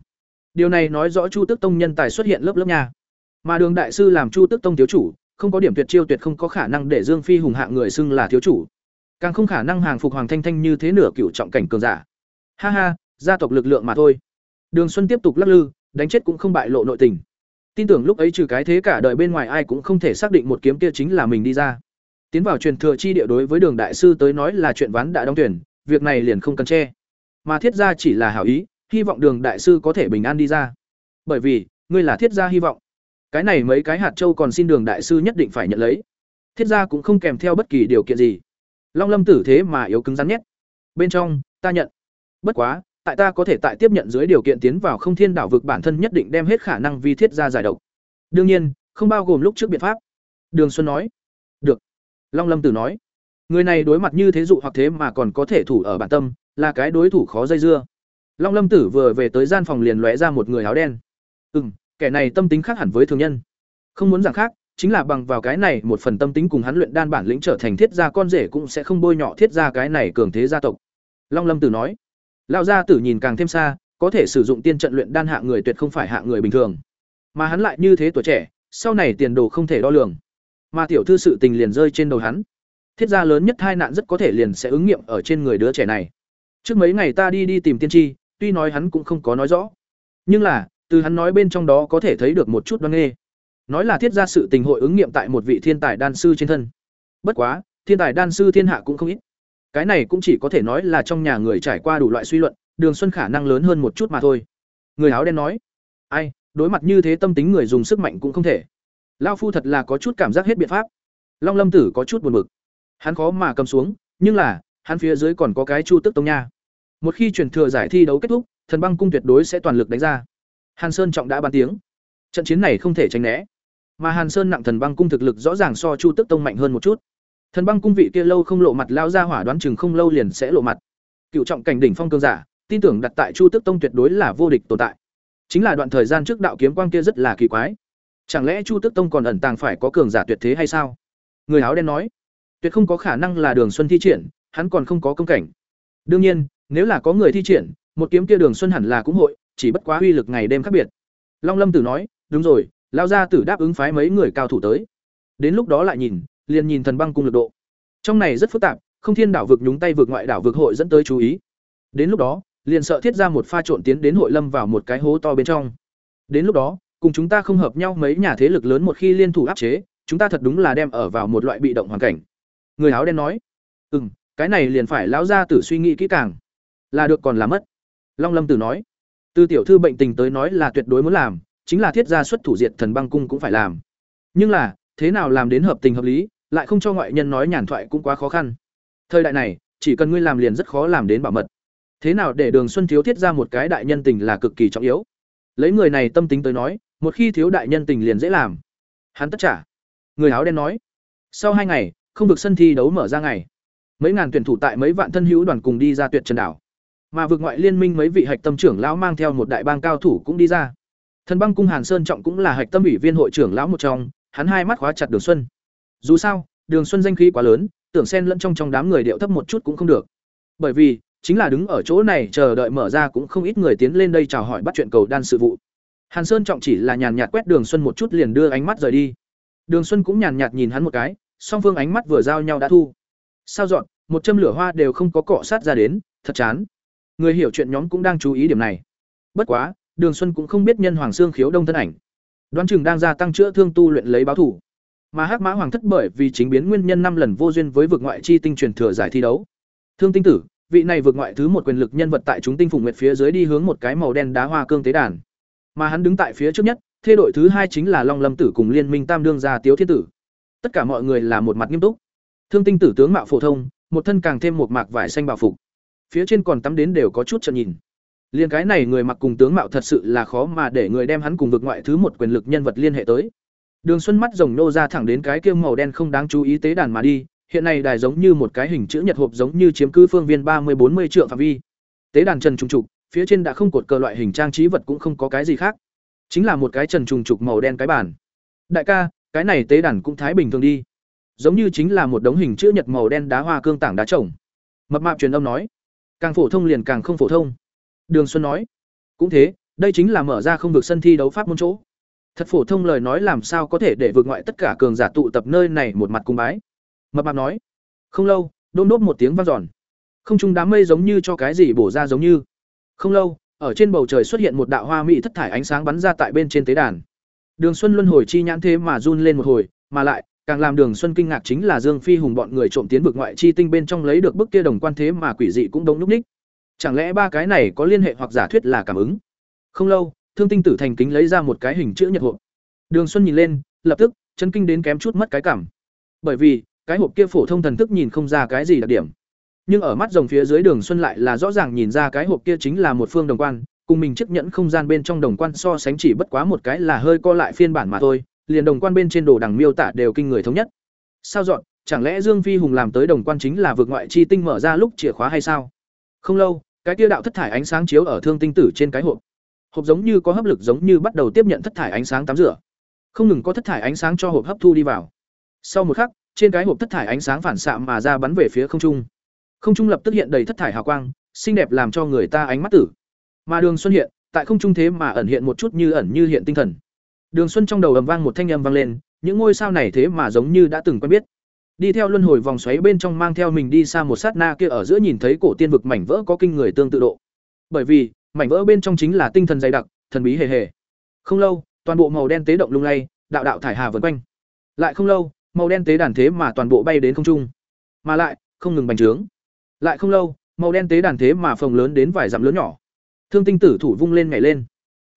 Điều này nói rõ Chu Tức Tông nhân tài xuất hiện lớp lớp nhà. Mà Đường đại sư làm Chu Tức Tông thiếu chủ, không có điểm tuyệt chiêu tuyệt không có khả năng để Dương Phi hùng hạ người xưng là thiếu chủ. Càng không khả năng hàng phục Hoàng Thanh Thanh như thế nửa cựu trọng cảnh cường giả. Ha ha, gia tộc lực lượng mà thôi. Đường Xuân tiếp tục lắc lư, đánh chết cũng không bại lộ nội tình tin tưởng lúc ấy trừ cái thế cả đời bên ngoài ai cũng không thể xác định một kiếm kia chính là mình đi ra tiến vào truyền thừa chi địa đối với đường đại sư tới nói là chuyện ván đã đóng tuyển việc này liền không cần che mà thiết gia chỉ là hảo ý, hy vọng đường đại sư có thể bình an đi ra. Bởi vì, ngươi là thiết gia hy vọng. Cái này mấy cái hạt châu còn xin đường đại sư nhất định phải nhận lấy. Thiết gia cũng không kèm theo bất kỳ điều kiện gì. Long lâm tử thế mà yếu cứng rắn nhất. Bên trong, ta nhận. Bất quá, tại ta có thể tại tiếp nhận dưới điều kiện tiến vào không thiên đảo vực bản thân nhất định đem hết khả năng vi thiết gia giải độc. Đương nhiên, không bao gồm lúc trước biện pháp. Đường xuân nói. Được. Long lâm tử nói người này đối mặt như thế dụ hoặc thế mà còn có thể thủ ở bản tâm là cái đối thủ khó dây dưa long lâm tử vừa về tới gian phòng liền lóe ra một người áo đen ừ kẻ này tâm tính khác hẳn với thường nhân không muốn rằng khác chính là bằng vào cái này một phần tâm tính cùng hắn luyện đan bản lĩnh trở thành thiết gia con rể cũng sẽ không bôi nhọ thiết gia cái này cường thế gia tộc long lâm tử nói Lão gia tử nhìn càng thêm xa, có thể sử dụng tiên trận luyện đan hạ người tuyệt không phải hạ người bình thường. Mà hắn lại như thế tuổi trẻ, sau này tiền đồ không thể đo lường. Mà tiểu thư sự tình liền rơi trên đầu hắn. Thiết gia lớn nhất hai nạn rất có thể liền sẽ ứng nghiệm ở trên người đứa trẻ này. Trước mấy ngày ta đi đi tìm tiên tri, tuy nói hắn cũng không có nói rõ, nhưng là, từ hắn nói bên trong đó có thể thấy được một chút đoan nghê. Nói là thiết gia sự tình hội ứng nghiệm tại một vị thiên tài đan sư trên thân. Bất quá, thiên tài đan sư thiên hạ cũng không ít. Cái này cũng chỉ có thể nói là trong nhà người trải qua đủ loại suy luận, Đường Xuân khả năng lớn hơn một chút mà thôi. Người áo đen nói, "Ai, đối mặt như thế tâm tính người dùng sức mạnh cũng không thể." Lão phu thật là có chút cảm giác hết biện pháp. Long Lâm Tử có chút buồn bực. Hắn khó mà cầm xuống, nhưng là, hắn phía dưới còn có cái Chu Tức Tông nha. Một khi truyền thừa giải thi đấu kết thúc, Thần Băng cung tuyệt đối sẽ toàn lực đánh ra. Hàn Sơn trọng đã bàn tiếng. Trận chiến này không thể tránh né. Mà Hàn Sơn nặng Thần Băng cung thực lực rõ ràng so Chu Tức Tông mạnh hơn một chút. Thần băng cung vị kia lâu không lộ mặt lao ra hỏa đoán chừng không lâu liền sẽ lộ mặt. Cựu trọng cảnh đỉnh phong cương giả, tin tưởng đặt tại Chu Tức Tông tuyệt đối là vô địch tồn tại. Chính là đoạn thời gian trước đạo kiếm quang kia rất là kỳ quái. Chẳng lẽ Chu Tức Tông còn ẩn tàng phải có cường giả tuyệt thế hay sao? Người áo đen nói, tuyệt không có khả năng là Đường Xuân thi triển, hắn còn không có công cảnh. Đương nhiên, nếu là có người thi triển, một kiếm kia Đường Xuân hẳn là cũng hội, chỉ bất quá uy lực ngày đêm khác biệt. Long Lâm Tử nói, đúng rồi, lao gia tử đáp ứng phái mấy người cao thủ tới. Đến lúc đó lại nhìn liền nhìn thần băng cung lực độ. Trong này rất phức tạp không thiên đảo vực nhúng tay vực ngoại đảo vực hội dẫn tới chú ý. Đến lúc đó liền sợ thiết ra một pha trộn tiến đến hội lâm vào một cái hố to bên trong. Đến lúc đó cùng chúng ta không hợp nhau mấy nhà thế lực lớn một khi liên thủ áp chế chúng ta thật đúng là đem ở vào một loại bị động hoàn cảnh người áo đen nói. Ừ m cái này liền phải lão gia tử suy nghĩ kỹ càng. Là được còn là mất? Long lâm tử nói. Từ tiểu thư bệnh tình tới nói là tuyệt đối muốn làm, chính là thiết gia xuất thủ diệt thần băng cung cũng phải làm. Nhưng là, thế nào làm đến hợp tình hợp lý, lại không cho ngoại nhân nói nhàn thoại cũng quá khó khăn. Thời đại này, chỉ cần ngươi làm liền rất khó làm đến bảo mật. Thế nào để đường xuân thiếu thiết ra một cái đại nhân tình là cực kỳ trọng yếu. Lấy người này tâm tính tới nói, một khi thiếu đại nhân tình liền dễ làm. Hắn tất trả. Người áo đen nói. Sau hai ngày không vực sân thi đấu mở ra ngày. Mấy ngàn tuyển thủ tại mấy vạn thân hữu đoàn cùng đi ra tuyệt trần đảo. Mà vực ngoại liên minh mấy vị hạch tâm trưởng lão mang theo một đại bang cao thủ cũng đi ra. Thần băng cung hàn sơn trọng cũng là hạch tâm ủy viên hội trưởng lão một trong, hắn hai mắt khóa chặt đường xuân. Dù sao, đường xuân danh khí quá lớn, tưởng xen lẫn trong trong đám người điệu thấp một chút cũng không được. Bởi vì, chính là đứng ở chỗ này chờ đợi mở ra cũng không ít người tiến lên đây chào hỏi bắt chuyện cầu đan sự vụ. Hàn sơn trọng chỉ là nhàn nhạt quét đường xuân một chút liền đưa ánh mắt rời đi. Đường xuân cũng nhàn nhạt nhìn hắn một cái song phương ánh mắt vừa giao nhau đã thu. Sao dọn, một châm lửa hoa đều không có cọ sát ra đến, thật chán. Người hiểu chuyện nhóm cũng đang chú ý điểm này. Bất quá, đường xuân cũng không biết nhân hoàng Sương khiếu đông thân ảnh. Đoán chừng đang gia tăng chữa thương tu luyện lấy báo thủ. Mà hắc mã hoàng thất bởi vì chính biến nguyên nhân năm lần vô duyên với vực ngoại chi tinh truyền thừa giải thi đấu. Thương tinh tử, vị này vượt ngoại thứ một quyền lực nhân vật tại chúng tinh phủ nguyệt phía dưới đi hướng một cái màu đen đá hoa cương tế đàn. Mà hắn đứng tại phía trước nhất, thê đội thứ hai chính là long lâm tử cùng liên minh tam đương gia tiếu thiên tử tất cả mọi người là một mặt nghiêm túc. Thương tinh tử tướng mạo phổ thông, một thân càng thêm một mạc vải xanh bảo phục. Phía trên còn tắm đến đều có chút trận nhìn. Liên cái này người mặc cùng tướng mạo thật sự là khó mà để người đem hắn cùng vực ngoại thứ một quyền lực nhân vật liên hệ tới. Đường xuân mắt rồng nô ra thẳng đến cái kia màu đen không đáng chú ý tế đàn mà đi, hiện nay đài giống như một cái hình chữ nhật hộp giống như chiếm cứ phương viên ba mươi bốn mươi triệu phạm vi. Tế đàn trần trùng trục, phía trên đã không cột cờ loại hình trang trí vật cũng không có cái gì khác. Chính là một cái trần trùng trục màu đen cái bản đại ca cái này tế đàn cũng thái bình thường đi. Giống như chính là một đống hình chữ nhật màu đen đá hoa cương tảng đá trồng. Mập mạp truyền âm nói. Càng phổ thông liền càng không phổ thông. Đường xuân nói. Cũng thế, đây chính là mở ra không được sân thi đấu pháp môn chỗ. Thật phổ thông lời nói làm sao có thể để vượt ngoại tất cả cường giả tụ tập nơi này một mặt cung bái? Mập mạp nói. Không lâu, đôn đốt một tiếng vang giòn không trung đám mây giống như cho cái gì bổ ra giống như. Không lâu, ở trên bầu trời xuất hiện một đạo hoa mỹ thất thải ánh sáng bắn ra tại bên trên tế đàn đường xuân luân hồi chi nhãn thế mà run lên một hồi, mà lại, càng làm đường xuân kinh ngạc chính là dương phi hùng bọn người trộm tiến vực ngoại chi tinh bên trong lấy được bức kia đồng quan thế mà quỷ dị cũng đống lúc ních. Chẳng lẽ ba cái này có liên hệ hoặc giả thuyết là cảm ứng? Không lâu, thương tinh tử thành kính lấy ra một cái hình chữ nhật hộp. Đường xuân nhìn lên, lập tức, chân kinh đến kém chút mất cái cảm. Bởi vì, cái hộp kia phổ thông thần thức nhìn không ra cái gì đặc điểm. Nhưng ở mắt rồng phía dưới đường xuân lại là rõ ràng nhìn ra cái hộp kia chính là một phương đồng quan cùng mình chấp nhẫn không gian bên trong đồng quan so sánh chỉ bất quá một cái là hơi co lại phiên bản mà thôi, liền đồng quan bên trên đồ đằng miêu tả đều kinh người thống nhất. Sao dọn, chẳng lẽ dương phi hùng làm tới đồng quan chính là vượt ngoại chi tinh mở ra lúc chìa khóa hay sao? Không lâu, cái tia đạo thất thải ánh sáng chiếu ở thương tinh tử trên cái hộp. Hộp giống như có hấp lực giống như bắt đầu tiếp nhận thất thải ánh sáng tắm rửa. Không ngừng có thất thải ánh sáng cho hộp hấp thu đi vào. Sau một khắc, trên cái hộp thất thải ánh sáng phản xạ mà ra bắn về phía không trung. Không trung lập tức hiện đầy thất thải hào quang, xinh đẹp làm cho người ta ánh mắt tử mà đường xuân hiện, tại không trung thế mà ẩn hiện một chút như ẩn như hiện tinh thần. Đường xuân trong đầu ầm vang một thanh âm vang lên, những ngôi sao này thế mà giống như đã từng quen biết. Đi theo luân hồi vòng xoáy bên trong mang theo mình đi xa một sát na kia ở giữa nhìn thấy cổ tiên vực mảnh vỡ có kinh người tương tự độ. Bởi vì, mảnh vỡ bên trong chính là tinh thần dày đặc, thần bí hề hề. Không lâu, toàn bộ màu đen tế động lung lay, đạo đạo thải hà vần quanh. Lại không lâu, màu đen tế đàn thế mà toàn bộ bay đến không trung. Mà lại, không ngừng bành trướng. Lại không lâu, màu đen tế đàn thế mà phồng lớn đến vài dặm lớn nhỏ thương tinh tử thủ vung lên nhảy lên.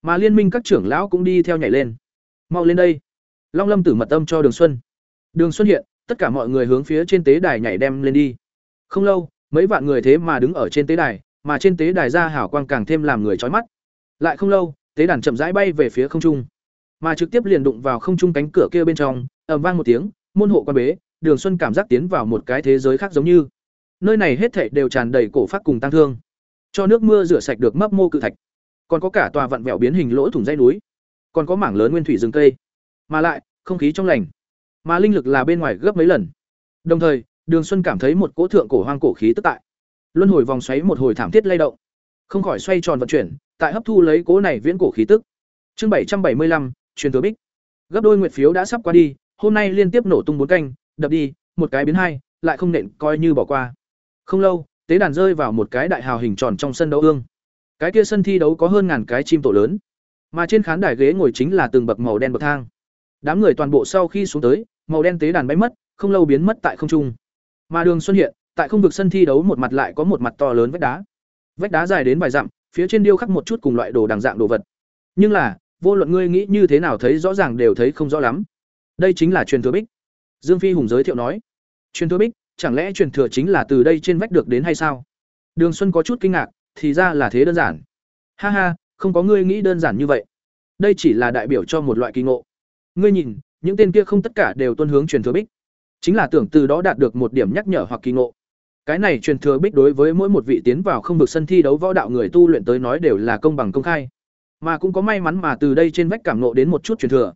Mà liên minh các trưởng lão cũng đi theo nhảy lên. Mau lên đây. Long lâm tử mật âm cho đường xuân. Đường xuân hiện, tất cả mọi người hướng phía trên tế đài nhảy đem lên đi. Không lâu, mấy vạn người thế mà đứng ở trên tế đài, mà trên tế đài ra hảo quang càng thêm làm người chói mắt. Lại không lâu, tế đàn chậm rãi bay về phía không trung. Mà trực tiếp liền đụng vào không trung cánh cửa kia bên trong, ầm vang một tiếng, môn hộ quan bế, đường xuân cảm giác tiến vào một cái thế giới khác giống như. Nơi này hết thảy đều tràn đầy cổ phát cùng tăng thương cho nước mưa rửa sạch được mấp mô cự thạch. Còn có cả tòa vặn vẹo biến hình lỗ thủng dây núi. Còn có mảng lớn nguyên thủy rừng cây. Mà lại không khí trong lành. Mà linh lực là bên ngoài gấp mấy lần. Đồng thời đường xuân cảm thấy một cỗ thượng cổ hoang cổ khí tức tại. Luân hồi vòng xoáy một hồi thảm thiết lay động. Không khỏi xoay tròn vận chuyển tại hấp thu lấy cỗ này viễn cổ khí tức. Chương bảy trăm bảy mươi lăm truyền thừa bích. Gấp đôi nguyệt phiếu đã sắp qua đi, hôm nay liên tiếp nổ tung bốn canh, đập đi, một cái biến hai, lại không nện coi như bỏ qua. Không lâu, tế đàn rơi vào một cái đại hào hình tròn trong sân đấu ương. Cái kia sân thi đấu có hơn ngàn cái chim tổ lớn, mà trên khán đài ghế ngồi chính là từng bậc màu đen bậc thang. Đám người toàn bộ sau khi xuống tới, màu đen tế đàn bay mất, không lâu biến mất tại không trung. Mà Đường Xuân hiện, tại không vực sân thi đấu một mặt lại có một mặt to lớn vách đá. Vách đá dài đến vài dặm, phía trên điêu khắc một chút cùng loại đồ đằng dạng đồ vật. Nhưng là, vô luận ngươi nghĩ như thế nào thấy rõ ràng đều thấy không rõ lắm. Đây chính là truyền thừa bích. Dương Phi hùng giới thiệu nói. Truyền thừa bích, chẳng lẽ truyền thừa chính là từ đây trên vách được đến hay sao? Đường Xuân có chút kinh ngạc, thì ra là thế đơn giản. Ha ha, không có ngươi nghĩ đơn giản như vậy. Đây chỉ là đại biểu cho một loại kỳ ngộ. Ngươi nhìn, những tên kia không tất cả đều tuân hướng truyền thừa bích, chính là tưởng từ đó đạt được một điểm nhắc nhở hoặc kỳ ngộ. Cái này truyền thừa bích đối với mỗi một vị tiến vào không vực sân thi đấu võ đạo người tu luyện tới nói đều là công bằng công khai. Mà cũng có may mắn mà từ đây trên vách cảm ngộ đến một chút truyền thừa.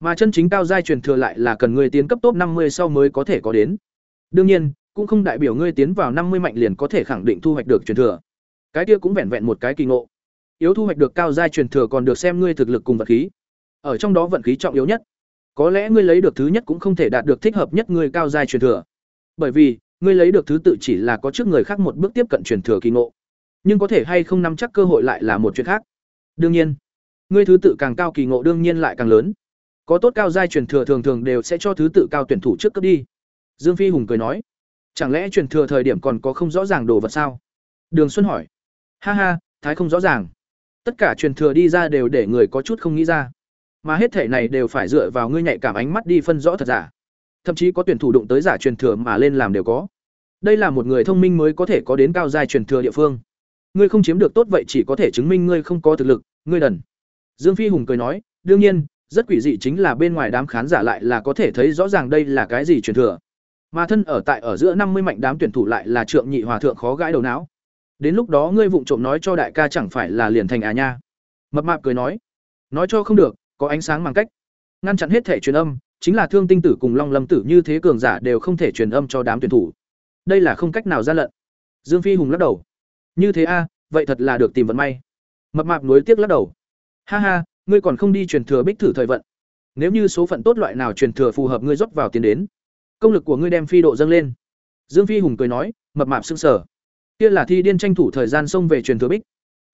Mà chân chính cao giai truyền thừa lại là cần người tiến cấp top năm mươi sau mới có thể có đến. Đương nhiên, cũng không đại biểu ngươi tiến vào năm mươi mạnh liền có thể khẳng định thu hoạch được truyền thừa. Cái kia cũng vẹn vẹn một cái kỳ ngộ. Yếu thu hoạch được cao giai truyền thừa còn được xem ngươi thực lực cùng vật khí. Ở trong đó vận khí trọng yếu nhất. Có lẽ ngươi lấy được thứ nhất cũng không thể đạt được thích hợp nhất ngươi cao giai truyền thừa. Bởi vì, ngươi lấy được thứ tự chỉ là có trước người khác một bước tiếp cận truyền thừa kỳ ngộ. Nhưng có thể hay không nắm chắc cơ hội lại là một chuyện khác. Đương nhiên, ngươi thứ tự càng cao kỳ ngộ đương nhiên lại càng lớn. Có tốt cao giai truyền thừa thường thường đều sẽ cho thứ tự cao tuyển thủ trước cấp đi. Dương Phi hùng cười nói, chẳng lẽ truyền thừa thời điểm còn có không rõ ràng đồ vật sao? Đường Xuân hỏi. Ha ha, thái không rõ ràng. Tất cả truyền thừa đi ra đều để người có chút không nghĩ ra. Mà hết thể này đều phải dựa vào ngươi nhạy cảm ánh mắt đi phân rõ thật giả. Thậm chí có tuyển thủ đụng tới giả truyền thừa mà lên làm đều có. Đây là một người thông minh mới có thể có đến cao giai truyền thừa địa phương. Ngươi không chiếm được tốt vậy chỉ có thể chứng minh ngươi không có thực lực, ngươi đần. Dương Phi hùng cười nói, đương nhiên, rất quỷ dị chính là bên ngoài đám khán giả lại là có thể thấy rõ ràng đây là cái gì truyền thừa. Mà thân ở tại ở giữa năm mươi mạnh đám tuyển thủ lại là trượng nhị hòa thượng khó gãi đầu não. Đến lúc đó ngươi vụng trộm nói cho đại ca chẳng phải là liền thành à nha. Mập mạp cười nói, nói cho không được, có ánh sáng bằng cách ngăn chặn hết thể truyền âm, chính là thương tinh tử cùng long lâm tử như thế cường giả đều không thể truyền âm cho đám tuyển thủ. Đây là không cách nào ra lận. Dương Phi hùng lắc đầu. Như thế a, vậy thật là được tìm vận may. Mập mạp nuối tiếc lắc đầu. Ha ha, ngươi còn không đi truyền thừa bích thử thời vận. Nếu như số phận tốt loại nào truyền thừa phù hợp ngươi rót vào tiền đến, công lực của ngươi đem phi độ dâng lên. Dương Phi hùng cười nói, mập mạp sững sờ. Kia là thi điên tranh thủ thời gian xông về truyền thừa bích,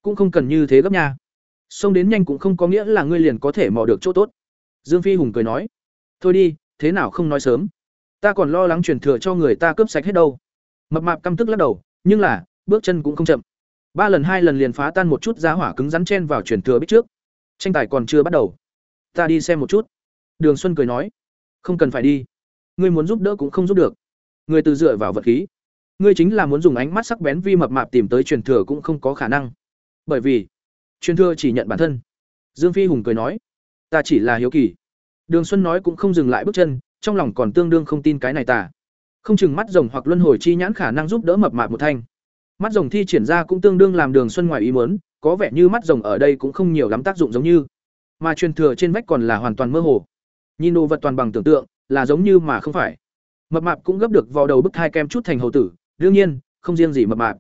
cũng không cần như thế gấp nha. Xông đến nhanh cũng không có nghĩa là ngươi liền có thể mò được chỗ tốt. Dương Phi hùng cười nói, thôi đi, thế nào không nói sớm. Ta còn lo lắng truyền thừa cho người ta cướp sạch hết đâu. Mập mạp căm tức lắc đầu, nhưng là, bước chân cũng không chậm. Ba lần hai lần liền phá tan một chút giá hỏa cứng rắn chen vào truyền thừa bích trước. Tranh tài còn chưa bắt đầu. Ta đi xem một chút. Đường Xuân cười nói, không cần phải đi. Ngươi muốn giúp đỡ cũng không giúp được. Ngươi từ dựa vào vật khí. Ngươi chính là muốn dùng ánh mắt sắc bén vi mập mạp tìm tới truyền thừa cũng không có khả năng. Bởi vì, truyền thừa chỉ nhận bản thân. Dương Phi hùng cười nói, ta chỉ là hiếu kỳ. Đường Xuân nói cũng không dừng lại bước chân, trong lòng còn tương đương không tin cái này ta. Không chừng mắt rồng hoặc luân hồi chi nhãn khả năng giúp đỡ mập mạp một thanh. Mắt rồng thi triển ra cũng tương đương làm Đường Xuân ngoài ý muốn, có vẻ như mắt rồng ở đây cũng không nhiều lắm tác dụng giống như, mà truyền thừa trên vách còn là hoàn toàn mơ hồ. Nhìn đồ vật toàn bằng tưởng tượng, là giống như mà không phải. Mập mạp cũng gấp được vào đầu bức hai kem chút thành hầu tử, đương nhiên, không riêng gì mập mạp.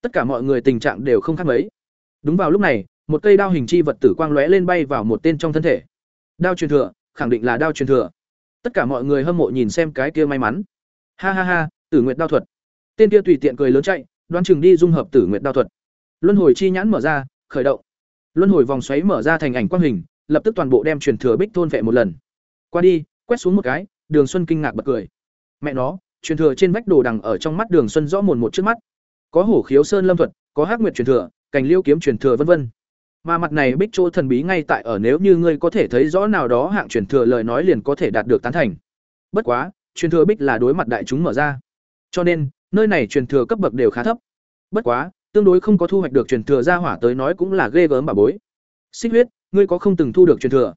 Tất cả mọi người tình trạng đều không khác mấy. Đúng vào lúc này, một cây đao hình chi vật tử quang lóe lên bay vào một tên trong thân thể. Đao truyền thừa, khẳng định là đao truyền thừa. Tất cả mọi người hâm mộ nhìn xem cái kia may mắn. Ha ha ha, Tử Nguyệt đao thuật. Tên kia tùy tiện cười lớn chạy, đoán chừng đi dung hợp Tử Nguyệt đao thuật. Luân hồi chi nhãn mở ra, khởi động. Luân hồi vòng xoáy mở ra thành ảnh quang hình, lập tức toàn bộ đem truyền thừa bích thôn vệ một lần. Qua đi, quét xuống một cái, Đường Xuân kinh ngạc bật cười. Mẹ nó, truyền thừa trên vách đồ đằng ở trong mắt Đường Xuân rõ mồn một trước mắt. Có hổ khiếu sơn lâm thuật, có hắc nguyệt truyền thừa, cành liêu kiếm truyền thừa vân vân. Mà mặt này bích chỗ thần bí ngay tại ở nếu như ngươi có thể thấy rõ nào đó hạng truyền thừa lời nói liền có thể đạt được tán thành. Bất quá, truyền thừa bích là đối mặt đại chúng mở ra. Cho nên, nơi này truyền thừa cấp bậc đều khá thấp. Bất quá, tương đối không có thu hoạch được truyền thừa ra hỏa tới nói cũng là ghê gớm bà bối. Xích huyết, ngươi có không từng thu được truyền thừa?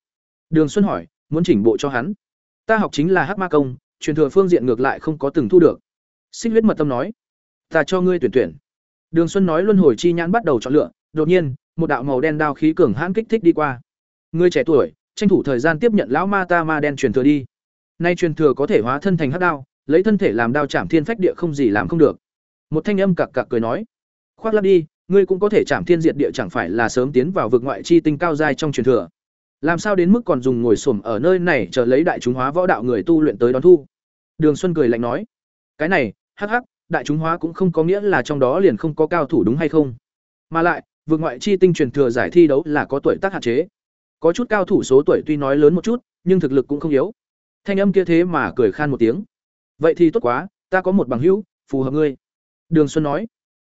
Đường Xuân hỏi, muốn chỉnh bộ cho hắn. Ta học chính là Hắc Ma công, truyền thừa phương diện ngược lại không có từng thu được. Xích huyết mật tâm nói, ta cho ngươi tuyển tuyển. Đường Xuân nói luân hồi chi nhãn bắt đầu chọn lựa, đột nhiên, một đạo màu đen đao khí cường hãn kích thích đi qua. Ngươi trẻ tuổi, tranh thủ thời gian tiếp nhận lão ma ta ma đen truyền thừa đi. Nay truyền thừa có thể hóa thân thành hắc đao, lấy thân thể làm đao chạm thiên phách địa không gì làm không được. Một thanh âm cặc cặc cười nói, khoác lắp đi, ngươi cũng có thể chạm thiên diệt địa chẳng phải là sớm tiến vào vực ngoại chi tinh cao giai trong truyền thừa làm sao đến mức còn dùng ngồi xổm ở nơi này chờ lấy đại chúng hóa võ đạo người tu luyện tới đón thu? Đường xuân cười lạnh nói, cái này, hắc hắc, đại chúng hóa cũng không có nghĩa là trong đó liền không có cao thủ đúng hay không? Mà lại, vượt ngoại chi tinh truyền thừa giải thi đấu là có tuổi tác hạn chế. Có chút cao thủ số tuổi tuy nói lớn một chút, nhưng thực lực cũng không yếu. Thanh âm kia thế mà cười khan một tiếng. Vậy thì tốt quá, ta có một bằng hữu, phù hợp ngươi. Đường xuân nói,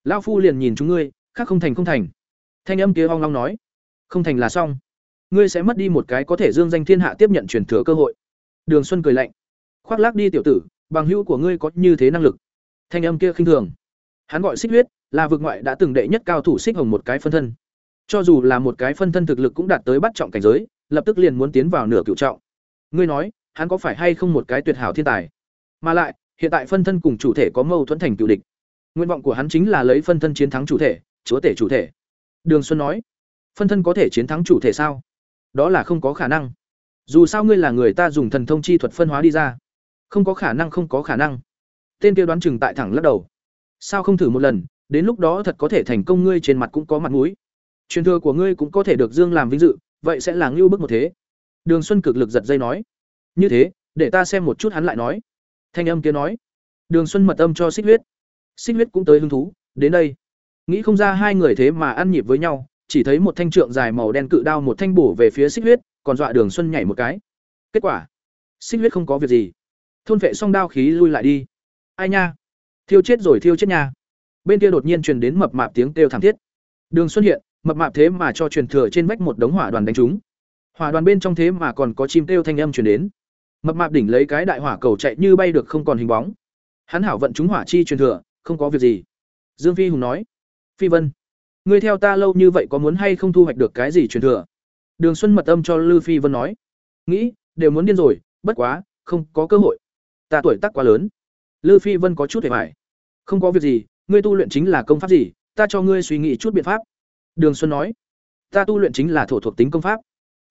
lão phu liền nhìn chúng ngươi, khác không thành không thành. Thanh âm kia hoang long nói, không thành là xong ngươi sẽ mất đi một cái có thể dương danh thiên hạ tiếp nhận truyền thừa cơ hội. Đường xuân cười lạnh. Khoác lác đi tiểu tử, bằng hữu của ngươi có như thế năng lực. Thanh âm kia khinh thường. Hắn gọi xích huyết, là vực ngoại đã từng đệ nhất cao thủ xích hồng một cái phân thân. Cho dù là một cái phân thân thực lực cũng đạt tới bắt trọng cảnh giới, lập tức liền muốn tiến vào nửa cựu trọng. Ngươi nói, hắn có phải hay không một cái tuyệt hảo thiên tài? Mà lại, hiện tại phân thân cùng chủ thể có mâu thuẫn thành cựu địch. Nguyện vọng của hắn chính là lấy phân thân chiến thắng chủ thể, chúa tể chủ thể. Đường xuân nói, phân thân có thể chiến thắng chủ thể sao? Đó là không có khả năng. Dù sao ngươi là người ta dùng thần thông chi thuật phân hóa đi ra. Không có khả năng, không có khả năng. Tên kia đoán chừng tại thẳng lắc đầu. Sao không thử một lần, đến lúc đó thật có thể thành công, ngươi trên mặt cũng có mặt mũi. Truyền thừa của ngươi cũng có thể được dương làm vinh dự, vậy sẽ là ngưu bức một thế. Đường xuân cực lực giật dây nói. Như thế, để ta xem một chút hắn lại nói. Thanh âm kia nói. Đường xuân mật âm cho xích huyết. Xích huyết cũng tới hứng thú, đến đây. Nghĩ không ra hai người thế mà ăn nhịp với nhau chỉ thấy một thanh trượng dài màu đen cự đao một thanh bổ về phía xích huyết, còn dọa đường xuân nhảy một cái. Kết quả, xích huyết không có việc gì. Thôn vệ xong đao khí lui lại đi. Ai nha? Thiêu chết rồi thiêu chết nha. Bên kia đột nhiên truyền đến mập mạp tiếng kêu thảm thiết. Đường xuân hiện, mập mạp thế mà cho truyền thừa trên vách một đống hỏa đoàn đánh trúng. Hỏa đoàn bên trong thế mà còn có chim kêu thanh âm truyền đến. Mập mạp đỉnh lấy cái đại hỏa cầu chạy như bay được không còn hình bóng. Hắn hảo vận chúng hỏa chi truyền thừa, không có việc gì. Dương phi hùng nói. Phi vân ngươi theo ta lâu như vậy có muốn hay không thu hoạch được cái gì truyền thừa? Đường xuân mật âm cho lư phi vân nói. Nghĩ, đều muốn điên rồi, bất quá, không có cơ hội. Ta tuổi tác quá lớn. Lư phi vân có chút hề hoài. Không có việc gì, ngươi tu luyện chính là công pháp gì, ta cho ngươi suy nghĩ chút biện pháp. Đường xuân nói. Ta tu luyện chính là thổ thuộc tính công pháp.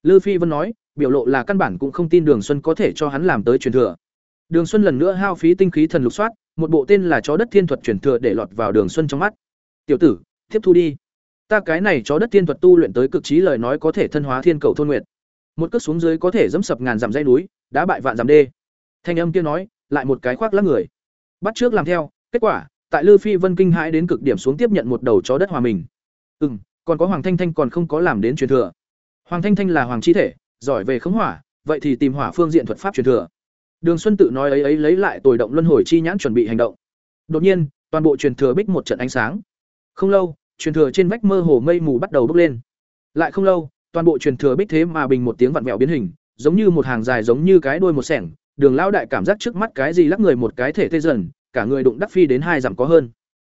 Lư phi vân nói, biểu lộ là căn bản cũng không tin đường xuân có thể cho hắn làm tới truyền thừa. Đường xuân lần nữa hao phí tinh khí thần lục soát, một bộ tên là chó đất thiên thuật truyền thừa để lọt vào đường xuân trong mắt. Tiểu tử tiếp thu đi. Ta cái này chó đất thiên thuật tu luyện tới cực trí lời nói có thể thân hóa thiên cầu thôn nguyệt. Một cước xuống dưới có thể dẫm sập ngàn dặm dây núi, đã bại vạn dặm đê. Thanh âm kia nói, lại một cái khoác lắc người. Bắt trước làm theo, kết quả, tại lư phi vân kinh hãi đến cực điểm xuống tiếp nhận một đầu chó đất hòa mình. Ừ m còn có hoàng thanh thanh còn không có làm đến truyền thừa. Hoàng thanh thanh là hoàng chi thể, giỏi về khống hỏa, vậy thì tìm hỏa phương diện thuật pháp truyền thừa. Đường xuân tự nói ấy ấy lấy lại tồi động luân hồi chi nhãn chuẩn bị hành động. Đột nhiên, toàn bộ truyền thừa bích một trận ánh sáng không lâu, truyền thừa trên vách mơ hồ mây mù bắt đầu bốc lên. Lại không lâu, toàn bộ truyền thừa bích thế mà bình một tiếng vặn vẹo biến hình, giống như một hàng dài giống như cái đuôi một sẻng, đường Lão đại cảm giác trước mắt cái gì lắc người một cái thể tê dần, cả người đụng đắc phi đến hai dặm có hơn.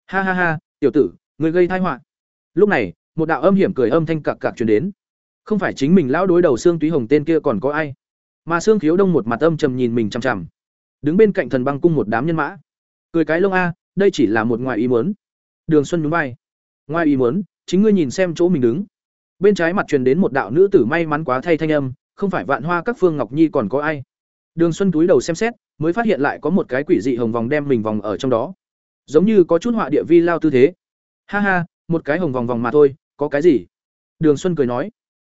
Ha ha ha, tiểu tử, người gây tai họa. Lúc này, một đạo âm hiểm cười âm thanh cặc cặc truyền đến. Không phải chính mình lão đối đầu xương túy hồng tên kia còn có ai? Mà xương khiếu đông một mặt âm trầm nhìn mình chằm chằm. Đứng bên cạnh thần băng cung một đám nhân mã. Cười cái lông a, đây chỉ là một ngoài ý muốn đường xuân nhún vai. Ngoài ý muốn chính ngươi nhìn xem chỗ mình đứng. Bên trái mặt truyền đến một đạo nữ tử may mắn quá thay thanh âm không phải vạn hoa các phương ngọc nhi còn có ai? Đường xuân túi đầu xem xét mới phát hiện lại có một cái quỷ dị hồng vòng đem mình vòng ở trong đó. Giống như có chút họa địa vi lao tư thế. Ha ha một cái hồng vòng vòng mà thôi có cái gì? Đường xuân cười nói.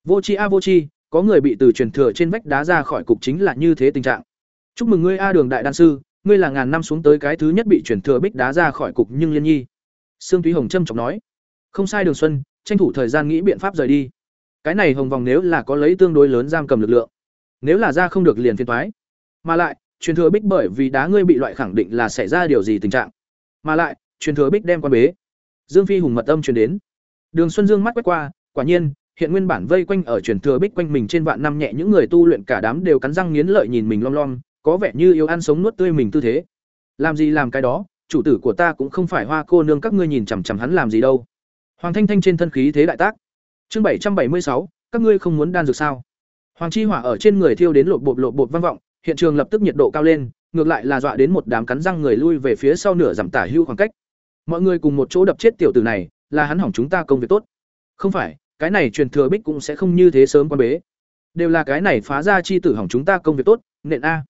Vô chi a vô chi, có người bị từ truyền thừa trên vách đá ra khỏi cục chính là như thế tình trạng. Chúc mừng ngươi a đường đại đan sư ngươi là ngàn năm xuống tới cái thứ nhất bị truyền thừa bích đá ra khỏi cục nhưng liên nhi sương thúy hồng trâm trọng nói, không sai đường xuân, tranh thủ thời gian nghĩ biện pháp rời đi. Cái này hồng vòng nếu là có lấy tương đối lớn giam cầm lực lượng, nếu là ra không được liền phiền toái. mà lại, truyền thừa bích bởi vì đá ngươi bị loại khẳng định là xảy ra điều gì tình trạng. Mà lại, truyền thừa bích đem quan bế. Dương phi hùng mật âm truyền đến. Đường xuân dương mắt quét qua, quả nhiên, hiện nguyên bản vây quanh ở truyền thừa bích quanh mình trên vạn năm nhẹ những người tu luyện cả đám đều cắn răng nghiến lợi nhìn mình lom lom, có vẻ như yêu ăn sống nuốt tươi mình tư thế. Làm gì làm cái đó chủ tử của ta cũng không phải hoa cô nương, các ngươi nhìn chằm chằm hắn làm gì đâu. Hoàng thanh thanh trên thân khí thế đại tác. Chương bảy trăm bảy mươi sáu, các ngươi không muốn đan dược sao? Hoàng chi hỏa ở trên người thiêu đến lộp bộp lộp bộp vang vọng, hiện trường lập tức nhiệt độ cao lên, ngược lại là dọa đến một đám cắn răng người lui về phía sau nửa giảm tả hưu khoảng cách. Mọi người cùng một chỗ đập chết tiểu tử này, là hắn hỏng chúng ta công việc tốt. Không phải, cái này truyền thừa bích cũng sẽ không như thế sớm quan bế. Đều là cái này phá ra chi tử hỏng chúng ta công việc tốt, nện a.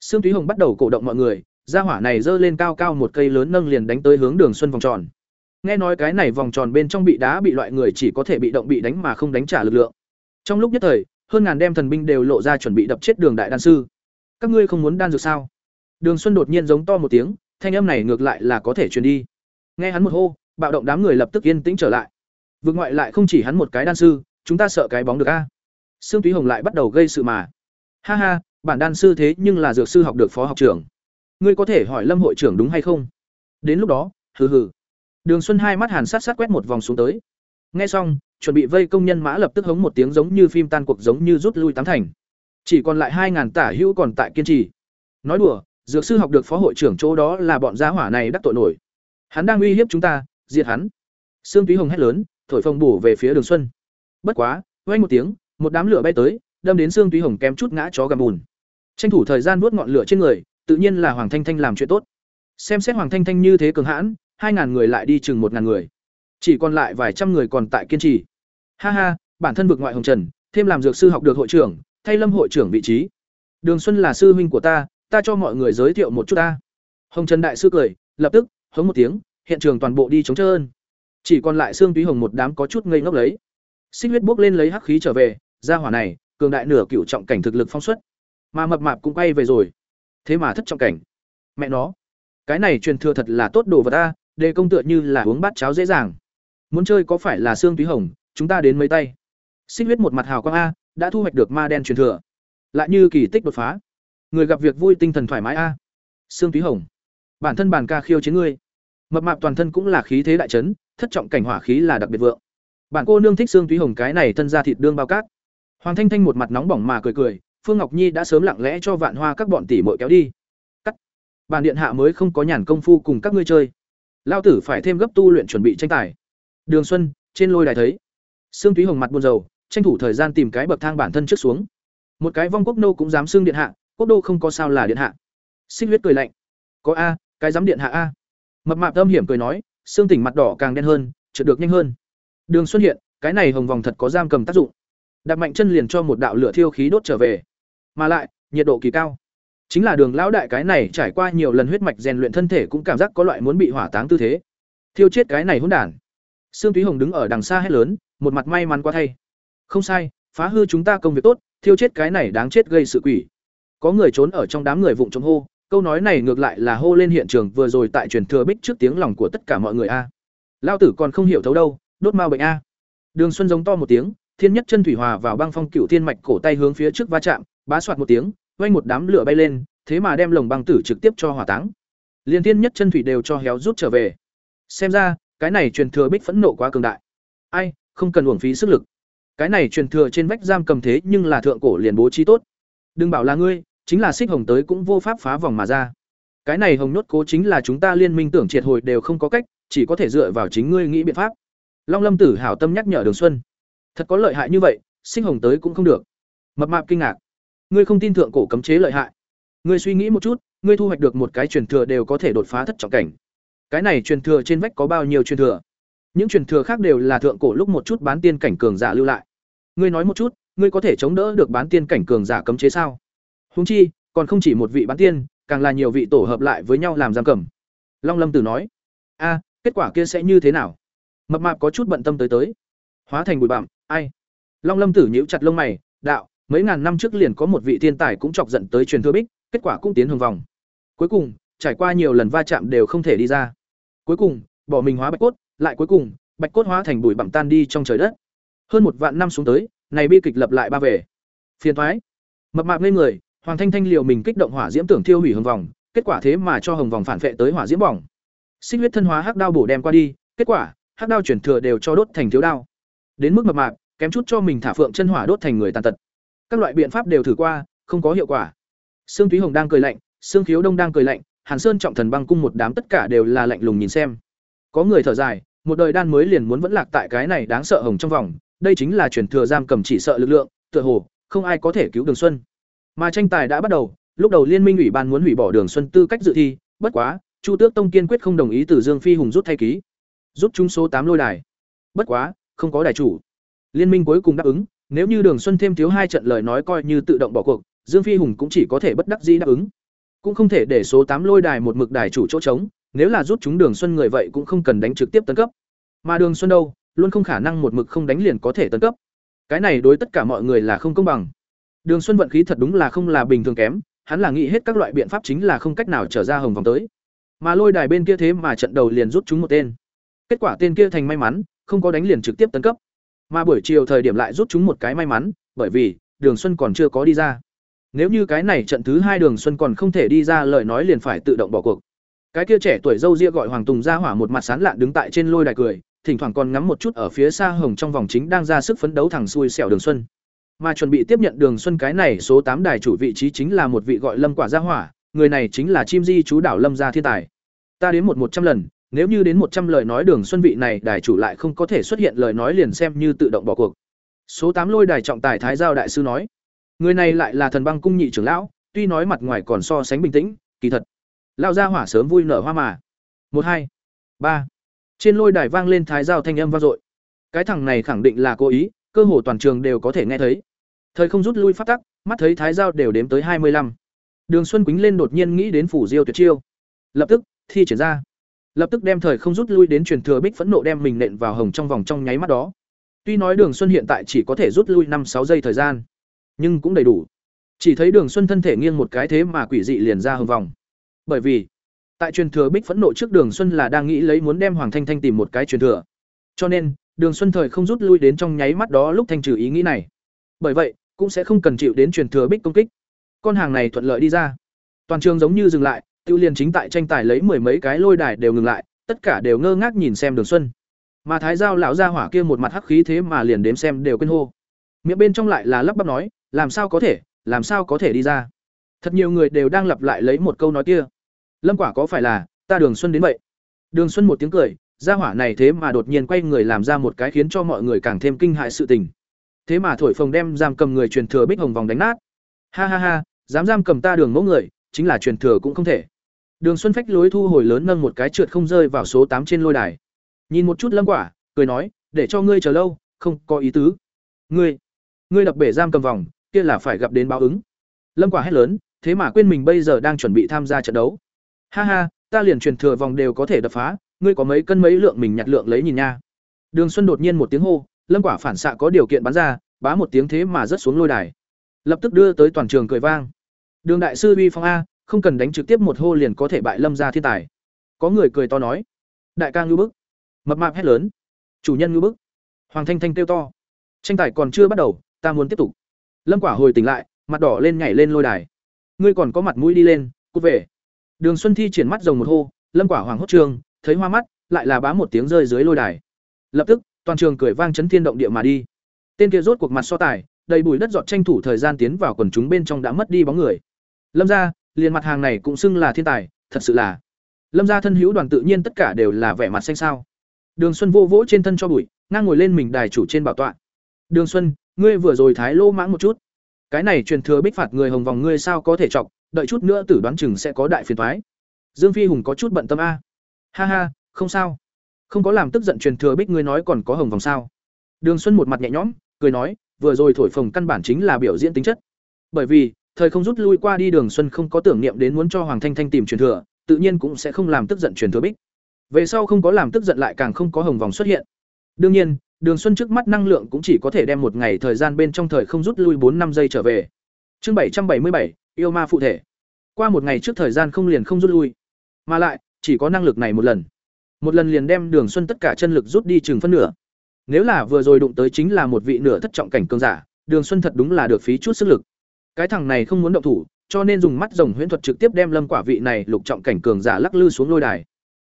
Sương túy hồng bắt đầu cổ động mọi người Gia hỏa này giơ lên cao cao một cây lớn nâng liền đánh tới hướng đường xuân vòng tròn. Nghe nói cái này vòng tròn bên trong bị đá bị loại người chỉ có thể bị động bị đánh mà không đánh trả lực lượng. Trong lúc nhất thời, hơn ngàn đem thần binh đều lộ ra chuẩn bị đập chết đường đại đan sư. Các ngươi không muốn đan dược sao? Đường xuân đột nhiên giống to một tiếng, thanh âm này ngược lại là có thể truyền đi. Nghe hắn một hô, bạo động đám người lập tức yên tĩnh trở lại. Vượt ngoại lại không chỉ hắn một cái đan sư, chúng ta sợ cái bóng được a. Sương túy hồng lại bắt đầu gây sự mà. Ha ha, bản đan sư thế nhưng là dược sư học được phó học trưởng ngươi có thể hỏi lâm hội trưởng đúng hay không? Đến lúc đó, hừ hừ. Đường xuân hai mắt hàn sát sát quét một vòng xuống tới. Nghe xong, chuẩn bị vây công nhân mã lập tức hống một tiếng giống như phim tan cuộc giống như rút lui tám thành. Chỉ còn lại hai ngàn tả hữu còn tại kiên trì. Nói đùa, dược sư học được phó hội trưởng chỗ đó là bọn gia hỏa này đắc tội nổi. Hắn đang uy hiếp chúng ta, diệt hắn. Sương túy hồng hét lớn, thổi phồng bổ về phía đường xuân. Bất quá vay một tiếng, một đám lửa bay tới, đâm đến sương túy hồng kém chút ngã chó gầm bùn. Tranh thủ thời gian nuốt ngọn lửa trên người tự nhiên là hoàng thanh thanh làm chuyện tốt. Xem xét hoàng thanh thanh như thế cường hãn, hai ngàn người lại đi chừng một ngàn người. Chỉ còn lại vài trăm người còn tại kiên trì. Ha ha, bản thân vực ngoại hồng trần, thêm làm dược sư học được hội trưởng, thay lâm hội trưởng vị trí. Đường xuân là sư huynh của ta ta cho mọi người giới thiệu một chút ta. Hồng trần đại sư cười, lập tức, hống một tiếng, hiện trường toàn bộ đi chống trơn. Chỉ còn lại xương túy hồng một đám có chút ngây ngốc lấy. Xích huyết bốc lên lấy hắc khí trở về, ra hỏa này, cường đại nửa cựu trọng cảnh thực lực phong suất mà mập mạp cũng quay về rồi thế mà thất trọng cảnh. Mẹ nó. Cái này truyền thừa thật là tốt đồ vật ta đề công tựa như là uống bát cháo dễ dàng. Muốn chơi có phải là xương túy hồng, chúng ta đến mấy tay. Xích huyết một mặt hào quang a, đã thu hoạch được ma đen truyền thừa. Lại như kỳ tích đột phá. Người gặp việc vui tinh thần thoải mái a. Xương túy hồng. Bản thân bàn ca khiêu chiến ngươi. Mập mạp toàn thân cũng là khí thế đại trấn thất trọng cảnh hỏa khí là đặc biệt vượng. Bản cô nương thích xương túy hồng cái này thân ra thịt đương bao cát. Hoàng thanh thanh một mặt nóng bỏng mà cười cười phương ngọc nhi đã sớm lặng lẽ cho vạn hoa các bọn tỷ mội kéo đi. Cắt. Bản điện hạ mới không có nhàn công phu cùng các ngươi chơi. Lão tử phải thêm gấp tu luyện chuẩn bị tranh tài. Đường xuân, trên lôi đài thấy. Xương túy hồng mặt buồn rầu, tranh thủ thời gian tìm cái bậc thang bản thân trước xuống. Một cái vong quốc nô cũng dám xương điện hạ, quốc đô không có sao là điện hạ. Xích huyết cười lạnh. Có a, cái dám điện hạ a. Mập mạp âm hiểm cười nói, xương tỉnh mặt đỏ càng đen hơn, trượt được nhanh hơn. Đường xuất hiện, cái này hồng vòng thật có giam cầm tác dụng. Đặt mạnh chân liền cho một đạo lửa thiêu khí đốt trở về mà lại, nhiệt độ kỳ cao. Chính là đường lão đại cái này trải qua nhiều lần huyết mạch rèn luyện thân thể cũng cảm giác có loại muốn bị hỏa táng tư thế. Thiêu chết cái này hỗn đản. Sương thúy hồng đứng ở đằng xa hét lớn, một mặt may mắn quá thay. Không sai, phá hư chúng ta công việc tốt, thiêu chết cái này đáng chết gây sự quỷ. Có người trốn ở trong đám người vụng trống hô, câu nói này ngược lại là hô lên hiện trường vừa rồi tại truyền thừa bích trước tiếng lòng của tất cả mọi người a. Lao tử còn không hiểu thấu đâu, đốt mau bệnh a. Đường xuân giống to một tiếng, thiên nhất chân thủy hòa vào băng phong cựu thiên mạch cổ tay hướng phía trước va chạm bá soạt một tiếng vây một đám lửa bay lên, thế mà đem lồng băng tử trực tiếp cho hỏa táng. Liền thiên nhất chân thủy đều cho héo rút trở về. Xem ra, cái này truyền thừa bích phẫn nộ quá cường đại. Ai, không cần uổng phí sức lực. Cái này truyền thừa trên vách giam cầm thế nhưng là thượng cổ liền bố trí tốt. Đừng bảo là ngươi, chính là xích hồng tới cũng vô pháp phá vòng mà ra. Cái này hồng nhốt cố chính là chúng ta liên minh tưởng triệt hồi đều không có cách, chỉ có thể dựa vào chính ngươi nghĩ biện pháp. Long lâm tử hảo tâm nhắc nhở đường xuân. Thật có lợi hại như vậy, xích hồng tới cũng không được. Mập mạp kinh ngạc ngươi không tin thượng cổ cấm chế lợi hại ngươi suy nghĩ một chút ngươi thu hoạch được một cái truyền thừa đều có thể đột phá thất trọng cảnh cái này truyền thừa trên vách có bao nhiêu truyền thừa những truyền thừa khác đều là thượng cổ lúc một chút bán tiên cảnh cường giả lưu lại ngươi nói một chút ngươi có thể chống đỡ được bán tiên cảnh cường giả cấm chế sao Huống chi, còn không chỉ một vị bán tiên, càng là nhiều vị tổ hợp lại với nhau làm giam cầm. Long Lâm Tử nói: "A, kết quả kia sẽ như thế nào?" Mập mạp có chút bận tâm tới tới. Hóa thành bụi bặm, ai? Long Lâm Tử nhíu chặt lông mày, đạo, mấy ngàn năm trước liền có một vị tiên tài cũng chọc giận tới truyền thừa bích, kết quả cũng tiến hồng vòng. Cuối cùng, trải qua nhiều lần va chạm đều không thể đi ra. Cuối cùng, bỏ mình hóa bạch cốt, lại cuối cùng, bạch cốt hóa thành bụi bặm tan đi trong trời đất. Hơn một vạn năm xuống tới, này bi kịch lập lại ba về. Phiền toái. Mập mạp lên người, Hoàng Thanh Thanh liều mình kích động hỏa diễm tưởng thiêu hủy hồng vòng, kết quả thế mà cho hồng vòng phản vệ tới hỏa diễm bỏng. Xích huyết thân hóa hắc đao bổ đem qua đi, kết quả, hắc đao chuyển thừa đều cho đốt thành thiếu đao. Đến mức mập mạp, kém chút cho mình thả phượng chân hỏa đốt thành người tàn tật. Các loại biện pháp đều thử qua, không có hiệu quả. Sương Thúy Hồng đang cười lạnh, Sương Khiếu Đông đang cười lạnh, Hàn Sơn trọng thần băng cung một đám tất cả đều là lạnh lùng nhìn xem. Có người thở dài, một đời đan mới liền muốn vẫn lạc tại cái này đáng sợ hồng trong vòng, đây chính là truyền thừa giam cầm chỉ sợ lực lượng, tựa hồ không ai có thể cứu Đường Xuân. Mà tranh tài đã bắt đầu, lúc đầu liên minh ủy ban muốn hủy bỏ Đường Xuân tư cách dự thi, bất quá, Chu Tước Tông kiên quyết không đồng ý từ Dương Phi Hùng rút thay ký, rút chúng số tám lôi đài. Bất quá, không có đài chủ. Liên minh cuối cùng đáp ứng, nếu như Đường Xuân thêm thiếu hai trận lời nói coi như tự động bỏ cuộc, Dương Phi Hùng cũng chỉ có thể bất đắc dĩ đáp ứng. Cũng không thể để số tám lôi đài một mực đài chủ chỗ trống, nếu là rút chúng Đường Xuân người vậy cũng không cần đánh trực tiếp tấn cấp. Mà Đường Xuân đâu, luôn không khả năng một mực không đánh liền có thể tấn cấp. Cái này đối tất cả mọi người là không công bằng. Đường Xuân vận khí thật đúng là không là bình thường kém, hắn là nghĩ hết các loại biện pháp chính là không cách nào trở ra hồng vòng tới. Mà lôi đài bên kia thế mà trận đầu liền rút chúng một tên. Kết quả tên kia thành may mắn, không có đánh liền trực tiếp tấn cấp. Mà buổi chiều thời điểm lại rút chúng một cái may mắn, bởi vì Đường Xuân còn chưa có đi ra. Nếu như cái này trận thứ hai Đường Xuân còn không thể đi ra lời nói liền phải tự động bỏ cuộc. Cái kia trẻ tuổi dâu ria gọi Hoàng Tùng ra hỏa một mặt sán lạn đứng tại trên lôi đài cười, thỉnh thoảng còn ngắm một chút ở phía xa hồng trong vòng chính đang ra sức phấn đấu thẳng xuôi xẻo Đường Xuân. Mà chuẩn bị tiếp nhận Đường Xuân cái này số tám đài chủ vị trí chính là một vị gọi Lâm Quả Gia Hỏa, người này chính là chim di chú đảo Lâm gia thiên tài. Ta đến một một trăm lần, nếu như đến một trăm lời nói Đường Xuân vị này đài chủ lại không có thể xuất hiện lời nói liền xem như tự động bỏ cuộc. Số tám lôi đài trọng tài Thái Giao đại sư nói, người này lại là thần băng cung nhị trưởng lão, tuy nói mặt ngoài còn so sánh bình tĩnh, kỳ thật lao gia hỏa sớm vui nở hoa mà. một hai ba Trên lôi đài vang lên Thái Giao thanh âm vang dội. Cái thằng này khẳng định là cố ý, cơ hồ toàn trường đều có thể nghe thấy. Thời không rút lui phát tắc, mắt thấy Thái Giao đều đếm tới hai mươi lăm. Đường Xuân Quýnh lên đột nhiên nghĩ đến phủ diêu tuyệt chiêu. Lập tức, thi triển ra. Lập tức đem thời không rút lui đến truyền thừa bích phẫn nộ đem mình nện vào hồng trong vòng trong nháy mắt đó. Tuy nói Đường Xuân hiện tại chỉ có thể rút lui năm sáu giây thời gian, nhưng cũng đầy đủ. Chỉ thấy Đường Xuân thân thể nghiêng một cái thế mà quỷ dị liền ra hồng vòng. Bởi vì, tại truyền thừa bích phẫn nộ trước Đường Xuân là đang nghĩ lấy muốn đem Hoàng Thanh Thanh tìm một cái truyền thừa. Cho nên, Đường Xuân thời không rút lui đến trong nháy mắt đó lúc thanh trừ ý nghĩ này. Bởi vậy, cũng sẽ không cần chịu đến truyền thừa bích công kích. Con hàng này thuận lợi đi ra. Toàn trường giống như dừng lại, Tiêu Liên chính tại tranh tài lấy mười mấy cái lôi đài đều ngừng lại, tất cả đều ngơ ngác nhìn xem Đường Xuân. Mà Thái Giao lão gia hỏa kia một mặt hắc khí thế mà liền đếm xem đều quên hô. Miệng bên trong lại là lắp bắp nói, làm sao có thể, làm sao có thể đi ra. Thật nhiều người đều đang lặp lại lấy một câu nói kia. Lâm Quả có phải là, ta Đường Xuân đến vậy. Đường Xuân một tiếng cười, gia hỏa này thế mà đột nhiên quay người làm ra một cái khiến cho mọi người càng thêm kinh hại sự tình. Thế mà thổi phồng đem giam cầm người truyền thừa Bích Hồng vòng đánh nát. Ha ha ha, dám giam cầm ta Đường mẫu người, chính là truyền thừa cũng không thể. Đường Xuân phách lối thu hồi lớn nâng một cái trượt không rơi vào số tám trên lôi đài. Nhìn một chút Lâm Quả, cười nói, để cho ngươi chờ lâu, không có ý tứ. Ngươi, ngươi đập bể giam cầm vòng, kia là phải gặp đến báo ứng. Lâm Quả hét lớn, thế mà quên mình bây giờ đang chuẩn bị tham gia trận đấu. Ha ha, ta liền truyền thừa vòng đều có thể đập phá, ngươi có mấy cân mấy lượng mình nhặt lượng lấy nhìn nha. Đường Xuân đột nhiên một tiếng hô, Lâm Quả phản xạ có điều kiện bắn ra, bá một tiếng thế mà rất xuống lôi đài. Lập tức đưa tới toàn trường cười vang. Đường đại sư uy phong a, không cần đánh trực tiếp một hô liền có thể bại Lâm gia thiên tài. Có người cười to nói, đại ca ngưu bức. Mập mạp hét lớn, chủ nhân ngưu bức. Hoàng Thanh Thanh kêu to, tranh tài còn chưa bắt đầu, ta muốn tiếp tục. Lâm Quả hồi tỉnh lại, mặt đỏ lên nhảy lên lôi đài. Ngươi còn có mặt mũi đi lên, cút về. Đường Xuân Thi triển mắt rồng một hô, Lâm Quả hoàng hốt trường, thấy hoa mắt, lại là bá một tiếng rơi dưới lôi đài. Lập tức, toàn trường cười vang chấn thiên động địa mà đi. Tên kia rốt cuộc mặt so tài, đầy bụi đất dọn tranh thủ thời gian tiến vào quần chúng bên trong đã mất đi bóng người. Lâm gia, liền mặt hàng này cũng xưng là thiên tài, thật sự là. Lâm gia thân hữu đoàn tự nhiên tất cả đều là vẻ mặt xanh xao. Đường Xuân vô vỗ trên thân cho bụi, ngang ngồi lên mình đài chủ trên bảo tọa. Đường Xuân, ngươi vừa rồi thái lô mãng một chút. Cái này truyền thừa bích phạt người hồng vòng ngươi sao có thể trọng? đợi chút nữa tử đoán chừng sẽ có đại phiền toái. Dương Phi Hùng có chút bận tâm a. Ha ha, không sao. Không có làm tức giận truyền thừa bích ngươi nói còn có hồng vòng sao? Đường Xuân một mặt nhẹ nhõm, cười nói, vừa rồi thổi phồng căn bản chính là biểu diễn tính chất. Bởi vì, thời không rút lui qua đi Đường Xuân không có tưởng niệm đến muốn cho Hoàng Thanh Thanh tìm truyền thừa, tự nhiên cũng sẽ không làm tức giận truyền thừa bích. Về sau không có làm tức giận lại càng không có hồng vòng xuất hiện. Đương nhiên, Đường Xuân trước mắt năng lượng cũng chỉ có thể đem một ngày thời gian bên trong thời không rút lui bốn năm giây trở về. Chương bảy trăm bảy mươi bảy, yêu ma phụ thể. Qua một ngày trước thời gian không liền không rút lui, mà lại chỉ có năng lực này một lần. Một lần liền đem Đường Xuân tất cả chân lực rút đi chừng phân nửa. Nếu là vừa rồi đụng tới chính là một vị nửa thất trọng cảnh cường giả, Đường Xuân thật đúng là được phí chút sức lực. Cái thằng này không muốn động thủ, cho nên dùng mắt rồng huyễn thuật trực tiếp đem Lâm Quả vị này lục trọng cảnh cường giả lắc lư xuống lôi đài.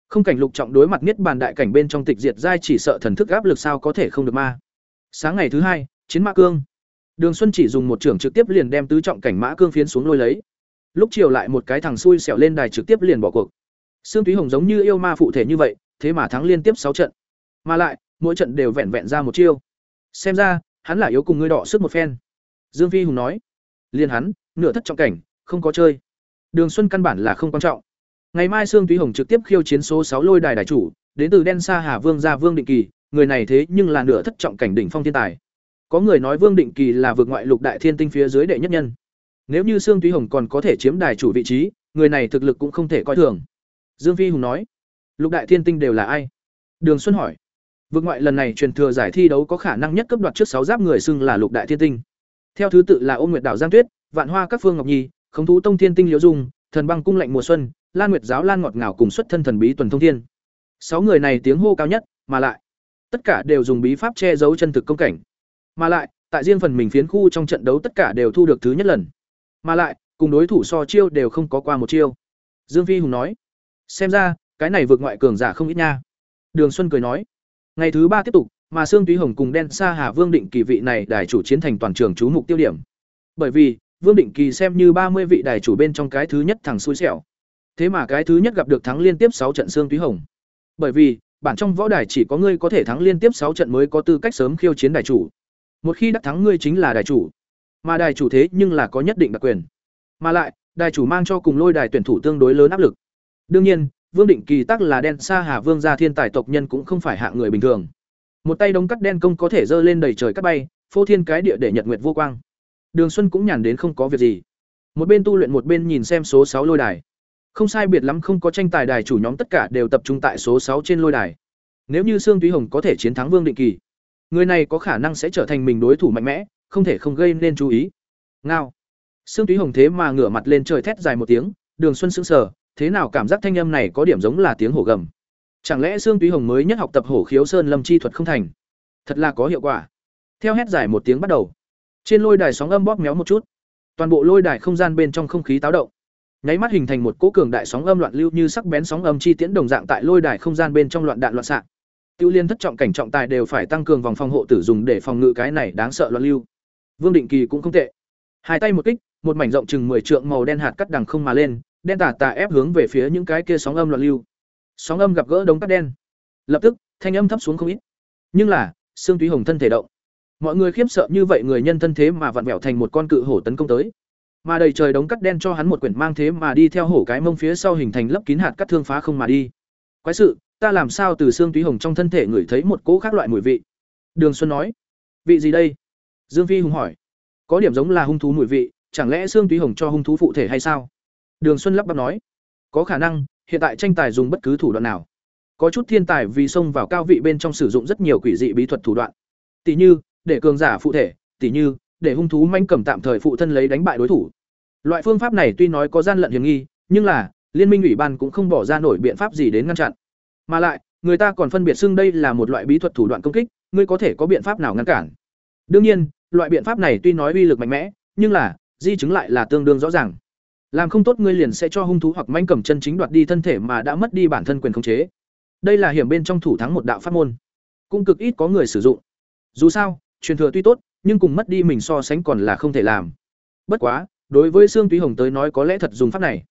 Không cảnh lục trọng đối mặt niết bàn đại cảnh bên trong tịch diệt giai chỉ sợ thần thức áp lực sao có thể không được ma. Sáng ngày thứ hai, chiến mã cương. Đường Xuân chỉ dùng một trưởng trực tiếp liền đem tứ trọng cảnh mã cương phiến xuống lôi lấy. Lúc chiều lại một cái thằng xui xẻo lên đài trực tiếp liền bỏ cuộc. Sương Túy Hồng giống như yêu ma phụ thể như vậy, thế mà thắng liên tiếp sáu trận. Mà lại, mỗi trận đều vẹn vẹn ra một chiêu. Xem ra, hắn là yếu cùng ngươi đọ sức một phen. Dương Phi Hùng nói. Liên hắn, nửa thất trọng cảnh, không có chơi. Đường Xuân căn bản là không quan trọng. Ngày mai Sương Túy Hồng trực tiếp khiêu chiến số sáu lôi đài đại chủ, đến từ Đen Sa Hà Vương gia Vương Định Kỳ, người này thế nhưng là nửa thất trọng cảnh đỉnh phong thiên tài. Có người nói Vương Định Kỳ là vượt ngoại lục đại thiên tinh phía dưới đệ nhất nhân. Nếu như Sương Túy Hồng còn có thể chiếm đài chủ vị trí, người này thực lực cũng không thể coi thường. Dương Phi Hùng nói, lục đại thiên tinh đều là ai? Đường Xuân hỏi, vượt ngoại lần này truyền thừa giải thi đấu có khả năng nhất cấp đoạt trước sáu giáp người xưng là Lục Đại Thiên Tinh. Theo thứ tự là Ôn Nguyệt Đảo Giang Tuyết, Vạn Hoa các phương Ngọc Nhi, Khống thú Tông Thiên Tinh Liễu Dung, Thần Băng cung lạnh mùa xuân, Lan Nguyệt giáo Lan ngọt ngào cùng xuất thân thần bí tuần thông thiên. Sáu người này tiếng hô cao nhất, mà lại tất cả đều dùng bí pháp che giấu chân thực công cảnh. Mà lại, tại riêng phần mình phiến khu trong trận đấu tất cả đều thu được thứ nhất lần. Mà lại, cùng đối thủ so chiêu đều không có qua một chiêu. Dương Phi Hùng nói: "Xem ra, cái này vượt ngoại cường giả không ít nha." Đường Xuân cười nói: Ngày thứ ba tiếp tục, mà Sương Túy Hồng cùng Đen Sa Hà Vương Định Kỳ vị này đài chủ chiến thành toàn trường chú mục tiêu điểm. Bởi vì, Vương Định Kỳ xem như ba mươi vị đài chủ bên trong cái thứ nhất thằng xui xẻo. Thế mà cái thứ nhất gặp được thắng liên tiếp sáu trận Sương Túy Hồng. Bởi vì, bản trong võ đài chỉ có ngươi có thể thắng liên tiếp sáu trận mới có tư cách sớm khiêu chiến đài chủ. Một khi đắc thắng ngươi chính là đài chủ. Mà đài chủ thế nhưng là có nhất định đặc quyền. Mà lại, đài chủ mang cho cùng lôi đài tuyển thủ tương đối lớn áp lực. Đương nhiên, Vương Định Kỳ tắc là đen sa Hà Vương gia thiên tài tộc nhân cũng không phải hạng người bình thường. Một tay đống cắt đen công có thể dơ lên đầy trời cắt bay, phô thiên cái địa để nhật nguyệt vô quang. Đường Xuân cũng nhàn đến không có việc gì. Một bên tu luyện một bên nhìn xem số sáu lôi đài. Không sai biệt lắm không có tranh tài đài chủ nhóm tất cả đều tập trung tại số sáu trên lôi đài. Nếu như Sương Túy Hồng có thể chiến thắng Vương Định Kỳ, người này có khả năng sẽ trở thành mình đối thủ mạnh mẽ, không thể không gây nên chú ý. Ngao. Sương Túy Hồng thế mà ngửa mặt lên trời thét dài một tiếng, Đường Xuân sững sờ, thế nào cảm giác thanh âm này có điểm giống là tiếng hổ gầm chẳng lẽ xương túy hồng mới nhất học tập hổ khiếu sơn lâm chi thuật không thành? Thật là có hiệu quả. Theo hét giải một tiếng bắt đầu, trên lôi đài sóng âm bóp méo một chút. Toàn bộ lôi đài không gian bên trong không khí táo động. Nháy mắt hình thành một cỗ cường đại sóng âm loạn lưu như sắc bén sóng âm chi tiễn đồng dạng tại lôi đài không gian bên trong loạn đạn loạn xạ. Tiêu liên thất trọng cảnh trọng tài đều phải tăng cường vòng phòng hộ tử dùng để phòng ngự cái này đáng sợ loạn lưu. Vương định kỳ cũng không tệ. Hai tay một kích, một mảnh rộng chừng 10 trượng màu đen hạt cắt đằng không mà lên, đen tả tà ép hướng về phía những cái kia sóng âm loạn lưu sóng âm gặp gỡ đống cắt đen. Lập tức thanh âm thấp xuống không ít. Nhưng là xương túy hồng thân thể động. Mọi người khiếp sợ như vậy người nhân thân thế mà vặn vẹo thành một con cự hổ tấn công tới. Mà đầy trời đống cắt đen cho hắn một quyển mang thế mà đi theo hổ cái mông phía sau hình thành lấp kín hạt cắt thương phá không mà đi. Quái sự ta làm sao từ xương túy hồng trong thân thể ngửi thấy một cỗ khác loại mùi vị? Đường xuân nói. Vị gì đây? Dương phi hùng hỏi. Có điểm giống là hung thú mùi vị chẳng lẽ xương túy hồng cho hung thú phụ thể hay sao? Đường Xuân lắp bắp nói, có khả năng, hiện tại tranh tài dùng bất cứ thủ đoạn nào. Có chút thiên tài vì xông vào cao vị bên trong sử dụng rất nhiều quỷ dị bí thuật thủ đoạn. Tỷ như, để cường giả phụ thể, tỷ như, để hung thú manh cầm tạm thời phụ thân lấy đánh bại đối thủ. Loại phương pháp này tuy nói có gian lận hiểm nghi, nhưng là, liên minh ủy ban cũng không bỏ ra nổi biện pháp gì đến ngăn chặn. Mà lại, người ta còn phân biệt xưng đây là một loại bí thuật thủ đoạn công kích, ngươi có thể có biện pháp nào ngăn cản? Đương nhiên, loại biện pháp này tuy nói uy lực mạnh mẽ, nhưng là, di chứng lại là tương đương rõ ràng làm không tốt ngươi liền sẽ cho hung thú hoặc manh cầm chân chính đoạt đi thân thể mà đã mất đi bản thân quyền khống chế. Đây là hiểm bên trong thủ thắng một đạo pháp môn. Cũng cực ít có người sử dụng. Dù sao, truyền thừa tuy tốt, nhưng cùng mất đi mình so sánh còn là không thể làm. Bất quá, đối với sương túy hồng tới nói có lẽ thật dùng pháp này.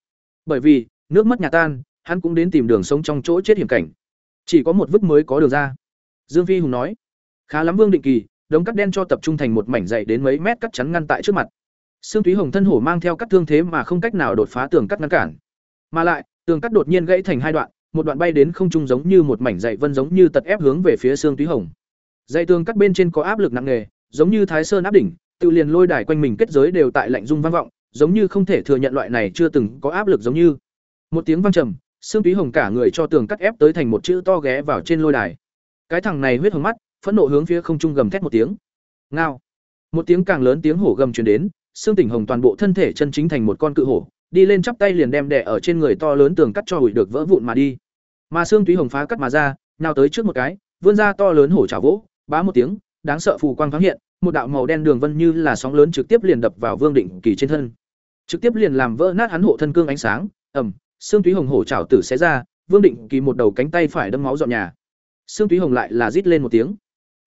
Bởi vì, nước mất nhà tan, hắn cũng đến tìm đường sống trong chỗ chết hiểm cảnh. Chỉ có một vứt mới có đường ra. Dương phi hùng nói, khá lắm vương định kỳ, đống cắt đen cho tập trung thành một mảnh dày đến mấy mét cắt chắn ngăn tại trước mặt. Sương Túy Hồng thân hổ mang theo các thương thế mà không cách nào đột phá tường cắt ngăn cản. Mà lại, tường cắt đột nhiên gãy thành hai đoạn, một đoạn bay đến không trung giống như một mảnh dày vân giống như tật ép hướng về phía Sương Túy Hồng. Dây tường cắt bên trên có áp lực nặng nề, giống như Thái Sơn áp đỉnh, tự liền lôi đài quanh mình kết giới đều tại lạnh rung vang vọng, giống như không thể thừa nhận loại này chưa từng có áp lực giống như. Một tiếng vang trầm, Sương Túy Hồng cả người cho tường cắt ép tới thành một chữ to ghé vào trên lôi đài. Cái thằng này huyết hồng mắt, phẫn nộ hướng phía không trung gầm thét một tiếng. Ngao. Một tiếng càng lớn tiếng hổ gầm truyền đến, xương tỉnh hồng toàn bộ thân thể chân chính thành một con cự hổ, đi lên chắp tay liền đem đẻ ở trên người to lớn tường cắt cho hủy được vỡ vụn mà đi. Mà xương túy hồng phá cắt mà ra, nào tới trước một cái, vươn ra to lớn hổ trả vỗ bá một tiếng, đáng sợ phù quang thoáng hiện, một đạo màu đen đường vân như là sóng lớn trực tiếp liền đập vào vương định kỳ trên thân. Trực tiếp liền làm vỡ nát hắn hộ thân cương ánh sáng ẩm xương túy hồng hổ chảo tử xé ra, vương định kỳ một đầu cánh tay phải đâm máu dọn nhà. Xương túy hồng lại là rít lên một tiếng.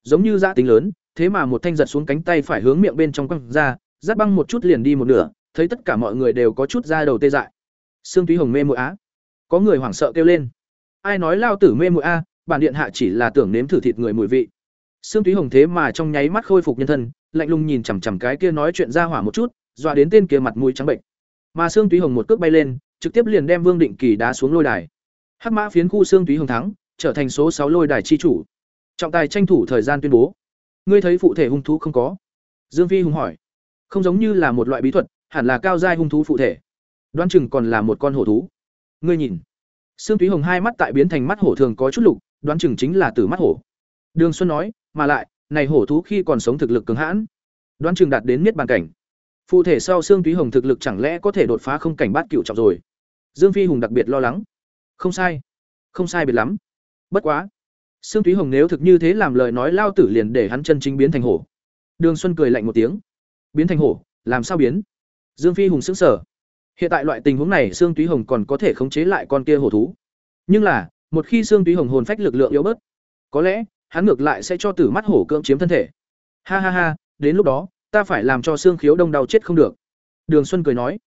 Giống như dã tính lớn, thế mà một thanh giật xuống cánh tay phải hướng miệng bên trong quăng ra Rát băng một chút liền đi một nửa, thấy tất cả mọi người đều có chút da đầu tê dại. Sương Túy Hồng mê muội á. Có người hoảng sợ kêu lên. Ai nói lao tử mê muội a, bản điện hạ chỉ là tưởng nếm thử thịt người mùi vị. Sương Túy Hồng thế mà trong nháy mắt khôi phục nhân thân, lạnh lùng nhìn chằm chằm cái kia nói chuyện ra hỏa một chút, dọa đến tên kia mặt mũi trắng bệnh. Mà Sương Túy Hồng một cước bay lên, trực tiếp liền đem Vương Định Kỳ đá xuống lôi đài. Hắc Mã phiến khu Sương Túy Hồng thắng, trở thành số sáu lôi đài chi chủ. Trọng tài tranh thủ thời gian tuyên bố. Ngươi thấy phụ thể hung thú không có? Dương Phi hùng hỏi không giống như là một loại bí thuật hẳn là cao giai hung thú phụ thể đoan chừng còn là một con hổ thú ngươi nhìn Sương Túy Hồng hai mắt tại biến thành mắt hổ thường có chút lục, đoán chừng chính là từ mắt hổ. Đường Xuân nói, mà lại, này hổ thú khi còn sống thực lực cường hãn, đoán chừng đạt đến miết bàn cảnh. Phụ thể sau xương túy hồng thực lực chẳng lẽ có thể đột phá không cảnh bát cựu trọng rồi. Dương Phi Hùng đặc biệt lo lắng. Không sai, không sai biệt lắm. Bất quá, xương túy hồng nếu thực như thế làm lời nói lao tử liền để hắn chân chính biến thành hổ. Đường Xuân cười lạnh một tiếng. Biến thành hổ, làm sao biến? Dương Phi Hùng sững sờ. Hiện tại loại tình huống này xương túy hồng còn có thể khống chế lại con kia hổ thú. Nhưng là, một khi xương túy hồng hồn phách lực lượng yếu bớt, có lẽ hắn ngược lại sẽ cho tử mắt hổ cưỡng chiếm thân thể. Ha ha ha, đến lúc đó, ta phải làm cho xương khiếu đông đau chết không được. Đường Xuân cười nói,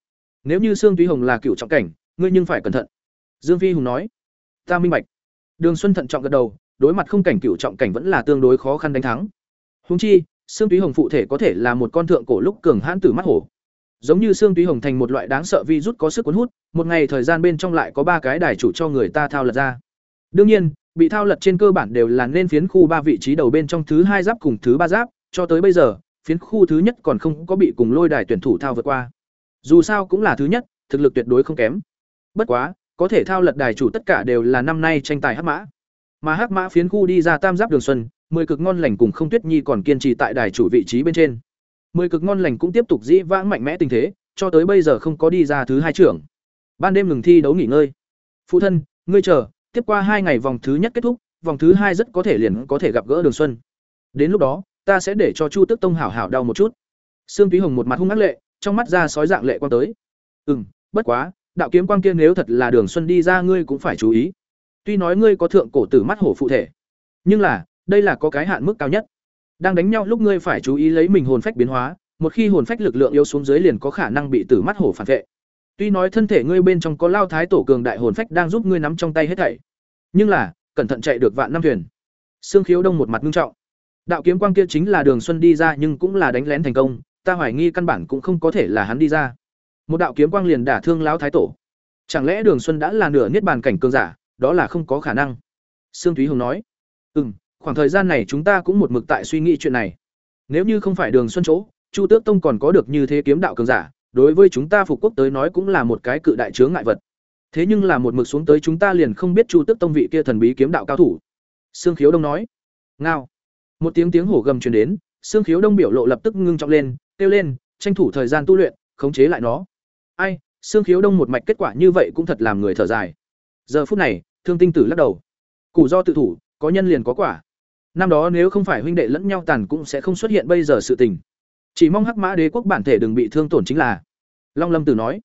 nếu như xương túy hồng là cựu trọng cảnh, ngươi nhưng phải cẩn thận. Dương Phi Hùng nói, ta minh bạch. Đường Xuân thận trọng gật đầu, đối mặt không cảnh cựu trọng cảnh vẫn là tương đối khó khăn đánh thắng. húng chi, xương túy hồng phụ thể có thể là một con thượng cổ lúc cường hãn tử mắt hổ. Giống như xương túy hồng thành một loại đáng sợ vi rút có sức cuốn hút, một ngày thời gian bên trong lại có ba cái đài chủ cho người ta thao lật ra. Đương nhiên, bị thao lật trên cơ bản đều là nên phiến khu ba vị trí đầu bên trong thứ hai giáp cùng thứ ba giáp, cho tới bây giờ, phiến khu thứ nhất còn không có bị cùng lôi đài tuyển thủ thao vượt qua. Dù sao cũng là thứ nhất, thực lực tuyệt đối không kém. Bất quá, có thể thao lật đài chủ tất cả đều là năm nay tranh tài hắc mã. Mà hắc mã phiến khu đi ra tam giáp đường xuân, mười cực ngon lành cùng không tuyết nhi còn kiên trì tại đài chủ vị trí bên trên. Mười cực ngon lành cũng tiếp tục dĩ vãng mạnh mẽ tình thế, cho tới bây giờ không có đi ra thứ hai trưởng. Ban đêm ngừng thi đấu nghỉ ngơi. Phụ thân, ngươi chờ, tiếp qua hai ngày vòng thứ nhất kết thúc, vòng thứ hai rất có thể liền có thể gặp gỡ Đường Xuân. Đến lúc đó, ta sẽ để cho Chu Tức Tông hảo hảo đau một chút. Sương Túy Hồng một mặt hung ác lệ, trong mắt ra sói dạng lệ quang tới. Ừm, bất quá, đạo kiếm quang kia nếu thật là Đường Xuân đi ra ngươi cũng phải chú ý. Tuy nói ngươi có thượng cổ tử mắt hổ phụ thể, nhưng là, đây là có cái hạn mức cao nhất. Đang đánh nhau lúc ngươi phải chú ý lấy mình hồn phách biến hóa, một khi hồn phách lực lượng yếu xuống dưới liền có khả năng bị tử mắt hổ phản vệ. Tuy nói thân thể ngươi bên trong có lao thái tổ cường đại hồn phách đang giúp ngươi nắm trong tay hết thảy, nhưng là, cẩn thận chạy được vạn năm thuyền. Sương Khiếu Đông một mặt nghiêm trọng. Đạo kiếm quang kia chính là Đường Xuân đi ra nhưng cũng là đánh lén thành công, ta hoài nghi căn bản cũng không có thể là hắn đi ra. Một đạo kiếm quang liền đả thương lão thái tổ. Chẳng lẽ Đường Xuân đã là nửa niết bàn cảnh cường giả, đó là không có khả năng. Sương Thúy Hồng nói. "Ừm, khoảng thời gian này chúng ta cũng một mực tại suy nghĩ chuyện này. Nếu như không phải Đường Xuân chỗ, Chu Tước Tông còn có được như thế kiếm đạo cường giả, đối với chúng ta phục quốc tới nói cũng là một cái cự đại chướng ngại vật. Thế nhưng là một mực xuống tới chúng ta liền không biết Chu Tước Tông vị kia thần bí kiếm đạo cao thủ. Sương Khiếu Đông nói. Ngao. Một tiếng tiếng hổ gầm truyền đến, Sương Khiếu Đông biểu lộ lập tức ngưng trọng lên, kêu lên, tranh thủ thời gian tu luyện, khống chế lại nó. Ai, Sương Khiếu Đông một mạch kết quả như vậy cũng thật làm người thở dài. Giờ phút này, Thương Tinh Tử lắc đầu. Củ do tự thủ, có nhân liền có quả. Năm đó nếu không phải huynh đệ lẫn nhau tàn cũng sẽ không xuất hiện bây giờ sự tình. Chỉ mong Hắc Mã Đế quốc bản thể đừng bị thương tổn chính là. Long Lâm Tử nói.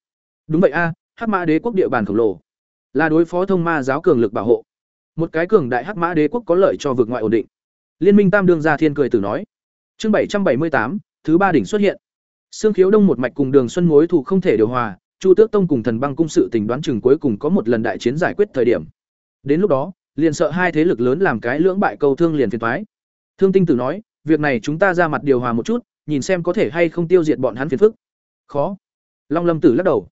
Đúng vậy a, Hắc Mã Đế quốc địa bàn khổng lồ, là đối phó thông ma giáo cường lực bảo hộ. Một cái cường đại Hắc Mã Đế quốc có lợi cho vực ngoại ổn định. Liên minh Tam Đường gia thiên cười tử nói. Chương bảy trăm bảy mươi tám, thứ ba đỉnh xuất hiện. Sương Khiếu Đông một mạch cùng Đường Xuân mối thủ không thể điều hòa, Chu Tước Tông cùng Thần Băng cung sự tình đoán chừng cuối cùng có một lần đại chiến giải quyết thời điểm. Đến lúc đó, liền sợ hai thế lực lớn làm cái lưỡng bại câu thương liền phiền toái. Thương Tinh Tử nói, việc này chúng ta ra mặt điều hòa một chút, nhìn xem có thể hay không tiêu diệt bọn hắn phiền phức. Khó. Long Lâm Tử lắc đầu.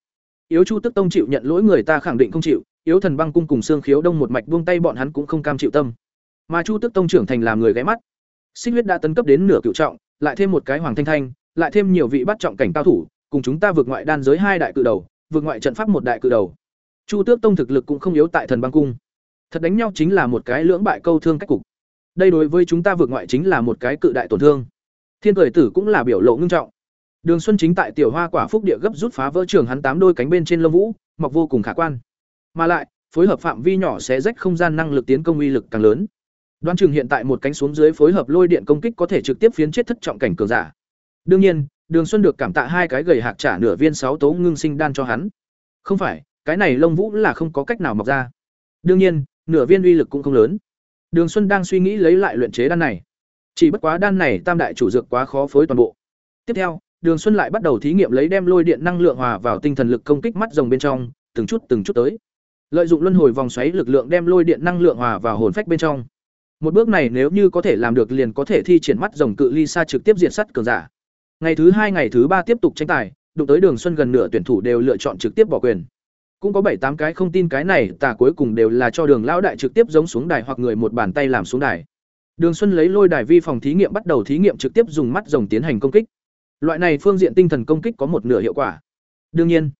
Yếu Chu Tức Tông chịu nhận lỗi người ta khẳng định không chịu, yếu Thần Băng cung cùng Sương Khiếu Đông một mạch buông tay bọn hắn cũng không cam chịu tâm. Mà Chu Tức Tông trưởng thành làm người ghé mắt. Xích huyết đã tấn cấp đến nửa cựu trọng, lại thêm một cái Hoàng Thanh Thanh, lại thêm nhiều vị bắt trọng cảnh cao thủ, cùng chúng ta vượt ngoại đan giới hai đại cự đầu, vượt ngoại trận pháp một đại cự đầu. Chu Tước Tông thực lực cũng không yếu tại Thần Băng cung. Thật đánh nhau chính là một cái lưỡng bại câu thương cách cục. Đây đối với chúng ta vượt ngoại chính là một cái cự đại tổn thương. Thiên cười tử cũng là biểu lộ ngưng trọng. Đường Xuân chính tại tiểu hoa quả phúc địa gấp rút phá vỡ trường hắn tám đôi cánh bên trên lông vũ, mọc vô cùng khả quan. Mà lại, phối hợp phạm vi nhỏ sẽ rách không gian năng lực tiến công uy lực càng lớn. Đoán chừng hiện tại một cánh xuống dưới phối hợp lôi điện công kích có thể trực tiếp phiến chết thất trọng cảnh cường giả. Đương nhiên, Đường Xuân được cảm tạ hai cái gầy hạc trả nửa viên sáu tố ngưng sinh đan cho hắn. Không phải, cái này lông vũ là không có cách nào mọc ra. Đương nhiên, nửa viên uy lực cũng không lớn. Đường Xuân đang suy nghĩ lấy lại luyện chế đan này. Chỉ bất quá đan này tam đại chủ dược quá khó phối toàn bộ. Tiếp theo, Đường Xuân lại bắt đầu thí nghiệm lấy đem lôi điện năng lượng hòa vào tinh thần lực công kích mắt rồng bên trong, từng chút từng chút tới. Lợi dụng luân hồi vòng xoáy lực lượng đem lôi điện năng lượng hòa vào hồn phách bên trong. Một bước này nếu như có thể làm được liền có thể thi triển mắt rồng cự ly xa trực tiếp diệt sắt cường giả. Ngày thứ hai ngày thứ ba tiếp tục tranh tài, đụng tới Đường Xuân gần nửa tuyển thủ đều lựa chọn trực tiếp bỏ quyền. Cũng có bảy tám cái không tin cái này, tà cuối cùng đều là cho Đường lão đại trực tiếp giống xuống đài hoặc người một bàn tay làm xuống đài. Đường Xuân lấy lôi đài vi phòng thí nghiệm bắt đầu thí nghiệm trực tiếp dùng mắt rồng tiến hành công kích. Loại này phương diện tinh thần công kích có một nửa hiệu quả. Đương nhiên,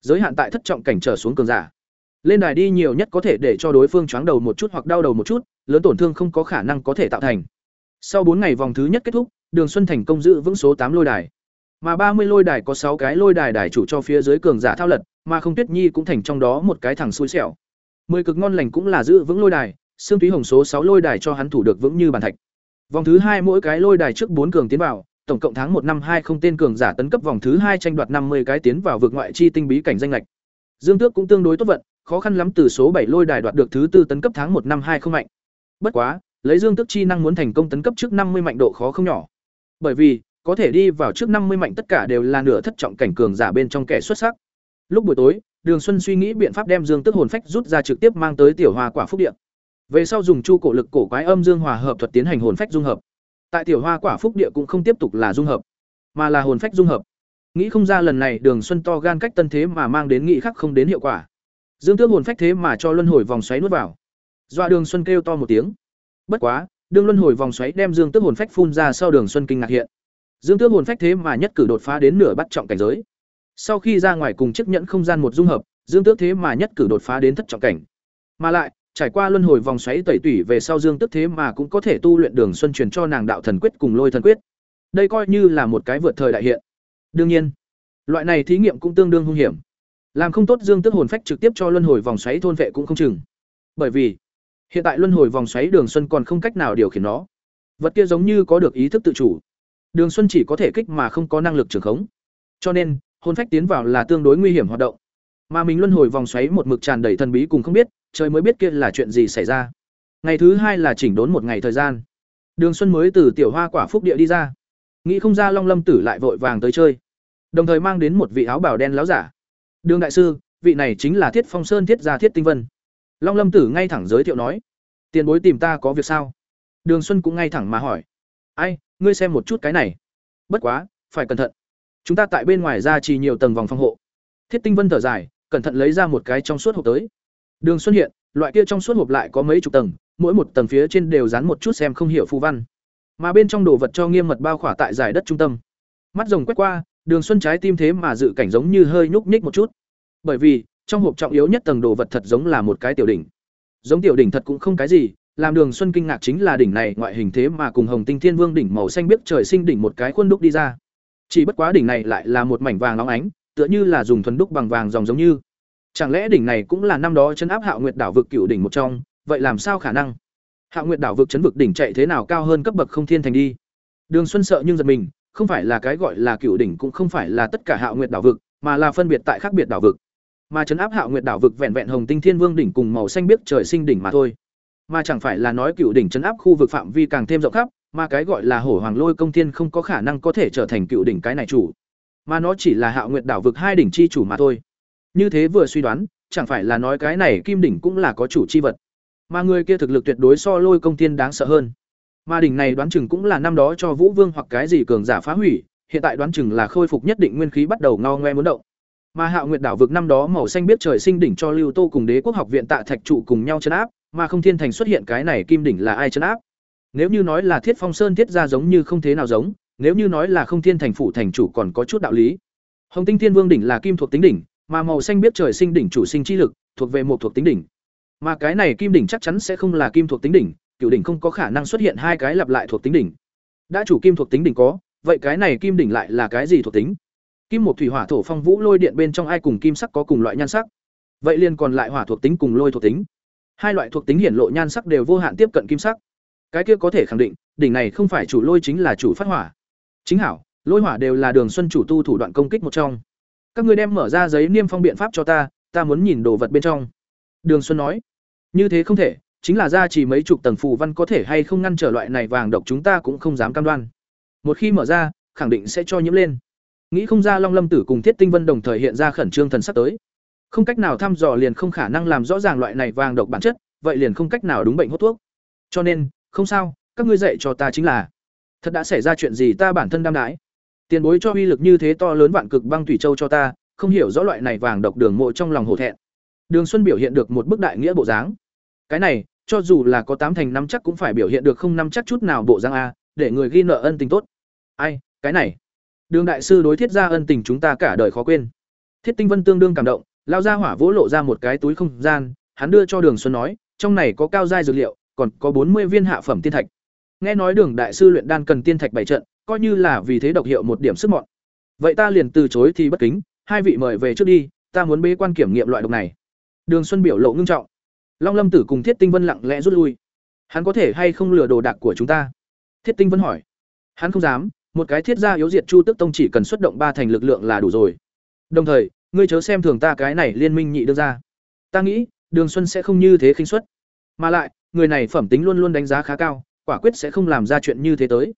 giới hạn tại thất trọng cảnh trở xuống cường giả. lên đài đi nhiều nhất có thể để cho đối phương choáng đầu một chút hoặc đau đầu một chút, lớn tổn thương không có khả năng có thể tạo thành. Sau bốn ngày vòng thứ nhất kết thúc, Đường Xuân thành công giữ vững số tám lôi đài. Mà ba mươi lôi đài có sáu cái lôi đài đài chủ cho phía dưới cường giả thao lật, mà không Tuyết Nhi cũng thành trong đó một cái thằng xui xẻo. Mười cực ngon lành cũng là giữ vững lôi đài, xương túy hồng số sáu lôi đài cho hắn thủ được vững như bàn thạch. Vòng thứ hai mỗi cái lôi đài trước bốn cường tiến vào, tổng cộng tháng một năm hai không tên cường giả tấn cấp vòng thứ hai tranh đoạt năm mươi cái tiến vào vực ngoại chi tinh bí cảnh danh lệch. Dương Tước cũng tương đối tốt vận, khó khăn lắm từ số bảy lôi đài đoạt được thứ tư tấn cấp tháng một năm hai không mạnh. Bất quá, lấy Dương Tước chi năng muốn thành công tấn cấp trước năm mươi mạnh độ khó không nhỏ. Bởi vì, có thể đi vào trước năm mươi mạnh tất cả đều là nửa thất trọng cảnh cường giả bên trong kẻ xuất sắc. Lúc buổi tối, Đường Xuân suy nghĩ biện pháp đem Dương Tức hồn phách rút ra trực tiếp mang tới tiểu hoa quả phúc địa. Về sau dùng chu cổ lực cổ quái âm dương hòa hợp thuật tiến hành hồn phách dung hợp. Tại tiểu hoa quả phúc địa cũng không tiếp tục là dung hợp, mà là hồn phách dung hợp. Nghĩ không ra lần này Đường Xuân to gan cách tân thế mà mang đến nghị khắc không đến hiệu quả. Dương Tước hồn phách thế mà cho luân hồi vòng xoáy nuốt vào. Dọa Đường Xuân kêu to một tiếng. Bất quá, đương luân hồi vòng xoáy đem Dương Tước hồn phách phun ra sau Đường Xuân kinh ngạc hiện. Dương Tước hồn phách thế mà nhất cử đột phá đến nửa bắt trọng cảnh giới. Sau khi ra ngoài cùng chiếc nhẫn không gian một dung hợp, Dương Tước thế mà nhất cử đột phá đến thất trọng cảnh. Mà lại, trải qua luân hồi vòng xoáy tẩy tủy về sau Dương Tước thế mà cũng có thể tu luyện Đường Xuân truyền cho nàng đạo thần quyết cùng lôi thần quyết. Đây coi như là một cái vượt thời đại hiện. Đương nhiên, loại này thí nghiệm cũng tương đương hung hiểm. Làm không tốt Dương Tước hồn phách trực tiếp cho luân hồi vòng xoáy thôn vệ cũng không chừng. Bởi vì, hiện tại luân hồi vòng xoáy Đường Xuân còn không cách nào điều khiển nó. Vật kia giống như có được ý thức tự chủ. Đường Xuân chỉ có thể kích mà không có năng lực trường khống. Cho nên, hồn phách tiến vào là tương đối nguy hiểm hoạt động. Mà mình luân hồi vòng xoáy một mực tràn đầy thần bí cùng không biết, trời mới biết kia là chuyện gì xảy ra. Ngày thứ hai là chỉnh đốn một ngày thời gian. Đường Xuân mới từ tiểu hoa quả phúc địa đi ra. Nghĩ không ra Long Lâm tử lại vội vàng tới chơi. Đồng thời mang đến một vị áo bào đen láo giả. Đường đại sư, vị này chính là Thiết Phong Sơn Thiết gia Thiết Tinh Vân. Long Lâm tử ngay thẳng giới thiệu nói, tiền bối tìm ta có việc sao? Đường Xuân cũng ngay thẳng mà hỏi, ai, ngươi xem một chút cái này. Bất quá, phải cẩn thận. Chúng ta tại bên ngoài ra chỉ nhiều tầng vòng phòng hộ. Thiết Tinh Vân thở dài, cẩn thận lấy ra một cái trong suốt hộp tới. Đường Xuân hiện, loại kia trong suốt hộp lại có mấy chục tầng, mỗi một tầng phía trên đều dán một chút xem không hiểu phù văn. Mà bên trong đồ vật cho nghiêm mật bao khỏa tại giải đất trung tâm. Mắt rồng quét qua, Đường Xuân trái tim thế mà dự cảnh giống như hơi nhúc nhích một chút. Bởi vì, trong hộp trọng yếu nhất tầng đồ vật thật giống là một cái tiểu đỉnh. Giống tiểu đỉnh thật cũng không cái gì, làm Đường Xuân kinh ngạc chính là đỉnh này ngoại hình thế mà cùng Hồng Tinh Thiên Vương đỉnh màu xanh biếc trời sinh đỉnh một cái khuôn đúc đi ra. Chỉ bất quá đỉnh này lại là một mảnh vàng óng ánh, tựa như là dùng thuần đúc bằng vàng dòng giống như. Chẳng lẽ đỉnh này cũng là năm đó chấn áp Hạo Nguyệt đảo vực cựu đỉnh một trong, vậy làm sao khả năng? Hạo Nguyệt đảo vực chấn vực đỉnh chạy thế nào cao hơn cấp bậc không thiên thành đi? Đường Xuân sợ nhưng giật mình, không phải là cái gọi là cựu đỉnh cũng không phải là tất cả Hạo Nguyệt đảo vực, mà là phân biệt tại khác biệt đảo vực. Mà chấn áp Hạo Nguyệt đảo vực vẹn vẹn Hồng Tinh Thiên Vương đỉnh cùng màu xanh biếc trời sinh đỉnh mà thôi. Mà chẳng phải là nói cựu đỉnh chấn áp khu vực phạm vi càng thêm rộng khắp, mà cái gọi là Hổ Hoàng Lôi Công Thiên không có khả năng có thể trở thành cựu đỉnh cái này chủ, mà nó chỉ là Hạo Nguyệt đảo vực hai đỉnh chi chủ mà thôi. Như thế vừa suy đoán, chẳng phải là nói cái này Kim đỉnh cũng là có chủ chi vật, mà người kia thực lực tuyệt đối so Lôi Công Thiên đáng sợ hơn. Mà đỉnh này đoán chừng cũng là năm đó cho Vũ Vương hoặc cái gì cường giả phá hủy, hiện tại đoán chừng là khôi phục nhất định nguyên khí bắt đầu ngao ngoe muốn động. Mà Hạo Nguyệt đảo vực năm đó màu xanh biết trời sinh đỉnh cho Lưu Tô cùng Đế quốc học viện Tạ Thạch trụ cùng nhau chấn áp, mà không thiên thành xuất hiện cái này kim đỉnh là ai chấn áp? Nếu như nói là Thiết Phong Sơn thiết ra giống như không thế nào giống, nếu như nói là không thiên thành phụ thành chủ còn có chút đạo lý. Hồng Tinh Thiên Vương đỉnh là kim thuộc tính đỉnh, mà màu xanh biết trời sinh đỉnh chủ sinh chi lực, thuộc về một thuộc tính đỉnh. Mà cái này kim đỉnh chắc chắn sẽ không là kim thuộc tính đỉnh, Cựu đỉnh không có khả năng xuất hiện hai cái lặp lại thuộc tính đỉnh. Đã chủ kim thuộc tính đỉnh có, vậy cái này kim đỉnh lại là cái gì thuộc tính? Kim một thủy hỏa thổ phong vũ lôi điện bên trong ai cùng kim sắc có cùng loại nhan sắc? Vậy liền còn lại hỏa thuộc tính cùng lôi thuộc tính. Hai loại thuộc tính hiển lộ nhan sắc đều vô hạn tiếp cận kim sắc. Cái kia có thể khẳng định, đỉnh này không phải chủ lôi chính là chủ phát hỏa. Chính hảo, lôi hỏa đều là đường xuân chủ tu thủ đoạn công kích một trong. Các ngươi đem mở ra giấy niêm phong biện pháp cho ta, ta muốn nhìn đồ vật bên trong. Đường Xuân nói, như thế không thể, chính là ra chỉ mấy chục tầng phù văn có thể hay không ngăn trở loại này vàng độc chúng ta cũng không dám cam đoan. Một khi mở ra, khẳng định sẽ cho nhiễm lên. Nghĩ không ra Long Lâm Tử cùng Thiết Tinh Vân đồng thời hiện ra khẩn trương thần sắp tới. Không cách nào thăm dò liền không khả năng làm rõ ràng loại này vàng độc bản chất, vậy liền không cách nào đúng bệnh hút thuốc. Cho nên, không sao, các ngươi dạy cho ta chính là thật đã xảy ra chuyện gì ta bản thân đam đái. Tiền bối cho uy lực như thế to lớn vạn cực băng thủy châu cho ta, không hiểu rõ loại này vàng độc đường mộ trong lòng hổ thẹn. Đường Xuân biểu hiện được một bức đại nghĩa bộ dáng. Cái này, cho dù là có tám thành năm chắc cũng phải biểu hiện được không năm chắc chút nào bộ dáng a, để người ghi nợ ân tình tốt. Ai, cái này. Đường đại sư đối thiết ra ân tình chúng ta cả đời khó quên. Thiết Tinh Vân tương đương cảm động, Lao ra hỏa vỗ lộ ra một cái túi không gian, hắn đưa cho Đường Xuân nói, trong này có cao giai dược liệu, còn có bốn mươi viên hạ phẩm tiên thạch. Nghe nói Đường đại sư luyện đan cần tiên thạch bảy trận, coi như là vì thế độc hiệu một điểm sức mọn. Vậy ta liền từ chối thì bất kính, hai vị mời về trước đi, ta muốn bế quan kiểm nghiệm loại độc này. Đường Xuân biểu lộ ngưng trọng. Long Lâm Tử cùng Thiết Tinh Vân lặng lẽ rút lui. Hắn có thể hay không lừa đồ đạc của chúng ta? Thiết Tinh Vân hỏi. Hắn không dám, một cái thiết gia yếu diệt Chu Tức Tông chỉ cần xuất động ba thành lực lượng là đủ rồi. Đồng thời, ngươi chớ xem thường ta cái này liên minh nhị đương ra. Ta nghĩ, Đường Xuân sẽ không như thế khinh suất. Mà lại, người này phẩm tính luôn luôn đánh giá khá cao, quả quyết sẽ không làm ra chuyện như thế tới.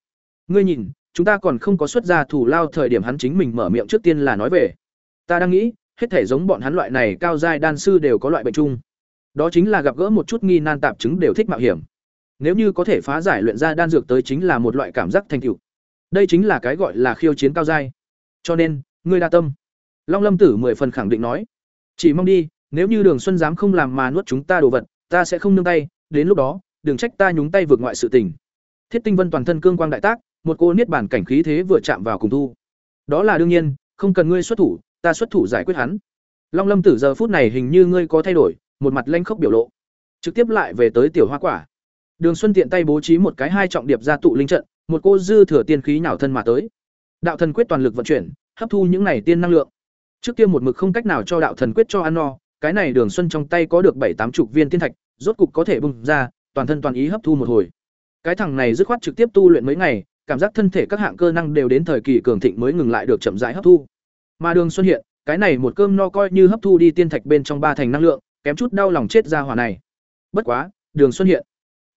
Ngươi nhìn, chúng ta còn không có xuất ra thủ lao thời điểm hắn chính mình mở miệng trước tiên là nói về. Ta đang nghĩ, hết thể giống bọn hắn loại này cao giai đan sư đều có loại bệnh chung. Đó chính là gặp gỡ một chút nghi nan tạp chứng đều thích mạo hiểm. Nếu như có thể phá giải luyện ra đan dược tới chính là một loại cảm giác thành tựu. Đây chính là cái gọi là khiêu chiến cao giai. Cho nên, ngươi đa tâm. Long Lâm Tử mười phần khẳng định nói, chỉ mong đi, nếu như Đường Xuân dám không làm mà nuốt chúng ta đồ vật, ta sẽ không nương tay, đến lúc đó, đừng trách ta nhúng tay vượt ngoại sự tình. Thiết Tinh Vân toàn thân cương quang đại tác, một cô niết bản cảnh khí thế vừa chạm vào cùng thu. Đó là đương nhiên, không cần ngươi xuất thủ, ta xuất thủ giải quyết hắn. Long Lâm Tử giờ phút này hình như ngươi có thay đổi, một mặt lanh khốc biểu lộ. Trực tiếp lại về tới tiểu hoa quả. Đường Xuân tiện tay bố trí một cái hai trọng điệp ra tụ linh trận, một cô dư thừa tiên khí nhào thân mà tới. Đạo thần quyết toàn lực vận chuyển, hấp thu những này tiên năng lượng. Trước kia một mực không cách nào cho đạo thần quyết cho ăn no, cái này Đường Xuân trong tay có được bảy tám chục viên thiên thạch, rốt cục có thể bung ra, toàn thân toàn ý hấp thu một hồi. Cái thằng này dứt khoát trực tiếp tu luyện mấy ngày, cảm giác thân thể các hạng cơ năng đều đến thời kỳ cường thịnh mới ngừng lại được chậm rãi hấp thu. Mà Đường Xuân hiện, cái này một cơm no coi như hấp thu đi tiên thạch bên trong ba thành năng lượng, kém chút đau lòng chết ra hỏa này. Bất quá, Đường Xuân hiện,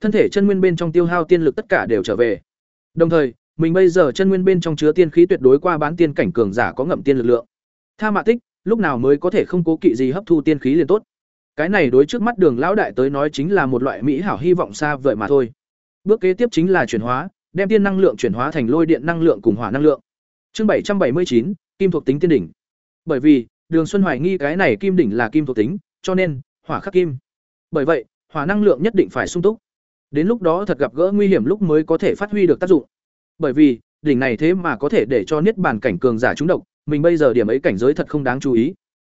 thân thể chân nguyên bên trong tiêu hao tiên lực tất cả đều trở về. Đồng thời, mình bây giờ chân nguyên bên trong chứa tiên khí tuyệt đối qua bán tiên cảnh cường giả có ngậm tiên lực lượng. Tha Mạ Tích, lúc nào mới có thể không cố kỵ gì hấp thu tiên khí liền tốt. Cái này đối trước mắt Đường lão đại tới nói chính là một loại mỹ hảo hy vọng xa vời mà thôi. Bước kế tiếp chính là chuyển hóa, đem tiên năng lượng chuyển hóa thành lôi điện năng lượng cùng hỏa năng lượng. Chương bảy trăm bảy mươi chín kim thuộc tính tiên đỉnh. Bởi vì, Đường Xuân hoài nghi cái này kim đỉnh là kim thuộc tính, cho nên hỏa khắc kim. Bởi vậy, hỏa năng lượng nhất định phải sung túc. Đến lúc đó thật gặp gỡ nguy hiểm lúc mới có thể phát huy được tác dụng. Bởi vì, đỉnh này thế mà có thể để cho niết bàn cảnh cường giả trúng độc, mình bây giờ điểm ấy cảnh giới thật không đáng chú ý.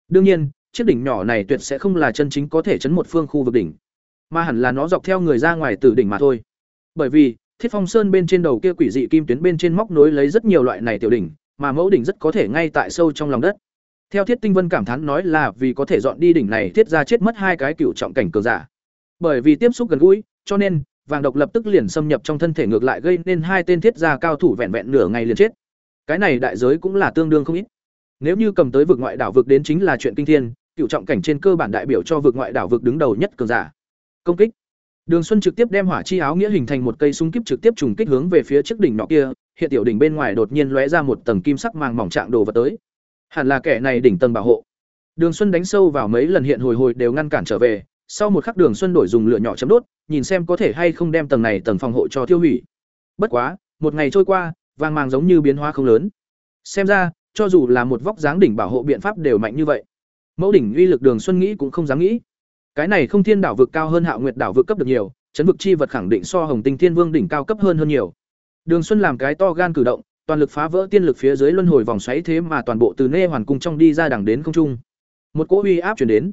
Đương nhiên, chiếc đỉnh nhỏ này tuyệt sẽ không là chân chính có thể chấn một phương khu vực đỉnh, mà hẳn là nó dọc theo người ra ngoài từ đỉnh mà thôi. Bởi vì, Thiết Phong Sơn bên trên đầu kia quỷ dị kim tuyến bên trên móc nối lấy rất nhiều loại này tiểu đỉnh, mà mẫu đỉnh rất có thể ngay tại sâu trong lòng đất. Theo Thiết Tinh Vân cảm thán nói là vì có thể dọn đi đỉnh này thiết ra chết mất hai cái cựu trọng cảnh cường giả. Bởi vì tiếp xúc gần gũi, cho nên vàng độc lập tức liền xâm nhập trong thân thể ngược lại gây nên hai tên thiết gia cao thủ vẹn vẹn nửa ngày liền chết. Cái này đại giới cũng là tương đương không ít. Nếu như cầm tới vực ngoại đảo vực đến chính là chuyện kinh thiên, cựu trọng cảnh trên cơ bản đại biểu cho vực ngoại đảo vực đứng đầu nhất cường giả. Công kích. Đường Xuân trực tiếp đem hỏa chi áo nghĩa hình thành một cây súng kíp trực tiếp trùng kích hướng về phía trước đỉnh nọ kia, hiện tiểu đỉnh bên ngoài đột nhiên lóe ra một tầng kim sắc màng mỏng trạng đồ vật tới. Hẳn là kẻ này đỉnh tầng bảo hộ. Đường Xuân đánh sâu vào mấy lần hiện hồi hồi đều ngăn cản trở về, sau một khắc Đường Xuân đổi dùng lửa nhỏ chấm đốt, nhìn xem có thể hay không đem tầng này tầng phòng hộ cho tiêu hủy. Bất quá, một ngày trôi qua, vàng màng giống như biến hóa không lớn. Xem ra, cho dù là một vóc dáng đỉnh bảo hộ biện pháp đều mạnh như vậy. Mẫu đỉnh uy lực Đường Xuân nghĩ cũng không dám nghĩ. Cái này không thiên đảo vực cao hơn Hạo Nguyệt đảo vực cấp được nhiều, chấn vực chi vật khẳng định so Hồng Tinh Thiên Vương đỉnh cao cấp hơn hơn nhiều. Đường Xuân làm cái to gan cử động, toàn lực phá vỡ tiên lực phía dưới luân hồi vòng xoáy thế mà toàn bộ từ nê hoàn cung trong đi ra đằng đến không trung. Một cỗ uy áp truyền đến.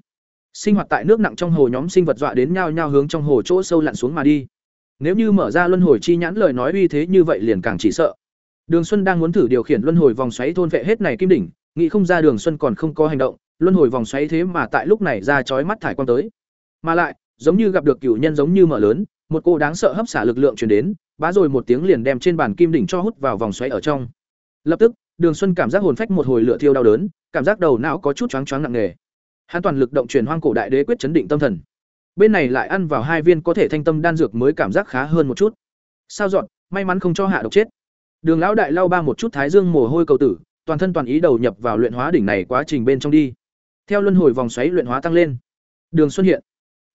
Sinh hoạt tại nước nặng trong hồ nhóm sinh vật dọa đến nhao nhao hướng trong hồ chỗ sâu lặn xuống mà đi. Nếu như mở ra luân hồi chi nhãn lời nói uy thế như vậy liền càng chỉ sợ. Đường Xuân đang muốn thử điều khiển luân hồi vòng xoáy thôn vệ hết này kim đỉnh, nghĩ không ra Đường Xuân còn không có hành động, luân hồi vòng xoáy thế mà tại lúc này ra chói mắt thải quang tới. Mà lại, giống như gặp được cửu nhân giống như mở lớn, một cô đáng sợ hấp xả lực lượng truyền đến, bá rồi một tiếng liền đem trên bàn kim đỉnh cho hút vào vòng xoáy ở trong. Lập tức, Đường Xuân cảm giác hồn phách một hồi lửa thiêu đau đớn, cảm giác đầu não có chút choáng choáng nặng nề. Hắn toàn lực động truyền hoang cổ đại đế quyết chấn định tâm thần. Bên này lại ăn vào hai viên có thể thanh tâm đan dược mới cảm giác khá hơn một chút. Sao dọn, may mắn không cho hạ độc chết. Đường lão đại lau ba một chút thái dương mồ hôi cầu tử, toàn thân toàn ý đầu nhập vào luyện hóa đỉnh này quá trình bên trong đi. Theo luân hồi vòng xoáy luyện hóa tăng lên, Đường Xuân hiện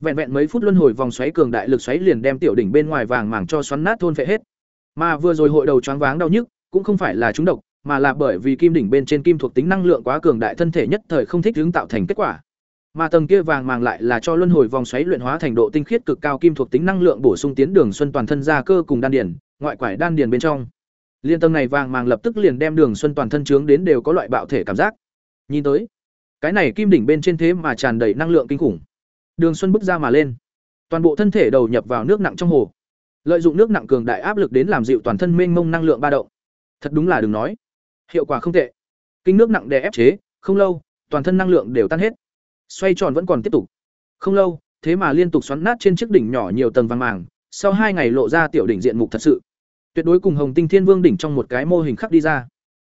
Vẹn vẹn mấy phút luân hồi vòng xoáy cường đại lực xoáy liền đem tiểu đỉnh bên ngoài vàng màng cho xoắn nát thôn phệ hết. Mà vừa rồi hội đầu choáng váng đau nhức, cũng không phải là trúng độc, mà là bởi vì kim đỉnh bên trên kim thuộc tính năng lượng quá cường đại thân thể nhất thời không thích ứng tạo thành kết quả. Mà tầng kia vàng màng lại là cho luân hồi vòng xoáy luyện hóa thành độ tinh khiết cực cao kim thuộc tính năng lượng bổ sung tiến đường xuân toàn thân ra cơ cùng đan điền, ngoại quải đan điền bên trong. Liên tầng này vàng màng lập tức liền đem đường xuân toàn thân trướng đến đều có loại bạo thể cảm giác. Nhìn tới, Cái này kim đỉnh bên trên thế mà tràn đầy năng lượng kinh khủng. Đường Xuân bước ra mà lên, toàn bộ thân thể đầu nhập vào nước nặng trong hồ. Lợi dụng nước nặng cường đại áp lực đến làm dịu toàn thân mênh mông năng lượng ba động. Thật đúng là đừng nói, hiệu quả không tệ. Kinh nước nặng đè ép chế, không lâu, toàn thân năng lượng đều tan hết. Xoay tròn vẫn còn tiếp tục. Không lâu, thế mà liên tục xoắn nát trên chiếc đỉnh nhỏ nhiều tầng vàng màng, sau hai ngày lộ ra tiểu đỉnh diện mục thật sự. Tuyệt đối cùng Hồng Tinh Thiên Vương đỉnh trong một cái mô hình khắc đi ra.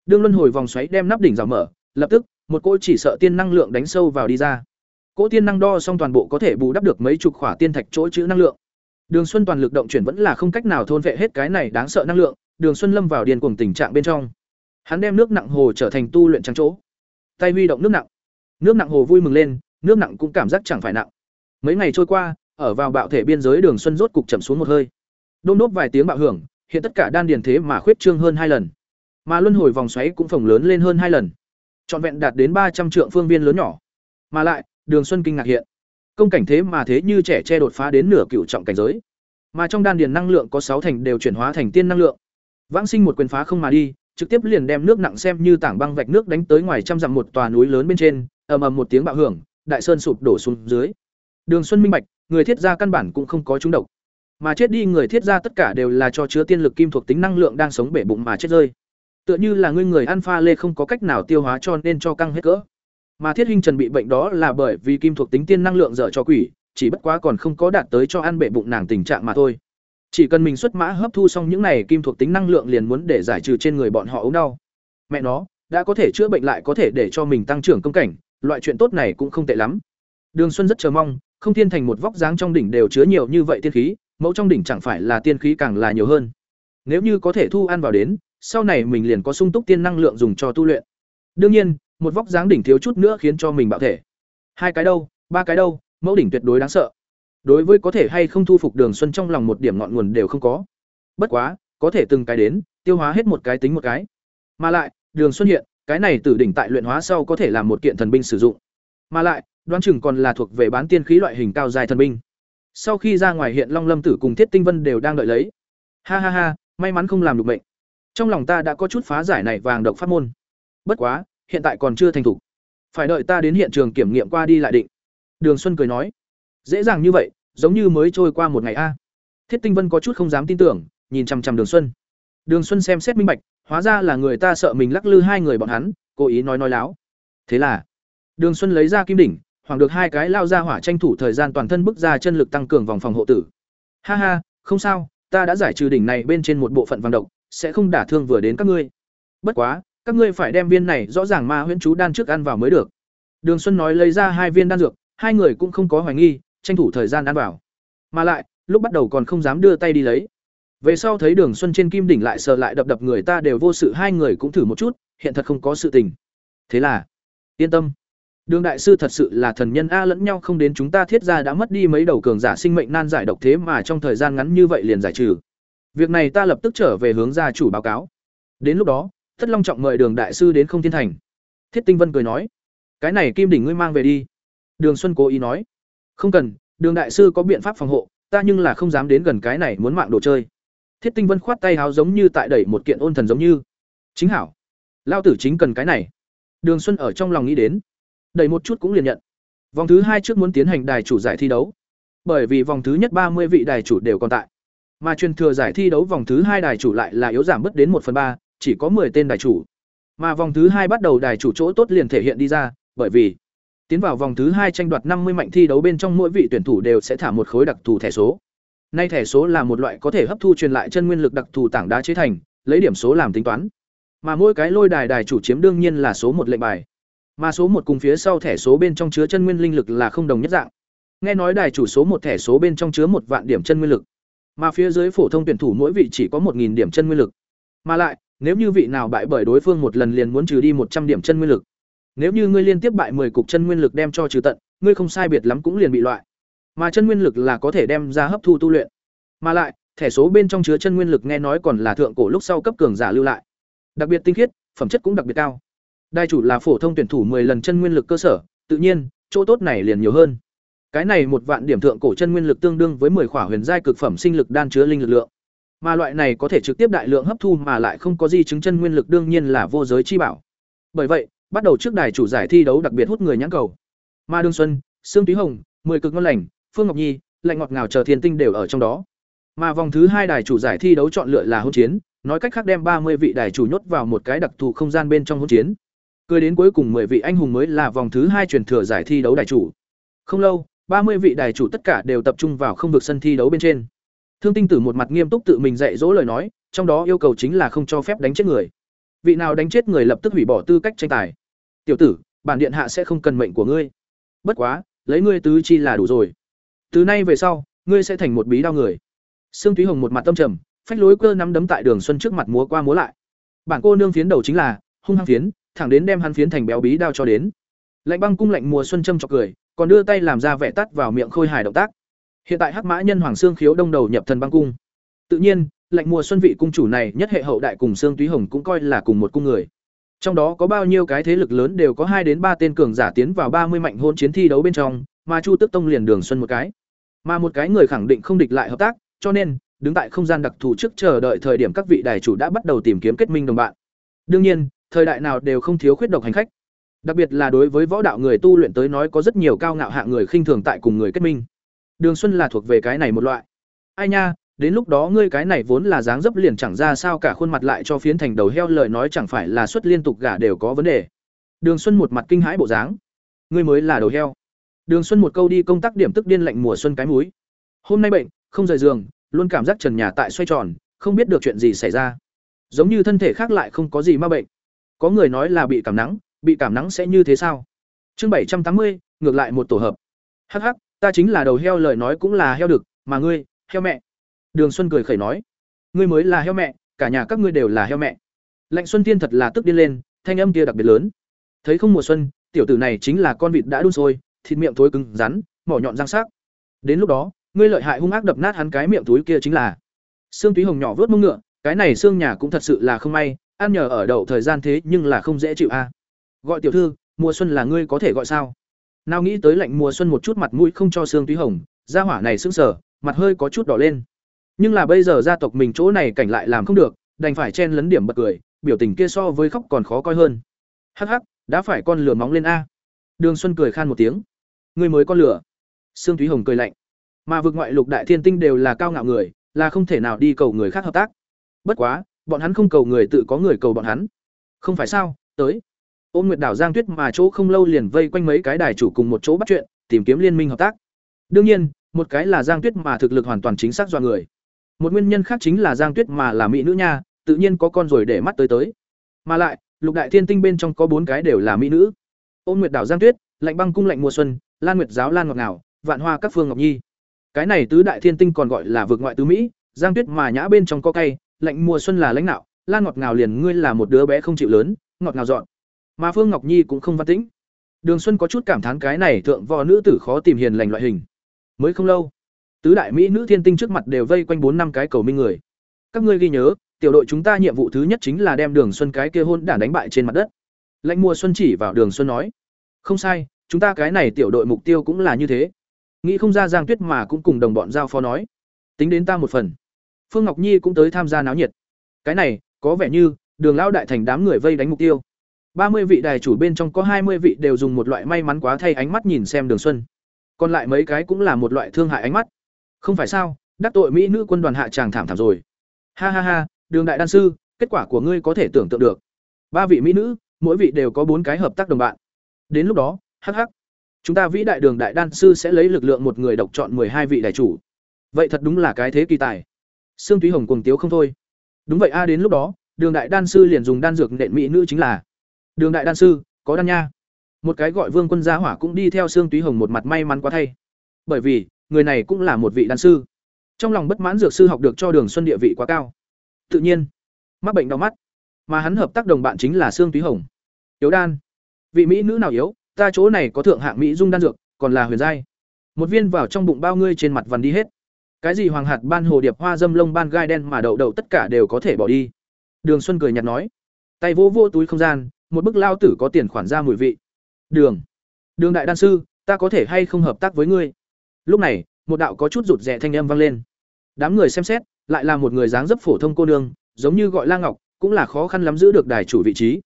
Đương luân hồi vòng xoáy đem nắp đỉnh rào mở, lập tức, một cỗ chỉ sợ tiên năng lượng đánh sâu vào đi ra. Cỗ tiên năng đo xong toàn bộ có thể bù đắp được mấy chục khỏa tiên thạch chỗ chữ năng lượng. Đường Xuân toàn lực động chuyển vẫn là không cách nào thôn vệ hết cái này đáng sợ năng lượng, Đường Xuân lâm vào điền cuồng tình trạng bên trong. Hắn đem nước nặng hồ trở thành tu luyện trắng chỗ. Tay huy động nước nặng. Nước nặng hồ vui mừng lên, nước nặng cũng cảm giác chẳng phải nặng. Mấy ngày trôi qua, ở vào bạo thể biên giới Đường Xuân rốt cục chậm xuống một hơi. đôn đốt vài tiếng bạo hưởng, hiện tất cả đan điền thế mà khuyết trương hơn hai lần. Mà luân hồi vòng xoáy cũng phồng lớn lên hơn hai lần. Trọn vẹn đạt đến ba trăm trượng phương viên lớn nhỏ. Mà lại, Đường Xuân kinh ngạc hiện. Công cảnh thế mà thế như trẻ che đột phá đến nửa cựu trọng cảnh giới. Mà trong đan điền năng lượng có sáu thành đều chuyển hóa thành tiên năng lượng. Vãng sinh một quyền phá không mà đi, trực tiếp liền đem nước nặng xem như tảng băng vạch nước đánh tới ngoài trăm dặm một tòa núi lớn bên trên, ầm ầm một tiếng bạo hưởng, đại sơn sụp đổ xuống dưới. Đường Xuân minh bạch, người thiết gia căn bản cũng không có trúng độc, mà chết đi người thiết gia tất cả đều là cho chứa tiên lực kim thuộc tính năng lượng đang sống bể bụng mà chết rơi. Tựa như là ngươi người alpha lê không có cách nào tiêu hóa cho nên cho căng hết cỡ. Mà Thiết hình Trần bị bệnh đó là bởi vì kim thuộc tính tiên năng lượng dở cho quỷ, chỉ bất quá còn không có đạt tới cho ăn bể bụng nàng tình trạng mà thôi. Chỉ cần mình xuất mã hấp thu xong những này kim thuộc tính năng lượng liền muốn để giải trừ trên người bọn họ ốm đau. Mẹ nó, đã có thể chữa bệnh lại có thể để cho mình tăng trưởng công cảnh, loại chuyện tốt này cũng không tệ lắm. Đường Xuân rất chờ mong, không thiên thành một vóc dáng trong đỉnh đều chứa nhiều như vậy tiên khí, mẫu trong đỉnh chẳng phải là tiên khí càng là nhiều hơn. Nếu như có thể thu ăn vào đến, sau này mình liền có sung túc tiên năng lượng dùng cho tu luyện. Đương nhiên, một vóc dáng đỉnh thiếu chút nữa khiến cho mình bạo thể. Hai cái đâu, ba cái đâu, mẫu đỉnh tuyệt đối đáng sợ. Đối với có thể hay không thu phục Đường Xuân trong lòng một điểm ngọn nguồn đều không có. Bất quá, có thể từng cái đến, tiêu hóa hết một cái tính một cái. Mà lại, Đường Xuân hiện, cái này từ đỉnh tại luyện hóa sau có thể làm một kiện thần binh sử dụng. Mà lại, đoán chừng còn là thuộc về bán tiên khí loại hình cao dài thần binh. Sau khi ra ngoài hiện Long Lâm Tử cùng Thiết Tinh Vân đều đang đợi lấy. Ha ha ha, may mắn không làm được bệnh. Trong lòng ta đã có chút phá giải này vàng độc pháp môn. Bất quá, hiện tại còn chưa thành thủ. Phải đợi ta đến hiện trường kiểm nghiệm qua đi lại định. Đường Xuân cười nói, dễ dàng như vậy, giống như mới trôi qua một ngày a. Thiết Tinh Vân có chút không dám tin tưởng, nhìn chằm chằm Đường Xuân. Đường Xuân xem xét minh bạch, hóa ra là người ta sợ mình lắc lư hai người bọn hắn, cố ý nói nói láo. Thế là, Đường Xuân lấy ra kim đỉnh, hoàng được hai cái lao ra hỏa tranh thủ thời gian toàn thân bức ra chân lực tăng cường vòng phòng hộ tử. Ha ha, không sao, ta đã giải trừ đỉnh này bên trên một bộ phận vàng độc, sẽ không đả thương vừa đến các ngươi. Bất quá, các ngươi phải đem viên này rõ ràng ma huyễn chú đan trước ăn vào mới được. Đường Xuân nói lấy ra hai viên đan dược, hai người cũng không có hoài nghi, tranh thủ thời gian ăn vào. Mà lại, lúc bắt đầu còn không dám đưa tay đi lấy. Về sau thấy Đường Xuân trên kim đỉnh lại sờ lại đập đập người ta đều vô sự hai người cũng thử một chút, hiện thật không có sự tình. Thế là, yên tâm. Đường đại sư thật sự là thần nhân a lẫn nhau không đến chúng ta thiết ra đã mất đi mấy đầu cường giả sinh mệnh nan giải độc thế mà trong thời gian ngắn như vậy liền giải trừ. Việc này ta lập tức trở về hướng gia chủ báo cáo. Đến lúc đó, Thất Long trọng mời Đường đại sư đến Không Thiên Thành. Thiết Tinh Vân cười nói, cái này kim đỉnh ngươi mang về đi. Đường Xuân cố ý nói, không cần, Đường đại sư có biện pháp phòng hộ, ta nhưng là không dám đến gần cái này muốn mạng đồ chơi. Thiết Tinh Vân khoát tay háo giống như tại đẩy một kiện ôn thần giống như. Chính hảo, lao tử chính cần cái này. Đường Xuân ở trong lòng nghĩ đến, đẩy một chút cũng liền nhận. Vòng thứ hai trước muốn tiến hành đài chủ giải thi đấu. Bởi vì vòng thứ nhất ba mươi vị đài chủ đều còn tại. Mà truyền thừa giải thi đấu vòng thứ hai đài chủ lại là yếu giảm bất đến một phần ba, chỉ có 10 tên đài chủ. Mà vòng thứ hai bắt đầu đài chủ chỗ tốt liền thể hiện đi ra, bởi vì tiến vào vòng thứ hai tranh đoạt 50 mạnh thi đấu bên trong mỗi vị tuyển thủ đều sẽ thả một khối đặc thù thẻ số. Nay thẻ số là một loại có thể hấp thu truyền lại chân nguyên lực đặc thù tảng đá chế thành, lấy điểm số làm tính toán. Mà mỗi cái lôi đài đài chủ chiếm đương nhiên là số một lệnh bài. Mà số một cùng phía sau thẻ số bên trong chứa chân nguyên linh lực là không đồng nhất dạng. Nghe nói đài chủ số một thẻ số bên trong chứa một vạn điểm chân nguyên lực. Mà phía dưới phổ thông tuyển thủ mỗi vị chỉ có 1000 điểm chân nguyên lực. Mà lại, nếu như vị nào bại bởi đối phương một lần liền muốn trừ đi một trăm điểm chân nguyên lực. Nếu như ngươi liên tiếp bại 10 cục chân nguyên lực đem cho trừ tận, ngươi không sai biệt lắm cũng liền bị loại. Mà chân nguyên lực là có thể đem ra hấp thu tu luyện. Mà lại, thẻ số bên trong chứa chân nguyên lực nghe nói còn là thượng cổ lúc sau cấp cường giả lưu lại. Đặc biệt tinh khiết, phẩm chất cũng đặc biệt cao. Đại chủ là phổ thông tuyển thủ 10 lần chân nguyên lực cơ sở, tự nhiên, chỗ tốt này liền nhiều hơn. Cái này một vạn điểm thượng cổ chân nguyên lực tương đương với 10 khỏa huyền giai cực phẩm sinh lực đan chứa linh lực lượng. Mà loại này có thể trực tiếp đại lượng hấp thu mà lại không có gì chứng chân nguyên lực đương nhiên là vô giới chi bảo. Bởi vậy, bắt đầu trước đài chủ giải thi đấu đặc biệt hút người nhãn cầu. Ma Đương Xuân, Sương Túy Hồng, Mười Cực Ngon Lành, Phương Ngọc Nhi, Lạnh Ngọt Ngào chờ thiên tinh đều ở trong đó. Mà vòng thứ hai đài chủ giải thi đấu chọn lựa là hôn chiến, nói cách khác đem ba mươi vị đài chủ nhốt vào một cái đặc thù không gian bên trong hôn chiến. Cười đến cuối cùng 10 vị anh hùng mới là vòng thứ hai truyền thừa giải thi đấu đại chủ. Không lâu, 30 vị đại chủ tất cả đều tập trung vào không vực sân thi đấu bên trên. Thương Tinh Tử một mặt nghiêm túc tự mình dạy dỗ lời nói, trong đó yêu cầu chính là không cho phép đánh chết người. Vị nào đánh chết người lập tức hủy bỏ tư cách tranh tài. "Tiểu tử, bản điện hạ sẽ không cần mệnh của ngươi. Bất quá, lấy ngươi tứ chi là đủ rồi. Từ nay về sau, ngươi sẽ thành một bí đao người." Sương thúy Hồng một mặt tâm trầm, phách lối cơ nắm đấm tại Đường Xuân trước mặt múa qua múa lại. Bản cô nương phiến đầu chính là hung hăng phiến, thẳng đến đem hắn phiến thành béo bí đao cho đến. Lạnh băng cung lạnh mùa xuân châm chọc cười, còn đưa tay làm ra vẻ tắt vào miệng khôi hài động tác. Hiện tại Hắc Mã Nhân Hoàng Xương Khiếu đông đầu nhập thần băng cung. Tự nhiên, lạnh mùa xuân vị cung chủ này nhất hệ hậu đại cùng Xương Túy Hồng cũng coi là cùng một cung người. Trong đó có bao nhiêu cái thế lực lớn đều có hai đến ba tên cường giả tiến vào ba mươi mạnh hôn chiến thi đấu bên trong, mà Chu Tức Tông liền đường xuân một cái. Mà một cái người khẳng định không địch lại hợp tác, cho nên, đứng tại không gian đặc thù trước chờ đợi thời điểm các vị đài chủ đã bắt đầu tìm kiếm kết minh đồng bạn. Đương nhiên, thời đại nào đều không thiếu khuyết độc hành khách. Đặc biệt là đối với võ đạo người tu luyện tới nói có rất nhiều cao ngạo hạng người khinh thường tại cùng người kết minh. Đường Xuân là thuộc về cái này một loại. Ai nha, đến lúc đó ngươi cái này vốn là dáng dấp liền chẳng ra sao cả khuôn mặt lại cho phiến thành đầu heo lời nói chẳng phải là suất liên tục gả đều có vấn đề. Đường Xuân một mặt kinh hãi bộ dáng. Ngươi mới là đầu heo. Đường Xuân một câu đi công tác điểm tức điên lạnh mùa xuân cái múi Hôm nay bệnh, không rời giường, luôn cảm giác trần nhà tại xoay tròn, không biết được chuyện gì xảy ra. Giống như thân thể khác lại không có gì ma bệnh. Có người nói là bị cảm nắng, bị cảm nắng sẽ như thế sao? Chương bảy trăm tám mươi, ngược lại một tổ hợp. Hắc hắc, ta chính là đầu heo lời nói cũng là heo được, mà ngươi, heo mẹ. Đường Xuân cười khẩy nói, ngươi mới là heo mẹ, cả nhà các ngươi đều là heo mẹ. Lạnh Xuân Tiên thật là tức điên lên, thanh âm kia đặc biệt lớn. Thấy không mùa xuân, tiểu tử này chính là con vịt đã đun sôi, thịt miệng thối cứng rắn, mỏ nhọn răng sắc. Đến lúc đó, ngươi lợi hại hung ác đập nát hắn cái miệng túi kia chính là. Sương Túy Hồng nhỏ vớt mông ngựa, cái này xương nhà cũng thật sự là không may, ăn nhờ ở đậu thời gian thế nhưng là không dễ chịu a. Gọi tiểu thư, mùa xuân là ngươi có thể gọi sao? Nào nghĩ tới lạnh mùa xuân một chút mặt mũi không cho xương túy hồng gia hỏa này sững sờ, mặt hơi có chút đỏ lên. Nhưng là bây giờ gia tộc mình chỗ này cảnh lại làm không được, đành phải chen lấn điểm bật cười, biểu tình kia so với khóc còn khó coi hơn. Hắc hắc, đã phải con lửa móng lên a. Đường xuân cười khan một tiếng. Ngươi mới con lửa. Sương túy hồng cười lạnh. Mà vực ngoại lục đại thiên tinh đều là cao ngạo người, là không thể nào đi cầu người khác hợp tác. Bất quá bọn hắn không cầu người tự có người cầu bọn hắn. Không phải sao, tới. Ôn nguyệt đảo giang tuyết mà chỗ không lâu liền vây quanh mấy cái đài chủ cùng một chỗ bắt chuyện, tìm kiếm liên minh hợp tác. Đương nhiên, một cái là giang tuyết mà thực lực hoàn toàn chính xác do người. Một nguyên nhân khác chính là giang tuyết mà là mỹ nữ nha, tự nhiên có con rồi để mắt tới tới. Mà lại, lục đại thiên tinh bên trong có bốn cái đều là mỹ nữ. Ôn nguyệt đảo giang tuyết, lạnh băng cung lạnh mùa xuân, lan nguyệt giáo lan ngọc ngào, vạn hoa các phương ngọc nhi. Cái này tứ đại thiên tinh còn gọi là vượt ngoại tứ mỹ, giang tuyết mà nhã bên trong có cây lạnh mùa xuân là lãnh nạo lan ngọt ngào liền ngươi là một đứa bé không chịu lớn, ngọt ngào dọn. Mà phương ngọc nhi cũng không văn tĩnh. Đường xuân có chút cảm thán cái này thượng võ nữ tử khó tìm hiền lành loại hình. Mới không lâu, tứ đại mỹ nữ thiên tinh trước mặt đều vây quanh bốn năm cái cầu minh người. Các ngươi ghi nhớ, tiểu đội chúng ta nhiệm vụ thứ nhất chính là đem đường xuân cái kia hôn đản đánh bại trên mặt đất. Lãnh mùa xuân chỉ vào đường xuân nói, không sai, chúng ta cái này tiểu đội mục tiêu cũng là như thế. Nghĩ không ra giang tuyết mà cũng cùng đồng bọn giao phó nói, tính đến ta một phần. Phương Ngọc Nhi cũng tới tham gia náo nhiệt. Cái này, có vẻ như Đường lão đại thành đám người vây đánh mục tiêu. ba mươi vị đài chủ bên trong có hai mươi vị đều dùng một loại may mắn quá thay ánh mắt nhìn xem Đường Xuân. Còn lại mấy cái cũng là một loại thương hại ánh mắt. Không phải sao, đắc tội mỹ nữ quân đoàn hạ chàng thảm thảm rồi. Ha ha ha, Đường đại đan sư, kết quả của ngươi có thể tưởng tượng được. Ba vị mỹ nữ, mỗi vị đều có bốn cái hợp tác đồng bạn. Đến lúc đó, hắc hắc, chúng ta vĩ đại đường đại đan sư sẽ lấy lực lượng một người độc chọn hai vị đại chủ. Vậy thật đúng là cái thế kỳ tài. Sương Túy Hồng cuồng tiếu không thôi. Đúng vậy a đến lúc đó, Đường đại đan sư liền dùng đan dược nện mỹ nữ chính là. Đường đại đan sư, có đan nha. Một cái gọi Vương Quân gia hỏa cũng đi theo Sương Túy Hồng một mặt may mắn quá thay. Bởi vì, người này cũng là một vị đan sư. Trong lòng bất mãn dược sư học được cho Đường Xuân địa vị quá cao. Tự nhiên, mắc bệnh đau mắt, mà hắn hợp tác đồng bạn chính là Sương Túy Hồng. Yếu đan. Vị mỹ nữ nào yếu, ta chỗ này có thượng hạng mỹ dung đan dược, còn là huyền giai. Một viên vào trong bụng bao ngươi trên mặt vằn đi hết cái gì hoàng hạt ban hồ điệp hoa dâm lông ban gai đen mà đậu đậu tất cả đều có thể bỏ đi. Đường xuân cười nhạt nói. Tay vỗ vô túi không gian một bức lao tử có tiền khoản ra mùi vị. Đường. Đường đại đan sư ta có thể hay không hợp tác với ngươi? Lúc này một đạo có chút rụt rè thanh âm vang lên. Đám người xem xét lại là một người dáng dấp phổ thông cô nương giống như gọi la ngọc cũng là khó khăn lắm giữ được đài chủ vị trí.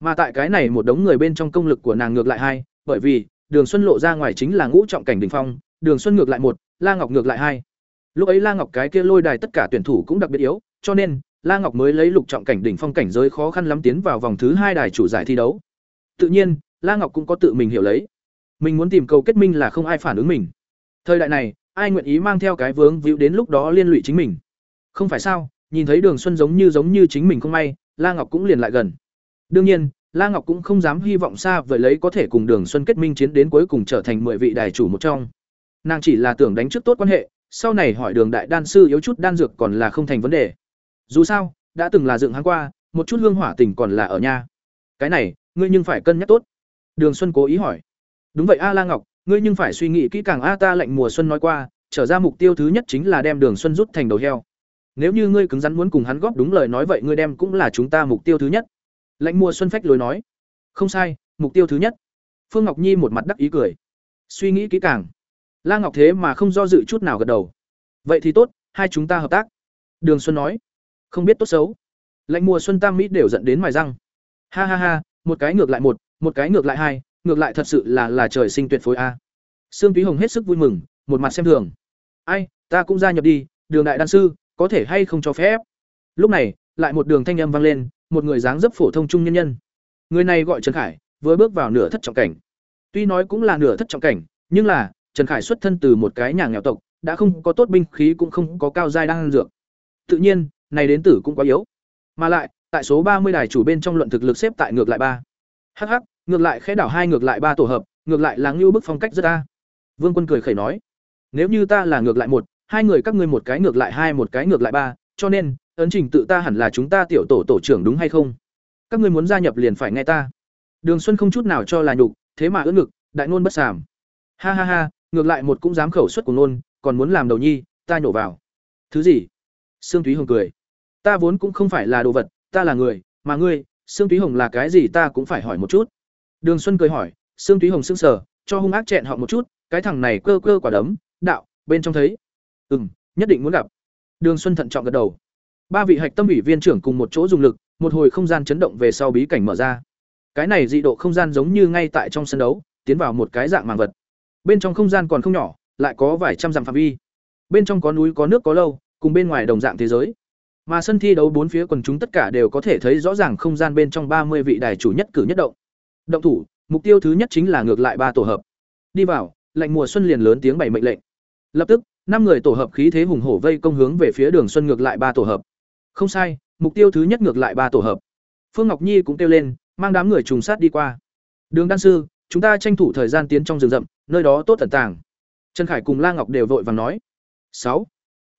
Mà tại cái này một đống người bên trong công lực của nàng ngược lại hai, bởi vì Đường Xuân lộ ra ngoài chính là ngũ trọng cảnh đỉnh phong, Đường Xuân ngược lại một, La Ngọc ngược lại hai. Lúc ấy La Ngọc cái kia lôi đài tất cả tuyển thủ cũng đặc biệt yếu, cho nên La Ngọc mới lấy lục trọng cảnh đỉnh phong cảnh giới khó khăn lắm tiến vào vòng thứ hai đài chủ giải thi đấu. Tự nhiên, La Ngọc cũng có tự mình hiểu lấy. Mình muốn tìm cầu kết minh là không ai phản ứng mình. Thời đại này, ai nguyện ý mang theo cái vướng víu đến lúc đó liên lụy chính mình. Không phải sao? Nhìn thấy Đường Xuân giống như giống như chính mình không may, La Ngọc cũng liền lại gần. Đương nhiên, La Ngọc cũng không dám hy vọng xa vời lấy có thể cùng Đường Xuân kết minh chiến đến cuối cùng trở thành mười vị đài chủ một trong. Nàng chỉ là tưởng đánh trước tốt quan hệ, sau này hỏi Đường đại đan sư yếu chút đan dược còn là không thành vấn đề. Dù sao, đã từng là dựng hắn qua, một chút hương hỏa tình còn là ở nhà. Cái này, ngươi nhưng phải cân nhắc tốt. Đường Xuân cố ý hỏi. Đúng vậy a La Ngọc, ngươi nhưng phải suy nghĩ kỹ càng a ta lệnh mùa xuân nói qua, trở ra mục tiêu thứ nhất chính là đem Đường Xuân rút thành đầu heo. Nếu như ngươi cứng rắn muốn cùng hắn góp đúng lời nói vậy ngươi đem cũng là chúng ta mục tiêu thứ nhất. Lệnh mùa xuân phách lối nói. Không sai, mục tiêu thứ nhất. Phương Ngọc Nhi một mặt đắc ý cười. Suy nghĩ kỹ càng. La Ngọc thế mà không do dự chút nào gật đầu. Vậy thì tốt, hai chúng ta hợp tác. Đường Xuân nói. Không biết tốt xấu. Lệnh mùa xuân tam mỹ đều giận đến mài răng. Ha ha ha, một cái ngược lại một, một cái ngược lại hai, ngược lại thật sự là là trời sinh tuyệt phối a. Sương Túy Hồng hết sức vui mừng, một mặt xem thường. Ai, ta cũng gia nhập đi, Đường đại đan sư, có thể hay không cho phép? Lúc này, lại một đường thanh âm vang lên, một người dáng dấp phổ thông trung nhân nhân. Người này gọi Trần Khải, vừa bước vào nửa thất trọng cảnh. Tuy nói cũng là nửa thất trọng cảnh, nhưng là Trần Khải xuất thân từ một cái nhà nghèo tộc, đã không có tốt binh khí cũng không có cao giai đang dược. Tự nhiên, này đến tử cũng quá yếu. Mà lại, tại số ba mươi đài chủ bên trong luận thực lực xếp tại ngược lại ba. Hắc hắc, ngược lại khẽ đảo hai ngược lại ba tổ hợp, ngược lại là ngưu bức phong cách rất a. Vương Quân cười khẩy nói, nếu như ta là ngược lại một, hai người các ngươi một cái ngược lại hai một cái ngược lại ba, cho nên ấn trình tự ta hẳn là chúng ta tiểu tổ tổ trưởng đúng hay không? Các ngươi muốn gia nhập liền phải nghe ta. Đường Xuân không chút nào cho là nhục, thế mà ưỡn ngực, đại ngôn bất sàm. Ha ha ha, ngược lại một cũng dám khẩu xuất của nôn, còn muốn làm đầu nhi, ta nhổ vào. Thứ gì? Sương Thúy Hồng cười. Ta vốn cũng không phải là đồ vật, ta là người, mà ngươi, Sương Thúy Hồng là cái gì ta cũng phải hỏi một chút. Đường Xuân cười hỏi, Sương Thúy Hồng sững sờ, cho hung ác chẹn họ một chút, cái thằng này cơ cơ quả đấm, đạo, bên trong thấy. Ừm, nhất định muốn gặp. Đường Xuân thận trọng gật đầu. Ba vị hạch tâm ủy viên trưởng cùng một chỗ dùng lực, một hồi không gian chấn động về sau bí cảnh mở ra. Cái này dị độ không gian giống như ngay tại trong sân đấu, tiến vào một cái dạng màng vật. Bên trong không gian còn không nhỏ, lại có vài trăm dặm phạm vi. Bên trong có núi có nước có lâu, cùng bên ngoài đồng dạng thế giới. Mà sân thi đấu bốn phía quần chúng tất cả đều có thể thấy rõ ràng không gian bên trong ba mươi vị đài chủ nhất cử nhất động. Động thủ, mục tiêu thứ nhất chính là ngược lại ba tổ hợp. Đi vào, lệnh mùa xuân liền lớn tiếng bảy mệnh lệnh. Lập tức, năm người tổ hợp khí thế hùng hổ vây công hướng về phía Đường Xuân ngược lại ba tổ hợp. Không sai, mục tiêu thứ nhất ngược lại ba tổ hợp. Phương Ngọc Nhi cũng kêu lên, mang đám người trùng sát đi qua. Đường đan sư, chúng ta tranh thủ thời gian tiến trong rừng rậm, nơi đó tốt tận tàng. Trần Khải cùng La Ngọc đều vội vàng nói. sáu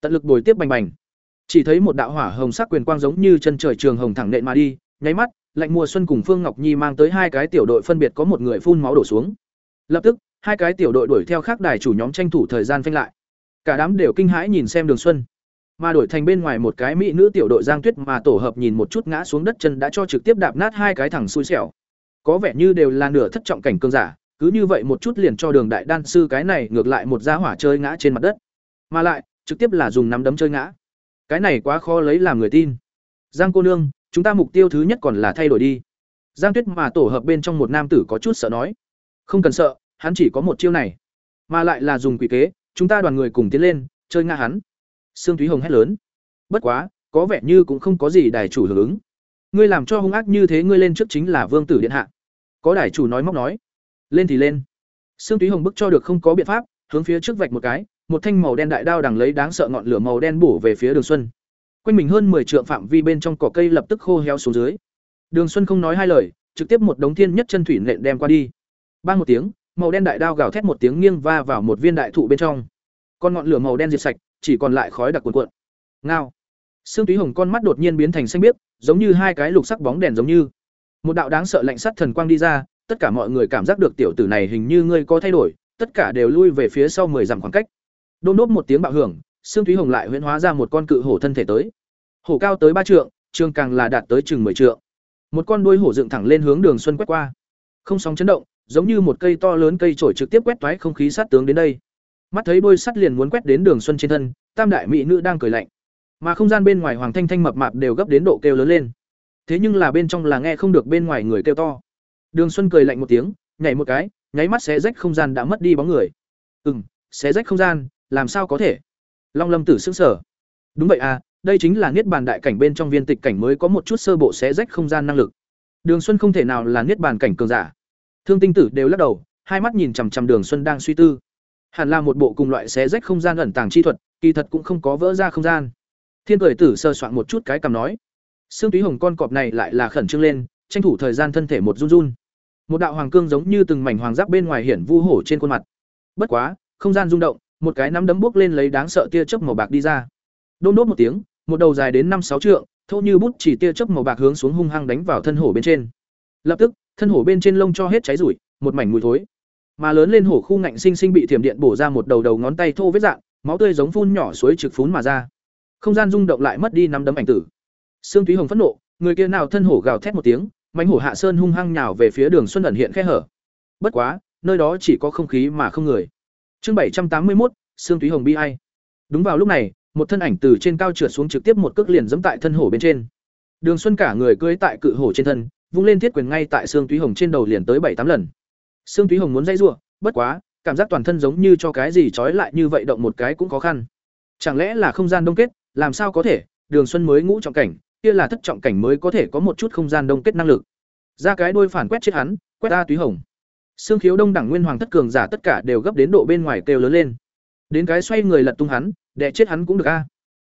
Tận lực bồi tiếp bành bành. Chỉ thấy một đạo hỏa hồng sắc quyền quang giống như chân trời trường hồng thẳng nện mà đi, nháy mắt, Lạnh Mùa Xuân cùng Phương Ngọc Nhi mang tới hai cái tiểu đội phân biệt có một người phun máu đổ xuống. Lập tức, hai cái tiểu đội đuổi theo khác đài chủ nhóm tranh thủ thời gian phanh lại. Cả đám đều kinh hãi nhìn xem Đường Xuân mà đổi thành bên ngoài một cái mỹ nữ tiểu đội Giang Tuyết mà tổ hợp nhìn một chút ngã xuống đất chân đã cho trực tiếp đạp nát hai cái thằng xui xẻo. Có vẻ như đều là nửa thất trọng cảnh cương giả, cứ như vậy một chút liền cho Đường Đại Đan sư cái này ngược lại một gia hỏa chơi ngã trên mặt đất. Mà lại, trực tiếp là dùng nắm đấm chơi ngã. Cái này quá khó lấy làm người tin. Giang cô nương, chúng ta mục tiêu thứ nhất còn là thay đổi đi. Giang Tuyết mà tổ hợp bên trong một nam tử có chút sợ nói. Không cần sợ, hắn chỉ có một chiêu này, mà lại là dùng quỷ kế, chúng ta đoàn người cùng tiến lên, chơi ngã hắn. Sương Thúy Hồng hét lớn. Bất quá, có vẻ như cũng không có gì đài chủ hưởng ứng. Ngươi làm cho hung ác như thế ngươi lên trước chính là vương tử điện hạ. Có đài chủ nói móc nói. Lên thì lên. Sương túy Hồng bức cho được không có biện pháp, hướng phía trước vạch một cái, một thanh màu đen đại đao đằng lấy đáng sợ ngọn lửa màu đen bổ về phía Đường Xuân. Quanh mình hơn 10 trượng phạm vi bên trong cỏ cây lập tức khô héo xuống dưới. Đường Xuân không nói hai lời, trực tiếp một đống thiên nhất chân thủy nện đem qua đi. Bang một tiếng, màu đen đại đao gào thét một tiếng nghiêng va vào một viên đại thụ bên trong. Con ngọn lửa màu đen diệt sạch, chỉ còn lại khói đặc cuồn cuộn. Ngao. Sương Túy Hồng con mắt đột nhiên biến thành xanh biếc, giống như hai cái lục sắc bóng đèn giống như. Một đạo đáng sợ lạnh sắt thần quang đi ra, tất cả mọi người cảm giác được tiểu tử này hình như ngươi có thay đổi, tất cả đều lui về phía sau 10 dặm khoảng cách. đôn đốt một tiếng bạo hưởng, Sương thúy Hồng lại huyễn hóa ra một con cự hổ thân thể tới. Hổ cao tới ba trượng, trường càng là đạt tới chừng 10 trượng. Một con đuôi hổ dựng thẳng lên hướng Đường Xuân quét qua. Không sóng chấn động, giống như một cây to lớn cây chổi trực tiếp quét toái không khí sát tướng đến đây mắt thấy đôi sắt liền muốn quét đến đường xuân trên thân tam đại mỹ nữ đang cười lạnh mà không gian bên ngoài hoàng thanh thanh mập mạp đều gấp đến độ kêu lớn lên thế nhưng là bên trong là nghe không được bên ngoài người kêu to. Đường Xuân cười lạnh một tiếng, nhảy một cái, nháy mắt xé rách không gian đã mất đi bóng người. Ừm, xé rách không gian, làm sao có thể? Long Lâm Tử sững sờ. Đúng vậy à, đây chính là niết bàn đại cảnh bên trong viên tịch cảnh mới có một chút sơ bộ xé rách không gian năng lực. Đường Xuân không thể nào là niết bàn cảnh cường giả. Thương Tinh Tử đều lắc đầu, hai mắt nhìn chằm chằm Đường Xuân đang suy tư. Hẳn là một bộ cùng loại xé rách không gian ẩn tàng chi thuật, kỳ thật cũng không có vỡ ra không gian. Thiên cười tử sơ soạn một chút cái cầm nói, xương túy hồng con cọp này lại là khẩn trương lên, tranh thủ thời gian thân thể một run run. Một đạo hoàng cương giống như từng mảnh hoàng giáp bên ngoài hiển vu hổ trên khuôn mặt. Bất quá, không gian rung động, một cái nắm đấm bước lên lấy đáng sợ tia chớp màu bạc đi ra. Đôn đốt một tiếng, một đầu dài đến năm sáu trượng, thô như bút chỉ tia chớp màu bạc hướng xuống hung hăng đánh vào thân hổ bên trên. Lập tức, thân hổ bên trên lông cho hết cháy rủi, một mảnh mùi thối. Mà lớn lên hổ khu ngạnh sinh sinh bị thiểm điện bổ ra một đầu đầu ngón tay thô vết dạng, máu tươi giống phun nhỏ suối trực phún mà ra. Không gian rung động lại mất đi năm đấm ảnh tử. Sương Túy Hồng phẫn nộ, người kia nào thân hổ gào thét một tiếng, mãnh hổ hạ sơn hung hăng nhào về phía Đường Xuân ẩn hiện khe hở. Bất quá, nơi đó chỉ có không khí mà không người. Chương bảy trăm tám mươi một, Sương Túy Hồng bi ai. Đúng vào lúc này, một thân ảnh từ trên cao trượt xuống trực tiếp một cước liền giẫm tại thân hổ bên trên. Đường Xuân cả người cưỡi tại cự hổ trên thân, vung lên thiết quyền ngay tại Sương Túy Hồng trên đầu liền tới bảy tám lần. Sương Túy Hồng muốn dãy rủa, bất quá, cảm giác toàn thân giống như cho cái gì trói lại như vậy động một cái cũng khó khăn. Chẳng lẽ là không gian đông kết, làm sao có thể, Đường Xuân mới ngũ trọng cảnh, kia là thất trọng cảnh mới có thể có một chút không gian đông kết năng lực. Ra cái đôi phản quét chết hắn, quét ta Túy Hồng. xương Khiếu Đông đẳng nguyên hoàng thất cường giả tất cả đều gấp đến độ bên ngoài kêu lớn lên. Đến cái xoay người lật tung hắn, đè chết hắn cũng được a.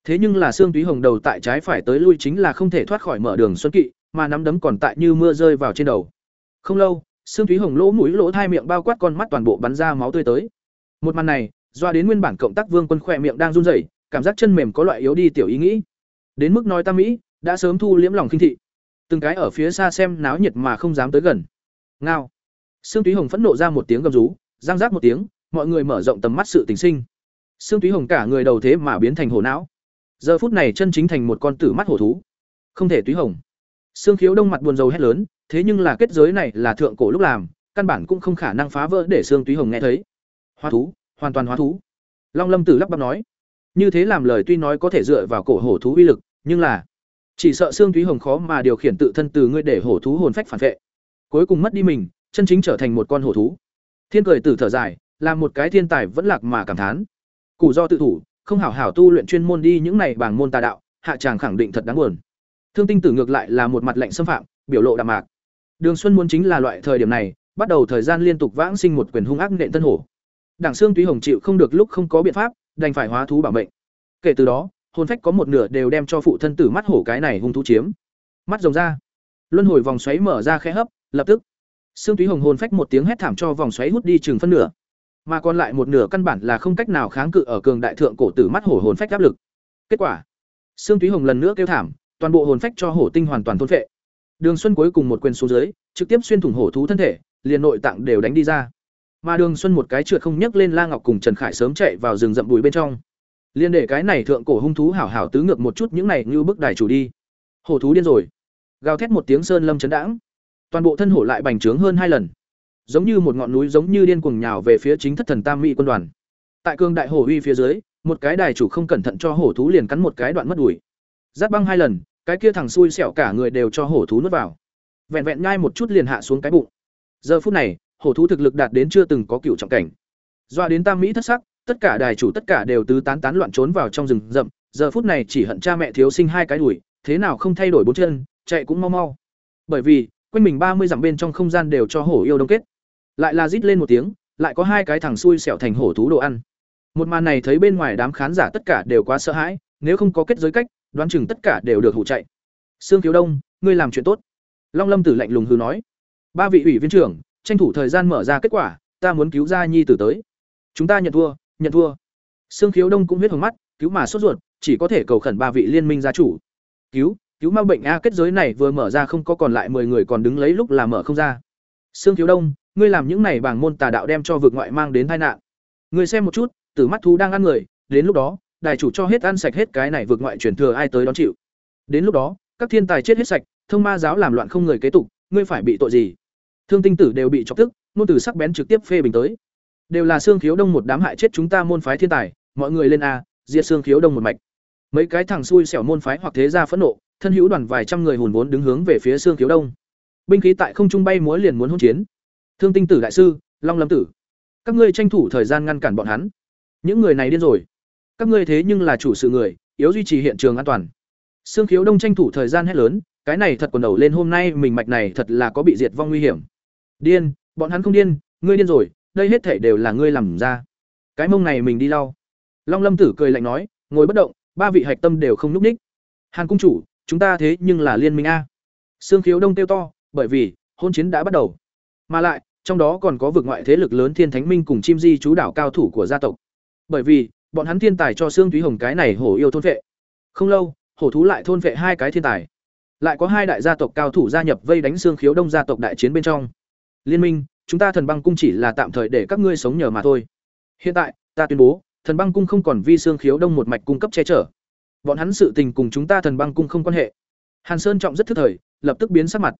Thế nhưng là xương Túy Hồng đầu tại trái phải tới lui chính là không thể thoát khỏi mở đường xuân kỵ, mà nắm đấm còn tại như mưa rơi vào trên đầu. Không lâu, xương túy Hồng lỗ mũi lỗ hai miệng bao quát con mắt toàn bộ bắn ra máu tươi tới. Một màn này, doa đến nguyên bản cộng tác Vương Quân khỏe miệng đang run rẩy, cảm giác chân mềm có loại yếu đi tiểu ý nghĩ. Đến mức nói ta mỹ, đã sớm thu liễm lòng kinh thị. Từng cái ở phía xa xem náo nhiệt mà không dám tới gần. Ngao. Sương Túy Hồng phẫn nộ ra một tiếng gầm rú, giang giác một tiếng, mọi người mở rộng tầm mắt sự tình sinh. Sương Túy Hồng cả người đầu thế mà biến thành hổ não. Giờ phút này chân chính thành một con tử mắt hổ thú. Không thể Túy Hồng. Sương Khiếu Đông mặt buồn rầu hét lớn, thế nhưng là kết giới này là thượng cổ lúc làm, căn bản cũng không khả năng phá vỡ để Sương Túy Hồng nghe thấy. Hóa thú, hoàn toàn hóa thú. Long Lâm Tử lắp bắp nói, như thế làm lời tuy nói có thể dựa vào cổ hổ thú uy lực, nhưng là chỉ sợ xương thúy Hồng khó mà điều khiển tự thân từ ngươi để hổ thú hồn phách phản vệ. Cuối cùng mất đi mình, chân chính trở thành một con hổ thú. Thiên cười tử thở dài, làm một cái thiên tài vẫn lạc mà cảm thán. Củ do tự thủ, không hảo hảo tu luyện chuyên môn đi những này bằng môn tà đạo, hạ tràng khẳng định thật đáng buồn. Thương Tinh Tử ngược lại là một mặt lạnh xâm phạm, biểu lộ đạm mạc. Đường Xuân muốn chính là loại thời điểm này, bắt đầu thời gian liên tục vãng sinh một quyền hung ác nện tân hổ. Đảng Xương Túy Hồng chịu không được lúc không có biện pháp, đành phải hóa thú bảo mệnh. Kể từ đó, hồn phách có một nửa đều đem cho phụ thân tử mắt hổ cái này hung thú chiếm. Mắt rồng ra, luân hồi vòng xoáy mở ra khẽ hấp, lập tức Xương Túy Hồng hồn phách một tiếng hét thảm cho vòng xoáy hút đi chừng phân nửa, mà còn lại một nửa căn bản là không cách nào kháng cự ở cường đại thượng cổ tử mắt hổ hồn phách áp lực. Kết quả, Xương Túy Hồng lần nữa kêu thảm, toàn bộ hồn phách cho hổ tinh hoàn toàn thôn phệ. Đường Xuân cuối cùng một quyền xuống dưới, trực tiếp xuyên thủng hổ thú thân thể, liền nội tạng đều đánh đi ra. Mà Đường Xuân một cái trượt không nhấc lên La Ngọc cùng Trần Khải sớm chạy vào rừng rậm bụi bên trong. Liên để cái này thượng cổ hung thú hảo hảo tứ ngược một chút những này như bức đài chủ đi. Hổ thú điên rồi. Gào thét một tiếng sơn lâm chấn đãng. Toàn bộ thân hổ lại bành trướng hơn hai lần. Giống như một ngọn núi giống như điên cuồng nhào về phía chính thất thần Tam Mỹ quân đoàn. Tại cương đại hổ uy phía dưới, một cái đài chủ không cẩn thận cho hổ thú liền cắn một cái đoạn mất đùi. Giáp băng hai lần, cái kia thằng xui xẻo cả người đều cho hổ thú nuốt vào vẹn vẹn nhai một chút liền hạ xuống cái bụng giờ phút này hổ thú thực lực đạt đến chưa từng có cựu trọng cảnh doa đến tam mỹ thất sắc tất cả đài chủ tất cả đều tứ tán tán loạn trốn vào trong rừng rậm, giờ phút này chỉ hận cha mẹ thiếu sinh hai cái đùi, thế nào không thay đổi bốn chân, chạy cũng mau mau. Bởi vì, quanh mình ba mươi dặm bên trong không gian đều cho hổ yêu đông kết. Lại là rít lên một tiếng, lại có hai cái thằng xui xẻo thành hổ thú đồ ăn. Một màn này thấy bên ngoài đám khán giả tất cả đều quá sợ hãi, nếu không có kết giới cách, đoán chừng tất cả đều được hủ chạy. Sương thiếu đông, ngươi làm chuyện tốt. Long lâm tử lạnh lùng hư nói. Ba vị ủy viên trưởng, tranh thủ thời gian mở ra kết quả, ta muốn cứu ra nhi tử tới. Chúng ta nhận thua nhận thua sương khiếu đông cũng huyết hồng mắt cứu mà sốt ruột chỉ có thể cầu khẩn ba vị liên minh gia chủ cứu cứu ma bệnh a kết giới này vừa mở ra không có còn lại mười người còn đứng lấy lúc là mở không ra sương khiếu đông ngươi làm những này bảng môn tà đạo đem cho vực ngoại mang đến tai nạn ngươi xem một chút tử mắt thú đang ăn người đến lúc đó đài chủ cho hết ăn sạch hết cái này vượt ngoại truyền thừa ai tới đón chịu. Đến lúc đó, các thiên tài chết hết sạch, thông ma giáo làm loạn không người kế tục, ngươi phải bị tội gì? Thương tinh tử đều bị chọc tức, nôn từ sắc bén trực tiếp phê bình tới. Đều là xương khiếu đông một đám hại chết chúng ta môn phái thiên tài, mọi người lên a, diệt xương khiếu đông một mạch. Mấy cái thằng xui xẻo môn phái hoặc thế gia phẫn nộ, thân hữu đoàn vài trăm người hùn vốn đứng hướng về phía xương khiếu đông. Binh khí tại không trung bay múa liền muốn hỗn chiến. Thương tinh tử đại sư long lâm tử các ngươi tranh thủ thời gian ngăn cản bọn hắn. Những người này điên rồi. Các ngươi thế nhưng là chủ sự người yếu duy trì hiện trường an toàn. Xương khiếu đông tranh thủ thời gian hết lớn cái này thật quần đầu lên hôm nay mình mạch này thật là có bị diệt vong nguy hiểm. Điên bọn hắn không điên ngươi điên rồi đây hết thể đều là ngươi làm ra. Cái mông này mình đi lau. Long lâm tử cười lạnh nói, ngồi bất động, ba vị hạch tâm đều không núp ních. Hàn cung chủ, chúng ta thế nhưng là liên minh a. Sương khiếu đông tiêu to, bởi vì, hôn chiến đã bắt đầu. Mà lại, trong đó còn có vực ngoại thế lực lớn thiên thánh minh cùng chim di chú đảo cao thủ của gia tộc. Bởi vì, bọn hắn thiên tài cho sương thúy hồng cái này hổ yêu thôn vệ. Không lâu, hổ thú lại thôn vệ hai cái thiên tài. Lại có hai đại gia tộc cao thủ gia nhập vây đánh sương khiếu đông gia tộc đại chiến bên trong. Liên minh chúng ta thần băng cung chỉ là tạm thời để các ngươi sống nhờ mà thôi. Hiện tại, ta tuyên bố, thần băng cung không còn vi xương khiếu đông một mạch cung cấp che chở. Bọn hắn sự tình cùng chúng ta thần băng cung không quan hệ. Hàn sơn trọng rất thức thời, lập tức biến sắc mặt.